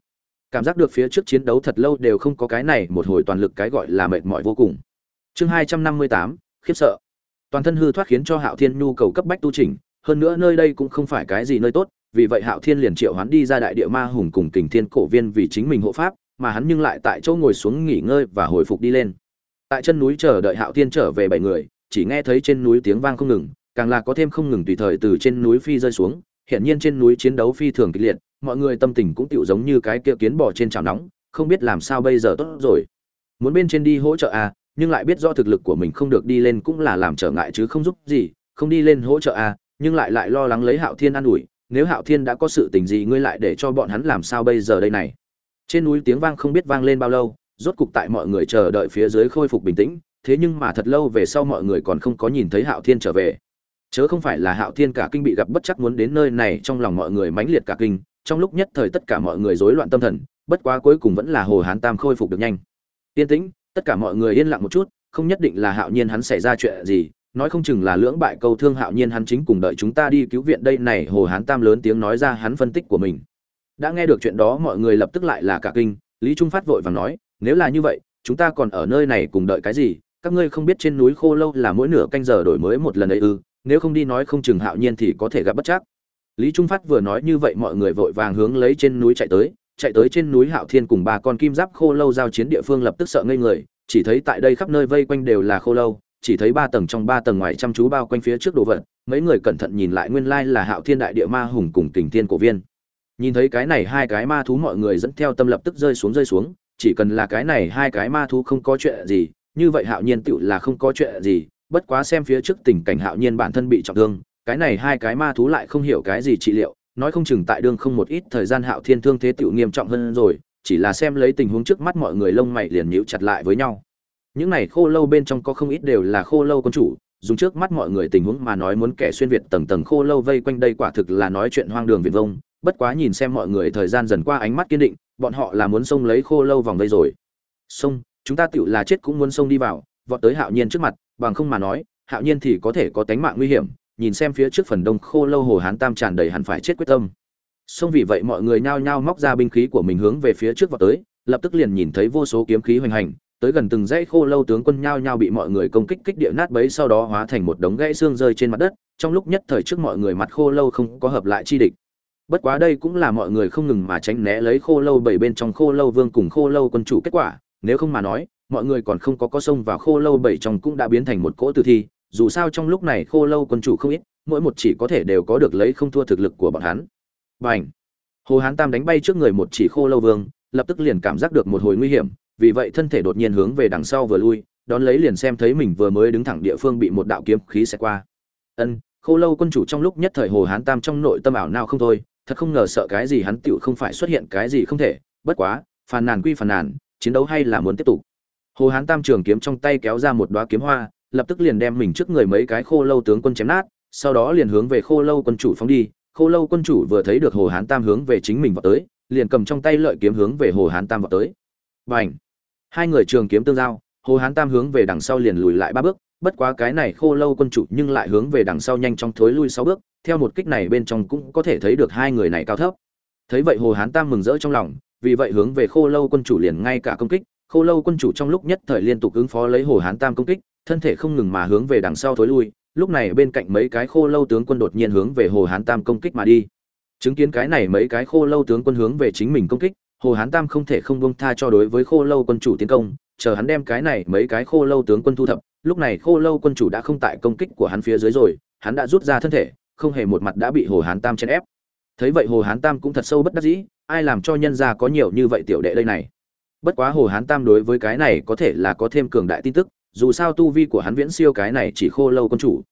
S1: Cảm giác được phía trước chiến đấu thật lâu đều không có cái này, một hồi toàn lực cái gọi là mệt mỏi vô cùng chương hai trăm năm mươi tám, khiếp sợ. Toàn thân hư thoát khiến cho hạo thiên nhu cầu cấp bách tu trình hơn nữa nơi đây cũng không phải cái gì nơi tốt, vì vậy hạo thiên liền triệu hắn đi ra đại địa ma hùng cùng kình thiên cổ viên vì chính mình hộ pháp, mà hắn nhưng lại tại chỗ ngồi xuống nghỉ ngơi và hồi phục đi lên. Tại chân núi chờ đợi hạo thiên trở về bảy người, chỉ nghe thấy trên núi tiếng vang không ngừng, càng là có thêm không ngừng tùy thời từ trên núi phi rơi xuống hiện nhiên trên núi chiến đấu phi thường kịch liệt, mọi người tâm tình cũng tựu giống như cái kia kiến bò trên chảo nóng, không biết làm sao bây giờ tốt rồi. Muốn bên trên đi hỗ trợ à nhưng lại biết do thực lực của mình không được đi lên cũng là làm trở ngại chứ không giúp gì, không đi lên hỗ trợ à nhưng lại lại lo lắng lấy hạo thiên an ủi, nếu hạo thiên đã có sự tình gì ngươi lại để cho bọn hắn làm sao bây giờ đây này? Trên núi tiếng vang không biết vang lên bao lâu, rốt cục tại mọi người chờ đợi phía dưới khôi phục bình tĩnh, thế nhưng mà thật lâu về sau mọi người còn không có nhìn thấy hạo thiên trở về. Chớ không phải là hạo thiên cả kinh bị gặp bất chắc muốn đến nơi này, trong lòng mọi người mãnh liệt cả kinh, trong lúc nhất thời tất cả mọi người rối loạn tâm thần, bất quá cuối cùng vẫn là hồ hán tam khôi phục được nhanh. Tiên tĩnh tất cả mọi người yên lặng một chút, không nhất định là hạo nhiên hắn xảy ra chuyện gì, nói không chừng là lưỡng bại câu thương hạo nhiên hắn chính cùng đợi chúng ta đi cứu viện đây này, hồ hán tam lớn tiếng nói ra hắn phân tích của mình. Đã nghe được chuyện đó mọi người lập tức lại là cả kinh, lý trung phát vội và nói, nếu là như vậy, chúng ta còn ở nơi này cùng đợi cái gì? Các ngươi không biết trên núi khô lâu là mỗi nửa canh giờ đổi mới một lần ấy ư? Nếu không đi nói không chừng hạo nhiên thì có thể gặp bất chắc. Lý trung phát vừa nói như vậy mọi người vội vàng hướng lấy trên núi chạy tới chạy tới trên núi hạo thiên cùng ba con kim giáp khô lâu giao chiến địa phương lập tức sợ ngây người, chỉ thấy tại đây khắp nơi vây quanh đều là khô lâu, chỉ thấy ba tầng trong ba tầng ngoài chăm chú bao quanh phía trước đồ vật, mấy người cẩn thận nhìn lại nguyên lai là hạo thiên đại địa ma hùng cùng kình thiên cổ viên. Nhìn thấy cái này hai cái ma thú mọi người dẫn theo tâm lập tức rơi xuống rơi xuống, chỉ cần là cái này hai cái ma thú không có chuyện gì, như vậy hạo nhiên tựu là không có chuyện gì, bất quá xem phía trước tình cảnh hạo nhiên bản thân bị trọng thương, cái này hai cái ma thú lại không hiểu cái gì trị liệu nói không chừng tại đương không một ít thời gian hạo thiên thương thế tựu nghiêm trọng hơn rồi, chỉ là xem lấy tình huống trước mắt mọi người lông mày liền nhíu chặt lại với nhau. Những này khô lâu bên trong có không ít đều là khô lâu quân chủ, dùng trước mắt mọi người tình huống mà nói muốn kẻ xuyên việt tầng tầng khô lâu vây quanh đây quả thực là nói chuyện hoang đường việt vông, bất quá nhìn xem mọi người thời gian dần qua ánh mắt kiên định, bọn họ là muốn xông lấy khô lâu vòng vây rồi. Xông, chúng ta tựu là chết cũng muốn xông đi vào, vọt tới hạo nhiên trước mặt, bằng không mà nói, hạo nhiên thì có thể có tánh mạng nguy hiểm nhìn xem phía trước phần đông khô lâu hồ hán tam tràn đầy hẳn phải chết quyết tâm. Song vì vậy mọi người nhao nhao móc ra binh khí của mình hướng về phía trước vọt tới, lập tức liền nhìn thấy vô số kiếm khí hoành hành, tới gần từng dãy khô lâu tướng quân nhao nhao bị mọi người công kích kích địa nát bấy sau đó hóa thành một đống gãy xương rơi trên mặt đất, trong lúc nhất thời trước mọi người mặt khô lâu không có hợp lại chi địch. Bất quá đây cũng là mọi người không ngừng mà tránh né lấy khô lâu bảy bên trong khô lâu vương cùng khô lâu quân chủ kết quả, nếu không mà nói, mọi người còn không có có sông vào khô lâu bảy trong cũng đã biến thành một cỗ tử thi dù sao trong lúc này khô lâu quân chủ không ít, mỗi một chỉ có thể đều có được lấy không thua thực lực của bọn hắn. B à n h hồ hán tam đánh bay trước người một chỉ khô lâu vương, lập tức liền cảm giác được một hồi nguy hiểm, vì vậy thân thể đột nhiên hướng về đằng sau vừa lui, đón lấy liền xem thấy mình vừa mới đứng thẳng địa phương bị một đạo kiếm khí xẹt qua. Ân, khô lâu quân chủ trong lúc nhất thời hồ hán tam trong nội tâm ảo nào không thôi, thật không ngờ sợ cái gì hắn tựu không phải xuất hiện cái gì không thể, bất quá, phàn nàn quy phàn nàn, chiến đấu hay là muốn tiếp tục. Hồ hán tam trường kiếm trong tay kéo ra một đoá kiếm hoa lập tức liền đem mình trước người mấy cái khô lâu tướng quân chém nát, sau đó liền hướng về khô lâu quân chủ phóng đi. Khô lâu quân chủ vừa thấy được hồ hán tam hướng về chính mình vào tới, liền cầm trong tay lợi kiếm hướng về hồ hán tam vào tới. Bành! Hai người trường kiếm tương giao, hồ hán tam hướng về đằng sau liền lùi lại ba bước, bất quá cái này khô lâu quân chủ nhưng lại hướng về đằng sau nhanh chóng thối lui sáu bước, theo một kích này bên trong cũng có thể thấy được hai người này cao thấp. Thấy vậy hồ hán tam mừng rỡ trong lòng, vì vậy hướng về khô lâu quân chủ liền ngay cả công kích khô lâu quân chủ trong lúc nhất thời liên tục ứng phó lấy hồ hán tam công kích, thân thể không ngừng mà hướng về đằng sau thối lui, lúc này bên cạnh mấy cái khô lâu tướng quân đột nhiên hướng về hồ hán tam công kích mà đi. Chứng kiến cái này mấy cái khô lâu tướng quân hướng về chính mình công kích, hồ hán tam không thể không buông tha cho đối với khô lâu quân chủ tiến công, chờ hắn đem cái này mấy cái khô lâu tướng quân thu thập, lúc này khô lâu quân chủ đã không tại công kích của hắn phía dưới rồi, hắn đã rút ra thân thể, không hề một mặt đã bị hồ hán tam chèn ép. Thấy vậy hồ hán tam cũng thật sâu bất đắc dĩ, ai làm cho nhân gia có nhiều như vậy tiểu đệ đây này? Bất quá hồ hán tam đối với cái này có thể là có thêm cường đại tin tức, dù sao tu vi của hắn viễn siêu cái này chỉ khô lâu quân chủ.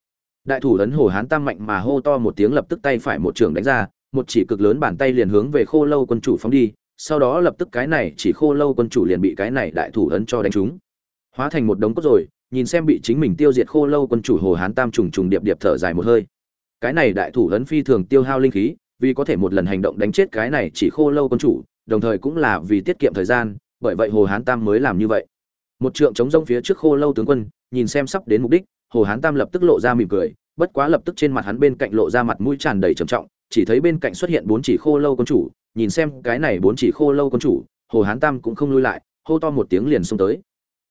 S1: Đại thủ ấn hồ hán tam mạnh mà hô to một tiếng lập tức tay phải một trường đánh ra, một chỉ cực lớn bàn tay liền hướng về khô lâu quân chủ phóng đi, sau đó lập tức cái này chỉ khô lâu quân chủ liền bị cái này đại thủ ấn cho đánh trúng. Hóa thành một đống cốt rồi, nhìn xem bị chính mình tiêu diệt khô lâu quân chủ hồ hán tam trùng trùng điệp điệp thở dài một hơi. Cái này đại thủ ấn phi thường tiêu hao linh khí, vì có thể một lần hành động đánh chết cái này chỉ khô lâu quân chủ, đồng thời cũng là vì tiết kiệm thời gian bởi vậy hồ hán tam mới làm như vậy. Một trượng chống rông phía trước khô lâu tướng quân, nhìn xem sắp đến mục đích, hồ hán tam lập tức lộ ra mỉm cười, bất quá lập tức trên mặt hắn bên cạnh lộ ra mặt mũi tràn đầy trầm trọng, chỉ thấy bên cạnh xuất hiện bốn chỉ khô lâu quân chủ, nhìn xem cái này bốn chỉ khô lâu quân chủ, hồ hán tam cũng không lui lại, hô to một tiếng liền xông tới.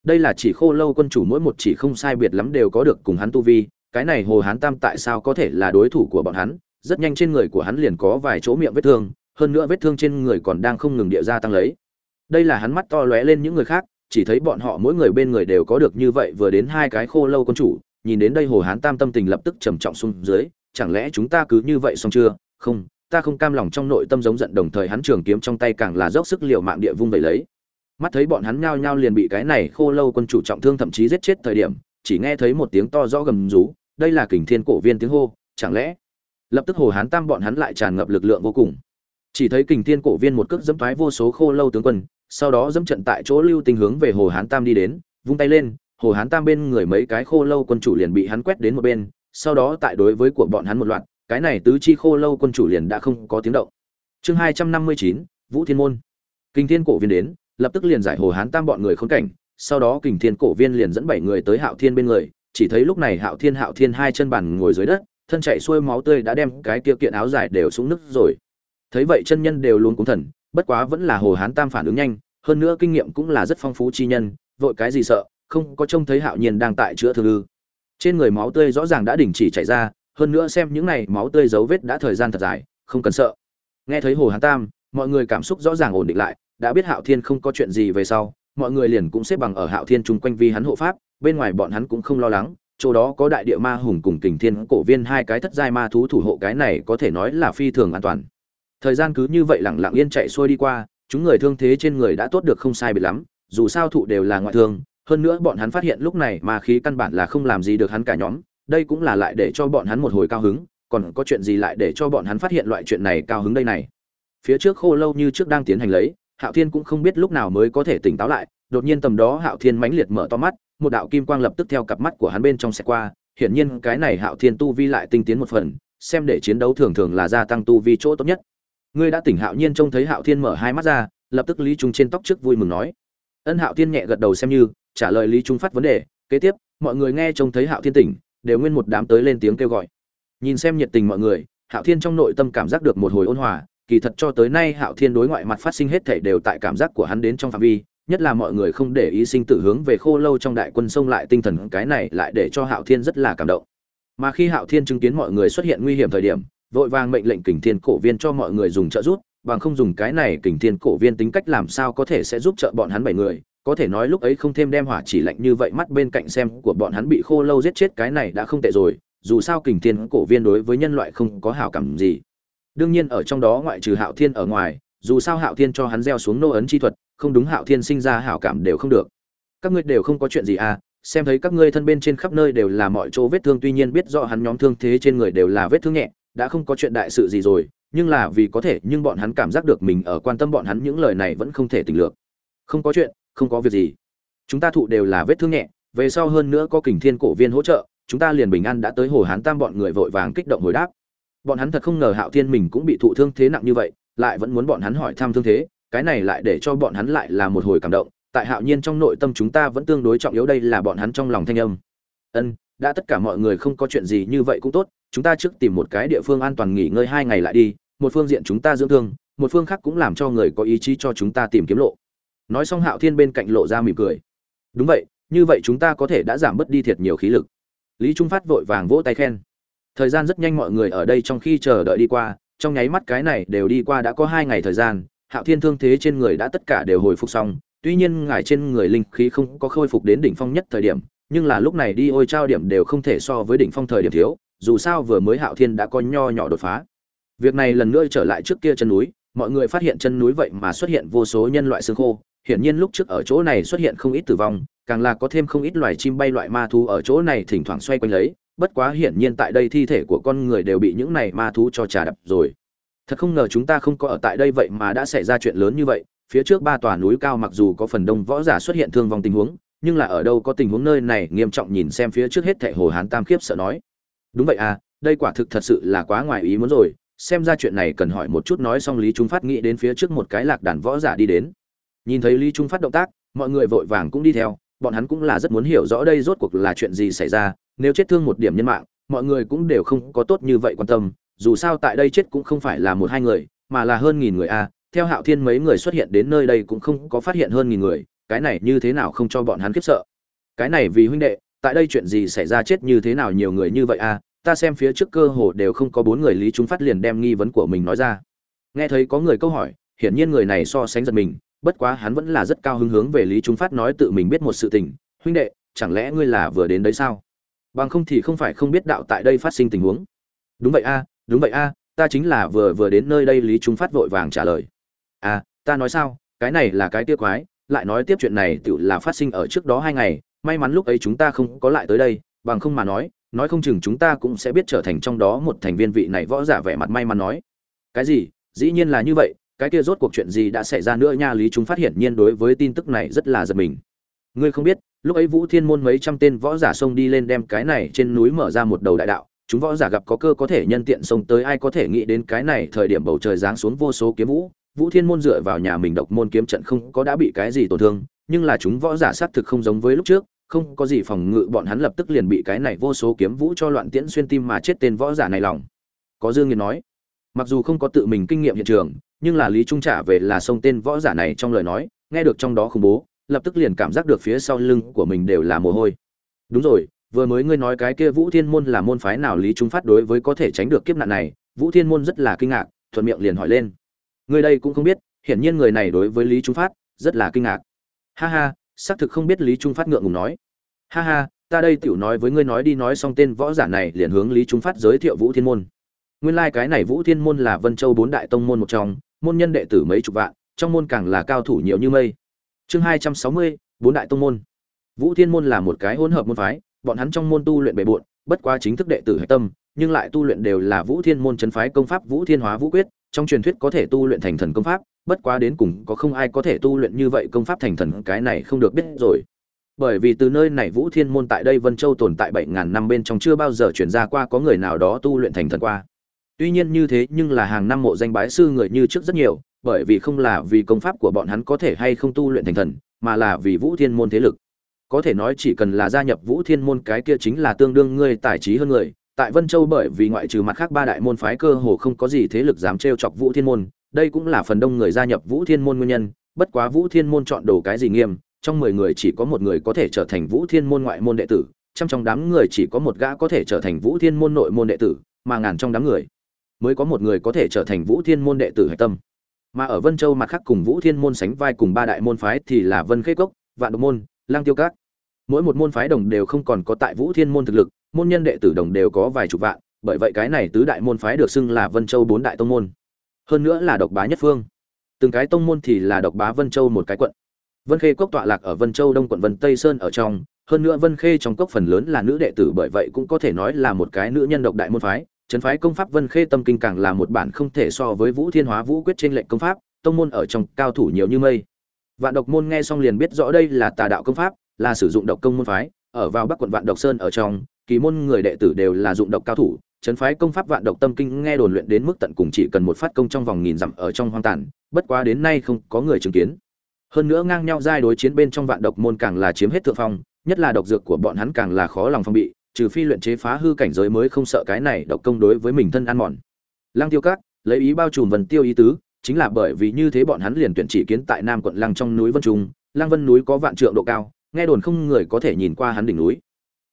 S1: Đây là chỉ khô lâu quân chủ mỗi một chỉ không sai biệt lắm đều có được cùng hắn tu vi, cái này hồ hán tam tại sao có thể là đối thủ của bọn hắn? Rất nhanh trên người của hắn liền có vài chỗ miệng vết thương, hơn nữa vết thương trên người còn đang không ngừng địa ra tăng lấy đây là hắn mắt to lóe lên những người khác, chỉ thấy bọn họ mỗi người bên người đều có được như vậy vừa đến hai cái khô lâu quân chủ, nhìn đến đây hồ hán tam tâm tình lập tức trầm trọng xuống dưới, chẳng lẽ chúng ta cứ như vậy xong chưa? Không, ta không cam lòng trong nội tâm giống giận, đồng thời hắn trường kiếm trong tay càng là dốc sức liều mạng địa vung vậy lấy. Mắt thấy bọn hắn nhao nhao liền bị cái này khô lâu quân chủ trọng thương thậm chí giết chết thời điểm, chỉ nghe thấy một tiếng to rõ gầm rú, đây là kình thiên cổ viên tiếng hô, chẳng lẽ? Lập tức hồ hán tam bọn hắn lại tràn ngập lực lượng vô cùng. Chỉ thấy kình thiên cổ viên một cước dẫm thoái vô số khô lâu tướng quân sau đó dẫm trận tại chỗ lưu tình hướng về hồ hán tam đi đến, vung tay lên, hồ hán tam bên người mấy cái khô lâu quân chủ liền bị hắn quét đến một bên, sau đó tại đối với của bọn hắn một loạt, cái này tứ chi khô lâu quân chủ liền đã không có tiếng động. Chương hai trăm năm mươi chín, vũ thiên môn. Kinh thiên cổ viên đến, lập tức liền giải hồ hán tam bọn người khốn cảnh, sau đó kình thiên cổ viên liền dẫn bảy người tới hạo thiên bên người, chỉ thấy lúc này hạo thiên hạo thiên hai chân bàn ngồi dưới đất, thân chạy xuôi máu tươi đã đem cái kia kiện áo dài đều xuống nước rồi. Thấy vậy chân nhân đều luôn cúng thần bất quá vẫn là hồ hán tam phản ứng nhanh, hơn nữa kinh nghiệm cũng là rất phong phú chi nhân, vội cái gì sợ, không có trông thấy hạo nhiên đang tại chữa thương ư. Trên người máu tươi rõ ràng đã đình chỉ chảy ra, hơn nữa xem những này máu tươi dấu vết đã thời gian thật dài, không cần sợ. Nghe thấy hồ hán tam, mọi người cảm xúc rõ ràng ổn định lại, đã biết hạo thiên không có chuyện gì về sau, mọi người liền cũng xếp bằng ở hạo thiên chung quanh vi hắn hộ pháp, bên ngoài bọn hắn cũng không lo lắng, chỗ đó có đại địa ma hùng cùng kình thiên cổ viên hai cái thất giai ma thú thủ hộ cái này có thể nói là phi thường an toàn thời gian cứ như vậy lẳng lặng yên chạy xuôi đi qua, chúng người thương thế trên người đã tốt được không sai biệt lắm, dù sao thụ đều là ngoại thương, hơn nữa bọn hắn phát hiện lúc này mà khí căn bản là không làm gì được hắn cả nhóm, đây cũng là lại để cho bọn hắn một hồi cao hứng, còn có chuyện gì lại để cho bọn hắn phát hiện loại chuyện này cao hứng đây này? Phía trước khô lâu như trước đang tiến hành lấy, hạo thiên cũng không biết lúc nào mới có thể tỉnh táo lại, đột nhiên tầm đó hạo thiên mãnh liệt mở to mắt, một đạo kim quang lập tức theo cặp mắt của hắn bên trong xe qua, hiển nhiên cái này hạo thiên tu vi lại tinh tiến một phần, xem để chiến đấu thường thường là gia tăng tu vi chỗ tốt nhất ngươi đã tỉnh hạo nhiên trông thấy hạo thiên mở hai mắt ra, lập tức lý trung trên tóc trước vui mừng nói. Ân hạo thiên nhẹ gật đầu xem như, trả lời lý trung phát vấn đề, kế tiếp, mọi người nghe trông thấy hạo thiên tỉnh, đều nguyên một đám tới lên tiếng kêu gọi. Nhìn xem nhiệt tình mọi người, hạo thiên trong nội tâm cảm giác được một hồi ôn hòa, kỳ thật cho tới nay hạo thiên đối ngoại mặt phát sinh hết thể đều tại cảm giác của hắn đến trong phạm vi, nhất là mọi người không để ý sinh tử hướng về khô lâu trong đại quân sông lại tinh thần, cái này lại để cho hạo thiên rất là cảm động. Mà khi hạo thiên chứng kiến mọi người xuất hiện nguy hiểm thời điểm vội vàng mệnh lệnh kình thiên cổ viên cho mọi người dùng trợ giúp, bằng không dùng cái này kình thiên cổ viên tính cách làm sao có thể sẽ giúp trợ bọn hắn bảy người. Có thể nói lúc ấy không thêm đem hỏa chỉ lạnh như vậy mắt bên cạnh xem của bọn hắn bị khô lâu giết chết cái này đã không tệ rồi, dù sao kình thiên cổ viên đối với nhân loại không có hảo cảm gì. Đương nhiên ở trong đó ngoại trừ hạo thiên ở ngoài, dù sao hạo thiên cho hắn gieo xuống nô ấn chi thuật, không đúng hạo thiên sinh ra hảo cảm đều không được. Các ngươi đều không có chuyện gì à xem thấy các ngươi thân bên trên khắp nơi đều là mọi chỗ vết thương, tuy nhiên biết rõ hắn nhóm thương thế trên người đều là vết thương nhẹ đã không có chuyện đại sự gì rồi, nhưng là vì có thể, nhưng bọn hắn cảm giác được mình ở quan tâm bọn hắn, những lời này vẫn không thể tỉnh lược. Không có chuyện, không có việc gì. Chúng ta thụ đều là vết thương nhẹ, về sau hơn nữa có kình thiên cổ viên hỗ trợ, chúng ta liền bình an đã tới hồ hán tam bọn người vội vàng kích động hồi đáp. Bọn hắn thật không ngờ hạo thiên mình cũng bị thụ thương thế nặng như vậy, lại vẫn muốn bọn hắn hỏi thăm thương thế, cái này lại để cho bọn hắn lại là một hồi cảm động, tại hạo nhiên trong nội tâm chúng ta vẫn tương đối trọng yếu, đây là bọn hắn trong lòng thanh âm. Ân đã tất cả mọi người không có chuyện gì như vậy cũng tốt, chúng ta trước tìm một cái địa phương an toàn nghỉ ngơi hai ngày lại đi, một phương diện chúng ta dưỡng thương, một phương khác cũng làm cho người có ý chí cho chúng ta tìm kiếm lộ. Nói xong hạo thiên bên cạnh lộ ra mỉm cười. Đúng vậy, như vậy chúng ta có thể đã giảm bớt đi thiệt nhiều khí lực. Lý trung phát vội vàng vỗ tay khen. Thời gian rất nhanh mọi người ở đây trong khi chờ đợi đi qua, trong nháy mắt cái này đều đi qua đã có hai ngày thời gian, hạo thiên thương thế trên người đã tất cả đều hồi phục xong, tuy nhiên ngài trên người linh khí không có khôi phục đến đỉnh phong nhất thời điểm nhưng là lúc này đi ôi trao điểm đều không thể so với đỉnh phong thời điểm thiếu, dù sao vừa mới hạo thiên đã có nho nhỏ đột phá. Việc này lần nữa trở lại trước kia chân núi, mọi người phát hiện chân núi vậy mà xuất hiện vô số nhân loại xương khô, hiển nhiên lúc trước ở chỗ này xuất hiện không ít tử vong, càng là có thêm không ít loài chim bay loại ma thú ở chỗ này thỉnh thoảng xoay quanh lấy, bất quá hiển nhiên tại đây thi thể của con người đều bị những này ma thú cho trà đập rồi. Thật không ngờ chúng ta không có ở tại đây vậy mà đã xảy ra chuyện lớn như vậy, phía trước ba tòa núi cao mặc dù có phần đông võ giả xuất hiện thương vong tình huống nhưng là ở đâu có tình huống nơi này, nghiêm trọng nhìn xem phía trước hết thệ hồ hán tam khiếp sợ nói. Đúng vậy à đây quả thực thật sự là quá ngoài ý muốn rồi, xem ra chuyện này cần hỏi một chút nói xong lý trung phát nghĩ đến phía trước một cái lạc đàn võ giả đi đến. Nhìn thấy lý trung phát động tác, mọi người vội vàng cũng đi theo, bọn hắn cũng là rất muốn hiểu rõ đây rốt cuộc là chuyện gì xảy ra, nếu chết thương một điểm nhân mạng, mọi người cũng đều không có tốt như vậy quan tâm, dù sao tại đây chết cũng không phải là một hai người, mà là hơn nghìn người a theo hạo thiên mấy người xuất hiện đến nơi đây cũng không có phát hiện hơn nghìn người cái này như thế nào không cho bọn hắn khiếp sợ? Cái này vì huynh đệ, tại đây chuyện gì xảy ra chết như thế nào nhiều người như vậy à? ta xem phía trước cơ hồ đều không có bốn người lý chúng phát liền đem nghi vấn của mình nói ra. Nghe thấy có người câu hỏi, hiển nhiên người này so sánh giật mình, bất quá hắn vẫn là rất cao hứng hướng về lý trung phát nói tự mình biết một sự tình, huynh đệ, chẳng lẽ ngươi là vừa đến đấy sao? Bằng không thì không phải không biết đạo tại đây phát sinh tình huống. Đúng vậy a, đúng vậy a, ta chính là vừa vừa đến nơi đây lý trung phát vội vàng trả lời. À ta nói sao? Cái này là cái tiếc quái lại nói tiếp chuyện này tự là phát sinh ở trước đó hai ngày, may mắn lúc ấy chúng ta không có lại tới đây, bằng không mà nói nói không chừng chúng ta cũng sẽ biết trở thành trong đó một thành viên vị này võ giả vẻ mặt may mắn nói. Cái gì? Dĩ nhiên là như vậy, cái kia rốt cuộc chuyện gì đã xảy ra nữa nha, lý chúng phát hiện nhiên đối với tin tức này rất là giật mình. Ngươi không biết, lúc ấy vũ thiên môn mấy trăm tên võ giả xông đi lên đem cái này trên núi mở ra một đầu đại đạo, chúng võ giả gặp có cơ có thể nhân tiện xông tới, ai có thể nghĩ đến cái này thời điểm bầu trời giáng xuống vô số kiếm vũ vũ thiên môn dựa vào nhà mình độc môn kiếm trận không có đã bị cái gì tổn thương, nhưng là chúng võ giả sát thực không giống với lúc trước, không có gì phòng ngự, bọn hắn lập tức liền bị cái này vô số kiếm vũ cho loạn tiễn xuyên tim mà chết tên võ giả này lòng. Có dương nghiệt nói, mặc dù không có tự mình kinh nghiệm hiện trường, nhưng là lý trung trả về là sông tên võ giả này trong lời nói, nghe được trong đó khủng bố, lập tức liền cảm giác được phía sau lưng của mình đều là mồ hôi. Đúng rồi, vừa mới ngươi nói cái kia vũ thiên môn là môn phái nào lý trung phát đối với có thể tránh được kiếp nạn này, vũ thiên môn rất là kinh ngạc, thuận miệng liền hỏi lên người đây cũng không biết, hiển nhiên người này đối với lý trung phát rất là kinh ngạc. Ha ha, xác thực không biết lý trung phát ngượng ngùng nói. Ha ha, ta đây tiểu nói với ngươi nói đi nói xong tên võ giả này liền hướng lý trung phát giới thiệu vũ thiên môn. Nguyên lai like cái này vũ thiên môn là vân châu bốn đại tông môn một trong, môn nhân đệ tử mấy chục vạn, trong môn càng là cao thủ nhiều như mây. Chương hai trăm sáu mươi, bốn đại tông môn. Vũ thiên môn là một cái hỗn hợp môn phái, bọn hắn trong môn tu luyện bề bộn, bất quá chính thức đệ tử hạch tâm, nhưng lại tu luyện đều là vũ thiên môn chấn phái công pháp vũ thiên hóa vũ quyết trong truyền thuyết có thể tu luyện thành thần công pháp, bất quá đến cùng có không ai có thể tu luyện như vậy công pháp thành thần, cái này không được biết rồi. Bởi vì từ nơi này vũ thiên môn tại đây vân châu tồn tại bảy ngàn năm bên trong chưa bao giờ chuyển ra qua có người nào đó tu luyện thành thần qua. Tuy nhiên như thế nhưng là hàng năm mộ danh bái sư người như trước rất nhiều, bởi vì không là vì công pháp của bọn hắn có thể hay không tu luyện thành thần, mà là vì vũ thiên môn thế lực. Có thể nói chỉ cần là gia nhập vũ thiên môn cái kia chính là tương đương ngươi tài trí hơn người tại vân châu bởi vì ngoại trừ mặt khác ba đại môn phái cơ hồ không có gì thế lực dám trêu chọc vũ thiên môn, đây cũng là phần đông người gia nhập vũ thiên môn nguyên nhân, bất quá vũ thiên môn chọn đồ cái gì nghiêm, trong mười người chỉ có một người có thể trở thành vũ thiên môn ngoại môn đệ tử, trong trong đám người chỉ có một gã có thể trở thành vũ thiên môn nội môn đệ tử, mà ngàn trong đám người mới có một người có thể trở thành vũ thiên môn đệ tử hải tâm. Mà ở vân châu mặt khác cùng vũ thiên môn sánh vai cùng ba đại môn phái thì là vân khê cốc, vạn độc môn, lang tiêu cát mỗi một môn phái đồng đều không còn có tại vũ thiên môn thực lực môn nhân đệ tử đồng đều có vài chục vạn bởi vậy cái này tứ đại môn phái được xưng là vân châu bốn đại tông môn. Hơn nữa là độc bá nhất phương. Từng cái tông môn thì là độc bá vân châu một cái quận. Vân khê cốc tọa lạc ở vân châu đông quận vân tây sơn ở trong hơn nữa vân khê trong cốc phần lớn là nữ đệ tử bởi vậy cũng có thể nói là một cái nữ nhân độc đại môn phái. Trấn phái công pháp Vân Khê Tâm Kinh càng là một bản không thể so với Vũ Thiên Hóa Vũ Quyết trên lệnh công pháp, tông môn ở trong cao thủ nhiều như mây. Vạn Độc môn nghe xong liền biết rõ đây là tà đạo công pháp, là sử dụng độc công môn phái, ở vào Bắc quận Vạn Độc Sơn ở trong, kỳ môn người đệ tử đều là dụng độc cao thủ, trấn phái công pháp Vạn Độc Tâm Kinh nghe đồn luyện đến mức tận cùng chỉ cần một phát công trong vòng nghìn dặm ở trong hoang tàn, bất quá đến nay không có người chứng kiến. Hơn nữa ngang nhau giai đối chiến bên trong Vạn Độc môn càng là chiếm hết thượng phong, nhất là độc dược của bọn hắn càng là khó lòng phòng bị, trừ phi luyện chế phá hư cảnh giới mới không sợ cái này độc công đối với mình thân ăn mòn. Lăng Tiêu Các, lấy ý bao trùm Vân Tiêu ý tứ, chính là bởi vì như thế bọn hắn liền tuyển chỉ kiến tại Nam quận Lăng trong núi Vân Trung, Lăng Vân núi có vạn trượng độ cao, nghe đồn không người có thể nhìn qua hắn đỉnh núi.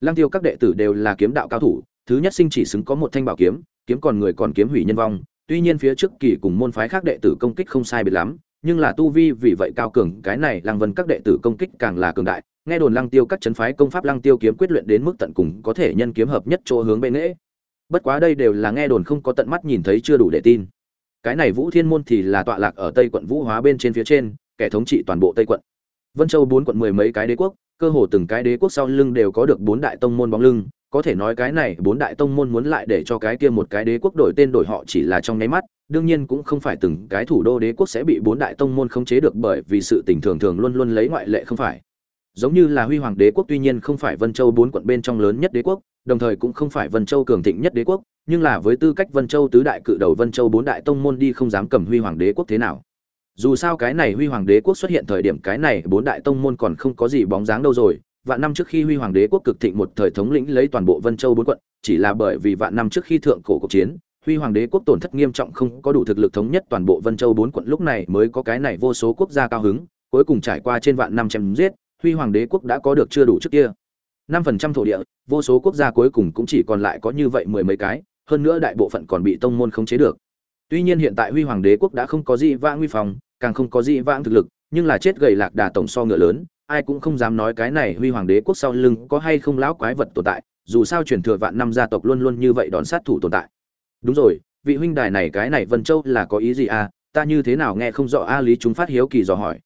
S1: Lăng Tiêu các đệ tử đều là kiếm đạo cao thủ, thứ nhất sinh chỉ xứng có một thanh bảo kiếm, kiếm còn người còn kiếm hủy nhân vong, tuy nhiên phía trước kỳ cùng môn phái khác đệ tử công kích không sai biệt lắm, nhưng là tu vi vì vậy cao cường, cái này Lăng Vân các đệ tử công kích càng là cường đại, nghe đồn lăng tiêu các chấn phái công pháp lăng tiêu kiếm quyết luyện đến mức tận cùng có thể nhân kiếm hợp nhất chỗ hướng bên nghễ. Bất quá đây đều là nghe đồn không có tận mắt nhìn thấy chưa đủ để tin. Cái này vũ thiên môn thì là tọa lạc ở tây quận vũ hóa bên trên phía trên kẻ thống trị toàn bộ tây quận. Vân châu bốn quận mười mấy cái đế quốc cơ hồ từng cái đế quốc sau lưng đều có được bốn đại tông môn bóng lưng, có thể nói cái này bốn đại tông môn muốn lại để cho cái kia một cái đế quốc đổi tên đổi họ chỉ là trong nháy mắt, đương nhiên cũng không phải từng cái thủ đô đế quốc sẽ bị bốn đại tông môn khống chế được bởi vì sự tình thường thường luôn luôn lấy ngoại lệ không phải. Giống như là huy hoàng đế quốc tuy nhiên không phải vân châu bốn quận bên trong lớn nhất đế quốc, đồng thời cũng không phải vân châu cường thịnh nhất đế quốc, nhưng là với tư cách vân châu tứ đại cự đầu vân châu bốn đại tông môn đi không dám cầm huy hoàng đế quốc thế nào dù sao cái này huy hoàng đế quốc xuất hiện thời điểm cái này bốn đại tông môn còn không có gì bóng dáng đâu rồi. Vạn năm trước khi huy hoàng đế quốc cực thịnh một thời thống lĩnh lấy toàn bộ vân châu bốn quận, chỉ là bởi vì vạn năm trước khi thượng cổ cuộc chiến, huy hoàng đế quốc tổn thất nghiêm trọng không có đủ thực lực thống nhất toàn bộ vân châu bốn quận, lúc này mới có cái này vô số quốc gia cao hứng, cuối cùng trải qua trên vạn năm chém giết, huy hoàng đế quốc đã có được chưa đủ trước kia. Năm phần trăm thổ địa, vô số quốc gia cuối cùng cũng chỉ còn lại có như vậy mười mấy cái, hơn nữa đại bộ phận còn bị tông môn khống chế được. Tuy nhiên hiện tại huy hoàng đế quốc đã không có gì vã nguy phòng càng không có gì vãng thực lực, nhưng là chết gầy lạc đà tổng so ngựa lớn, ai cũng không dám nói cái này huy hoàng đế quốc sau lưng có hay không lão quái vật tồn tại, dù sao truyền thừa vạn năm gia tộc luôn luôn như vậy đón sát thủ tồn tại. Đúng rồi, vị huynh đài này cái này vân châu là có ý gì à? Ta như thế nào nghe không rõ a lý chúng phát hiếu kỳ dò hỏi.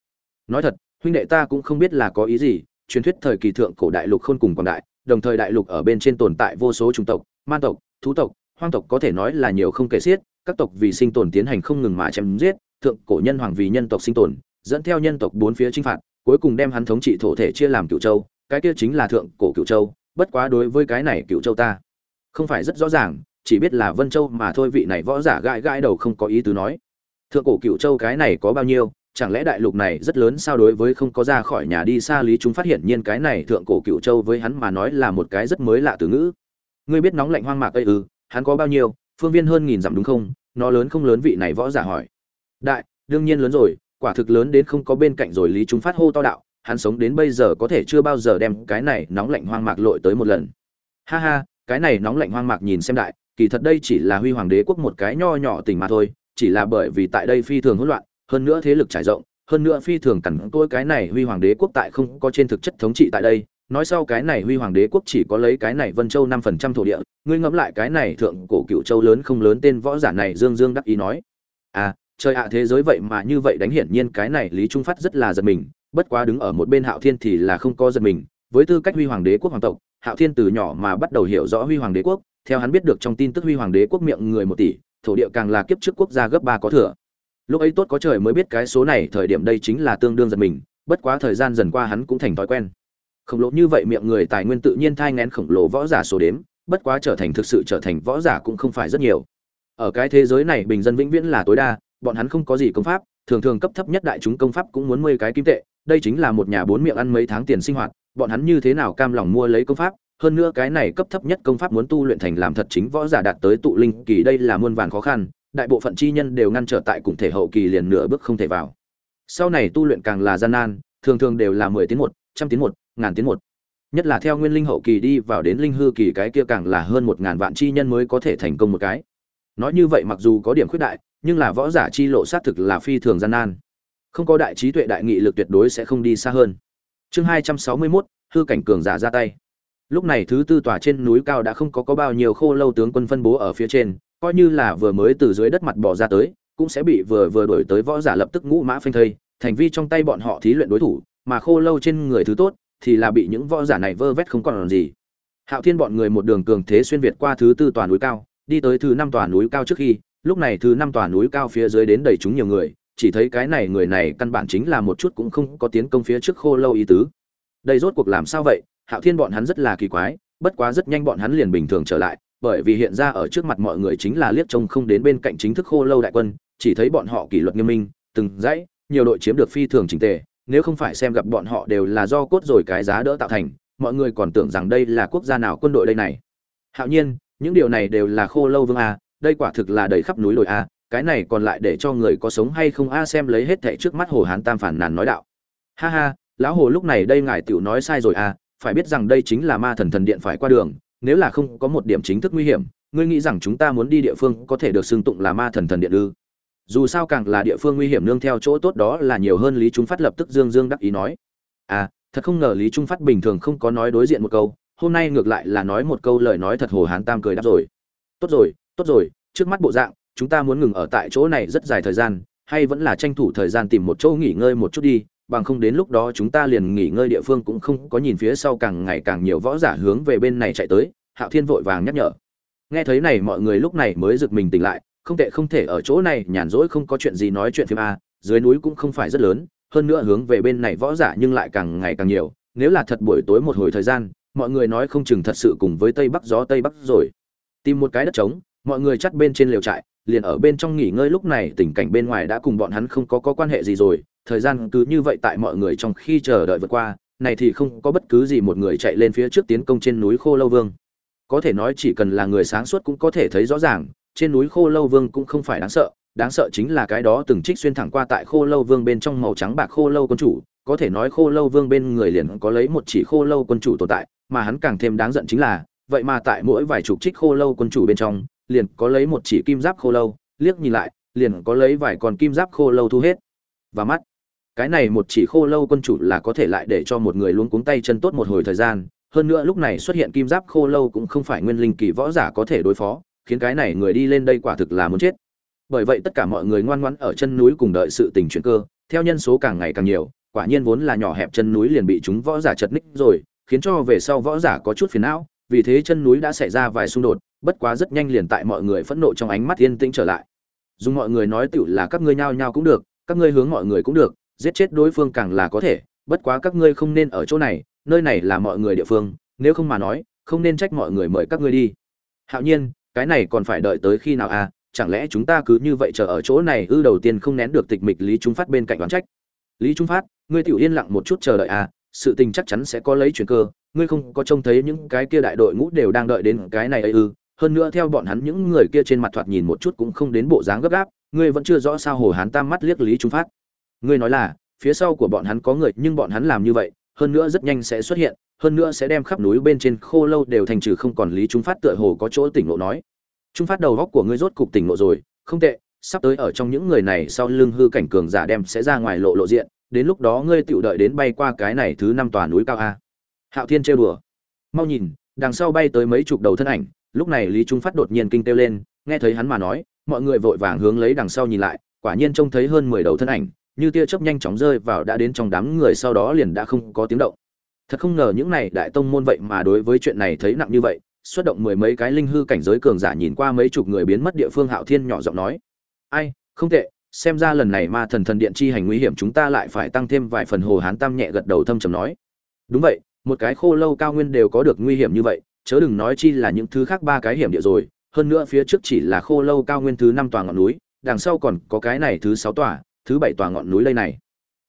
S1: Nói thật, huynh đệ ta cũng không biết là có ý gì, truyền thuyết thời kỳ thượng cổ đại lục khôn cùng quảng đại, đồng thời đại lục ở bên trên tồn tại vô số chủng tộc man tộc, thú tộc, hoang tộc có thể nói là nhiều không kể xiết, các tộc vì sinh tồn tiến hành không ngừng mà chém giết thượng cổ nhân hoàng vì nhân tộc sinh tồn, dẫn theo nhân tộc bốn phía chinh phạt, cuối cùng đem hắn thống trị thổ thể chia làm cựu châu, cái kia chính là thượng cổ cựu châu, bất quá đối với cái này cựu châu ta không phải rất rõ ràng, chỉ biết là vân châu mà thôi, vị này võ giả gãi gãi đầu không có ý tứ nói. Thượng cổ cựu châu cái này có bao nhiêu, chẳng lẽ đại lục này rất lớn sao đối với không có ra khỏi nhà đi xa lý chúng phát hiện nhiên cái này thượng cổ cựu châu với hắn mà nói là một cái rất mới lạ từ ngữ. Ngươi biết nóng lạnh hoang mạc ấy ư, hắn có bao nhiêu, phương viên hơn nghìn dặm đúng không? Nó lớn không lớn vị này võ giả hỏi đại, đương nhiên lớn rồi, quả thực lớn đến không có bên cạnh rồi, lý chúng phát hô to đạo, hắn sống đến bây giờ có thể chưa bao giờ đem cái này nóng lạnh hoang mạc lội tới một lần. Ha ha, cái này nóng lạnh hoang mạc nhìn xem đại, kỳ thật đây chỉ là huy hoàng đế quốc một cái nho nhỏ tỉnh mà thôi, chỉ là bởi vì tại đây phi thường hỗn loạn, hơn nữa thế lực trải rộng, hơn nữa phi thường cẩn tôi cái này huy hoàng đế quốc tại không có trên thực chất thống trị tại đây. Nói sau cái này huy hoàng đế quốc chỉ có lấy cái này vân châu năm phần trăm thổ địa, ngươi ngẫm lại cái này thượng cổ cựu châu lớn không lớn tên võ giả này dương dương đắc ý nói. À trời ạ, thế giới vậy mà như vậy đánh hiển nhiên cái này lý trung phát rất là giật mình, bất quá đứng ở một bên hạo thiên thì là không có giật mình. Với tư cách huy hoàng đế quốc hoàng tộc, hạo thiên từ nhỏ mà bắt đầu hiểu rõ huy hoàng đế quốc, theo hắn biết được trong tin tức huy hoàng đế quốc miệng người một tỷ, thổ địa càng là kiếp trước quốc gia gấp ba có thừa. Lúc ấy tốt có trời mới biết cái số này, thời điểm đây chính là tương đương giật mình, bất quá thời gian dần qua hắn cũng thành thói quen. Khổng lồ như vậy miệng người tài nguyên tự nhiên thai ngén khổng lồ võ giả số đếm, bất quá trở thành thực sự trở thành võ giả cũng không phải rất nhiều. Ở cái thế giới này bình dân vĩnh viễn là tối đa bọn hắn không có gì công pháp, thường thường cấp thấp nhất đại chúng công pháp cũng muốn mười cái kim tệ, đây chính là một nhà bốn miệng ăn mấy tháng tiền sinh hoạt, bọn hắn như thế nào cam lòng mua lấy công pháp, hơn nữa cái này cấp thấp nhất công pháp muốn tu luyện thành làm thật chính võ giả đạt tới tụ linh kỳ đây là muôn vàn khó khăn, đại bộ phận chi nhân đều ngăn trở tại cùng thể hậu kỳ liền nửa bước không thể vào. Sau này tu luyện càng là gian nan, thường thường đều là mười tiếng một, trăm tiếng một, ngàn tiếng một. Nhất là theo nguyên linh hậu kỳ đi vào đến linh hư kỳ cái kia càng là hơn một ngàn vạn chi nhân mới có thể thành công một cái. Nói như vậy mặc dù có điểm khuyết đại nhưng là võ giả chi lộ xác thực là phi thường gian nan. Không có đại trí tuệ đại nghị lực tuyệt đối sẽ không đi xa hơn. Chương hai trăm sáu mươi 261, hư cảnh cường giả ra tay. Lúc này thứ tư tòa trên núi cao đã không có có bao nhiêu khô lâu tướng quân phân bố ở phía trên coi như là vừa mới từ dưới đất mặt bỏ ra tới cũng sẽ bị vừa vừa đổi tới võ giả lập tức ngũ mã phanh thây thành vi trong tay bọn họ thí luyện đối thủ mà khô lâu trên người thứ tốt thì là bị những võ giả này vơ vét không còn làm gì. Hạo thiên bọn người một đường cường thế xuyên việt qua thứ tư tòa núi cao đi tới thứ năm tòa núi cao trước khi lúc này thứ năm tòa núi cao phía dưới đến đầy chúng nhiều người, chỉ thấy cái này người này căn bản chính là một chút cũng không có tiến công phía trước khô lâu ý tứ. Đây rốt cuộc làm sao vậy? Hạo thiên bọn hắn rất là kỳ quái, bất quá rất nhanh bọn hắn liền bình thường trở lại, bởi vì hiện ra ở trước mặt mọi người chính là liếc trông không đến bên cạnh chính thức khô lâu đại quân, chỉ thấy bọn họ kỷ luật nghiêm minh, từng dãy, nhiều đội chiếm được phi thường trình tề, nếu không phải xem gặp bọn họ đều là do cốt rồi cái giá đỡ tạo thành, mọi người còn tưởng rằng đây là quốc gia nào quân đội đây này. Hạo nhiên, những điều này đều là khô lâu vương a đây quả thực là đầy khắp núi đồi a, cái này còn lại để cho người có sống hay không a xem lấy hết thệ trước mắt hồ hán tam phản nàn nói đạo. Ha ha, lão hồ lúc này đây ngài tiểu nói sai rồi a, phải biết rằng đây chính là ma thần thần điện phải qua đường, nếu là không có một điểm chính thức nguy hiểm, ngươi nghĩ rằng chúng ta muốn đi địa phương có thể được xưng tụng là ma thần thần điện ư? Dù sao càng là địa phương nguy hiểm nương theo chỗ tốt đó là nhiều hơn lý trung phát lập tức dương dương đắc ý nói. À thật không ngờ lý trung phát bình thường không có nói đối diện một câu, hôm nay ngược lại là nói một câu lời nói thật hồ hán tam cười đáp rồi. Tốt rồi tốt rồi, trước mắt bộ dạng, chúng ta muốn ngừng ở tại chỗ này rất dài thời gian, hay vẫn là tranh thủ thời gian tìm một chỗ nghỉ ngơi một chút đi, bằng không đến lúc đó chúng ta liền nghỉ ngơi địa phương cũng không có nhìn phía sau càng ngày càng nhiều võ giả hướng về bên này chạy tới, hạo thiên vội vàng nhắc nhở. Nghe thấy này mọi người lúc này mới giật mình tỉnh lại, không tệ không thể ở chỗ này nhàn rỗi không có chuyện gì nói chuyện phim a, dưới núi cũng không phải rất lớn, hơn nữa hướng về bên này võ giả nhưng lại càng ngày càng nhiều, nếu là thật buổi tối một hồi thời gian, mọi người nói không chừng thật sự cùng với tây bắc gió tây bắc rồi. Tìm một cái đất trống mọi người chắt bên trên lều trại, liền ở bên trong nghỉ ngơi lúc này tình cảnh bên ngoài đã cùng bọn hắn không có có quan hệ gì rồi, thời gian cứ như vậy tại mọi người trong khi chờ đợi vượt qua, này thì không có bất cứ gì một người chạy lên phía trước tiến công trên núi khô lâu vương. Có thể nói chỉ cần là người sáng suốt cũng có thể thấy rõ ràng, trên núi khô lâu vương cũng không phải đáng sợ đáng sợ chính là cái đó từng trích xuyên thẳng qua tại khô lâu vương bên trong màu trắng bạc khô lâu quân chủ, có thể nói khô lâu vương bên người liền có lấy một chỉ khô lâu quân chủ tồn tại, mà hắn càng thêm đáng giận chính là, vậy mà tại mỗi vài chục trích khô lâu quân chủ bên trong liền có lấy một chỉ kim giáp khô lâu, liếc nhìn lại, liền có lấy vài con kim giáp khô lâu thu hết. Và mắt, cái này một chỉ khô lâu quân chủ là có thể lại để cho một người luôn cuống tay chân tốt một hồi thời gian. Hơn nữa lúc này xuất hiện kim giáp khô lâu cũng không phải nguyên linh kỳ võ giả có thể đối phó, khiến cái này người đi lên đây quả thực là muốn chết. Bởi vậy tất cả mọi người ngoan ngoãn ở chân núi cùng đợi sự tình chuyển cơ, theo nhân số càng ngày càng nhiều, quả nhiên vốn là nhỏ hẹp chân núi liền bị chúng võ giả chật ních rồi, khiến cho về sau võ giả có chút phiền não vì thế chân núi đã xảy ra vài xung đột, bất quá rất nhanh liền tại mọi người phẫn nộ trong ánh mắt yên tĩnh trở lại. Dùng mọi người nói tựu là các ngươi nhao nhao cũng được, các ngươi hướng mọi người cũng được, giết chết đối phương càng là có thể, bất quá các ngươi không nên ở chỗ này, nơi này là mọi người địa phương, nếu không mà nói, không nên trách mọi người mời các ngươi đi. Hạo nhiên, cái này còn phải đợi tới khi nào à chẳng lẽ chúng ta cứ như vậy chờ ở chỗ này ư đầu tiên không nén được tịch mịch lý trung phát bên cạnh đoán trách. Lý trung phát, ngươi tiểu yên lặng một chút chờ đợi à sự tình chắc chắn sẽ có lấy chuyển cơ ngươi không có trông thấy những cái kia đại đội ngũ đều đang đợi đến cái này ấy ư? Hơn nữa theo bọn hắn những người kia trên mặt thoạt nhìn một chút cũng không đến bộ dáng gấp gáp, ngươi vẫn chưa rõ sao hồ hán tam mắt liếc lý trung phát. Ngươi nói là, phía sau của bọn hắn có người, nhưng bọn hắn làm như vậy, hơn nữa rất nhanh sẽ xuất hiện, hơn nữa sẽ đem khắp núi bên trên khô lâu đều thành trừ không còn lý trung phát tựa hồ có chỗ tỉnh lộ nói. Trung phát đầu góc của ngươi rốt cục tỉnh lộ rồi, không tệ, sắp tới ở trong những người này sau lưng hư cảnh cường giả đem sẽ ra ngoài lộ lộ diện, đến lúc đó ngươi tựu đợi đến bay qua cái này thứ năm tòa núi cao a hạo thiên trêu đùa. Mau nhìn, đằng sau bay tới mấy chục đầu thân ảnh, lúc này lý trung phát đột nhiên kinh kêu lên, nghe thấy hắn mà nói, mọi người vội vàng hướng lấy đằng sau nhìn lại, quả nhiên trông thấy hơn mười đầu thân ảnh, như tia chớp nhanh chóng rơi vào đã đến trong đám người sau đó liền đã không có tiếng động. Thật không ngờ những này đại tông môn vậy mà đối với chuyện này thấy nặng như vậy, xuất động mười mấy cái linh hư cảnh giới cường giả nhìn qua mấy chục người biến mất địa phương hạo thiên nhỏ giọng nói. Ai, không tệ, xem ra lần này ma thần thần điện chi hành nguy hiểm chúng ta lại phải tăng thêm vài phần hồ hán tam nhẹ gật đầu thâm trầm nói. Đúng vậy một cái khô lâu cao nguyên đều có được nguy hiểm như vậy, chớ đừng nói chi là những thứ khác ba cái hiểm địa rồi, hơn nữa phía trước chỉ là khô lâu cao nguyên thứ năm tòa ngọn núi, đằng sau còn có cái này thứ sáu tòa, thứ bảy tòa ngọn núi lây này.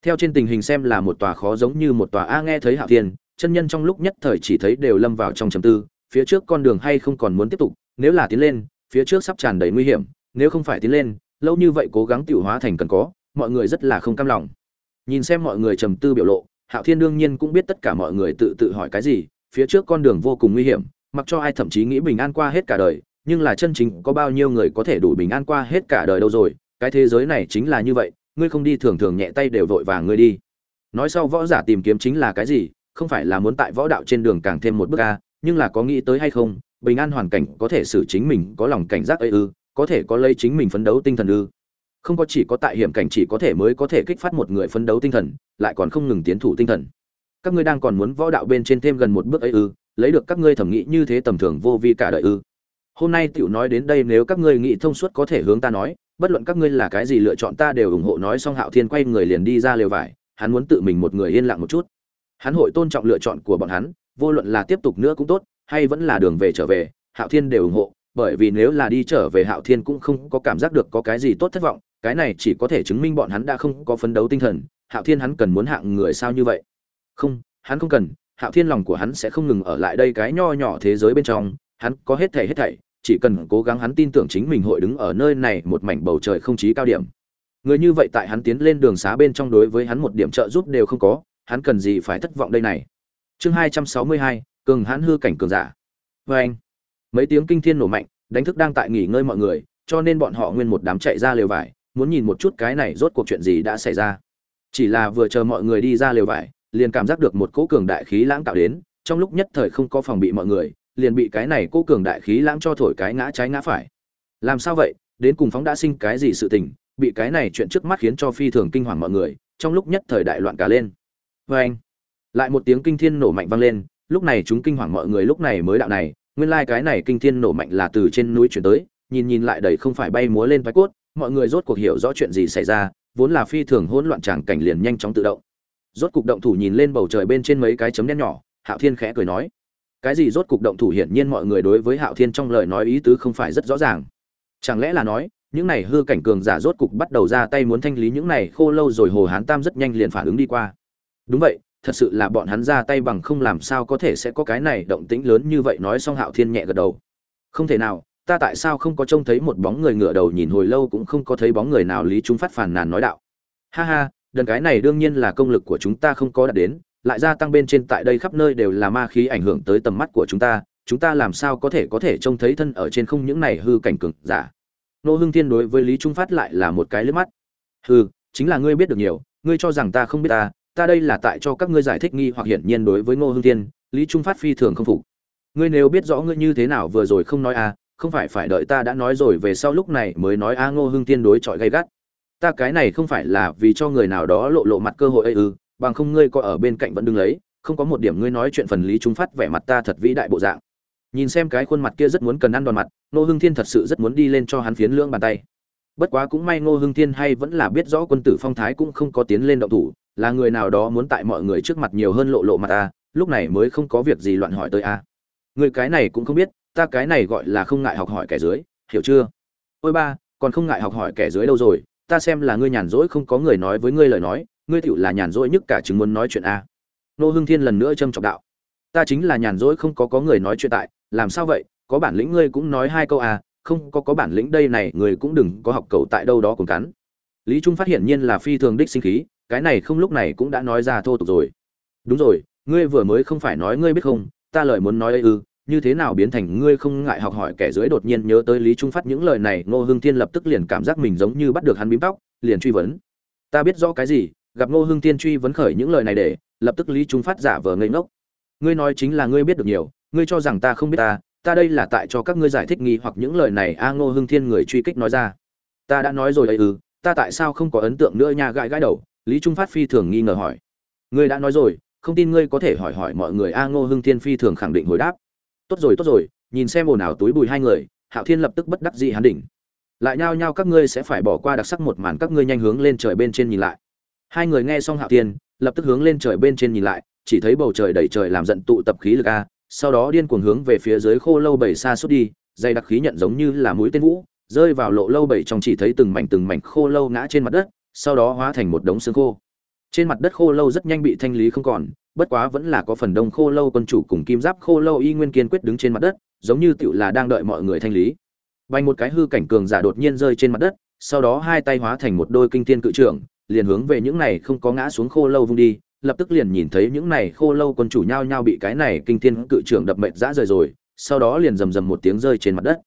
S1: Theo trên tình hình xem là một tòa khó giống như một tòa a nghe thấy hạ thiên, chân nhân trong lúc nhất thời chỉ thấy đều lâm vào trong trầm tư, phía trước con đường hay không còn muốn tiếp tục, nếu là tiến lên, phía trước sắp tràn đầy nguy hiểm, nếu không phải tiến lên, lâu như vậy cố gắng tiểu hóa thành cần có, mọi người rất là không cam lòng. Nhìn xem mọi người trầm tư biểu lộ hạo thiên đương nhiên cũng biết tất cả mọi người tự tự hỏi cái gì, phía trước con đường vô cùng nguy hiểm, mặc cho ai thậm chí nghĩ bình an qua hết cả đời, nhưng là chân chính có bao nhiêu người có thể đủ bình an qua hết cả đời đâu rồi, cái thế giới này chính là như vậy, ngươi không đi thường thường nhẹ tay đều vội vàng ngươi đi. Nói sau võ giả tìm kiếm chính là cái gì, không phải là muốn tại võ đạo trên đường càng thêm một bước a, nhưng là có nghĩ tới hay không, bình an hoàn cảnh có thể xử chính mình có lòng cảnh giác ấy ư, có thể có lấy chính mình phấn đấu tinh thần ư không có chỉ có tại hiểm cảnh chỉ có thể mới có thể kích phát một người phấn đấu tinh thần, lại còn không ngừng tiến thủ tinh thần. Các ngươi đang còn muốn võ đạo bên trên thêm gần một bước ấy ư, lấy được các ngươi thẩm nghĩ như thế tầm thường vô vi cả đời ư. Hôm nay tiểu nói đến đây nếu các ngươi nghĩ thông suốt có thể hướng ta nói, bất luận các ngươi là cái gì lựa chọn ta đều ủng hộ nói xong hạo thiên quay người liền đi ra lều vải, hắn muốn tự mình một người yên lặng một chút. Hắn hội tôn trọng lựa chọn của bọn hắn, vô luận là tiếp tục nữa cũng tốt, hay vẫn là đường về trở về, hạo thiên đều ủng hộ, bởi vì nếu là đi trở về hạo thiên cũng không có cảm giác được có cái gì tốt thất vọng cái này chỉ có thể chứng minh bọn hắn đã không có phấn đấu tinh thần, hạo thiên hắn cần muốn hạng người sao như vậy? Không, hắn không cần, hạo thiên lòng của hắn sẽ không ngừng ở lại đây cái nho nhỏ thế giới bên trong, hắn có hết thảy hết thảy, chỉ cần cố gắng hắn tin tưởng chính mình hội đứng ở nơi này một mảnh bầu trời không chí cao điểm. Người như vậy tại hắn tiến lên đường xá bên trong đối với hắn một điểm trợ giúp đều không có, hắn cần gì phải thất vọng đây này? Chương hai trăm sáu mươi hai, cường hãn hư cảnh cường giả. Vê anh, mấy tiếng kinh thiên nổ mạnh, đánh thức đang tại nghỉ ngơi mọi người, cho nên bọn họ nguyên một đám chạy ra lều vải muốn nhìn một chút cái này rốt cuộc chuyện gì đã xảy ra. Chỉ là vừa chờ mọi người đi ra lều vải, liền cảm giác được một cỗ cường đại khí lãng tạo đến, trong lúc nhất thời không có phòng bị mọi người, liền bị cái này cỗ cường đại khí lãng cho thổi cái ngã trái ngã phải. Làm sao vậy? Đến cùng phóng đã sinh cái gì sự tình? Bị cái này chuyện trước mắt khiến cho phi thường kinh hoàng mọi người, trong lúc nhất thời đại loạn cả lên. Vê anh, lại một tiếng kinh thiên nổ mạnh vang lên, lúc này chúng kinh hoàng mọi người lúc này mới đạo này, nguyên lai cái này kinh thiên nổ mạnh là từ trên núi chuyển tới, nhìn nhìn lại đầy không phải bay múa lên vai cốt mọi người rốt cuộc hiểu rõ chuyện gì xảy ra, vốn là phi thường hỗn loạn tràng cảnh liền nhanh chóng tự động. Rốt cục động thủ nhìn lên bầu trời bên trên mấy cái chấm đen nhỏ, hạo thiên khẽ cười nói. Cái gì rốt cục động thủ hiển nhiên mọi người đối với hạo thiên trong lời nói ý tứ không phải rất rõ ràng. Chẳng lẽ là nói, những này hư cảnh cường giả rốt cục bắt đầu ra tay muốn thanh lý những này khô lâu rồi hồ hán tam rất nhanh liền phản ứng đi qua. Đúng vậy, thật sự là bọn hắn ra tay bằng không làm sao có thể sẽ có cái này động tĩnh lớn như vậy, nói xong hạo thiên nhẹ gật đầu. Không thể nào ta tại sao không có trông thấy một bóng người ngựa đầu nhìn hồi lâu cũng không có thấy bóng người nào lý trung phát phản nàn nói đạo. Ha ha, đần cái này đương nhiên là công lực của chúng ta không có đạt đến, lại gia tăng bên trên tại đây khắp nơi đều là ma khí ảnh hưởng tới tầm mắt của chúng ta chúng ta làm sao có thể có thể trông thấy thân ở trên không những này hư cảnh cường giả. Nô hưng thiên đối với lý trung phát lại là một cái lướt mắt. Hư chính là ngươi biết được nhiều, ngươi cho rằng ta không biết ta ta đây là tại cho các ngươi giải thích nghi hoặc hiển nhiên đối với ngô hưng thiên, lý trung phát phi thường không phục. Ngươi nếu biết rõ ngươi như thế nào vừa rồi không nói à không phải phải đợi ta đã nói rồi về sau lúc này mới nói a ngô hưng thiên đối chọi gay gắt. Ta cái này không phải là vì cho người nào đó lộ lộ mặt cơ hội ấy ư, bằng không ngươi có ở bên cạnh vẫn đứng lấy, không có một điểm ngươi nói chuyện phần lý trung phát vẻ mặt ta thật vĩ đại bộ dạng. Nhìn xem cái khuôn mặt kia rất muốn cần ăn đòn mặt, ngô hưng thiên thật sự rất muốn đi lên cho hắn phiến lưỡng bàn tay. Bất quá cũng may ngô hưng thiên hay vẫn là biết rõ quân tử phong thái cũng không có tiến lên động thủ, là người nào đó muốn tại mọi người trước mặt nhiều hơn lộ lộ mặt ta, lúc này mới không có việc gì loạn hỏi tới a. Người cái này cũng không biết ta cái này gọi là không ngại học hỏi kẻ dưới, hiểu chưa? Ôi ba, còn không ngại học hỏi kẻ dưới đâu rồi, ta xem là ngươi nhàn rỗi không có người nói với ngươi lời nói, ngươi tựu là nhàn rỗi nhất cả chứng muốn nói chuyện a. Nô hưng thiên lần nữa trâm trọng đạo. Ta chính là nhàn rỗi không có có người nói chuyện tại, làm sao vậy? Có bản lĩnh ngươi cũng nói hai câu a không có có bản lĩnh đây này, người cũng đừng có học cầu tại đâu đó cùng cắn. Lý trung phát hiện nhiên là phi thường đích sinh khí, cái này không lúc này cũng đã nói ra thô tục rồi. Đúng rồi, ngươi vừa mới không phải nói ngươi biết không, ta lời muốn nói ấy ư như thế nào biến thành ngươi không ngại học hỏi kẻ dưới đột nhiên nhớ tới lý trung phát những lời này, ngô hưng thiên lập tức liền cảm giác mình giống như bắt được hắn bím tóc, liền truy vấn. Ta biết rõ cái gì, gặp ngô hưng thiên truy vấn khởi những lời này để, lập tức lý trung phát giả vờ ngây ngốc. Ngươi nói chính là ngươi biết được nhiều, ngươi cho rằng ta không biết ta ta đây là tại cho các ngươi giải thích nghi hoặc những lời này, a ngô hưng thiên người truy kích nói ra. Ta đã nói rồi ấy ư, ta tại sao không có ấn tượng nữa nha, gãi gãi đầu, lý trung phát phi thường nghi ngờ hỏi. Ngươi đã nói rồi, không tin ngươi có thể hỏi hỏi mọi người, a ngô hưng thiên phi thường khẳng định hồi đáp tốt rồi tốt rồi, nhìn xem ồn ào túi bùi hai người, hạo thiên lập tức bất đắc dị hắn đỉnh. Lại nhao nhao các ngươi sẽ phải bỏ qua đặc sắc một màn các ngươi nhanh hướng lên trời bên trên nhìn lại. Hai người nghe xong hạo thiên, lập tức hướng lên trời bên trên nhìn lại, chỉ thấy bầu trời đầy trời làm giận tụ tập khí lực a, sau đó điên cuồng hướng về phía dưới khô lâu bảy xa suốt đi dây đặc khí nhận giống như là mũi tên vũ, rơi vào lộ lâu bảy trong chỉ thấy từng mảnh từng mảnh khô lâu ngã trên mặt đất, sau đó hóa thành một đống xương khô. Trên mặt đất khô lâu rất nhanh bị thanh lý không còn bất quá vẫn là có phần đông khô lâu quân chủ cùng kim giáp khô lâu y nguyên kiên quyết đứng trên mặt đất, giống như tựu là đang đợi mọi người thanh lý. Bay một cái hư cảnh cường giả đột nhiên rơi trên mặt đất, sau đó hai tay hóa thành một đôi kinh thiên cự trưởng, liền hướng về những này không có ngã xuống khô lâu vung đi, lập tức liền nhìn thấy những này khô lâu quân chủ nhao nhao bị cái này kinh thiên cự trưởng đập mệt dã rời rồi, sau đó liền rầm rầm một tiếng rơi trên mặt đất.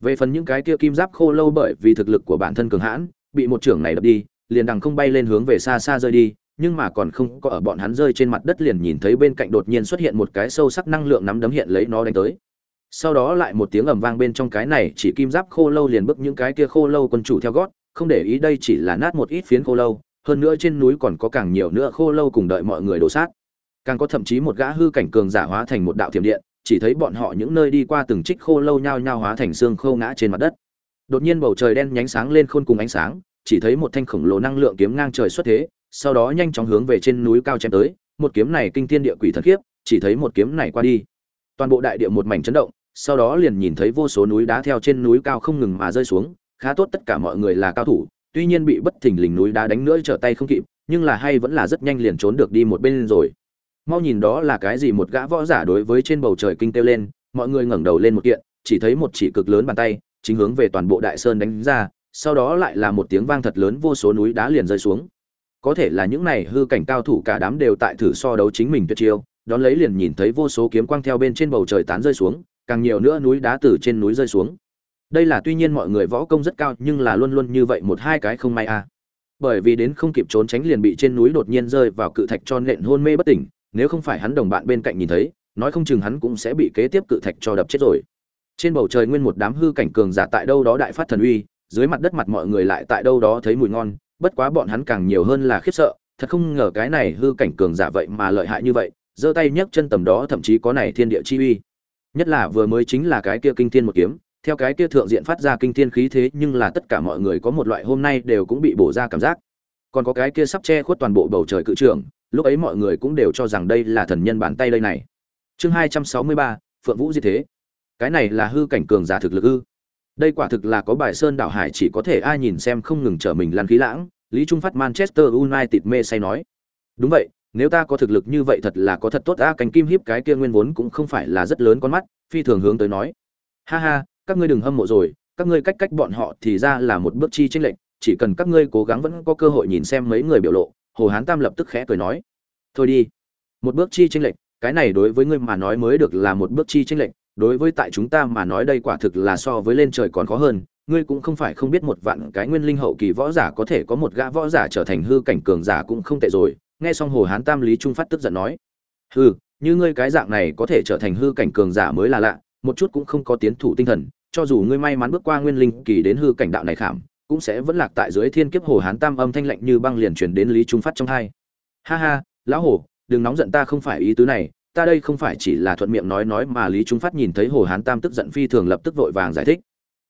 S1: Về phần những cái kia kim giáp khô lâu bởi vì thực lực của bản thân cường hãn, bị một trưởng này đập đi, liền đằng không bay lên hướng về xa xa rơi đi nhưng mà còn không có ở bọn hắn rơi trên mặt đất liền nhìn thấy bên cạnh đột nhiên xuất hiện một cái sâu sắc năng lượng nắm đấm hiện lấy nó đánh tới. Sau đó lại một tiếng ầm vang bên trong cái này chỉ kim giáp khô lâu liền bước những cái kia khô lâu quân chủ theo gót không để ý đây chỉ là nát một ít phiến khô lâu hơn nữa trên núi còn có càng nhiều nữa khô lâu cùng đợi mọi người đổ sát. Càng có thậm chí một gã hư cảnh cường giả hóa thành một đạo thiểm điện chỉ thấy bọn họ những nơi đi qua từng trích khô lâu nhao nhao hóa thành xương khô ngã trên mặt đất. Đột nhiên bầu trời đen nhánh sáng lên khôn cùng ánh sáng chỉ thấy một thanh khổng lồ năng lượng kiếm ngang trời xuất thế, sau đó nhanh chóng hướng về trên núi cao chém tới, một kiếm này kinh thiên địa quỷ thần khiếp, chỉ thấy một kiếm này qua đi, toàn bộ đại địa một mảnh chấn động, sau đó liền nhìn thấy vô số núi đá theo trên núi cao không ngừng mà rơi xuống, khá tốt tất cả mọi người là cao thủ, tuy nhiên bị bất thình lình núi đá đánh nữa trở tay không kịp, nhưng là hay vẫn là rất nhanh liền trốn được đi một bên rồi. Mau nhìn đó là cái gì một gã võ giả đối với trên bầu trời kinh tiêu lên, mọi người ngẩng đầu lên một kiện, chỉ thấy một chỉ cực lớn bàn tay, chính hướng về toàn bộ đại sơn đánh ra, sau đó lại là một tiếng vang thật lớn vô số núi đá liền rơi xuống có thể là những này hư cảnh cao thủ cả đám đều tại thử so đấu chính mình tuyệt chiêu, đón lấy liền nhìn thấy vô số kiếm quang theo bên trên bầu trời tán rơi xuống, càng nhiều nữa núi đá từ trên núi rơi xuống đây là tuy nhiên mọi người võ công rất cao nhưng là luôn luôn như vậy một hai cái không may a à. bởi vì đến không kịp trốn tránh liền bị trên núi đột nhiên rơi vào cự thạch cho nện hôn mê bất tỉnh, nếu không phải hắn đồng bạn bên cạnh nhìn thấy, nói không chừng hắn cũng sẽ bị kế tiếp cự thạch cho đập chết rồi trên bầu trời nguyên một đám hư cảnh cường giả tại đâu đó đại phát thần uy, dưới mặt đất mặt mọi người lại tại đâu đó thấy mùi ngon bất quá bọn hắn càng nhiều hơn là khiếp sợ, thật không ngờ cái này hư cảnh cường giả vậy mà lợi hại như vậy, giơ tay nhấc chân tầm đó thậm chí có này thiên địa chi uy. Nhất là vừa mới chính là cái kia kinh thiên một kiếm, theo cái kia thượng diện phát ra kinh thiên khí thế, nhưng là tất cả mọi người có một loại hôm nay đều cũng bị bổ ra cảm giác. Còn có cái kia sắp che khuất toàn bộ bầu trời cự trưởng, lúc ấy mọi người cũng đều cho rằng đây là thần nhân bàn tay đây này. Chương hai trăm sáu mươi ba, phượng vũ di thế. Cái này là hư cảnh cường giả thực lực ư? Đây quả thực là có bài sơn đảo hải chỉ có thể ai nhìn xem không ngừng trở mình lăn khí lãng, lý trung phát manchester united mê say nói. Đúng vậy, nếu ta có thực lực như vậy thật là có thật tốt, a, cánh kim hiếp cái kia nguyên vốn cũng không phải là rất lớn con mắt, phi thường hướng tới nói. Ha ha, các ngươi đừng hâm mộ rồi, các ngươi cách cách bọn họ thì ra là một bước chi tranh lệch, chỉ cần các ngươi cố gắng vẫn có cơ hội nhìn xem mấy người biểu lộ, hồ hán tam lập tức khẽ cười nói. Thôi đi, một bước chi tranh lệch, cái này đối với ngươi mà nói mới được là một bước chi tranh lệch đối với tại chúng ta mà nói đây quả thực là so với lên trời còn khó hơn, ngươi cũng không phải không biết một vạn cái nguyên linh hậu kỳ võ giả có thể có một gã võ giả trở thành hư cảnh cường giả cũng không tệ rồi, nghe xong hồ hán tam lý trung phát tức giận nói. Hư như ngươi cái dạng này có thể trở thành hư cảnh cường giả mới là lạ, một chút cũng không có tiến thủ tinh thần, cho dù ngươi may mắn bước qua nguyên linh kỳ đến hư cảnh đạo này khảm, cũng sẽ vẫn lạc tại dưới thiên kiếp hồ hán tam âm thanh lạnh như băng liền truyền đến lý trung phát trong hai. Ha ha, lão hồ, đừng nóng giận ta không phải ý tứ này ta đây không phải chỉ là thuận miệng nói nói mà lý trung phát nhìn thấy hồ hán tam tức giận phi thường lập tức vội vàng giải thích.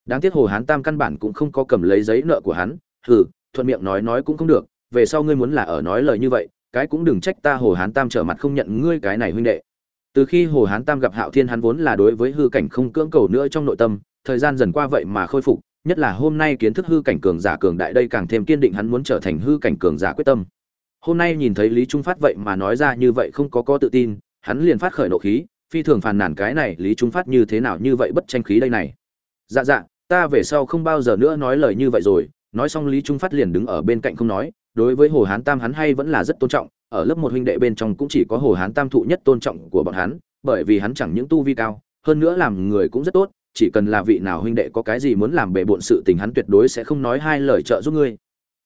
S1: Đáng tiếc hồ hán tam căn bản cũng không có cầm lấy giấy nợ của hắn. Hừ, thuận miệng nói nói cũng không được, về sau ngươi muốn là ở nói lời như vậy, cái cũng đừng trách ta hồ hán tam trở mặt không nhận ngươi cái này huynh đệ. Từ khi hồ hán tam gặp hạo thiên hắn vốn là đối với hư cảnh không cưỡng cầu nữa trong nội tâm, thời gian dần qua vậy mà khôi phục, nhất là hôm nay kiến thức hư cảnh cường giả cường đại đây càng thêm kiên định hắn muốn trở thành hư cảnh cường giả quyết tâm. Hôm nay nhìn thấy lý trung phát vậy mà nói ra như vậy không có có tự tin hắn liền phát khởi nộ khí, phi thường phàn nàn cái này, lý trung phát như thế nào như vậy bất tranh khí đây này. Dạ dạ ta về sau không bao giờ nữa nói lời như vậy rồi. Nói xong lý trung phát liền đứng ở bên cạnh không nói. Đối với hồ hán tam hắn hay vẫn là rất tôn trọng. Ở lớp một huynh đệ bên trong cũng chỉ có hồ hán tam thụ nhất tôn trọng của bọn hắn, bởi vì hắn chẳng những tu vi cao, hơn nữa làm người cũng rất tốt. Chỉ cần là vị nào huynh đệ có cái gì muốn làm bề bộn sự tình hắn tuyệt đối sẽ không nói hai lời trợ giúp ngươi.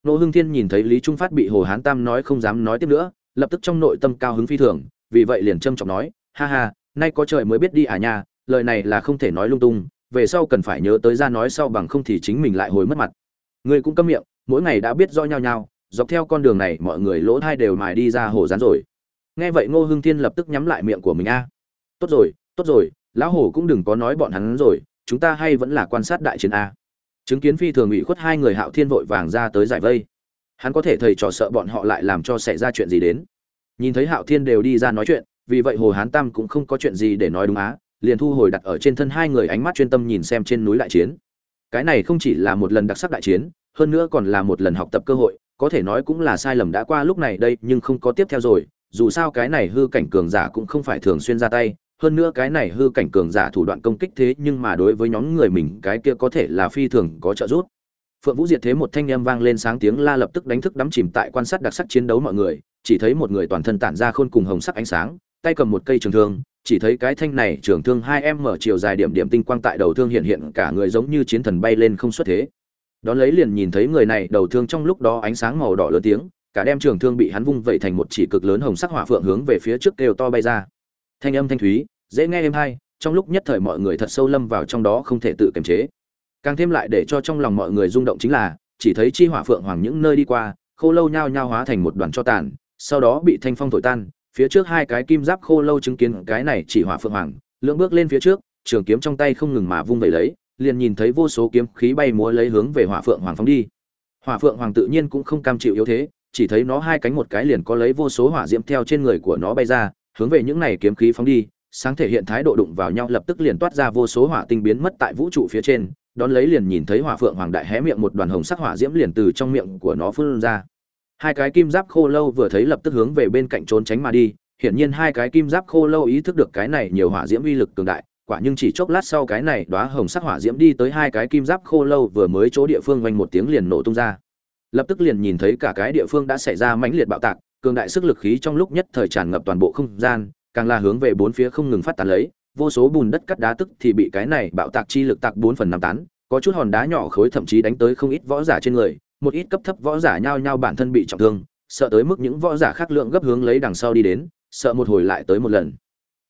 S1: Nô hưng thiên nhìn thấy lý trung phát bị hồ hán tam nói không dám nói tiếp nữa, lập tức trong nội tâm cao hứng phi thường vì vậy liền trâm trọng nói, ha ha, nay có trời mới biết đi à nha, lời này là không thể nói lung tung, về sau cần phải nhớ tới ra nói sau bằng không thì chính mình lại hồi mất mặt. Ngươi cũng câm miệng, mỗi ngày đã biết rõ nhau nhau, dọc theo con đường này mọi người lỗ thai đều mài đi ra hồ rán rồi. Nghe vậy ngô hưng thiên lập tức nhắm lại miệng của mình a. Tốt rồi tốt rồi, lão hồ cũng đừng có nói bọn hắn rồi, chúng ta hay vẫn là quan sát đại chiến a. Chứng kiến phi thường ủy khuất hai người hạo thiên vội vàng ra tới giải vây. Hắn có thể thầy trò sợ bọn họ lại làm cho xảy ra chuyện gì đến nhìn thấy hạo thiên đều đi ra nói chuyện, vì vậy hồ hán tam cũng không có chuyện gì để nói đúng á, liền thu hồi đặt ở trên thân hai người ánh mắt chuyên tâm nhìn xem trên núi đại chiến. Cái này không chỉ là một lần đặc sắc đại chiến, hơn nữa còn là một lần học tập cơ hội, có thể nói cũng là sai lầm đã qua lúc này đây, nhưng không có tiếp theo rồi, dù sao cái này hư cảnh cường giả cũng không phải thường xuyên ra tay, hơn nữa cái này hư cảnh cường giả thủ đoạn công kích thế nhưng mà đối với nhóm người mình cái kia có thể là phi thường có trợ giúp phượng vũ diệt thế một thanh âm vang lên sáng tiếng la lập tức đánh thức đắm chìm tại quan sát đặc sắc chiến đấu mọi người, chỉ thấy một người toàn thân tản ra khôn cùng hồng sắc ánh sáng, tay cầm một cây trường thương, chỉ thấy cái thanh này trường thương hai em mở chiều dài điểm điểm tinh quang tại đầu thương hiện hiện, cả người giống như chiến thần bay lên không xuất thế. Đón lấy liền nhìn thấy người này, đầu thương trong lúc đó ánh sáng màu đỏ lớn tiếng, cả đem trường thương bị hắn vung vẩy thành một chỉ cực lớn hồng sắc hỏa phượng hướng về phía trước kêu to bay ra. Thanh âm thanh thúy, dễ nghe êm hay, trong lúc nhất thời mọi người thật sâu lâm vào trong đó không thể tự kiềm chế càng thêm lại để cho trong lòng mọi người rung động chính là, chỉ thấy chi hỏa phượng hoàng những nơi đi qua, khô lâu nhao nhao hóa thành một đoàn cho tàn, sau đó bị thanh phong thổi tan, phía trước hai cái kim giáp khô lâu chứng kiến cái này chỉ hỏa phượng hoàng, lưỡng bước lên phía trước, trường kiếm trong tay không ngừng mà vung vẩy lấy, liền nhìn thấy vô số kiếm khí bay múa lấy hướng về hỏa phượng hoàng phóng đi. Hỏa phượng hoàng tự nhiên cũng không cam chịu yếu thế, chỉ thấy nó hai cánh một cái liền có lấy vô số hỏa diễm theo trên người của nó bay ra, hướng về những này kiếm khí phóng đi, sáng thể hiện thái độ đụng vào nhau lập tức liền toát ra vô số hỏa tinh biến mất tại vũ trụ phía trên đón lấy liền nhìn thấy hỏa phượng hoàng đại hé miệng một đoàn hồng sắc hỏa diễm liền từ trong miệng của nó phun ra. Hai cái kim giáp khô lâu vừa thấy lập tức hướng về bên cạnh trốn tránh mà đi, hiển nhiên hai cái kim giáp khô lâu ý thức được cái này nhiều hỏa diễm uy lực cường đại, quả nhưng chỉ chốc lát sau cái này đóa hồng sắc hỏa diễm đi tới hai cái kim giáp khô lâu vừa mới chỗ địa phương vang một tiếng liền nổ tung ra. Lập tức liền nhìn thấy cả cái địa phương đã xảy ra mãnh liệt bạo tạc, cường đại sức lực khí trong lúc nhất thời tràn ngập toàn bộ không gian, càng là hướng về bốn phía không ngừng phát tán lấy vô số bùn đất cắt đá tức thì bị cái này bạo tạc chi lực tạc bốn phần năm tán, có chút hòn đá nhỏ khối thậm chí đánh tới không ít võ giả trên người, một ít cấp thấp võ giả nhao nhao bản thân bị trọng thương, sợ tới mức những võ giả khác lượng gấp hướng lấy đằng sau đi đến, sợ một hồi lại tới một lần.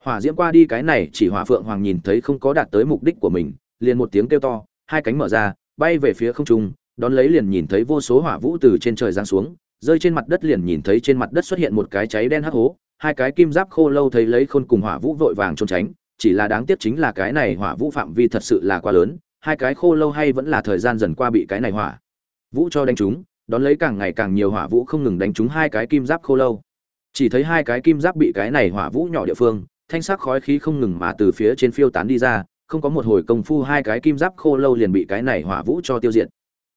S1: Hỏa diễm qua đi cái này chỉ hỏa phượng hoàng nhìn thấy không có đạt tới mục đích của mình, liền một tiếng kêu to, hai cánh mở ra, bay về phía không trung, đón lấy liền nhìn thấy vô số hỏa vũ từ trên trời giáng xuống, rơi trên mặt đất liền nhìn thấy trên mặt đất xuất hiện một cái cháy đen hắc hố, hai cái kim giáp khô lâu thấy lấy khôn cùng hỏa vũ vội vàng trốn tránh chỉ là đáng tiếc chính là cái này hỏa vũ phạm vi thật sự là quá lớn, hai cái khô lâu hay vẫn là thời gian dần qua bị cái này hỏa vũ cho đánh chúng đón lấy càng ngày càng nhiều hỏa vũ không ngừng đánh trúng hai cái kim giáp khô lâu. Chỉ thấy hai cái kim giáp bị cái này hỏa vũ nhỏ địa phương, thanh sắc khói khí không ngừng mà từ phía trên phiêu tán đi ra, không có một hồi công phu hai cái kim giáp khô lâu liền bị cái này hỏa vũ cho tiêu diệt.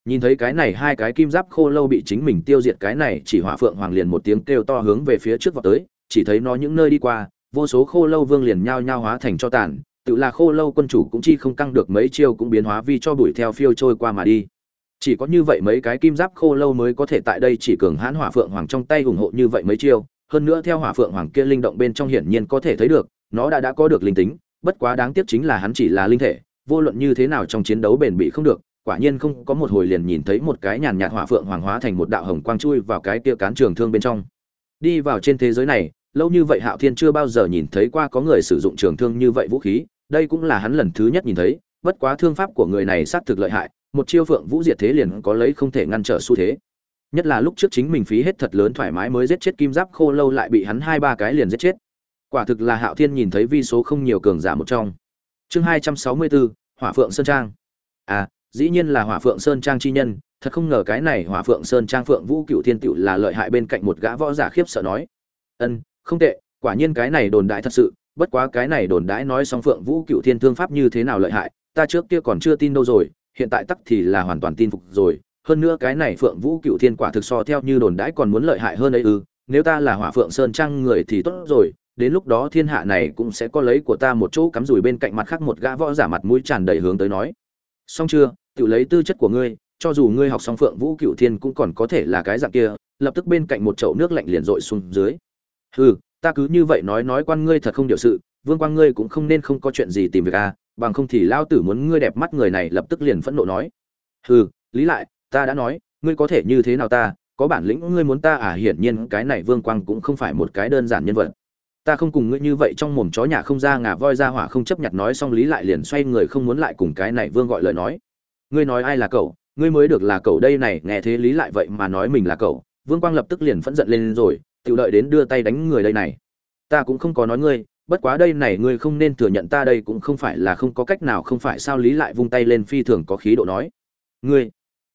S1: Nhìn thấy cái này hai cái kim giáp khô lâu bị chính mình tiêu diệt cái này, chỉ hỏa phượng hoàng liền một tiếng kêu to hướng về phía trước vào tới, chỉ thấy nó những nơi đi qua vô số khô lâu vương liền nhao nhao hóa thành cho tàn, tự là khô lâu quân chủ cũng chi không căng được mấy chiêu cũng biến hóa vi cho bụi theo phiêu trôi qua mà đi. Chỉ có như vậy mấy cái kim giáp khô lâu mới có thể tại đây chỉ cường hãn hỏa phượng hoàng trong tay ủng hộ như vậy mấy chiêu, hơn nữa theo hỏa phượng hoàng kia linh động bên trong hiển nhiên có thể thấy được, nó đã đã có được linh tính, bất quá đáng tiếc chính là hắn chỉ là linh thể, vô luận như thế nào trong chiến đấu bền bị không được, quả nhiên không có một hồi liền nhìn thấy một cái nhàn nhạt hỏa phượng hoàng hóa thành một đạo hồng quang chui vào cái kia cán trường thương bên trong. Đi vào trên thế giới này lâu như vậy hạo thiên chưa bao giờ nhìn thấy qua có người sử dụng trường thương như vậy vũ khí, đây cũng là hắn lần thứ nhất nhìn thấy, bất quá thương pháp của người này xác thực lợi hại, một chiêu phượng vũ diệt thế liền có lấy không thể ngăn trở xu thế. Nhất là lúc trước chính mình phí hết thật lớn thoải mái mới giết chết kim giáp khô lâu lại bị hắn hai ba cái liền giết chết. Quả thực là hạo thiên nhìn thấy vi số không nhiều cường giả một trong. Chương hai trăm sáu mươi bốn, hỏa phượng sơn trang. À dĩ nhiên là hỏa phượng sơn trang chi nhân, thật không ngờ cái này hỏa phượng sơn trang phượng vũ cựu thiên tựu là lợi hại bên cạnh một gã võ giả khiếp sợ nói. Ân không tệ, quả nhiên cái này đồn đại thật sự, bất quá cái này đồn đãi nói xong phượng vũ cựu thiên thương pháp như thế nào lợi hại, ta trước kia còn chưa tin đâu rồi, hiện tại tắc thì là hoàn toàn tin phục rồi, hơn nữa cái này phượng vũ cựu thiên quả thực so theo như đồn đãi còn muốn lợi hại hơn ấy ư, nếu ta là hỏa phượng sơn trang người thì tốt rồi, đến lúc đó thiên hạ này cũng sẽ có lấy của ta một chỗ cắm rủi bên cạnh mặt khác một gã võ giả mặt mũi tràn đầy hướng tới nói. Xong chưa, tự lấy tư chất của ngươi, cho dù ngươi học xong phượng vũ cựu thiên cũng còn có thể là cái dạng kia, lập tức bên cạnh một chậu nước lạnh liền rội xuống dưới hừ, ta cứ như vậy nói nói quan ngươi thật không điều sự, vương quan ngươi cũng không nên không có chuyện gì tìm việc à bằng không thì lao tử muốn ngươi đẹp mắt người này lập tức liền phẫn nộ nói. Hừ, lý lại, ta đã nói, ngươi có thể như thế nào ta, có bản lĩnh ngươi muốn ta à hiển nhiên cái này vương quang cũng không phải một cái đơn giản nhân vật. Ta không cùng ngươi như vậy trong mồm chó nhà không ra ngà voi ra hỏa không chấp nhận nói xong lý lại liền xoay người không muốn lại cùng cái này vương gọi lời nói. Ngươi nói ai là cậu, ngươi mới được là cậu đây này, nghe thế lý lại vậy mà nói mình là cậu, vương quang lập tức liền phẫn giận lên rồi tự lợi đến đưa tay đánh người đây này. Ta cũng không có nói ngươi, bất quá đây này ngươi không nên thừa nhận ta đây cũng không phải là không có cách nào không phải sao lý lại vung tay lên phi thường có khí độ nói. Ngươi,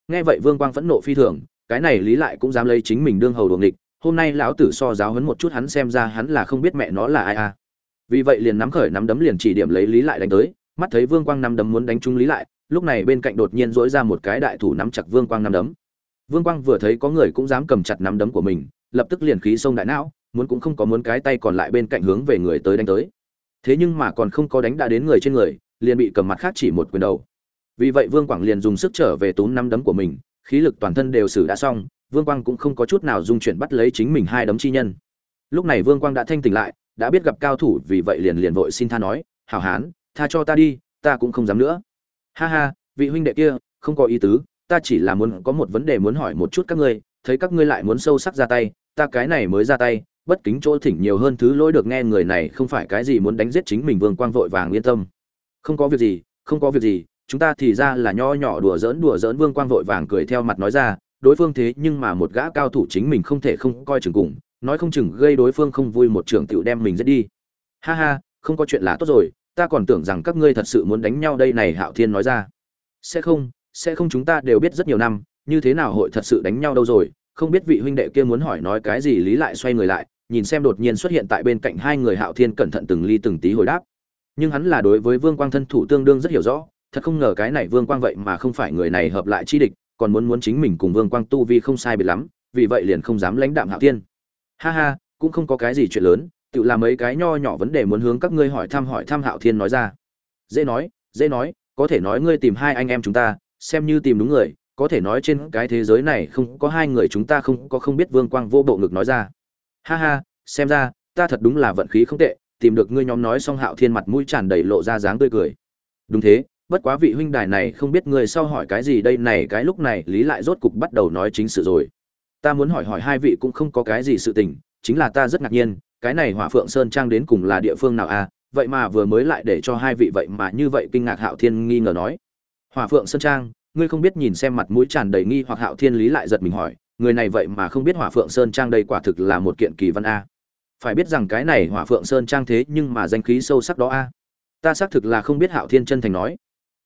S1: nghe vậy vương quang phẫn nộ phi thường, cái này lý lại cũng dám lấy chính mình đương hầu đuồng địch hôm nay lão tử so giáo hấn một chút hắn xem ra hắn là không biết mẹ nó là ai à. Vì vậy liền nắm khởi nắm đấm liền chỉ điểm lấy lý lại đánh tới, mắt thấy vương quang nắm đấm muốn đánh trúng lý lại, lúc này bên cạnh đột nhiên dỗi ra một cái đại thủ nắm chặt vương quang nắm đấm. Vương quang vừa thấy có người cũng dám cầm chặt nắm đấm của mình lập tức liền khí sông đại não, muốn cũng không có muốn cái tay còn lại bên cạnh hướng về người tới đánh tới. Thế nhưng mà còn không có đánh đã đến người trên người, liền bị cầm mặt khác chỉ một quyền đầu. Vì vậy vương quảng liền dùng sức trở về tốn năm đấm của mình, khí lực toàn thân đều xử đã xong, vương quang cũng không có chút nào dung chuyển bắt lấy chính mình hai đấm chi nhân. Lúc này vương quang đã thanh tỉnh lại, đã biết gặp cao thủ, vì vậy liền liền vội xin tha nói, hảo hán, tha cho ta đi, ta cũng không dám nữa. Ha ha, vị huynh đệ kia, không có ý tứ, ta chỉ là muốn có một vấn đề muốn hỏi một chút các ngươi, thấy các ngươi lại muốn sâu sắc ra tay ta cái này mới ra tay, bất kính chỗ thỉnh nhiều hơn thứ lỗi được nghe người này không phải cái gì muốn đánh giết chính mình vương quang vội vàng yên tâm. Không có việc gì, không có việc gì, chúng ta thì ra là nho nhỏ đùa giỡn đùa giỡn vương quang vội vàng cười theo mặt nói ra, đối phương thế nhưng mà một gã cao thủ chính mình không thể không coi chừng cùng, nói không chừng gây đối phương không vui một trưởng tiểu đem mình giết đi. Ha ha, không có chuyện là tốt rồi, ta còn tưởng rằng các ngươi thật sự muốn đánh nhau đây này hạo thiên nói ra. Sẽ không sẽ không chúng ta đều biết rất nhiều năm, như thế nào hội thật sự đánh nhau đâu rồi không biết vị huynh đệ kia muốn hỏi nói cái gì lý lại xoay người lại, nhìn xem đột nhiên xuất hiện tại bên cạnh hai người hạo thiên cẩn thận từng ly từng tí hồi đáp. Nhưng hắn là đối với vương quang thân thủ tương đương rất hiểu rõ, thật không ngờ cái này vương quang vậy mà không phải người này hợp lại chi địch, còn muốn muốn chính mình cùng vương quang tu vi không sai biệt lắm, vì vậy liền không dám lãnh đạm hạo thiên. Ha ha, cũng không có cái gì chuyện lớn, tự làm mấy cái nho nhỏ vấn đề muốn hướng các ngươi hỏi thăm hỏi thăm hạo thiên nói ra. Dễ nói dễ nói, có thể nói ngươi tìm hai anh em chúng ta, xem như tìm đúng người có thể nói trên cái thế giới này không có hai người chúng ta không có không biết vương quang vô bộ ngực nói ra. Ha ha, xem ra, ta thật đúng là vận khí không tệ, tìm được ngươi nhóm nói xong hạo thiên mặt mũi tràn đầy lộ ra dáng tươi cười. Đúng thế, bất quá vị huynh đài này không biết người sau hỏi cái gì đây, này cái lúc này lý lại rốt cục bắt đầu nói chính sự rồi. Ta muốn hỏi hỏi hai vị cũng không có cái gì sự tình, chính là ta rất ngạc nhiên, cái này hỏa phượng sơn trang đến cùng là địa phương nào à? Vậy mà vừa mới lại để cho hai vị vậy mà như vậy kinh ngạc hạo thiên nghi ngờ nói. Hỏa phượng sơn trang ngươi không biết nhìn xem mặt mũi tràn đầy nghi hoặc hạo thiên lý lại giật mình hỏi, người này vậy mà không biết hỏa phượng sơn trang đây quả thực là một kiện kỳ văn a. Phải biết rằng cái này hỏa phượng sơn trang thế nhưng mà danh khí sâu sắc đó a. Ta xác thực là không biết hạo thiên chân thành nói.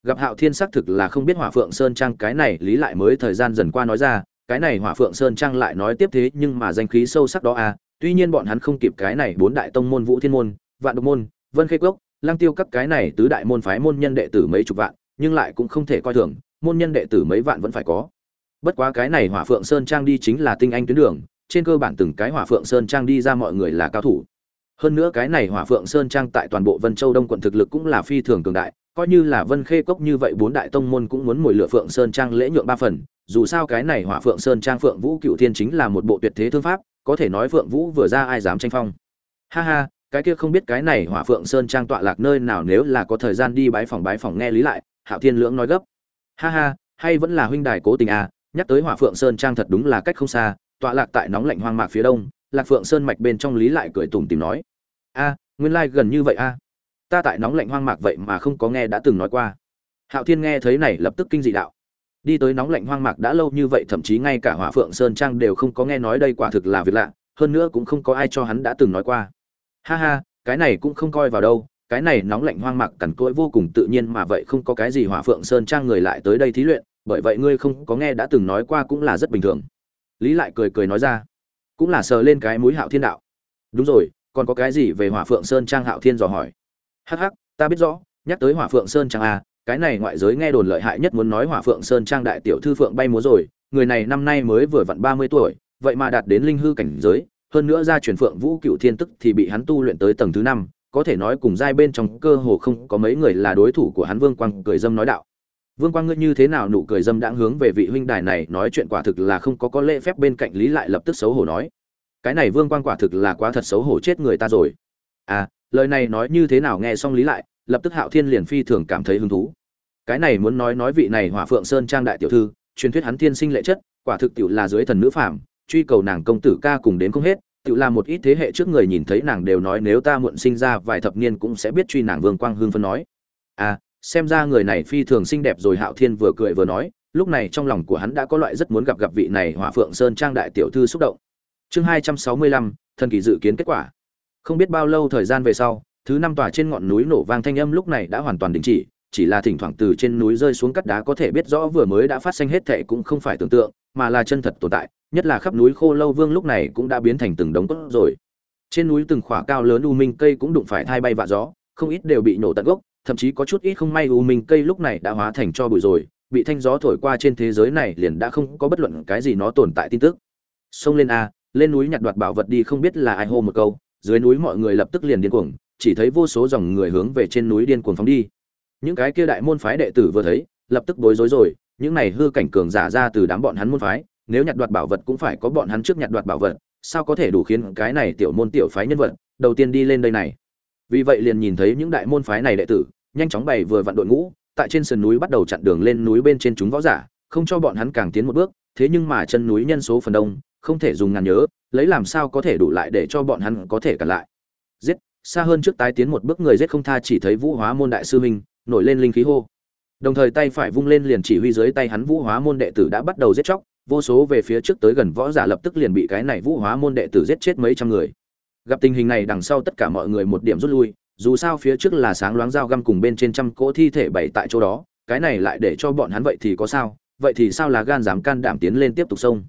S1: Gặp hạo thiên xác thực là không biết hỏa phượng sơn trang, cái này lý lại mới thời gian dần qua nói ra, cái này hỏa phượng sơn trang lại nói tiếp thế nhưng mà danh khí sâu sắc đó a, tuy nhiên bọn hắn không kịp cái này bốn đại tông môn vũ thiên môn, vạn độc môn, vân khê cốc lang tiêu các cái này tứ đại môn phái môn nhân đệ tử mấy chục vạn, nhưng lại cũng không thể coi thường môn nhân đệ tử mấy vạn vẫn phải có. Bất quá cái này hỏa phượng sơn trang đi chính là tinh anh tuyến đường, trên cơ bản từng cái hỏa phượng sơn trang đi ra mọi người là cao thủ. Hơn nữa cái này hỏa phượng sơn trang tại toàn bộ vân châu đông quận thực lực cũng là phi thường cường đại, coi như là vân khê cốc như vậy bốn đại tông môn cũng muốn mồi lửa phượng sơn trang lễ nhượng ba phần, dù sao cái này hỏa phượng sơn trang phượng vũ cựu thiên chính là một bộ tuyệt thế thương pháp, có thể nói phượng vũ vừa ra ai dám tranh phong. Ha ha, cái kia không biết cái này hỏa phượng sơn trang tọa lạc nơi nào nếu là có thời gian đi bái phòng bái phòng nghe lý lại, hạo thiên lưỡng nói gấp ha ha, hay vẫn là huynh đài cố tình à nhắc tới hỏa phượng sơn trang thật đúng là cách không xa, tọa lạc tại nóng lạnh hoang mạc phía đông, lạc phượng sơn mạch bên trong lý lại cười tủm tìm nói. A, nguyên lai gần như vậy a. Ta tại nóng lạnh hoang mạc vậy mà không có nghe đã từng nói qua. Hạo thiên nghe thấy này lập tức kinh dị đạo. Đi tới nóng lạnh hoang mạc đã lâu như vậy, thậm chí ngay cả hỏa phượng sơn trang đều không có nghe nói đây quả thực là việc lạ, hơn nữa cũng không có ai cho hắn đã từng nói qua. Ha ha, cái này cũng không coi vào đâu cái này nóng lạnh hoang mạc cằn cỗi vô cùng tự nhiên mà vậy không có cái gì hỏa phượng sơn trang người lại tới đây thí luyện, bởi vậy ngươi không có nghe đã từng nói qua cũng là rất bình thường. Lý lại cười cười nói ra, cũng là sờ lên cái mũi hạo thiên đạo. Đúng rồi, còn có cái gì về hỏa phượng sơn trang hạo thiên dò hỏi? Hắc hắc, ta biết rõ, nhắc tới hỏa phượng sơn trang a cái này ngoại giới nghe đồn lợi hại nhất muốn nói hỏa phượng sơn trang đại tiểu thư phượng bay múa rồi, người này năm nay mới vừa vặn ba mươi tuổi, vậy mà đạt đến linh hư cảnh giới, hơn nữa ra truyền phượng vũ cựu thiên tức thì bị hắn tu luyện tới tầng thứ năm có thể nói cùng giai bên trong cơ hồ không có mấy người là đối thủ của hắn vương quang cười dâm nói đạo. Vương quang ngươi như thế nào nụ cười dâm đãng hướng về vị huynh đài này nói chuyện quả thực là không có có lễ phép bên cạnh lý lại lập tức xấu hổ nói. Cái này vương quang quả thực là quá thật xấu hổ chết người ta rồi. À lời này nói như thế nào nghe xong lý lại, lập tức hạo thiên liền phi thường cảm thấy hứng thú. Cái này muốn nói nói vị này hỏa phượng sơn trang đại tiểu thư, truyền thuyết hắn thiên sinh lệ chất, quả thực tiểu là dưới thần nữ phàm, truy cầu nàng công tử ca cùng đến không hết tự là một ít thế hệ trước người nhìn thấy nàng đều nói nếu ta muộn sinh ra, vài thập niên cũng sẽ biết truy nàng vương quang hương phân nói. À xem ra người này phi thường xinh đẹp rồi hạo thiên vừa cười vừa nói, lúc này trong lòng của hắn đã có loại rất muốn gặp gặp vị này hỏa phượng sơn trang đại tiểu thư xúc động. Chương hai trăm sáu mươi lăm, thần kỳ dự kiến kết quả. Không biết bao lâu thời gian về sau, thứ năm tòa trên ngọn núi nổ vang thanh âm lúc này đã hoàn toàn đình chỉ chỉ là thỉnh thoảng từ trên núi rơi xuống cắt đá có thể biết rõ vừa mới đã phát sinh hết thệ cũng không phải tưởng tượng, mà là chân thật tồn tại nhất là khắp núi khô lâu vương lúc này cũng đã biến thành từng đống cốt rồi. Trên núi từng khỏa cao lớn u minh cây cũng đụng phải thai bay vạ gió, không ít đều bị nổ tận gốc, thậm chí có chút ít không may u minh cây lúc này đã hóa thành cho bụi rồi, bị thanh gió thổi qua trên thế giới này liền đã không có bất luận cái gì nó tồn tại tin tức. Xông lên a, lên núi nhặt đoạt bảo vật đi không biết là ai hô một câu, dưới núi mọi người lập tức liền điên cuồng, chỉ thấy vô số dòng người hướng về trên núi điên cuồng phóng đi. Những cái kia đại môn phái đệ tử vừa thấy, lập tức bối rối rồi, những này hư cảnh cường giả ra từ đám bọn hắn môn phái nếu nhặt đoạt bảo vật cũng phải có bọn hắn trước nhặt đoạt bảo vật, sao có thể đủ khiến cái này tiểu môn tiểu phái nhân vật đầu tiên đi lên đây này? Vì vậy liền nhìn thấy những đại môn phái này đệ tử, nhanh chóng bày vừa vặn đội ngũ, tại trên sườn núi bắt đầu chặn đường lên núi bên trên chúng võ giả, không cho bọn hắn càng tiến một bước, thế nhưng mà chân núi nhân số phần đông, không thể dùng ngàn nhớ, lấy làm sao có thể đủ lại để cho bọn hắn có thể cản lại? Giết, xa hơn trước tái tiến một bước người giết không tha chỉ thấy vũ hóa môn đại sư huynh, nổi lên linh khí hô. Đồng thời tay phải vung lên liền chỉ huy dưới tay hắn vũ hóa môn đệ tử đã bắt đầu giết chóc vô số về phía trước tới gần võ giả lập tức liền bị cái này vũ hóa môn đệ tử giết chết mấy trăm người. Gặp tình hình này đằng sau tất cả mọi người một điểm rút lui, dù sao phía trước là sáng loáng dao găm cùng bên trên trăm cỗ thi thể bảy tại chỗ đó, cái này lại để cho bọn hắn vậy thì có sao, vậy thì sao là gan dám can đảm tiến lên tiếp tục xông?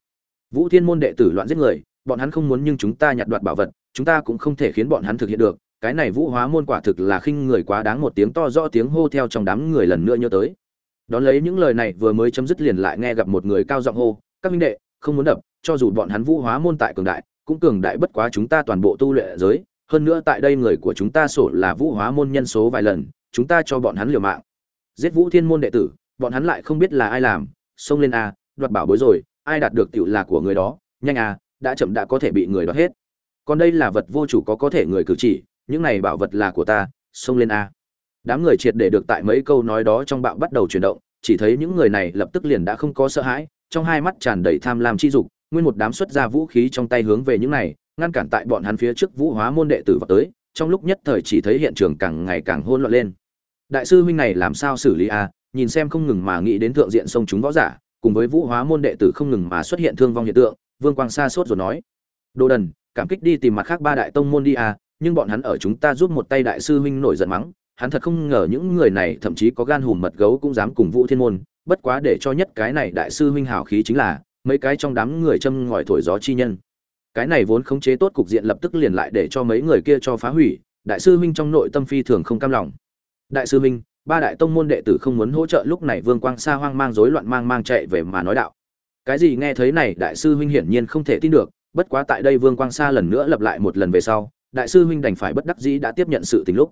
S1: Vũ thiên môn đệ tử loạn giết người, bọn hắn không muốn nhưng chúng ta nhặt đoạt bảo vật, chúng ta cũng không thể khiến bọn hắn thực hiện được, cái này vũ hóa môn quả thực là khinh người quá đáng một tiếng to rõ tiếng hô theo trong đám người lần nữa nhớ tới. Đón lấy những lời này vừa mới chấm dứt liền lại nghe gặp một người cao giọng hô các minh đệ, không muốn đập, cho dù bọn hắn vũ hóa môn tại cường đại, cũng cường đại bất quá chúng ta toàn bộ tu luyện giới. Hơn nữa tại đây người của chúng ta sổ là vũ hóa môn nhân số vài lần, chúng ta cho bọn hắn liều mạng. Giết vũ thiên môn đệ tử, bọn hắn lại không biết là ai làm. Xông lên a, đoạt bảo bối rồi, ai đạt được tiểu là của người đó? Nhanh a, đã chậm đã có thể bị người đoạt hết. Còn đây là vật vô chủ có có thể người cử chỉ, những này bảo vật là của ta, xông lên a. Đám người triệt để được tại mấy câu nói đó trong bạo bắt đầu chuyển động, chỉ thấy những người này lập tức liền đã không có sợ hãi trong hai mắt tràn đầy tham lam chi dục, nguyên một đám xuất ra vũ khí trong tay hướng về những này, ngăn cản tại bọn hắn phía trước vũ hóa môn đệ tử vào tới, trong lúc nhất thời chỉ thấy hiện trường càng ngày càng hỗn loạn lên. Đại sư huynh này làm sao xử lý a nhìn xem không ngừng mà nghĩ đến thượng diện sông chúng võ giả, cùng với vũ hóa môn đệ tử không ngừng mà xuất hiện thương vong hiện tượng, vương quang xa sốt rồi nói. Đồ đần, cảm kích đi tìm mặt khác ba đại tông môn đi a nhưng bọn hắn ở chúng ta giúp một tay đại sư huynh nổi giận mắng, hắn thật không ngờ những người này thậm chí có gan hùm mật gấu cũng dám cùng vũ thiên môn bất quá để cho nhất cái này đại sư huynh hào khí chính là, mấy cái trong đám người châm ngòi thổi gió chi nhân. Cái này vốn khống chế tốt cục diện lập tức liền lại để cho mấy người kia cho phá hủy, đại sư huynh trong nội tâm phi thường không cam lòng. Đại sư huynh, ba đại tông môn đệ tử không muốn hỗ trợ lúc này vương quang sa hoang mang rối loạn mang mang chạy về mà nói đạo. Cái gì nghe thấy này, đại sư huynh hiển nhiên không thể tin được, bất quá tại đây vương quang sa lần nữa lặp lại một lần về sau, đại sư huynh đành phải bất đắc dĩ đã tiếp nhận sự tình lúc.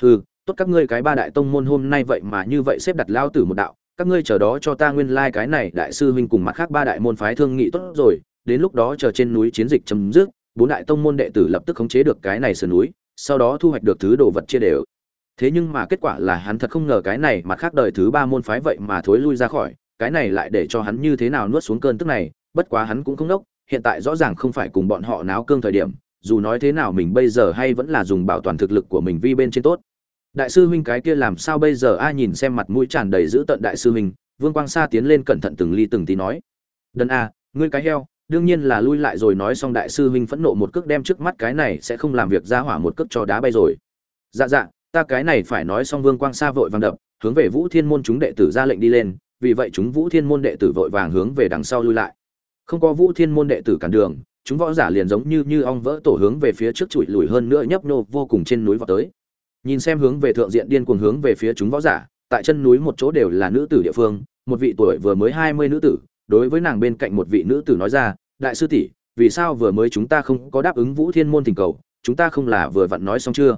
S1: Hừ, tốt các ngươi cái ba đại tông môn hôm nay vậy mà như vậy xếp đặt lao tử một đạo các ngươi chờ đó cho ta nguyên lai like cái này đại sư huynh cùng mặt khác ba đại môn phái thương nghị tốt rồi, đến lúc đó chờ trên núi chiến dịch chấm dứt, bốn đại tông môn đệ tử lập tức khống chế được cái này sườn núi, sau đó thu hoạch được thứ đồ vật chia đều. Thế nhưng mà kết quả là hắn thật không ngờ cái này mặt khác đời thứ ba môn phái vậy mà thối lui ra khỏi, cái này lại để cho hắn như thế nào nuốt xuống cơn tức này, bất quá hắn cũng không nốc hiện tại rõ ràng không phải cùng bọn họ náo cương thời điểm, dù nói thế nào mình bây giờ hay vẫn là dùng bảo toàn thực lực của mình vi bên trên tốt đại sư huynh cái kia làm sao bây giờ? Ai nhìn xem mặt mũi tràn đầy giữ tận đại sư huynh, vương quang sa tiến lên cẩn thận từng ly từng tí nói. Đần a, ngươi cái heo, đương nhiên là lui lại rồi nói xong đại sư huynh phẫn nộ một cước đem trước mắt cái này sẽ không làm việc ra hỏa một cước cho đá bay rồi. Dạ dạ ta cái này phải nói xong vương quang sa vội vàng đập, hướng về vũ thiên môn chúng đệ tử ra lệnh đi lên, vì vậy chúng vũ thiên môn đệ tử vội vàng hướng về đằng sau lui lại. Không có vũ thiên môn đệ tử cản đường, chúng võ giả liền giống như như ong vỡ tổ hướng về phía trước trụi lùi hơn nữa nhấp nô vô cùng trên núi vào tới nhìn xem hướng về thượng diện điên cuồng hướng về phía chúng võ giả, tại chân núi một chỗ đều là nữ tử địa phương, một vị tuổi vừa mới hai mươi nữ tử, đối với nàng bên cạnh một vị nữ tử nói ra, đại sư tỷ, vì sao vừa mới chúng ta không có đáp ứng vũ thiên môn tình cầu, chúng ta không là vừa vặn nói xong chưa?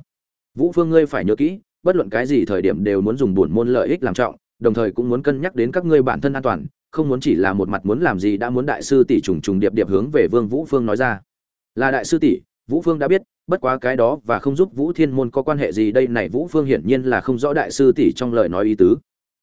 S1: Vũ phương ngươi phải nhớ kỹ, bất luận cái gì thời điểm đều muốn dùng buồn môn lợi ích làm trọng, đồng thời cũng muốn cân nhắc đến các ngươi bản thân an toàn, không muốn chỉ là một mặt muốn làm gì đã muốn đại sư tỷ trùng trùng điệp điệp hướng về vương vũ phương nói ra. Là đại sư tỷ, vũ phương đã biết bất quá cái đó và không giúp vũ thiên môn có quan hệ gì đây này vũ phương hiển nhiên là không rõ đại sư tỷ trong lời nói ý tứ.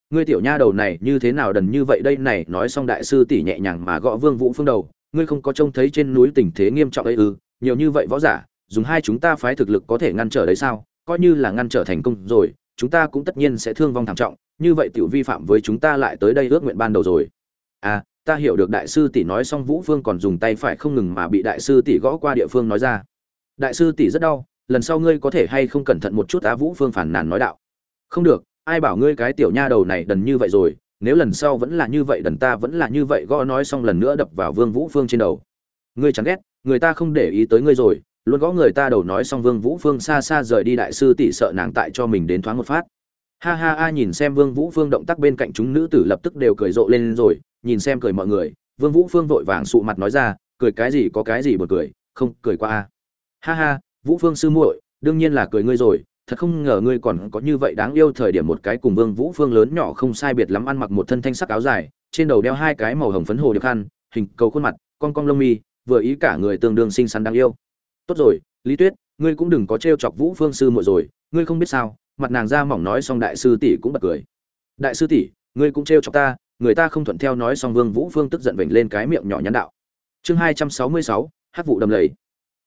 S1: Ngươi tiểu nha đầu này như thế nào đần như vậy đây này, nói xong đại sư tỷ nhẹ nhàng mà gõ vương vũ phương đầu. Ngươi không có trông thấy trên núi tình thế nghiêm trọng ấy ư? Nhiều như vậy võ giả, dùng hai chúng ta phái thực lực có thể ngăn trở đấy sao? Coi như là ngăn trở thành công rồi, chúng ta cũng tất nhiên sẽ thương vong thảm trọng. Như vậy tiểu vi phạm với chúng ta lại tới đây ước nguyện ban đầu rồi. À ta hiểu được đại sư tỷ nói xong vũ phương còn dùng tay phải không ngừng mà bị đại sư tỷ gõ qua địa phương nói ra đại sư tỷ rất đau, lần sau ngươi có thể hay không cẩn thận một chút á vũ phương phản nàn nói đạo. Không được, ai bảo ngươi cái tiểu nha đầu này đần như vậy rồi, nếu lần sau vẫn là như vậy đần ta vẫn là như vậy gõ nói xong lần nữa đập vào vương vũ phương trên đầu. Ngươi chẳng ghét, người ta không để ý tới ngươi rồi, luôn gõ người ta đầu nói xong vương vũ phương xa xa rời đi đại sư tỷ sợ nàng tại cho mình đến thoáng một phát. Ha ha a nhìn xem vương vũ phương động tác bên cạnh chúng nữ tử lập tức đều cười rộ lên rồi, nhìn xem cười mọi người, vương vũ phương vội vàng sụ mặt nói ra, cười cái gì có cái gì buồn cười, không cười qua a ha ha, vũ phương sư muội, đương nhiên là cười ngươi rồi, thật không ngờ ngươi còn có như vậy đáng yêu thời điểm một cái cùng vương vũ phương lớn nhỏ không sai biệt lắm ăn mặc một thân thanh sắc áo dài, trên đầu đeo hai cái màu hồng phấn hồ điệp khăn, hình cầu khuôn mặt, con cong lông mi, vừa ý cả người tương đương xinh xắn đáng yêu. Tốt rồi, lý tuyết, ngươi cũng đừng có trêu chọc vũ phương sư muội rồi, ngươi không biết sao, mặt nàng ra mỏng nói xong đại sư tỷ cũng bật cười. Đại sư tỷ, ngươi cũng trêu chọc ta, người ta không thuận theo nói xong vương vũ phương tức giận vểnh lên cái miệng nhỏ nhắn đạo. Chương hai trăm sáu mươi sáu hát vụ đầm lầy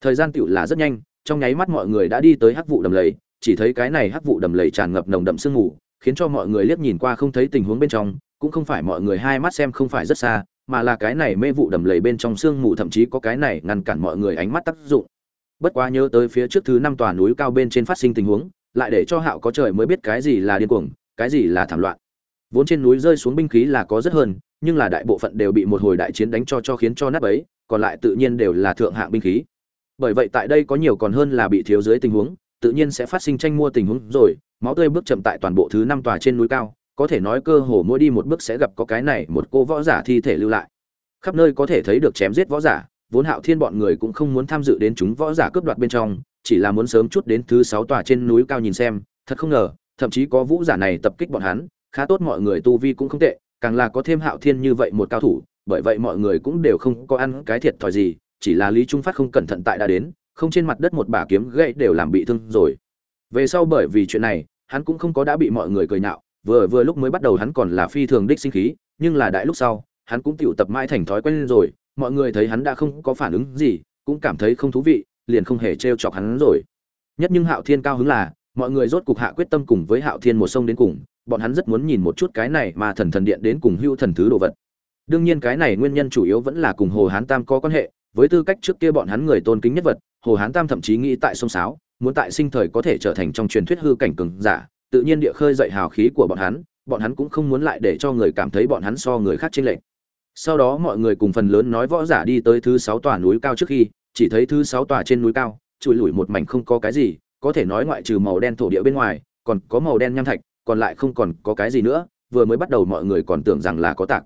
S1: thời gian tựu là rất nhanh, trong nháy mắt mọi người đã đi tới hắc vụ đầm lầy, chỉ thấy cái này hắc vụ đầm lầy tràn ngập nồng đậm sương mù, khiến cho mọi người liếc nhìn qua không thấy tình huống bên trong, cũng không phải mọi người hai mắt xem không phải rất xa, mà là cái này mê vụ đầm lầy bên trong sương mù thậm chí có cái này ngăn cản mọi người ánh mắt tác dụng. Bất quá nhớ tới phía trước thứ năm tòa núi cao bên trên phát sinh tình huống, lại để cho hạo có trời mới biết cái gì là điên cuồng, cái gì là thảm loạn. Vốn trên núi rơi xuống binh khí là có rất hơn, nhưng là đại bộ phận đều bị một hồi đại chiến đánh cho cho khiến cho nát ấy còn lại tự nhiên đều là thượng hạng binh khí bởi vậy tại đây có nhiều còn hơn là bị thiếu dưới tình huống, tự nhiên sẽ phát sinh tranh mua tình huống rồi, máu tươi bước chậm tại toàn bộ thứ năm tòa trên núi cao, có thể nói cơ hồ mỗi đi một bước sẽ gặp có cái này một cô võ giả thi thể lưu lại. Khắp nơi có thể thấy được chém giết võ giả, vốn hạo thiên bọn người cũng không muốn tham dự đến chúng võ giả cướp đoạt bên trong, chỉ là muốn sớm chút đến thứ sáu tòa trên núi cao nhìn xem, thật không ngờ, thậm chí có vũ giả này tập kích bọn hắn, khá tốt mọi người tu vi cũng không tệ, càng là có thêm hạo thiên như vậy một cao thủ, bởi vậy mọi người cũng đều không có ăn cái thiệt thòi gì chỉ là lý trung phát không cẩn thận tại đã đến, không trên mặt đất một bả kiếm gậy đều làm bị thương rồi. Về sau bởi vì chuyện này, hắn cũng không có đã bị mọi người cười nhạo, vừa vừa lúc mới bắt đầu hắn còn là phi thường đích sinh khí, nhưng là đại lúc sau, hắn cũng tựu tập mãi thành thói quen rồi, mọi người thấy hắn đã không có phản ứng gì, cũng cảm thấy không thú vị, liền không hề trêu chọc hắn rồi. Nhất nhưng hạo thiên cao hứng là, mọi người rốt cục hạ quyết tâm cùng với hạo thiên một sông đến cùng, bọn hắn rất muốn nhìn một chút cái này mà thần thần điện đến cùng hưu thần thứ đồ vật. Đương nhiên cái này nguyên nhân chủ yếu vẫn là cùng hồ hán tam có quan hệ với tư cách trước kia bọn hắn người tôn kính nhất vật, hồ hán tam thậm chí nghĩ tại sông sáo, muốn tại sinh thời có thể trở thành trong truyền thuyết hư cảnh cường giả, tự nhiên địa khơi dậy hào khí của bọn hắn bọn hắn cũng không muốn lại để cho người cảm thấy bọn hắn so người khác trên lệch. Sau đó mọi người cùng phần lớn nói võ giả đi tới thứ sáu tòa núi cao trước khi, chỉ thấy thứ sáu tòa trên núi cao, trụi lủi một mảnh không có cái gì, có thể nói ngoại trừ màu đen thổ địa bên ngoài, còn có màu đen nham thạch, còn lại không còn có cái gì nữa, vừa mới bắt đầu mọi người còn tưởng rằng là có tạc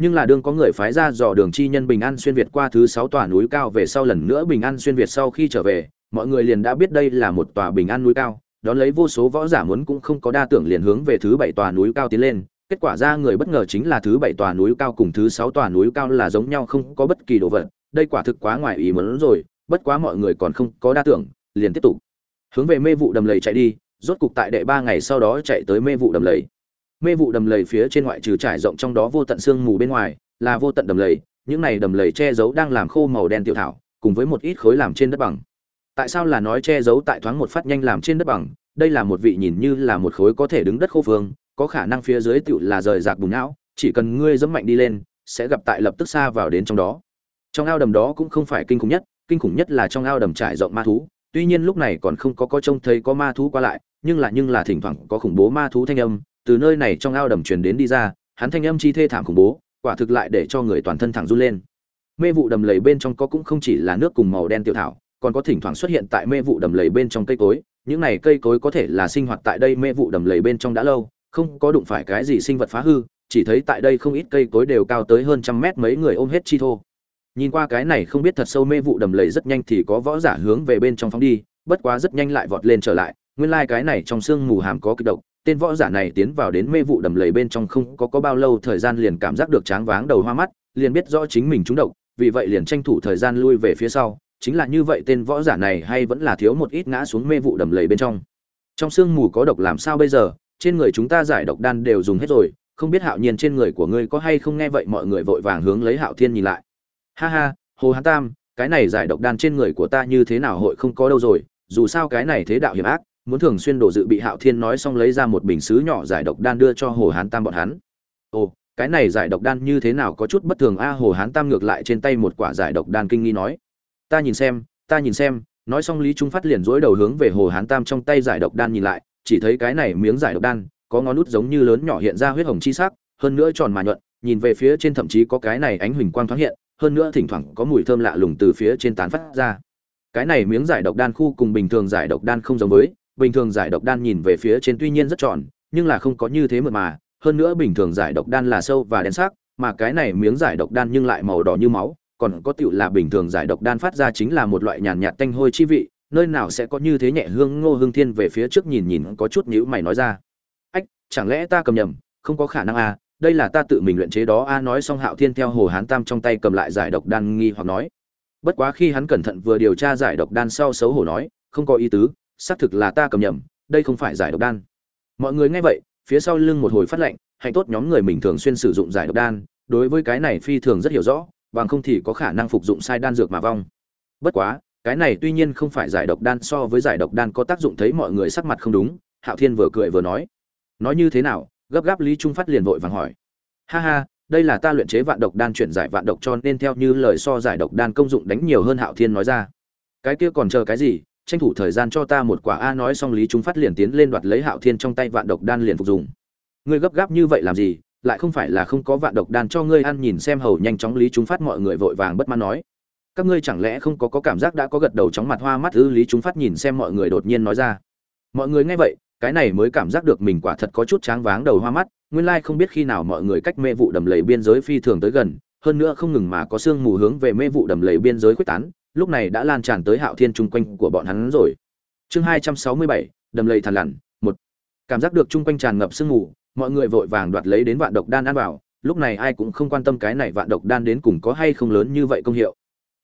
S1: nhưng là đương có người phái ra dò đường chi nhân bình an xuyên việt qua thứ sáu tòa núi cao về sau lần nữa bình an xuyên việt sau khi trở về, mọi người liền đã biết đây là một tòa bình an núi cao. Đón lấy vô số võ giả muốn cũng không có đa tưởng liền hướng về thứ bảy tòa núi cao tiến lên. Kết quả ra người bất ngờ chính là thứ bảy tòa núi cao cùng thứ sáu tòa núi cao là giống nhau không có bất kỳ đồ vật. Đây quả thực quá ngoài ý muốn rồi, bất quá mọi người còn không có đa tưởng, liền tiếp tục. Hướng về mê vụ đầm lầy chạy đi, rốt cục tại đệ ba ngày sau đó chạy tới mê vụ đầm lầy mê vụ đầm lầy phía trên ngoại trừ trải rộng trong đó vô tận sương mù bên ngoài, là vô tận đầm lầy, những này đầm lầy che giấu đang làm khô màu đen tiểu thảo, cùng với một ít khối làm trên đất bằng. Tại sao là nói che giấu tại thoáng một phát nhanh làm trên đất bằng? Đây là một vị nhìn như là một khối có thể đứng đất khô phương có khả năng phía dưới tựu là rời rạc bùn não, chỉ cần ngươi dẫm mạnh đi lên, sẽ gặp tại lập tức xa vào đến trong đó. Trong ao đầm đó cũng không phải kinh khủng nhất, kinh khủng nhất là trong ao đầm trải rộng ma thú. Tuy nhiên lúc này còn không có có trông thấy có ma thú qua lại, nhưng là nhưng là thỉnh thoảng có khủng bố ma thú thanh âm từ nơi này trong ao đầm truyền đến đi ra, hắn thanh âm chi thê thảm khủng bố, quả thực lại để cho người toàn thân thẳng run lên. Mê vụ đầm lầy bên trong có cũng không chỉ là nước cùng màu đen tiểu thảo, còn có thỉnh thoảng xuất hiện tại mê vụ đầm lầy bên trong cây cối. Những này cây cối có thể là sinh hoạt tại đây mê vụ đầm lầy bên trong đã lâu, không có đụng phải cái gì sinh vật phá hư, chỉ thấy tại đây không ít cây cối đều cao tới hơn trăm mét mấy người ôm hết chi thô. Nhìn qua cái này không biết thật sâu mê vụ đầm lầy rất nhanh thì có võ giả hướng về bên trong phóng đi, bất quá rất nhanh lại vọt lên trở lại. Nguyên lai like cái này trong xương mù hàm có kịch độc tên võ giả này tiến vào đến mê vụ đầm lầy bên trong không có có bao lâu, thời gian liền cảm giác được tráng váng đầu hoa mắt, liền biết rõ chính mình trúng độc, vì vậy liền tranh thủ thời gian lui về phía sau. Chính là như vậy tên võ giả này hay vẫn là thiếu một ít ngã xuống mê vụ đầm lầy bên trong. Trong sương mù có độc làm sao bây giờ? Trên người chúng ta giải độc đan đều dùng hết rồi, không biết hạo nhiên trên người của ngươi có hay không nghe vậy mọi người vội vàng hướng lấy hạo thiên nhìn lại. Ha ha, hồ hán tam, cái này giải độc đan trên người của ta như thế nào hội không có đâu rồi? Dù sao cái này thế đạo hiểm ác muốn thường xuyên đổ dự bị hạo thiên nói xong lấy ra một bình sứ nhỏ giải độc đan đưa cho hồ hán tam bọn hắn. Ồ, cái này giải độc đan như thế nào có chút bất thường a? Hồ hán tam ngược lại trên tay một quả giải độc đan kinh nghi nói. Ta nhìn xem, ta nhìn xem, nói xong lý trung phát liền dối đầu hướng về hồ hán tam trong tay giải độc đan nhìn lại, chỉ thấy cái này miếng giải độc đan, có ngón nút giống như lớn nhỏ hiện ra huyết hồng chi sắc, hơn nữa tròn mà nhuận, nhìn về phía trên thậm chí có cái này ánh huỳnh quang thoáng hiện, hơn nữa thỉnh thoảng có mùi thơm lạ lùng từ phía trên tán phát ra. Cái này miếng giải độc đan khu cùng bình thường giải độc đan không giống với bình thường giải độc đan nhìn về phía trên tuy nhiên rất tròn, nhưng là không có như thế mượt mà. Hơn nữa bình thường giải độc đan là sâu và đen sắc, mà cái này miếng giải độc đan nhưng lại màu đỏ như máu. Còn có tựu là bình thường giải độc đan phát ra chính là một loại nhàn nhạt tanh hôi chi vị, nơi nào sẽ có như thế nhẹ hương ngô hương thiên về phía trước nhìn nhìn có chút nhíu mày nói ra. Ách, chẳng lẽ ta cầm nhầm? Không có khả năng à đây là ta tự mình luyện chế đó a, nói xong hạo thiên theo hồ hán tam trong tay cầm lại giải độc đan nghi hoặc nói. Bất quá khi hắn cẩn thận vừa điều tra giải độc đan sau xấu hổ nói, không có ý tứ xác thực là ta cầm nhầm, đây không phải giải độc đan. Mọi người nghe vậy, phía sau lưng một hồi phát lệnh, hạnh tốt nhóm người mình thường xuyên sử dụng giải độc đan, đối với cái này phi thường rất hiểu rõ, bằng không thì có khả năng phục dụng sai đan dược mà vong. Bất quá, cái này tuy nhiên không phải giải độc đan so với giải độc đan có tác dụng thấy mọi người sắc mặt không đúng, hạo thiên vừa cười vừa nói. Nói như thế nào, gấp gáp lý trung phát liền vội vàng hỏi. Ha ha, đây là ta luyện chế vạn độc đan chuyển giải vạn độc cho nên theo như lời so giải độc đan công dụng đánh nhiều hơn hạo thiên nói ra. Cái kia còn chờ cái gì tranh thủ thời gian cho ta một quả a nói xong lý trung phát liền tiến lên đoạt lấy hạo thiên trong tay vạn độc đan liền phục dùng. Ngươi gấp gáp như vậy làm gì? Lại không phải là không có vạn độc đan cho ngươi ăn nhìn xem hầu nhanh chóng lý trung phát mọi người vội vàng bất mãn nói. Các ngươi chẳng lẽ không có có cảm giác đã có gật đầu chóng mặt hoa mắt ư? Lý trung phát nhìn xem mọi người đột nhiên nói ra. Mọi người nghe vậy, cái này mới cảm giác được mình quả thật có chút tráng váng đầu hoa mắt, nguyên lai không biết khi nào mọi người cách mê vụ đầm lầy biên giới phi thường tới gần, hơn nữa không ngừng mà có sương mù hướng về mê vụ đầm lầy biên giới quyết tán lúc này đã lan tràn tới hạo thiên chung quanh của bọn hắn rồi. Chương hai trăm sáu mươi bảy, đầm lầy thằn lằn, một. Cảm giác được chung quanh tràn ngập sương mù, mọi người vội vàng đoạt lấy đến vạn độc đan ăn vào. Lúc này ai cũng không quan tâm cái này vạn độc đan đến cùng có hay không lớn như vậy công hiệu.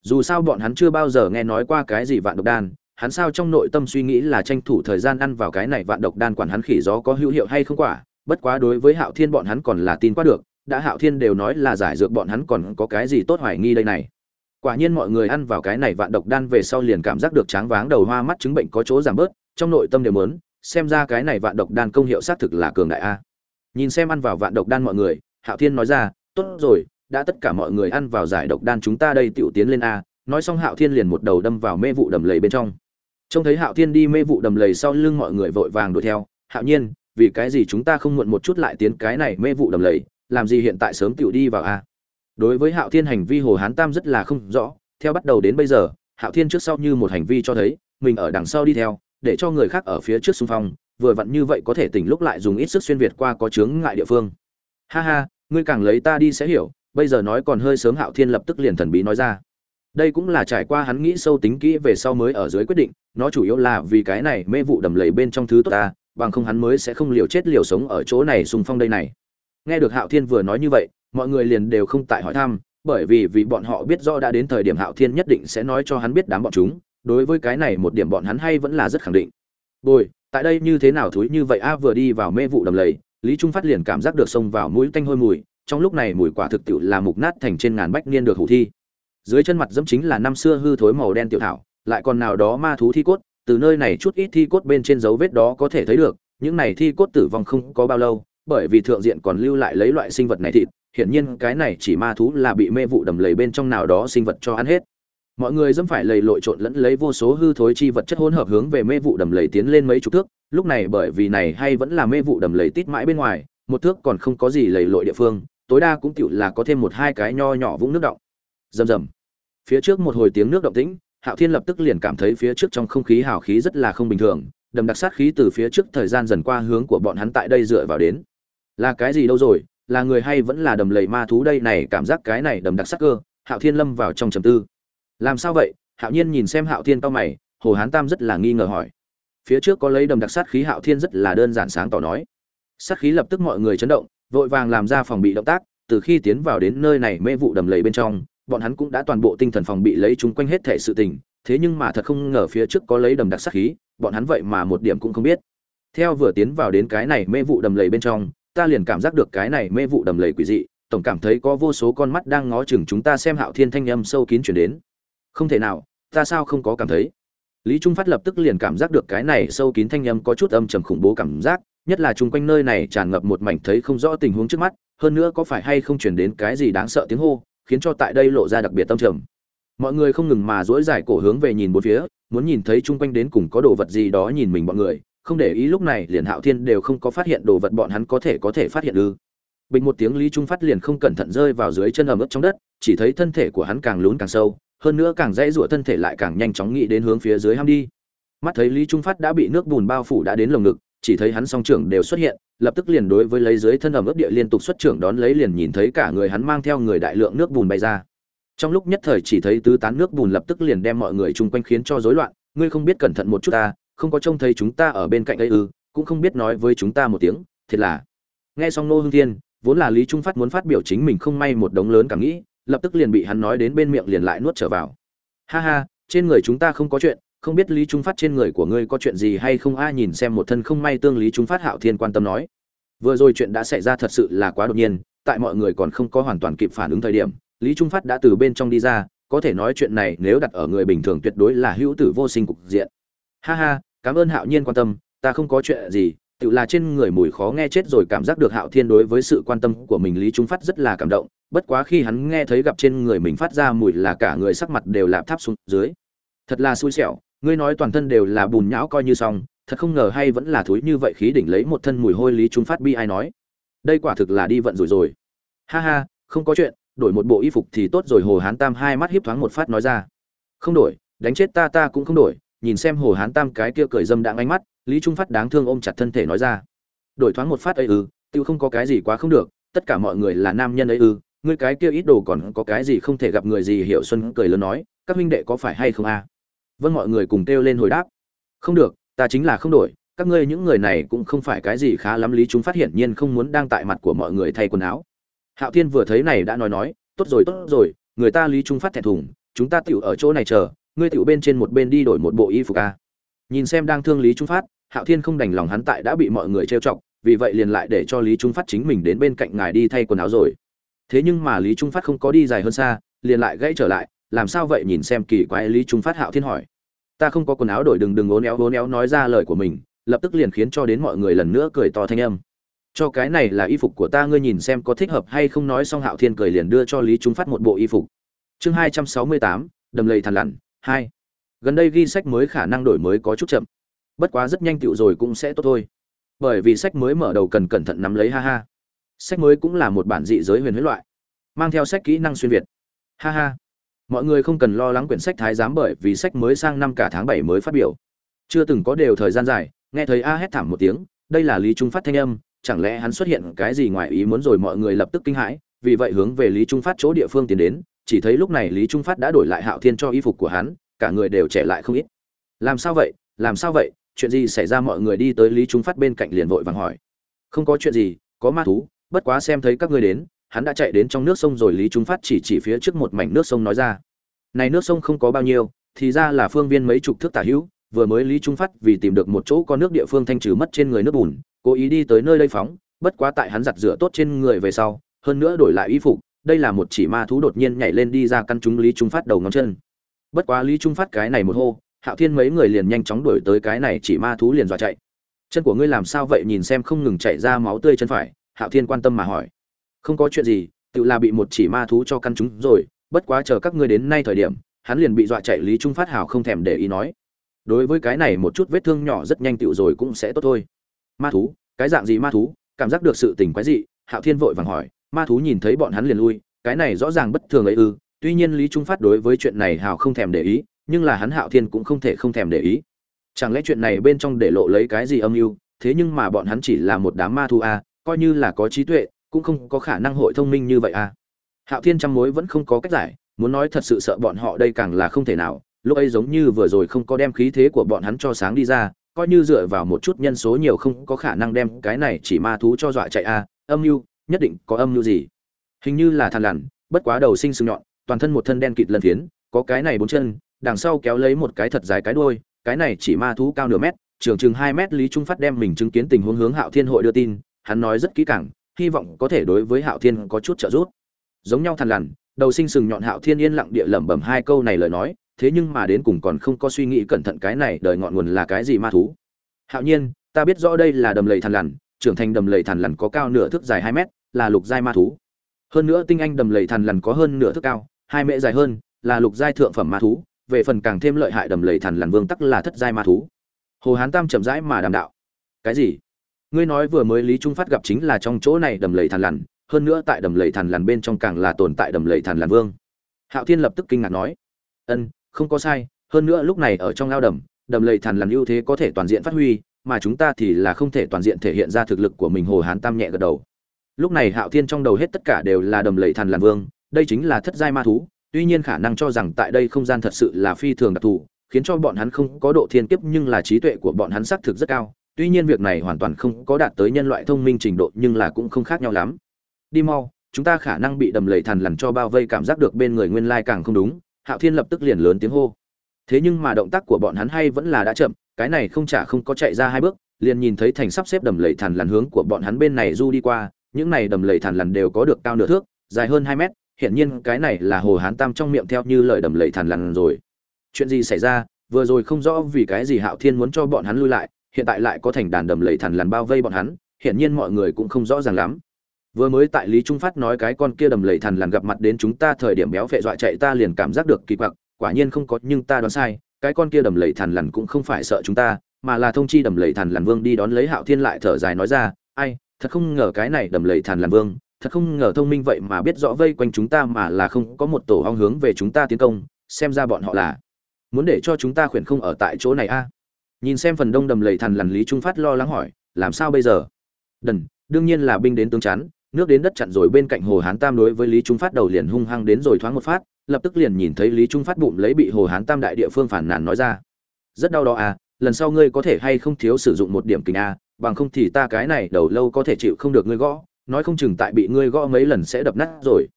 S1: Dù sao bọn hắn chưa bao giờ nghe nói qua cái gì vạn độc đan, hắn sao trong nội tâm suy nghĩ là tranh thủ thời gian ăn vào cái này vạn độc đan quản hắn khỉ gió có hữu hiệu hay không quả. Bất quá đối với hạo thiên bọn hắn còn là tin qua được, đã hạo thiên đều nói là giải dược bọn hắn còn có cái gì tốt hoài nghi đây này quả nhiên mọi người ăn vào cái này vạn độc đan về sau liền cảm giác được tráng váng đầu hoa mắt chứng bệnh có chỗ giảm bớt, trong nội tâm đều mớn xem ra cái này vạn độc đan công hiệu xác thực là cường đại a. Nhìn xem ăn vào vạn độc đan mọi người, hạo thiên nói ra, tốt rồi, đã tất cả mọi người ăn vào giải độc đan chúng ta đây tiểu tiến lên a. Nói xong hạo thiên liền một đầu đâm vào mê vụ đầm lầy bên trong. Trông thấy hạo thiên đi mê vụ đầm lầy sau lưng mọi người vội vàng đuổi theo, hạo nhiên, vì cái gì chúng ta không muộn một chút lại tiến cái này mê vụ đầm lầy? Làm gì hiện tại sớm tiểu đi vào a? Đối với hạo thiên hành vi hồ hán tam rất là không rõ, theo bắt đầu đến bây giờ, hạo thiên trước sau như một hành vi cho thấy, mình ở đằng sau đi theo, để cho người khác ở phía trước xung phong, vừa vặn như vậy có thể tỉnh lúc lại dùng ít sức xuyên việt qua có chướng ngại địa phương. Ha ha, ngươi càng lấy ta đi sẽ hiểu, bây giờ nói còn hơi sớm hạo thiên lập tức liền thần bí nói ra. Đây cũng là trải qua hắn nghĩ sâu tính kỹ về sau mới ở dưới quyết định, nó chủ yếu là vì cái này mê vụ đầm lầy bên trong thứ tốt ta, bằng không hắn mới sẽ không liều chết liều sống ở chỗ này xung phong đây này. Nghe được hạo thiên vừa nói như vậy mọi người liền đều không tại hỏi thăm, bởi vì vì bọn họ biết rõ đã đến thời điểm hạo thiên nhất định sẽ nói cho hắn biết đám bọn chúng, đối với cái này một điểm bọn hắn hay vẫn là rất khẳng định. Bồi, tại đây như thế nào thúi như vậy a, vừa đi vào mê vụ đầm lầy, lý trung phát liền cảm giác được xông vào mũi tanh hôi mùi, trong lúc này mùi quả thực tiệu là mục nát thành trên ngàn bách niên được hủ thi. Dưới chân mặt dẫm chính là năm xưa hư thối màu đen tiểu thảo, lại còn nào đó ma thú thi cốt, từ nơi này chút ít thi cốt bên trên dấu vết đó có thể thấy được, những này thi cốt tử vong không có bao lâu, bởi vì thượng diện còn lưu lại lấy loại sinh vật này thịt hiển nhiên cái này chỉ ma thú là bị mê vụ đầm lầy bên trong nào đó sinh vật cho ăn hết. Mọi người dẫm phải lầy lội trộn lẫn lấy vô số hư thối chi vật chất hỗn hợp hướng về mê vụ đầm lầy tiến lên mấy chục thước, lúc này bởi vì này hay vẫn là mê vụ đầm lầy tít mãi bên ngoài, một thước còn không có gì lầy lội địa phương, tối đa cũng tựu là có thêm một hai cái nho nhỏ vũng nước động. Rầm rầm. Phía trước một hồi tiếng nước động tĩnh, hạo thiên lập tức liền cảm thấy phía trước trong không khí hào khí rất là không bình thường, đầm đặc sát khí từ phía trước thời gian dần qua hướng của bọn hắn tại đây dựa vào đến. Là cái gì đâu rồi? Là người hay vẫn là đầm lầy ma thú đây này cảm giác cái này đầm đặc sắc cơ, hạo thiên lâm vào trong trầm tư. Làm sao vậy? Hạo nhiên nhìn xem hạo thiên cao mày, hồ hán tam rất là nghi ngờ hỏi. Phía trước có lấy đầm đặc sát khí hạo thiên rất là đơn giản sáng tỏ nói. Sát khí lập tức mọi người chấn động, vội vàng làm ra phòng bị động tác, từ khi tiến vào đến nơi này mê vụ đầm lầy bên trong, bọn hắn cũng đã toàn bộ tinh thần phòng bị lấy chúng quanh hết thể sự tình, thế nhưng mà thật không ngờ phía trước có lấy đầm đặc sát khí, bọn hắn vậy mà một điểm cũng không biết. Theo vừa tiến vào đến cái này mê vụ đầm lầy bên trong ta liền cảm giác được cái này mê vụ đầm lầy quỷ dị, tổng cảm thấy có vô số con mắt đang ngó chừng chúng ta xem hạo thiên thanh âm sâu kín chuyển đến. Không thể nào, ta sao không có cảm thấy? Lý trung phát lập tức liền cảm giác được cái này sâu kín thanh âm có chút âm trầm khủng bố cảm giác, nhất là chung quanh nơi này tràn ngập một mảnh thấy không rõ tình huống trước mắt, hơn nữa có phải hay không chuyển đến cái gì đáng sợ tiếng hô, khiến cho tại đây lộ ra đặc biệt tâm trầm. Mọi người không ngừng mà dỗi dài cổ hướng về nhìn bốn phía, muốn nhìn thấy chung quanh đến cùng có đồ vật gì đó nhìn mình bọn người không để ý lúc này liền hạo thiên đều không có phát hiện đồ vật bọn hắn có thể có thể phát hiện ư. Bình một tiếng lý trung phát liền không cẩn thận rơi vào dưới chân ẩm ướt trong đất, chỉ thấy thân thể của hắn càng lún càng sâu, hơn nữa càng dãy rủa thân thể lại càng nhanh chóng nghĩ đến hướng phía dưới ham đi. Mắt thấy lý trung phát đã bị nước bùn bao phủ đã đến lồng ngực, chỉ thấy hắn song trưởng đều xuất hiện, lập tức liền đối với lấy dưới thân ẩm ướt địa liên tục xuất trưởng đón lấy liền nhìn thấy cả người hắn mang theo người đại lượng nước bùn bay ra. Trong lúc nhất thời chỉ thấy tứ tán nước bùn lập tức liền đem mọi người chung quanh khiến cho rối loạn, ngươi không biết cẩn thận một chút ta không có trông thấy chúng ta ở bên cạnh ấy ư, cũng không biết nói với chúng ta một tiếng, thiệt là. Nghe xong nô hương thiên, vốn là lý trung phát muốn phát biểu chính mình không may một đống lớn cảm nghĩ, lập tức liền bị hắn nói đến bên miệng liền lại nuốt trở vào. Ha ha, trên người chúng ta không có chuyện, không biết lý trung phát trên người của ngươi có chuyện gì hay không? A, nhìn xem một thân không may tương lý trung phát hạo thiên quan tâm nói. Vừa rồi chuyện đã xảy ra thật sự là quá đột nhiên, tại mọi người còn không có hoàn toàn kịp phản ứng thời điểm, lý trung phát đã từ bên trong đi ra, có thể nói chuyện này nếu đặt ở người bình thường tuyệt đối là hữu tử vô sinh cục diện ha ha, cảm ơn hạo nhiên quan tâm, ta không có chuyện gì, tự là trên người mùi khó nghe chết rồi cảm giác được hạo thiên đối với sự quan tâm của mình lý trung phát rất là cảm động, bất quá khi hắn nghe thấy gặp trên người mình phát ra mùi là cả người sắc mặt đều lạp tháp xuống dưới. Thật là xui xẻo, ngươi nói toàn thân đều là bùn nhão coi như xong, thật không ngờ hay vẫn là thúi như vậy khí đỉnh lấy một thân mùi hôi lý trung phát bi ai nói. Đây quả thực là đi vận rồi rồi. Ha ha, không có chuyện, đổi một bộ y phục thì tốt rồi, hồ hán tam hai mắt hiếp thoáng một phát nói ra. Không đổi, đánh chết ta ta cũng không đổi nhìn xem hồ hán tam cái kia cười dâm đãng ánh mắt, lý trung phát đáng thương ôm chặt thân thể nói ra. Đổi thoáng một phát ấy ư tiêu không có cái gì quá không được, tất cả mọi người là nam nhân ấy ư, ngươi cái kia ít đồ còn có cái gì không thể gặp người gì, hiểu xuân cười lớn nói, các huynh đệ có phải hay không a? Vâng mọi người cùng kêu lên hồi đáp. Không được, ta chính là không đổi, các ngươi những người này cũng không phải cái gì khá lắm, lý chúng phát hiện nhiên không muốn đang tại mặt của mọi người thay quần áo. Hạo thiên vừa thấy này đã nói nói, tốt rồi tốt rồi, người ta lý trung phát thẹn thùng, chúng ta tựu ở chỗ này chờ ngươi tiểu bên trên một bên đi đổi một bộ y phục a nhìn xem đang thương lý trung phát, hạo thiên không đành lòng hắn tại đã bị mọi người trêu chọc, vì vậy liền lại để cho lý trung phát chính mình đến bên cạnh ngài đi thay quần áo rồi. Thế nhưng mà lý trung phát không có đi dài hơn xa, liền lại gãy trở lại, làm sao vậy nhìn xem kỳ quái lý trung phát hạo thiên hỏi. Ta không có quần áo đổi đừng đừng ố néo ố néo nói ra lời của mình, lập tức liền khiến cho đến mọi người lần nữa cười to thanh âm. Cho cái này là y phục của ta, ngươi nhìn xem có thích hợp hay không nói xong hạo thiên cười liền đưa cho lý trung phát một bộ y phục. Chương hai trăm sáu mươi tám, đầm lầy thằn lằn hai. Gần đây ghi sách mới khả năng đổi mới có chút chậm. Bất quá rất nhanh tựu rồi cũng sẽ tốt thôi. Bởi vì sách mới mở đầu cần cẩn thận nắm lấy, ha ha. Sách mới cũng là một bản dị giới huyền huyết loại, mang theo sách kỹ năng xuyên việt. Ha ha. Mọi người không cần lo lắng quyển sách thái giám bởi vì sách mới sang năm cả tháng bảy mới phát biểu. Chưa từng có đều thời gian dài, nghe thấy a hét thảm một tiếng, đây là lý trung phát thanh âm, chẳng lẽ hắn xuất hiện cái gì ngoài ý muốn rồi mọi người lập tức kinh hãi, vì vậy hướng về lý trung phát chỗ địa phương tiến đến chỉ thấy lúc này lý trung phát đã đổi lại hạo thiên cho y phục của hắn, cả người đều trẻ lại không ít. Làm sao vậy? Làm sao vậy? Chuyện gì xảy ra mọi người đi tới lý trung phát bên cạnh liền vội vàng hỏi. Không có chuyện gì, có ma thú, bất quá xem thấy các ngươi đến, hắn đã chạy đến trong nước sông rồi, lý trung phát chỉ chỉ phía trước một mảnh nước sông nói ra. Này nước sông không có bao nhiêu, thì ra là phương viên mấy chục thước tả hữu, vừa mới lý trung phát vì tìm được một chỗ có nước địa phương thanh trừ mất trên người nước bùn, cố ý đi tới nơi đây phóng, bất quá tại hắn giặt rửa tốt trên người về sau, hơn nữa đổi lại y phục đây là một chỉ ma thú đột nhiên nhảy lên đi ra căn chúng lý trung phát đầu ngón chân. Bất quá lý trung phát cái này một hô, hạo thiên mấy người liền nhanh chóng đuổi tới cái này chỉ ma thú liền dọa chạy. Chân của ngươi làm sao vậy nhìn xem không ngừng chạy ra máu tươi chân phải, hạo thiên quan tâm mà hỏi. Không có chuyện gì, tự là bị một chỉ ma thú cho căn chúng rồi, bất quá chờ các ngươi đến nay thời điểm, hắn liền bị dọa chạy lý trung phát hào không thèm để ý nói. Đối với cái này một chút vết thương nhỏ rất nhanh tựu rồi cũng sẽ tốt thôi. Ma thú, cái dạng gì ma thú, cảm giác được sự tình quái dị, hạo thiên vội vàng hỏi ma thú nhìn thấy bọn hắn liền lui cái này rõ ràng bất thường ấy ư tuy nhiên lý trung phát đối với chuyện này hào không thèm để ý nhưng là hắn hạo thiên cũng không thể không thèm để ý chẳng lẽ chuyện này bên trong để lộ lấy cái gì âm mưu thế nhưng mà bọn hắn chỉ là một đám ma thú a à, coi như là có trí tuệ cũng không có khả năng hội thông minh như vậy a à. hạo thiên trăm mối vẫn không có cách giải muốn nói thật sự sợ bọn họ đây càng là không thể nào lúc ấy giống như vừa rồi không có đem khí thế của bọn hắn cho sáng đi ra coi như dựa vào một chút nhân số nhiều không có khả năng đem cái này chỉ ma thú cho dọa chạy a à. âm mưu nhất định có âm mưu gì? Hình như là thằn lằn, bất quá đầu sinh sừng nhọn, toàn thân một thân đen kịt lần phiến, có cái này bốn chân, đằng sau kéo lấy một cái thật dài cái đuôi, cái này chỉ ma thú cao nửa mét, trường chừng hai mét lý trung phát đem mình chứng kiến tình huống hướng hạo thiên hội đưa tin, hắn nói rất kỹ càng, hy vọng có thể đối với hạo thiên có chút trợ giúp. Giống nhau thằn lằn, đầu sinh sừng nhọn hạo thiên yên lặng địa lẩm bẩm hai câu này lời nói, thế nhưng mà đến cùng còn không có suy nghĩ cẩn thận cái này, đời ngọn nguồn là cái gì ma thú? Hạo nhiên, ta biết rõ đây là đầm lầy thằn lằn trưởng thành đầm lầy thằn lằn có cao nửa thước dài hai mét, là lục giai ma thú. Hơn nữa tinh anh đầm lầy thằn lằn có hơn nửa thước cao, hai mễ dài hơn, là lục giai thượng phẩm ma thú, về phần càng thêm lợi hại đầm lầy thằn lằn vương tắc là thất giai ma thú. Hồ hán tam chậm rãi mà đàm đạo. Cái gì? Ngươi nói vừa mới lý trung phát gặp chính là trong chỗ này đầm lầy thằn lằn, hơn nữa tại đầm lầy thằn lằn bên trong càng là tồn tại đầm lầy thằn lằn vương. Hạo thiên lập tức kinh ngạc nói. Ân, không có sai, hơn nữa lúc này ở trong ao đầm đầm lầy thằn lằn ưu thế có thể toàn diện phát huy mà chúng ta thì là không thể toàn diện thể hiện ra thực lực của mình hồ hán tam nhẹ gật đầu. Lúc này hạo thiên trong đầu hết tất cả đều là đầm lầy thần lằn vương, đây chính là thất giai ma thú, tuy nhiên khả năng cho rằng tại đây không gian thật sự là phi thường đặc thù, khiến cho bọn hắn không có độ thiên kiếp nhưng là trí tuệ của bọn hắn xác thực rất cao, tuy nhiên việc này hoàn toàn không có đạt tới nhân loại thông minh trình độ nhưng là cũng không khác nhau lắm. Đi mau, chúng ta khả năng bị đầm lầy thằn lằn cho bao vây cảm giác được bên người nguyên lai càng không đúng, hạo thiên lập tức liền lớn tiếng hô thế nhưng mà động tác của bọn hắn hay vẫn là đã chậm, cái này không chả không có chạy ra hai bước, liền nhìn thấy thành sắp xếp đầm lầy thằn lằn hướng của bọn hắn bên này du đi qua, những này đầm lầy thằn lằn đều có được cao nửa thước, dài hơn hai mét, hiển nhiên cái này là hồ hán tam trong miệng theo như lời đầm lầy thằn lằn rồi. Chuyện gì xảy ra, vừa rồi không rõ vì cái gì hạo thiên muốn cho bọn hắn lui lại, hiện tại lại có thành đàn đầm lầy thằn lằn bao vây bọn hắn, hiển nhiên mọi người cũng không rõ ràng lắm. Vừa mới tại lý trung phát nói cái con kia đầm lầy thằn lằn gặp mặt đến chúng ta thời điểm béo phệ dọa chạy ta liền cảm giác được kỳ quặc quả nhiên không có, nhưng ta đoán sai, cái con kia đầm lầy thằn lằn cũng không phải sợ chúng ta, mà là thông chi đầm lầy thằn lằn vương đi đón lấy hạo thiên lại thở dài nói ra, ai, thật không ngờ cái này đầm lầy thằn lằn vương, thật không ngờ thông minh vậy mà biết rõ vây quanh chúng ta mà là không có một tổ hong hướng về chúng ta tiến công, xem ra bọn họ là muốn để cho chúng ta khuyển không ở tại chỗ này a. Nhìn xem phần đông đầm lầy thằn lằn lý trung phát lo lắng hỏi, làm sao bây giờ? Đần, đương nhiên là binh đến tướng chắn, nước đến đất chặn rồi bên cạnh hồ hán tam đối với lý trung phát đầu liền hung hăng đến rồi thoáng một phát lập tức liền nhìn thấy lý trung phát bụng lấy bị hồ hán tam đại địa phương phản nàn nói ra. Rất đau đó à lần sau ngươi có thể hay không thiếu sử dụng một điểm kình a, bằng không thì ta cái này đầu lâu có thể chịu không được ngươi gõ, nói không chừng tại bị ngươi gõ mấy lần sẽ đập nát rồi.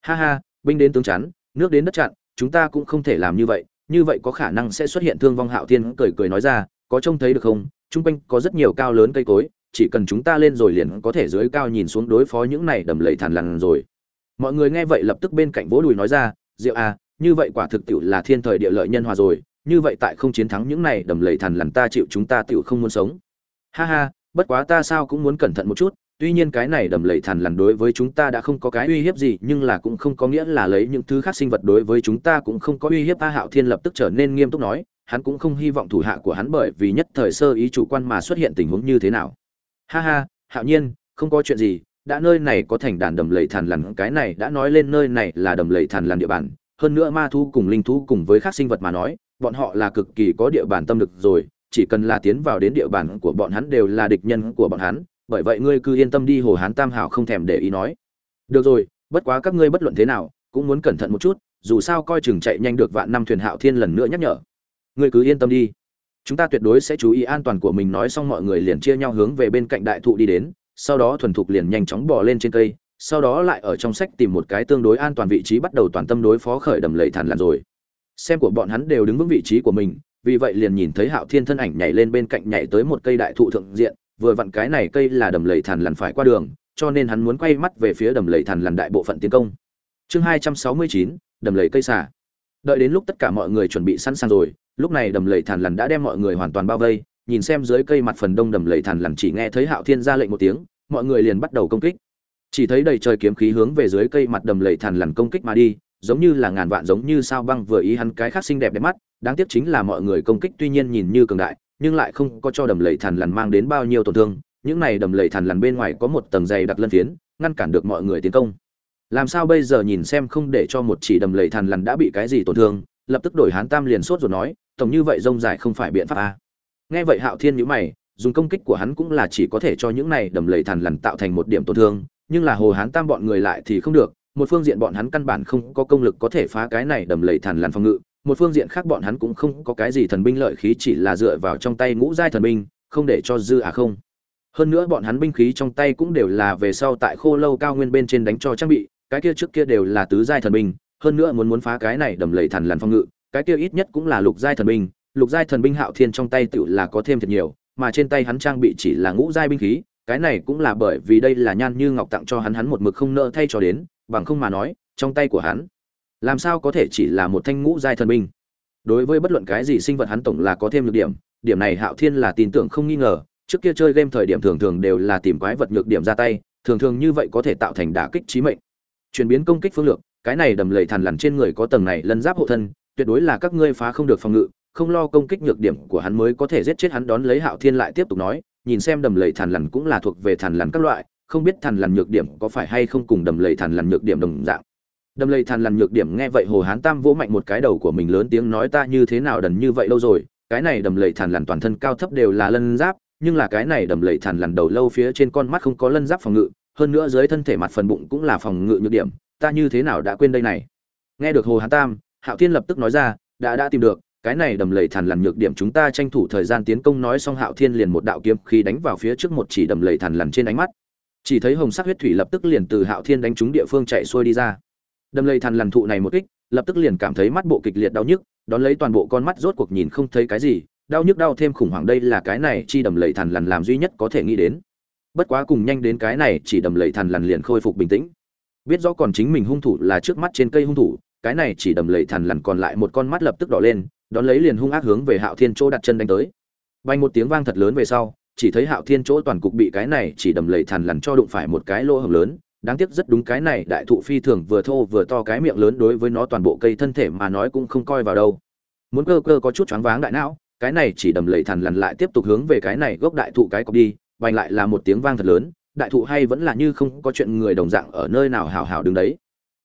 S1: Ha ha, binh đến tướng chắn, nước đến đất chặn, chúng ta cũng không thể làm như vậy như vậy có khả năng sẽ xuất hiện thương vong hạo thiên cười cười nói ra, có trông thấy được không? Chung quanh có rất nhiều cao lớn cây cối, chỉ cần chúng ta lên rồi liền có thể dưới cao nhìn xuống đối phó những này đầm lầy thằn lằn rồi. Mọi người nghe vậy lập tức bên cạnh vỗ đùi nói ra diệu à như vậy quả thực tiệu là thiên thời địa lợi nhân hòa rồi, như vậy tại không chiến thắng những này đầm lầy thằn lằn ta chịu chúng ta tiệu không muốn sống. Ha ha, bất quá ta sao cũng muốn cẩn thận một chút, tuy nhiên cái này đầm lầy thằn lằn đối với chúng ta đã không có cái uy hiếp gì, nhưng là cũng không có nghĩa là lấy những thứ khác sinh vật đối với chúng ta cũng không có uy hiếp. A hạo thiên lập tức trở nên nghiêm túc nói, hắn cũng không hy vọng thủ hạ của hắn bởi vì nhất thời sơ ý chủ quan mà xuất hiện tình huống như thế nào. Ha ha, hạo nhiên, không có chuyện gì đã nơi này có thành đàn đầm lầy thàn lằn, cái này đã nói lên nơi này là đầm lầy thàn lằn địa bàn. Hơn nữa ma thu cùng linh thú cùng với các sinh vật mà nói, bọn họ là cực kỳ có địa bàn tâm lực rồi, chỉ cần là tiến vào đến địa bàn của bọn hắn đều là địch nhân của bọn hắn. Bởi vậy ngươi cứ yên tâm đi, hồ hán tam hảo không thèm để ý nói. Được rồi, bất quá các ngươi bất luận thế nào, cũng muốn cẩn thận một chút, dù sao coi chừng chạy nhanh được vạn năm thuyền hạo thiên lần nữa nhắc nhở. Ngươi cứ yên tâm đi. Chúng ta tuyệt đối sẽ chú ý an toàn của mình, nói xong mọi người liền chia nhau hướng về bên cạnh đại thụ đi đến sau đó thuần thục liền nhanh chóng bò lên trên cây, sau đó lại ở trong sách tìm một cái tương đối an toàn vị trí bắt đầu toàn tâm đối phó khởi đầm lầy thản làn rồi. Xem của bọn hắn đều đứng vững vị trí của mình, vì vậy liền nhìn thấy hạo thiên thân ảnh nhảy lên bên cạnh nhảy tới một cây đại thụ thượng diện, vừa vặn cái này cây là đầm lầy thản lằn phải qua đường, cho nên hắn muốn quay mắt về phía đầm lầy thản lằn đại bộ phận tiến công. Chương hai trăm sáu mươi chín, đầm lầy cây xả đợi đến lúc tất cả mọi người chuẩn bị sẵn sàng rồi, lúc này đầm lầy thản lằn đã đem mọi người hoàn toàn bao vây nhìn xem dưới cây mặt phần đông đầm lầy thằn lằn chỉ nghe thấy hạo thiên ra lệnh một tiếng, mọi người liền bắt đầu công kích. Chỉ thấy đầy trời kiếm khí hướng về dưới cây mặt đầm lầy thằn lằn công kích mà đi, giống như là ngàn vạn giống như sao băng vừa ý hắn cái khác xinh đẹp đẹp mắt. Đáng tiếc chính là mọi người công kích tuy nhiên nhìn như cường đại, nhưng lại không có cho đầm lầy thằn lằn mang đến bao nhiêu tổn thương. Những này đầm lầy thằn lằn bên ngoài có một tầng dày đặc lân phiến, ngăn cản được mọi người tiến công. Làm sao bây giờ nhìn xem không để cho một chỉ đầm lầy thằn lằn đã bị cái gì tổn thương, lập tức đổi hán tam liền sốt rồi nói, tổng như vậy rông dài không phải biện pháp à nghe vậy hạo thiên nhữ mày, dùng công kích của hắn cũng là chỉ có thể cho những này đầm lầy thằn lằn tạo thành một điểm tổn thương, nhưng là hồ hán tam bọn người lại thì không được, một phương diện bọn hắn căn bản không có công lực có thể phá cái này đầm lầy thằn lằn phòng ngự, một phương diện khác bọn hắn cũng không có cái gì thần binh lợi khí chỉ là dựa vào trong tay ngũ giai thần binh, không để cho dư à không. Hơn nữa bọn hắn binh khí trong tay cũng đều là về sau tại khô lâu cao nguyên bên trên đánh cho trang bị, cái kia trước kia đều là tứ giai thần binh, hơn nữa muốn muốn phá cái này đầm lầy thằn lằn phòng ngự, cái kia ít nhất cũng là lục giai thần binh lục giai thần binh hạo thiên trong tay tựu là có thêm thật nhiều, mà trên tay hắn trang bị chỉ là ngũ giai binh khí, cái này cũng là bởi vì đây là nhan như ngọc tặng cho hắn hắn một mực không nợ thay cho đến, bằng không mà nói, trong tay của hắn, làm sao có thể chỉ là một thanh ngũ giai thần binh. Đối với bất luận cái gì sinh vật hắn tổng là có thêm nhược điểm điểm này hạo thiên là tin tưởng không nghi ngờ, trước kia chơi game thời điểm thường thường đều là tìm quái vật nhược điểm ra tay, thường thường như vậy có thể tạo thành đả kích trí mệnh. Chuyển biến công kích phương lược, cái này đầm lầy thằn lằn trên người có tầng này lân giáp hộ thân, tuyệt đối là các ngươi phá không được phòng ngự không lo công kích nhược điểm của hắn mới có thể giết chết hắn đón lấy hạo thiên lại tiếp tục nói, nhìn xem đầm lầy thằn lằn cũng là thuộc về thằn lằn các loại, không biết thằn lằn nhược điểm có phải hay không cùng đầm lầy thằn lằn nhược điểm đồng dạng. Đầm lầy thằn lằn nhược điểm nghe vậy hồ hán tam vỗ mạnh một cái đầu của mình lớn tiếng nói ta như thế nào đần như vậy lâu rồi, cái này đầm lầy thằn lằn toàn thân cao thấp đều là lân giáp, nhưng là cái này đầm lầy thằn lằn đầu lâu phía trên con mắt không có lân giáp phòng ngự, hơn nữa dưới thân thể mặt phần bụng cũng là phòng ngự nhược điểm, ta như thế nào đã quên đây này. Nghe được hồ hán tam, hạo thiên lập tức nói ra, đã đã tìm được cái này đầm lầy thằn lằn nhược điểm chúng ta tranh thủ thời gian tiến công nói xong hạo thiên liền một đạo kiếm khi đánh vào phía trước một chỉ đầm lầy thằn lằn trên ánh mắt. Chỉ thấy hồng sắc huyết thủy lập tức liền từ hạo thiên đánh trúng địa phương chạy xuôi đi ra. Đâm lầy thằn lằn thụ này một kích, lập tức liền cảm thấy mắt bộ kịch liệt đau nhức, đón lấy toàn bộ con mắt rốt cuộc nhìn không thấy cái gì, đau nhức đau thêm khủng hoảng đây là cái này chi đầm lầy thằn lằn làm duy nhất có thể nghĩ đến. Bất quá cùng nhanh đến cái này chỉ đầm lầy thằn lằn liền khôi phục bình tĩnh. Biết rõ còn chính mình hung thủ là trước mắt trên cây hung thủ, cái này chỉ đầm lầy thằn lằn còn lại một con mắt lập tức đỏ lên đón lấy liền hung ác hướng về hạo thiên chỗ đặt chân đánh tới. Bay một tiếng vang thật lớn về sau, chỉ thấy hạo thiên chỗ toàn cục bị cái này chỉ đầm lầy thằn lằn cho đụng phải một cái lỗ hổng lớn. Đáng tiếc rất đúng cái này đại thụ phi thường vừa thô vừa to cái miệng lớn đối với nó toàn bộ cây thân thể mà nói cũng không coi vào đâu. Muốn cơ cơ có chút choáng váng đại não, cái này chỉ đầm lầy thằn lằn lại tiếp tục hướng về cái này gốc đại thụ cái cọc đi vành lại là một tiếng vang thật lớn, đại thụ hay vẫn là như không có chuyện người đồng dạng ở nơi nào hào hào đứng đấy.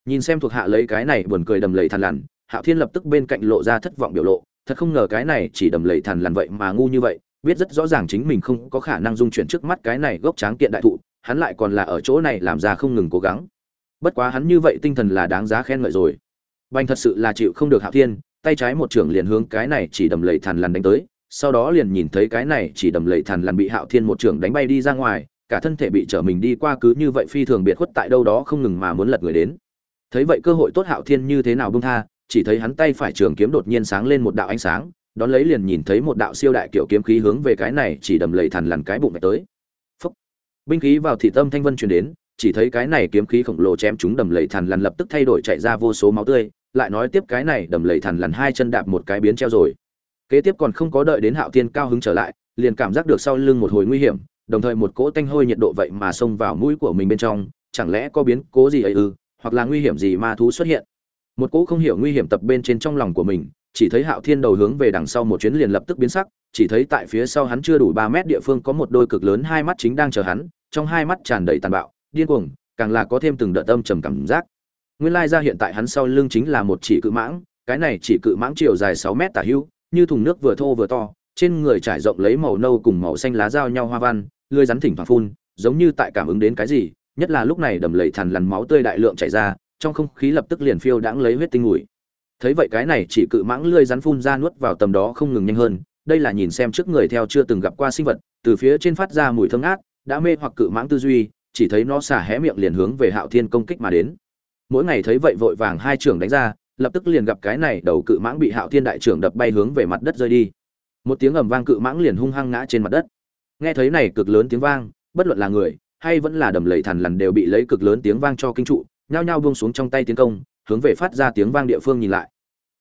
S1: Nhìn xem thuộc hạ lấy cái này buồn cười đầm lầy thằn lằn hạo thiên lập tức bên cạnh lộ ra thất vọng biểu lộ, thật không ngờ cái này chỉ đầm lầy thằn lằn vậy mà ngu như vậy, biết rất rõ ràng chính mình không có khả năng dung chuyển trước mắt cái này gốc tráng kiện đại thụ, hắn lại còn là ở chỗ này làm ra không ngừng cố gắng. Bất quá hắn như vậy tinh thần là đáng giá khen ngợi rồi. Bành thật sự là chịu không được hạo thiên, tay trái một trưởng liền hướng cái này chỉ đầm lầy thằn lằn đánh tới, sau đó liền nhìn thấy cái này chỉ đầm lầy thằn lằn bị hạo thiên một trưởng đánh bay đi ra ngoài, cả thân thể bị trở mình đi qua cứ như vậy phi thường biệt khuất tại đâu đó không ngừng mà muốn lật người đến. Thấy vậy cơ hội tốt hạo thiên như thế nào bông tha chỉ thấy hắn tay phải trường kiếm đột nhiên sáng lên một đạo ánh sáng, đón lấy liền nhìn thấy một đạo siêu đại kiểu kiếm khí hướng về cái này chỉ đầm lầy thằn lằn cái bụng mẹ tới. Phúc. binh khí vào thị tâm thanh vân truyền đến, chỉ thấy cái này kiếm khí khổng lồ chém chúng đầm lầy thằn lằn lập tức thay đổi chạy ra vô số máu tươi, lại nói tiếp cái này đầm lầy thằn lằn hai chân đạp một cái biến treo rồi. Kế tiếp còn không có đợi đến hạo thiên cao hứng trở lại, liền cảm giác được sau lưng một hồi nguy hiểm, đồng thời một cỗ tanh hôi nhiệt độ vậy mà xông vào mũi của mình bên trong, chẳng lẽ có biến cố gì ấy ư, hoặc là nguy hiểm gì ma thú xuất hiện? Một cỗ không hiểu nguy hiểm tập bên trên trong lòng của mình chỉ thấy Hạo Thiên đầu hướng về đằng sau một chuyến liền lập tức biến sắc, chỉ thấy tại phía sau hắn chưa đủ ba mét địa phương có một đôi cực lớn hai mắt chính đang chờ hắn, trong hai mắt tràn đầy tàn bạo, điên cuồng, càng là có thêm từng đợt âm trầm cảm giác. Nguyên lai ra hiện tại hắn sau lưng chính là một chỉ cự mãng, cái này chỉ cự mãng chiều dài sáu mét tả hữu, như thùng nước vừa thô vừa to, trên người trải rộng lấy màu nâu cùng màu xanh lá giao nhau hoa văn lưới rắn thỉnh thoảng phun giống như tại cảm ứng đến cái gì nhất là lúc này đầm lầy thằn lằn máu tươi đại lượng chảy ra trong không khí lập tức liền phiêu đãng lấy huyết tinh mùi. Thấy vậy cái này chỉ cự mãng lươi rắn phun ra nuốt vào tầm đó không ngừng nhanh hơn, đây là nhìn xem trước người theo chưa từng gặp qua sinh vật, từ phía trên phát ra mùi thơm ngát, đã mê hoặc cự mãng tư duy, chỉ thấy nó xả hé miệng liền hướng về hạo thiên công kích mà đến. Mỗi ngày thấy vậy vội vàng hai trưởng đánh ra, lập tức liền gặp cái này đầu cự mãng bị hạo thiên đại trưởng đập bay hướng về mặt đất rơi đi. Một tiếng ầm vang cự mãng liền hung hăng ngã trên mặt đất. Nghe thấy này cực lớn tiếng vang, bất luận là người, hay vẫn là đầm lầy thằn lằn đều bị lấy cực lớn tiếng vang cho kinh trụ nhao nhao buông xuống trong tay tiến công, hướng về phát ra tiếng vang địa phương nhìn lại.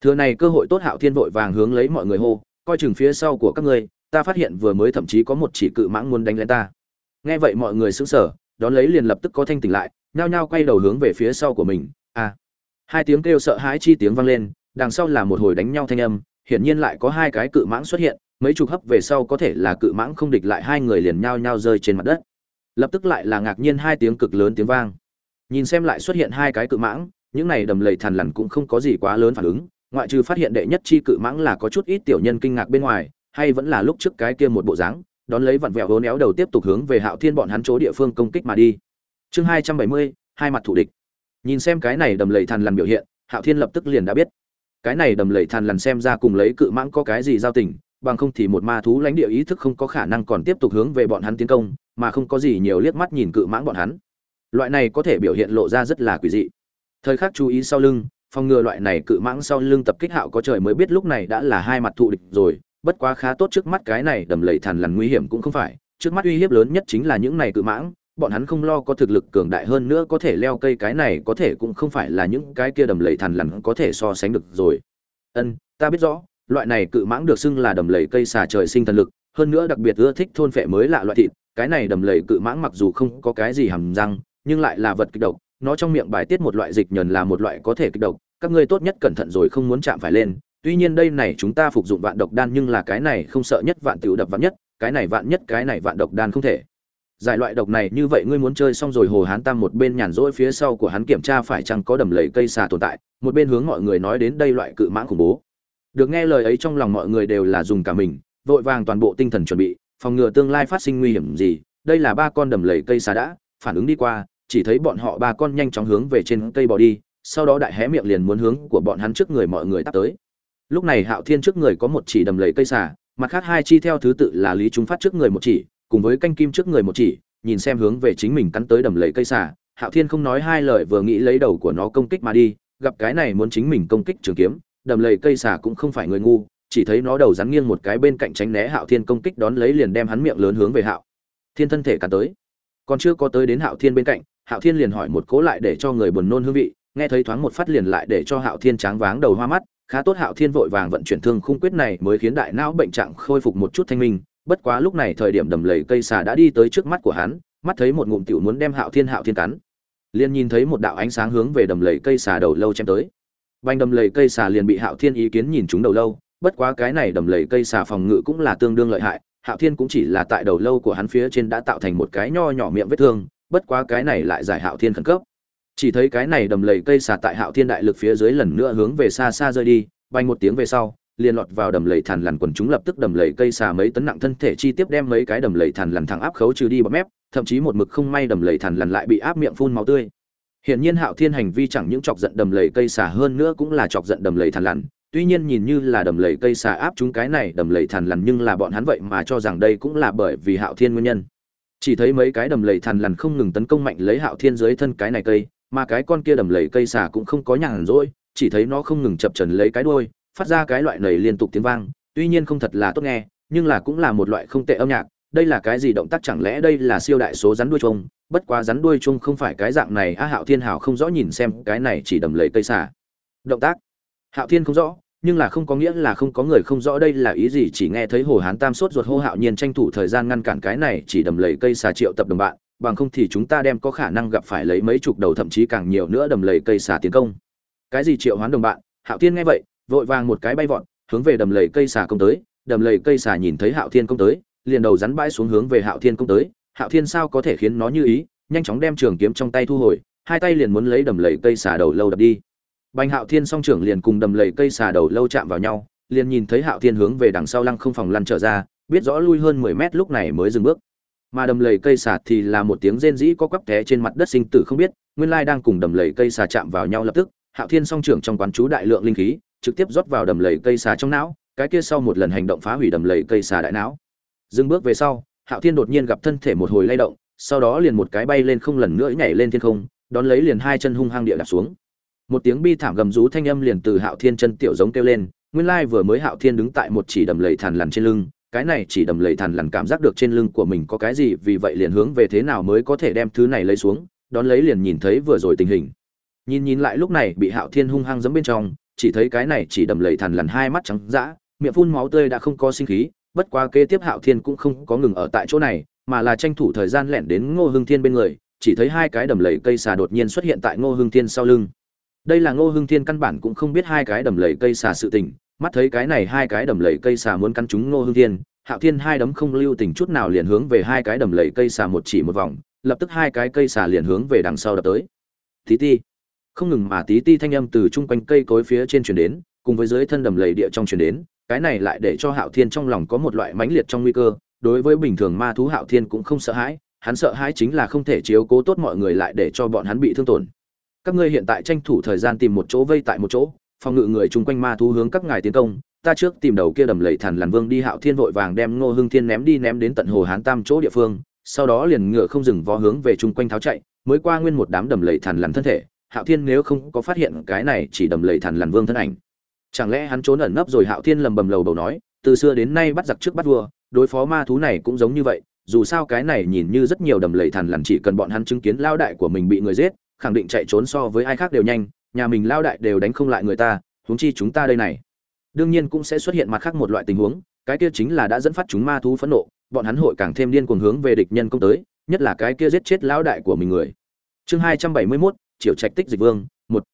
S1: Thừa này cơ hội tốt hạo thiên vội vàng hướng lấy mọi người hô, coi chừng phía sau của các ngươi, ta phát hiện vừa mới thậm chí có một chỉ cự mãng muốn đánh lên ta. Nghe vậy mọi người sững sờ, đón lấy liền lập tức có thanh tỉnh lại, nhao nhao quay đầu hướng về phía sau của mình, a. Hai tiếng kêu sợ hãi chi tiếng vang lên, đằng sau là một hồi đánh nhau thanh âm, hiển nhiên lại có hai cái cự mãng xuất hiện, mấy chục hấp về sau có thể là cự mãng không địch lại hai người liền nhao nhao rơi trên mặt đất. Lập tức lại là ngạc nhiên hai tiếng cực lớn tiếng vang nhìn xem lại xuất hiện hai cái cự mãng, những này đầm lầy thằn lằn cũng không có gì quá lớn phản ứng, ngoại trừ phát hiện đệ nhất chi cự mãng là có chút ít tiểu nhân kinh ngạc bên ngoài, hay vẫn là lúc trước cái kia một bộ dáng, đón lấy vặn vẹo hố néo đầu tiếp tục hướng về hạo thiên bọn hắn chỗ địa phương công kích mà đi. Chương hai trăm bảy mươi, hai mặt thủ địch. Nhìn xem cái này đầm lầy thằn lằn biểu hiện, hạo thiên lập tức liền đã biết. Cái này đầm lầy thằn lằn xem ra cùng lấy cự mãng có cái gì giao tình, bằng không thì một ma thú lãnh địa ý thức không có khả năng còn tiếp tục hướng về bọn hắn tiến công, mà không có gì nhiều liếc mắt nhìn cự mãng bọn hắn loại này có thể biểu hiện lộ ra rất là quỷ dị. Thời khắc chú ý sau lưng, phòng ngừa loại này cự mãng sau lưng tập kích hạo có trời mới biết lúc này đã là hai mặt thụ địch rồi, bất quá khá tốt trước mắt cái này đầm lầy thằn lằn nguy hiểm cũng không phải, trước mắt uy hiếp lớn nhất chính là những này cự mãng, bọn hắn không lo có thực lực cường đại hơn nữa có thể leo cây cái này có thể cũng không phải là những cái kia đầm lầy thằn lằn có thể so sánh được rồi. Ân, ta biết rõ, loại này cự mãng được xưng là đầm lầy cây xà trời sinh thần lực, hơn nữa đặc biệt ưa thích thôn phệ mới lạ loại thịt, cái này đầm lầy cự mãng mặc dù không có cái gì hầm răng nhưng lại là vật kịch độc, nó trong miệng bài tiết một loại dịch nhờn là một loại có thể kịch độc, các ngươi tốt nhất cẩn thận rồi không muốn chạm phải lên, tuy nhiên đây này chúng ta phục dụng vạn độc đan nhưng là cái này không sợ nhất vạn tiểu đập vạn nhất, cái này vạn nhất, cái này vạn độc đan không thể. Giải loại độc này như vậy ngươi muốn chơi xong rồi hồ hán tam một bên nhàn rỗi phía sau của hắn kiểm tra phải chăng có đầm lầy cây xà tồn tại, một bên hướng mọi người nói đến đây loại cự mãng khủng bố. Được nghe lời ấy trong lòng mọi người đều là dùng cả mình, vội vàng toàn bộ tinh thần chuẩn bị, phòng ngừa tương lai phát sinh nguy hiểm gì, đây là ba con đầm lầy cây xà đã, phản ứng đi qua chỉ thấy bọn họ ba con nhanh chóng hướng về trên cây bò đi, sau đó đại hé miệng liền muốn hướng của bọn hắn trước người mọi người tắt tới. Lúc này hạo thiên trước người có một chỉ đầm lầy cây xà, mặt khác hai chi theo thứ tự là lý chúng phát trước người một chỉ, cùng với canh kim trước người một chỉ, nhìn xem hướng về chính mình cắn tới đầm lầy cây xà, hạo thiên không nói hai lời vừa nghĩ lấy đầu của nó công kích mà đi, gặp cái này muốn chính mình công kích trường kiếm, đầm lầy cây xà cũng không phải người ngu, chỉ thấy nó đầu rắn nghiêng một cái bên cạnh tránh né hạo thiên công kích đón lấy liền đem hắn miệng lớn hướng về hạo thiên thân thể cắn tới. Còn chưa có tới đến hạo thiên bên cạnh hạo thiên liền hỏi một cố lại để cho người buồn nôn hương vị, nghe thấy thoáng một phát liền lại để cho hạo thiên tráng váng đầu hoa mắt, khá tốt hạo thiên vội vàng vận chuyển thương khung quyết này mới khiến đại não bệnh trạng khôi phục một chút thanh minh, bất quá lúc này thời điểm đầm lầy cây xà đã đi tới trước mắt của hắn, mắt thấy một ngụm tiểu muốn đem hạo thiên hạo thiên cắn. Liền nhìn thấy một đạo ánh sáng hướng về đầm lầy cây xà đầu lâu chém tới. Banh đầm lầy cây xà liền bị hạo thiên ý kiến nhìn chúng đầu lâu, bất quá cái này đầm lầy cây xà phòng ngự cũng là tương đương lợi hại, hạo thiên cũng chỉ là tại đầu lâu của hắn phía trên đã tạo thành một cái nho nhỏ miệng vết thương bất quá cái này lại giải hạo thiên khẩn cấp. Chỉ thấy cái này đầm lầy cây xà tại hạo thiên đại lực phía dưới lần nữa hướng về xa xa rơi đi, bay một tiếng về sau, liền lọt vào đầm lầy thằn lằn quần chúng lập tức đầm lầy cây xà mấy tấn nặng thân thể chi tiếp đem mấy cái đầm lầy thằn lằn thẳng áp khấu trừ đi bọt mép, thậm chí một mực không may đầm lầy thằn lằn lại bị áp miệng phun máu tươi. Hiển nhiên hạo thiên hành vi chẳng những chọc giận đầm lầy cây xà hơn nữa cũng là chọc giận đầm lầy thằn lằn, tuy nhiên nhìn như là đầm lầy cây xà áp chúng cái này đầm lầy thằn lằn nhưng là bọn hắn vậy mà cho rằng đây cũng là bởi vì hạo thiên nguyên nhân chỉ thấy mấy cái đầm lầy thằn lằn không ngừng tấn công mạnh lấy hạo thiên dưới thân cái này cây, mà cái con kia đầm lầy cây xà cũng không có nhàn rỗi, chỉ thấy nó không ngừng chập trần lấy cái đuôi, phát ra cái loại nầy liên tục tiếng vang, tuy nhiên không thật là tốt nghe, nhưng là cũng là một loại không tệ âm nhạc, đây là cái gì động tác chẳng lẽ đây là siêu đại số rắn đuôi trông bất quá rắn đuôi chung không phải cái dạng này, a hạo thiên hảo không rõ nhìn xem cái này chỉ đầm lầy cây xà. Động tác. Hạo thiên không rõ nhưng là không có nghĩa là không có người không rõ đây là ý gì, chỉ nghe thấy hồ hán tam sốt ruột hô hạo nhiên tranh thủ thời gian ngăn cản cái này, chỉ đầm lầy cây xà triệu tập đồng bạn, bằng không thì chúng ta đem có khả năng gặp phải lấy mấy chục đầu thậm chí càng nhiều nữa đầm lầy cây xà tiến công. Cái gì triệu hoán đồng bạn? Hạo thiên nghe vậy, vội vàng một cái bay vọt, hướng về đầm lầy cây xà công tới. Đầm lầy cây xà nhìn thấy hạo thiên công tới, liền đầu rắn bãi xuống hướng về hạo thiên công tới. Hạo thiên sao có thể khiến nó như ý, nhanh chóng đem trường kiếm trong tay thu hồi, hai tay liền muốn lấy đầm lầy cây xà đầu lâu đập đi bành hạo thiên song trưởng liền cùng đầm lầy cây xà đầu lâu chạm vào nhau, liền nhìn thấy hạo thiên hướng về đằng sau lăng không phòng lăn trở ra, biết rõ lui hơn mười mét lúc này mới dừng bước. Mà đầm lầy cây xà thì là một tiếng rên rỉ có quắp té trên mặt đất sinh tử không biết, nguyên lai đang cùng đầm lầy cây xà chạm vào nhau lập tức, hạo thiên song trưởng trong quán chú đại lượng linh khí, trực tiếp rót vào đầm lầy cây xà trong não, cái kia sau một lần hành động phá hủy đầm lầy cây xà đại não. Dừng bước về sau, hạo thiên đột nhiên gặp thân thể một hồi lay động, sau đó liền một cái bay lên không lần nữa nhảy lên thiên không, đón lấy liền hai chân hung hăng địa đạp xuống một tiếng bi thảm gầm rú thanh âm liền từ hạo thiên chân tiểu giống kêu lên, nguyên lai vừa mới hạo thiên đứng tại một chỉ đầm lầy thằn lằn trên lưng, cái này chỉ đầm lầy thằn lằn cảm giác được trên lưng của mình có cái gì, vì vậy liền hướng về thế nào mới có thể đem thứ này lấy xuống, đón lấy liền nhìn thấy vừa rồi tình hình. Nhìn nhìn lại lúc này bị hạo thiên hung hăng giẫm bên trong, chỉ thấy cái này chỉ đầm lầy thằn lằn hai mắt trắng dã, miệng phun máu tươi đã không có sinh khí, bất quá kế tiếp hạo thiên cũng không có ngừng ở tại chỗ này, mà là tranh thủ thời gian lẻn đến ngô hưng thiên bên người, chỉ thấy hai cái đầm lầy cây xà đột nhiên xuất hiện tại ngô hưng thiên sau lưng đây là ngô hưng thiên căn bản cũng không biết hai cái đầm lầy cây xà sự tình, mắt thấy cái này hai cái đầm lầy cây xà muốn cắn chúng ngô hưng thiên, hạo thiên hai đấm không lưu tình chút nào liền hướng về hai cái đầm lầy cây xà một chỉ một vòng, lập tức hai cái cây xà liền hướng về đằng sau đập tới. Tí ti. Không ngừng mà tí ti thanh âm từ chung quanh cây cối phía trên chuyển đến, cùng với dưới thân đầm lầy địa trong chuyển đến, cái này lại để cho hạo thiên trong lòng có một loại mãnh liệt trong nguy cơ, đối với bình thường ma thú hạo thiên cũng không sợ hãi, hắn sợ hãi chính là không thể chiếu cố tốt mọi người lại để cho bọn hắn bị thương tổn các ngươi hiện tại tranh thủ thời gian tìm một chỗ vây tại một chỗ, phòng ngự người chung quanh ma thú hướng các ngài tiến công, ta trước tìm đầu kia đầm lầy thần làn vương đi hạo thiên vội vàng đem ngô hưng thiên ném đi ném đến tận hồ hán tam chỗ địa phương, sau đó liền ngựa không dừng vó hướng về chung quanh tháo chạy, mới qua nguyên một đám đầm lầy thần làn thân thể. Hạo thiên nếu không có phát hiện cái này chỉ đầm lầy thần làn vương thân ảnh. Chẳng lẽ hắn trốn ẩn nấp rồi? Hạo thiên lầm bầm lầu đầu nói, từ xưa đến nay bắt giặc trước bắt vua, đối phó ma thú này cũng giống như vậy, dù sao cái này nhìn như rất nhiều đầm lầy thần lằn chỉ cần bọn hắn chứng kiến lao đại của mình bị người giết khẳng định chạy trốn so với ai khác đều nhanh nhà mình lao đại đều đánh không lại người ta huống chi chúng ta đây này. Đương nhiên cũng sẽ xuất hiện mặt khác một loại tình huống cái kia chính là đã dẫn phát chúng ma thú phẫn nộ bọn hắn hội càng thêm điên cuồng hướng về địch nhân công tới nhất là cái kia giết chết lão đại của mình người. Chương hai trăm bảy mươi 271, triệu trạch tích dịch vương một.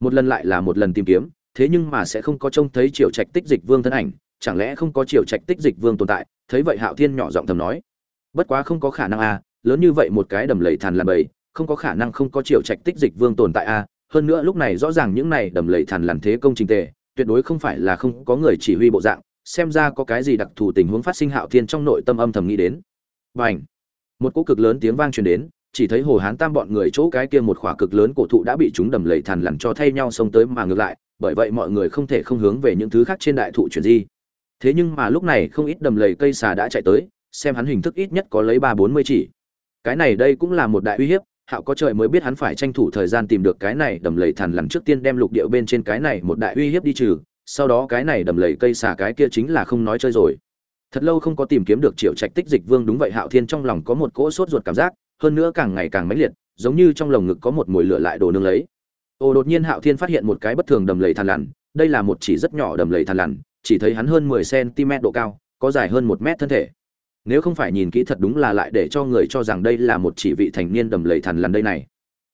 S1: Một lần lại là một lần tìm kiếm thế nhưng mà sẽ không có trông thấy triệu trạch tích dịch vương thân ảnh chẳng lẽ không có triệu trạch tích dịch vương tồn tại thấy vậy hạo thiên nhỏ giọng thầm nói. Bất quá không có khả năng a lớn như vậy một cái đầm lầy thàn làm bầy không có khả năng không có triệu trạch tích dịch vương tồn tại a. Hơn nữa lúc này rõ ràng những này đầm lầy thằn làm thế công trình tề, tuyệt đối không phải là không có người chỉ huy bộ dạng, xem ra có cái gì đặc thù tình huống phát sinh hạo thiên trong nội tâm âm thầm nghĩ đến. Và ảnh một cỗ cực lớn tiếng vang truyền đến, chỉ thấy hồ hán tam bọn người chỗ cái kia một khỏa cực lớn cổ thụ đã bị chúng đầm lầy thằn lằn cho thay nhau xông tới mà ngược lại, bởi vậy mọi người không thể không hướng về những thứ khác trên đại thụ chuyển di. Thế nhưng mà lúc này không ít đầm lầy cây xà đã chạy tới, xem hắn hình thức ít nhất có lấy ba bốn mươi chỉ. Cái này đây cũng là một đại uy hiếp hạo có trời mới biết hắn phải tranh thủ thời gian tìm được cái này đầm lầy thằn lằn trước tiên đem lục địa bên trên cái này một đại uy hiếp đi trừ, sau đó cái này đầm lầy cây xà cái kia chính là không nói chơi rồi. Thật lâu không có tìm kiếm được triệu trạch tích dịch vương đúng vậy hạo thiên trong lòng có một cỗ sốt ruột cảm giác, hơn nữa càng ngày càng mãnh liệt, giống như trong lồng ngực có một mùi lửa lại đồ nương lấy. Ồ đột nhiên hạo thiên phát hiện một cái bất thường đầm lầy thằn lằn, đây là một chỉ rất nhỏ đầm lầy thằn lằn, chỉ thấy hắn hơn mười cm độ cao, có dài hơn một mét thân thể nếu không phải nhìn kỹ thật đúng là lại để cho người cho rằng đây là một chỉ vị thành niên đầm lầy thằn lằn đây này.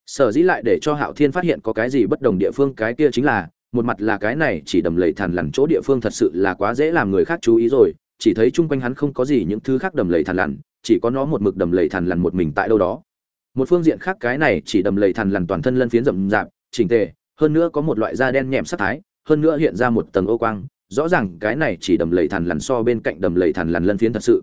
S1: Sở dĩ lại để cho hạo thiên phát hiện có cái gì bất đồng địa phương, cái kia chính là, một mặt là cái này chỉ đầm lầy thằn lằn chỗ địa phương thật sự là quá dễ làm người khác chú ý rồi, chỉ thấy chung quanh hắn không có gì những thứ khác đầm lầy thằn lằn, chỉ có nó một mực đầm lầy thằn lằn một mình tại đâu đó. Một phương diện khác cái này chỉ đầm lầy thằn lằn toàn thân lân phiến rậm rạp, chỉnh tề, hơn nữa có một loại da đen nhẹm sắc thái, hơn nữa hiện ra một tầng ô quang, rõ ràng cái này chỉ đầm lầy thằn lằn so bên cạnh đầm lầy thằn lằn lân phiến thật sự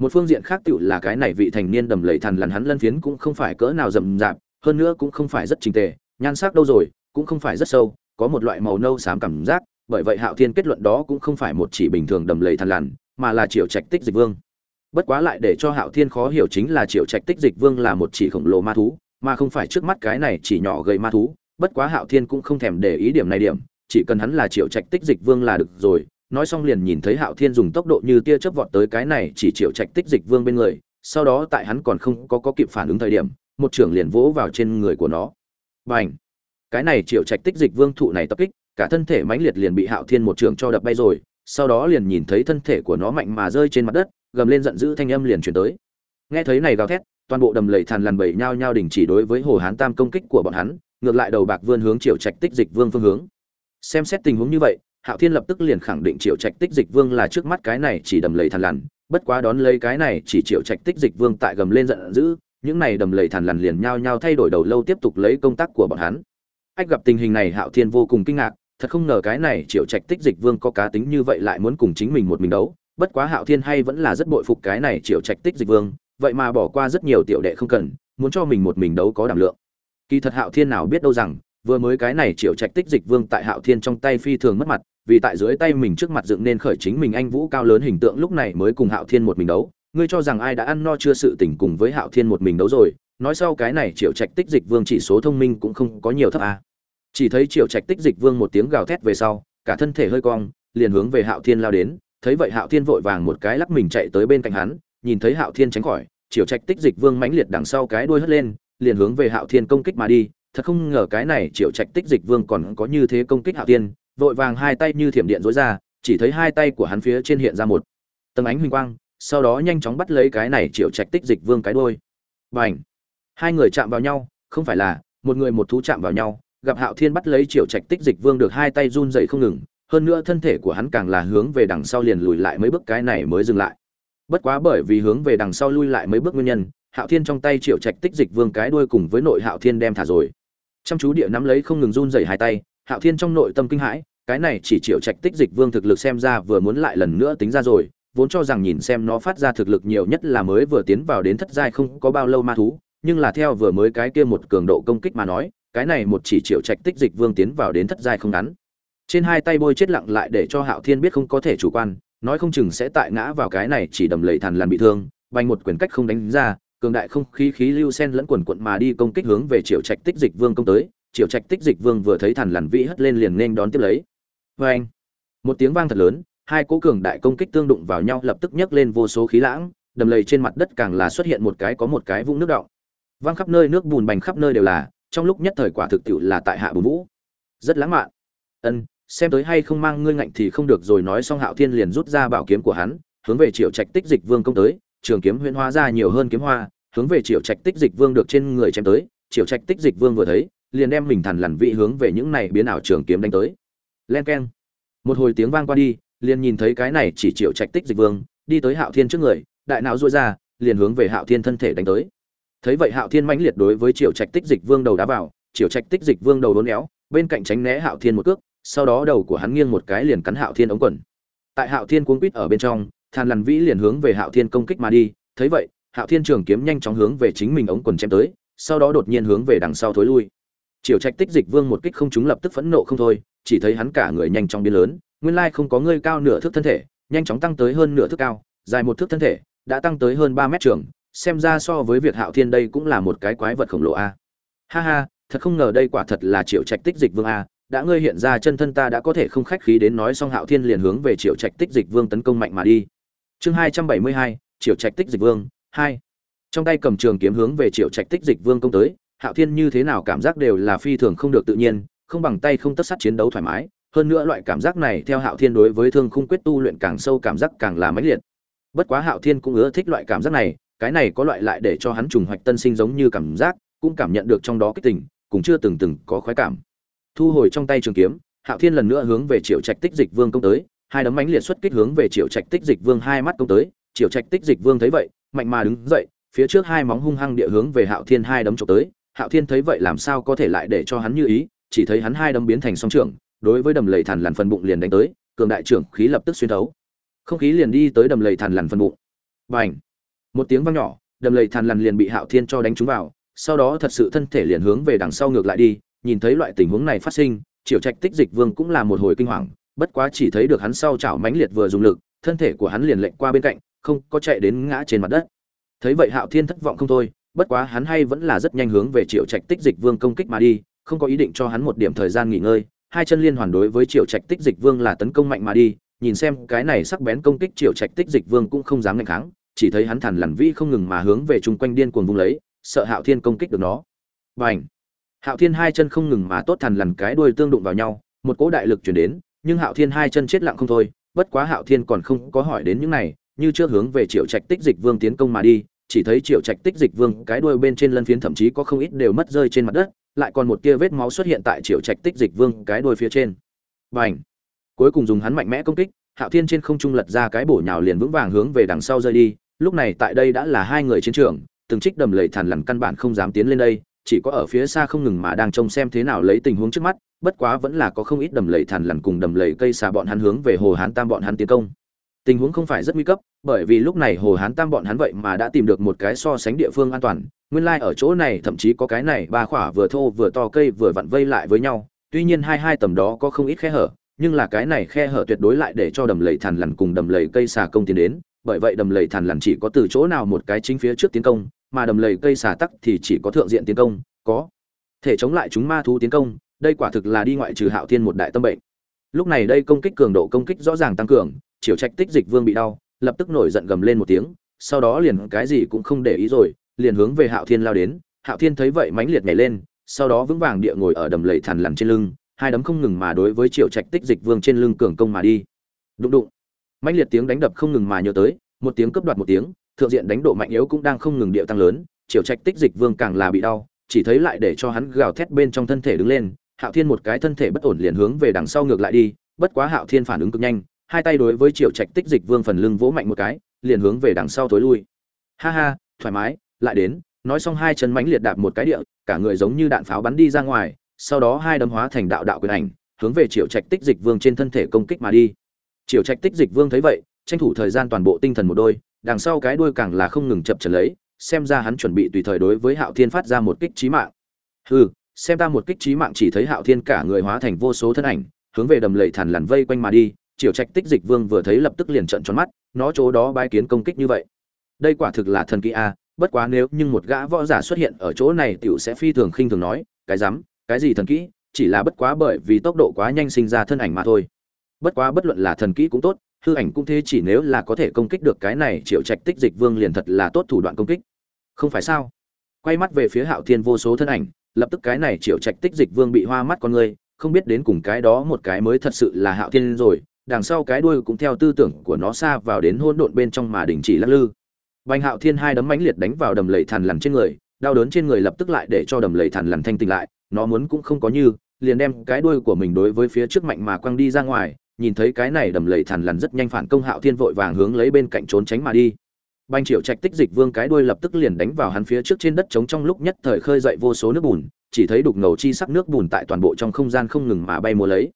S1: một phương diện khác tựu là cái này vị thành niên đầm lầy thằn lằn hắn lân phiến cũng không phải cỡ nào rậm rạp, hơn nữa cũng không phải rất trình tề, nhan sắc đâu rồi, cũng không phải rất sâu, có một loại màu nâu xám cảm giác, bởi vậy hạo thiên kết luận đó cũng không phải một chỉ bình thường đầm lầy thằn lằn, mà là triệu trạch tích dịch vương. Bất quá lại để cho hạo thiên khó hiểu chính là triệu trạch tích dịch vương là một chỉ khổng lồ ma thú, mà không phải trước mắt cái này chỉ nhỏ gầy ma thú, bất quá hạo thiên cũng không thèm để ý điểm này điểm, chỉ cần hắn là triệu trạch tích dịch vương là được rồi nói xong liền nhìn thấy hạo thiên dùng tốc độ như tia chớp vọt tới cái này chỉ triệu trạch tích dịch vương bên người sau đó tại hắn còn không có, có kịp phản ứng thời điểm một trưởng liền vỗ vào trên người của nó. Bành! Cái này triệu trạch tích dịch vương thụ này tập kích cả thân thể mãnh liệt liền bị hạo thiên một trưởng cho đập bay rồi sau đó liền nhìn thấy thân thể của nó mạnh mà rơi trên mặt đất gầm lên giận dữ thanh âm liền truyền tới. Nghe thấy này gào thét toàn bộ đầm lầy thàn lằn bầy nhao nhao đình chỉ đối với hồ hán tam công kích của bọn hắn ngược lại đầu bạc vươn hướng triệu trạch tích dịch vương phương hướng. Xem xét tình huống như vậy hạo thiên lập tức liền khẳng định triệu trạch tích dịch vương là trước mắt cái này chỉ đầm lầy thằn lằn, bất quá đón lấy cái này chỉ triệu trạch tích dịch vương tại gầm lên giận dữ, những này đầm lầy thằn lằn liền nhao nhao thay đổi đầu lâu tiếp tục lấy công tác của bọn hắn. Ách gặp tình hình này, hạo thiên vô cùng kinh ngạc, thật không ngờ cái này triệu trạch tích dịch vương có cá tính như vậy lại muốn cùng chính mình một mình đấu, bất quá hạo thiên hay vẫn là rất bội phục cái này triệu trạch tích dịch vương, vậy mà bỏ qua rất nhiều tiểu đệ không cần, muốn cho mình một mình đấu có đảm lượng. Kỳ thật hạo thiên nào biết đâu rằng, vừa mới cái này triệu trạch tích dịch vương tại hạo thiên trong tay phi thường mất mặt vì tại dưới tay mình trước mặt dựng nên khởi chính mình anh vũ cao lớn hình tượng lúc này mới cùng hạo thiên một mình đấu. Ngươi cho rằng ai đã ăn no chưa sự tỉnh cùng với hạo thiên một mình đấu rồi, nói sau cái này triệu trạch tích dịch vương chỉ số thông minh cũng không có nhiều thấp à. chỉ thấy triệu trạch tích dịch vương một tiếng gào thét về sau, cả thân thể hơi cong, liền hướng về hạo thiên lao đến. Thấy vậy hạo thiên vội vàng một cái lắc mình chạy tới bên cạnh hắn, nhìn thấy hạo thiên tránh khỏi, triệu trạch tích dịch vương mãnh liệt đằng sau cái đuôi hất lên, liền hướng về hạo thiên công kích mà đi. Thật không ngờ cái này triệu trạch tích dịch vương còn có như thế công kích hạo thiên vội vàng hai tay như thiểm điện rối ra, chỉ thấy hai tay của hắn phía trên hiện ra một tầng ánh huỳnh quang, sau đó nhanh chóng bắt lấy cái này triệu trạch tích dịch vương cái đôi và ảnh hai người chạm vào nhau, không phải là, một người một thú chạm vào nhau, gặp hạo thiên bắt lấy triệu trạch tích dịch vương được hai tay run dậy không ngừng, hơn nữa thân thể của hắn càng là hướng về đằng sau liền lùi lại mấy bước cái này mới dừng lại. Bất quá bởi vì hướng về đằng sau lui lại mấy bước nguyên nhân, hạo thiên trong tay triệu trạch tích dịch vương cái đuôi cùng với nội hạo thiên đem thả rồi. Chăm chú địa nắm lấy không ngừng run dậy hai tay, hạo thiên trong nội tâm kinh hãi cái này chỉ triệu trạch tích dịch vương thực lực xem ra vừa muốn lại lần nữa tính ra rồi, vốn cho rằng nhìn xem nó phát ra thực lực nhiều nhất là mới vừa tiến vào đến thất giai không có bao lâu ma thú, nhưng là theo vừa mới cái kia một cường độ công kích mà nói, cái này một chỉ triệu trạch tích dịch vương tiến vào đến thất giai không ngắn. Trên hai tay bôi chết lặng lại để cho hạo thiên biết không có thể chủ quan, nói không chừng sẽ tại ngã vào cái này chỉ đầm lầy thằn lằn bị thương, bành một quyền cách không đánh ra, cường đại không khí khí lưu sen lẫn quần quận mà đi công kích hướng về triệu trạch tích dịch vương công tới, triệu trạch tích dịch vương vừa thấy thằn lằn vĩ hất lên liền nên đón tiếp lấy vê anh, một tiếng vang thật lớn, hai cỗ cường đại công kích tương đụng vào nhau lập tức nhấc lên vô số khí lãng, đầm lầy trên mặt đất càng là xuất hiện một cái có một cái vũng nước động vang khắp nơi, nước bùn bành khắp nơi đều là, trong lúc nhất thời quả thực tiệu là tại hạ bùn vũ. Rất lãng mạn. Ân, xem tới hay không mang ngươi ngạnh thì không được rồi, nói xong hạo thiên liền rút ra bảo kiếm của hắn, hướng về triệu trạch tích dịch vương công tới, trường kiếm huyễn hóa ra nhiều hơn kiếm hoa, hướng về triệu trạch tích dịch vương được trên người chém tới. Triệu trạch tích dịch vương vừa thấy, liền đem mình thằn lằn vị hướng về những này biến ảo trường kiếm đánh tới len keng. Một hồi tiếng vang qua đi, liền nhìn thấy cái này chỉ triệu trạch tích dịch vương, đi tới hạo thiên trước người, đại não duỗi ra, liền hướng về hạo thiên thân thể đánh tới. Thấy vậy hạo thiên mãnh liệt đối với triệu trạch tích dịch vương đầu đá vào triệu trạch tích dịch vương đầu đốn éo bên cạnh tránh né hạo thiên một cước, sau đó đầu của hắn nghiêng một cái liền cắn hạo thiên ống quần. Tại hạo thiên cuốn quýt ở bên trong, than lằn vĩ liền hướng về hạo thiên công kích mà đi, thấy vậy, hạo thiên trường kiếm nhanh chóng hướng về chính mình ống quần chém tới, sau đó đột nhiên hướng về đằng sau thối lui triều trạch tích dịch vương một kích không chúng lập tức phẫn nộ không thôi, chỉ thấy hắn cả người nhanh chóng biến lớn, nguyên lai không có người cao nửa thước thân thể, nhanh chóng tăng tới hơn nửa thước cao, dài một thước thân thể, đã tăng tới hơn ba mét trường, xem ra so với việc hạo thiên đây cũng là một cái quái vật khổng lồ a. Ha ha, thật không ngờ đây quả thật là triệu trạch tích dịch vương a, đã ngươi hiện ra chân thân ta đã có thể không khách khí đến nói xong hạo thiên liền hướng về triệu trạch tích dịch vương tấn công mạnh mà đi. Chương hai trăm bảy mươi hai triệu trạch tích dịch vương hai. Trong tay cầm trường kiếm hướng về triệu trạch tích dịch vương công tới hạo thiên như thế nào cảm giác đều là phi thường không được tự nhiên, không bằng tay không tất sát chiến đấu thoải mái. Hơn nữa loại cảm giác này theo hạo thiên đối với thương khung quyết tu luyện càng sâu cảm giác càng là mãnh liệt. Bất quá hạo thiên cũng ưa thích loại cảm giác này, cái này có loại lại để cho hắn trùng hoạch tân sinh giống như cảm giác, cũng cảm nhận được trong đó kích tình, cũng chưa từng từng có khoái cảm. Thu hồi trong tay trường kiếm, hạo thiên lần nữa hướng về triệu trạch tích dịch vương công tới, hai đấm mãnh liệt xuất kích hướng về triệu trạch tích dịch vương hai mắt công tới. Triệu trạch tích dịch vương thấy vậy, mạnh mà đứng dậy, phía trước hai móng hung hăng địa hướng về hạo thiên hai đấm trộm tới hạo thiên thấy vậy làm sao có thể lại để cho hắn như ý, chỉ thấy hắn hai đấm biến thành song trưởng, đối với đầm lầy thằn lằn phần bụng liền đánh tới, cường đại trưởng khí lập tức xuyên thấu. Không khí liền đi tới đầm lầy thằn lằn phần bụng. Bành! Một tiếng vang nhỏ, đầm lầy thằn lằn liền bị hạo thiên cho đánh trúng vào, sau đó thật sự thân thể liền hướng về đằng sau ngược lại đi, nhìn thấy loại tình huống này phát sinh triệu trạch tích dịch vương cũng là một hồi kinh hoàng, bất quá chỉ thấy được hắn sau chảo mãnh liệt vừa dùng lực, thân thể của hắn liền lệnh qua bên cạnh, không có chạy đến ngã trên mặt đất. Thấy vậy hạo thiên thất vọng không thôi bất quá hắn hay vẫn là rất nhanh hướng về triệu trạch tích dịch vương công kích mà đi, không có ý định cho hắn một điểm thời gian nghỉ ngơi. Hai chân liên hoàn đối với triệu trạch tích dịch vương là tấn công mạnh mà đi, nhìn xem cái này sắc bén công kích triệu trạch tích dịch vương cũng không dám ngạnh kháng, chỉ thấy hắn thản lằn vi không ngừng mà hướng về chung quanh điên cuồng vung lấy, sợ hạo thiên công kích được nó. B à n h hạo thiên hai chân không ngừng mà tốt thằn lằn cái đuôi tương đụng vào nhau, một cỗ đại lực chuyển đến, nhưng hạo thiên hai chân chết lặng không thôi, bất quá hạo thiên còn không có hỏi đến những này, như trước hướng về triệu trạch tích dịch vương tiến công mà đi chỉ thấy triệu trạch tích dịch vương cái đuôi bên trên lân phiến thậm chí có không ít đều mất rơi trên mặt đất, lại còn một tia vết máu xuất hiện tại triệu trạch tích dịch vương cái đuôi phía trên. Và ảnh cuối cùng dùng hắn mạnh mẽ công kích, hạo thiên trên không trung lật ra cái bổ nhào liền vững vàng hướng về đằng sau rơi đi, lúc này tại đây đã là hai người chiến trường, từng trích đầm lầy thản lằn căn bản không dám tiến lên đây, chỉ có ở phía xa không ngừng mà đang trông xem thế nào lấy tình huống trước mắt, bất quá vẫn là có không ít đầm lầy thản lằn cùng đầm lầy cây xà bọn hắn hướng về hồ hán tam bọn hắn tiến công tình huống không phải rất nguy cấp, bởi vì lúc này hồ hán tam bọn hắn vậy mà đã tìm được một cái so sánh địa phương an toàn. Nguyên lai ở chỗ này thậm chí có cái này, ba khỏa vừa thô vừa to cây vừa vặn vây lại với nhau. Tuy nhiên hai hai tầm đó có không ít khe hở, nhưng là cái này khe hở tuyệt đối lại để cho đầm lầy thằn lằn cùng đầm lầy cây xà công tiến đến. Bởi vậy đầm lầy thằn lằn chỉ có từ chỗ nào một cái chính phía trước tiến công, mà đầm lầy cây xà tắc thì chỉ có thượng diện tiến công, có thể chống lại chúng ma thú tiến công. Đây quả thực là đi ngoại trừ hạo thiên một đại tâm bệnh. Lúc này đây công kích cường độ công kích rõ ràng tăng cường chiều trạch tích dịch vương bị đau, lập tức nổi giận gầm lên một tiếng, sau đó liền cái gì cũng không để ý rồi, liền hướng về hạo thiên lao đến. Hạo thiên thấy vậy mãnh liệt nhảy lên, sau đó vững vàng địa ngồi ở đầm lầy thằn lằn trên lưng, hai đấm không ngừng mà đối với triệu trạch tích dịch vương trên lưng cường công mà đi. Đụng đụng. Mãnh liệt tiếng đánh đập không ngừng mà nhớ tới, một tiếng cấp đoạt một tiếng, thượng diện đánh độ mạnh yếu cũng đang không ngừng điệu tăng lớn triệu trạch tích dịch vương càng là bị đau, chỉ thấy lại để cho hắn gào thét bên trong thân thể đứng lên. Hạo thiên một cái thân thể bất ổn liền hướng về đằng sau ngược lại đi, bất quá hạo thiên phản ứng cực nhanh hai tay đối với triệu trạch tích dịch vương phần lưng vỗ mạnh một cái, liền hướng về đằng sau tối lui. Ha ha, thoải mái, lại đến, nói xong hai chân mãnh liệt đạp một cái địa, cả người giống như đạn pháo bắn đi ra ngoài, sau đó hai đấm hóa thành đạo đạo quyền ảnh, hướng về triệu trạch tích dịch vương trên thân thể công kích mà đi. Triệu trạch tích dịch vương thấy vậy, tranh thủ thời gian toàn bộ tinh thần một đôi, đằng sau cái đuôi càng là không ngừng chập trần lấy, xem ra hắn chuẩn bị tùy thời đối với hạo thiên phát ra một kích trí mạng. Hừ, xem ta một kích trí mạng chỉ thấy hạo thiên cả người hóa thành vô số thân ảnh, hướng về đầm lầy thằn lằn vây quanh mà đi triều trạch tích dịch vương vừa thấy lập tức liền trợn tròn mắt, nó chỗ đó bái kiến công kích như vậy. Đây quả thực là thần kỳ a, bất quá nếu nhưng một gã võ giả xuất hiện ở chỗ này tiểu sẽ phi thường khinh thường nói, cái dám cái gì thần kỹ, chỉ là bất quá bởi vì tốc độ quá nhanh sinh ra thân ảnh mà thôi. Bất quá bất luận là thần kỹ cũng tốt, hư ảnh cũng thế, chỉ nếu là có thể công kích được cái này triệu trạch tích dịch vương liền thật là tốt thủ đoạn công kích. Không phải sao? Quay mắt về phía hạo thiên vô số thân ảnh, lập tức cái này triệu trạch tích dịch vương bị hoa mắt con người, không biết đến cùng cái đó một cái mới thật sự là hạo thiên rồi đằng sau cái đuôi cũng theo tư tưởng của nó xa vào đến hỗn độn bên trong mà đình chỉ lắc lư. Bành hạo thiên hai đấm mãnh liệt đánh vào đầm lầy thằn lằn trên người, đau đớn trên người lập tức lại để cho đầm lầy thằn lằn thanh tỉnh lại, nó muốn cũng không có như, liền đem cái đuôi của mình đối với phía trước mạnh mà quăng đi ra ngoài, nhìn thấy cái này đầm lầy thằn lằn rất nhanh phản công hạo thiên vội vàng hướng lấy bên cạnh trốn tránh mà đi. Bành triệu trạch tích dịch vương cái đuôi lập tức liền đánh vào hắn phía trước trên đất trống trong lúc nhất thời khơi dậy vô số nước bùn, chỉ thấy đục ngầu chi sắc nước bùn tại toàn bộ trong không gian không ngừng mà bay múa lấy.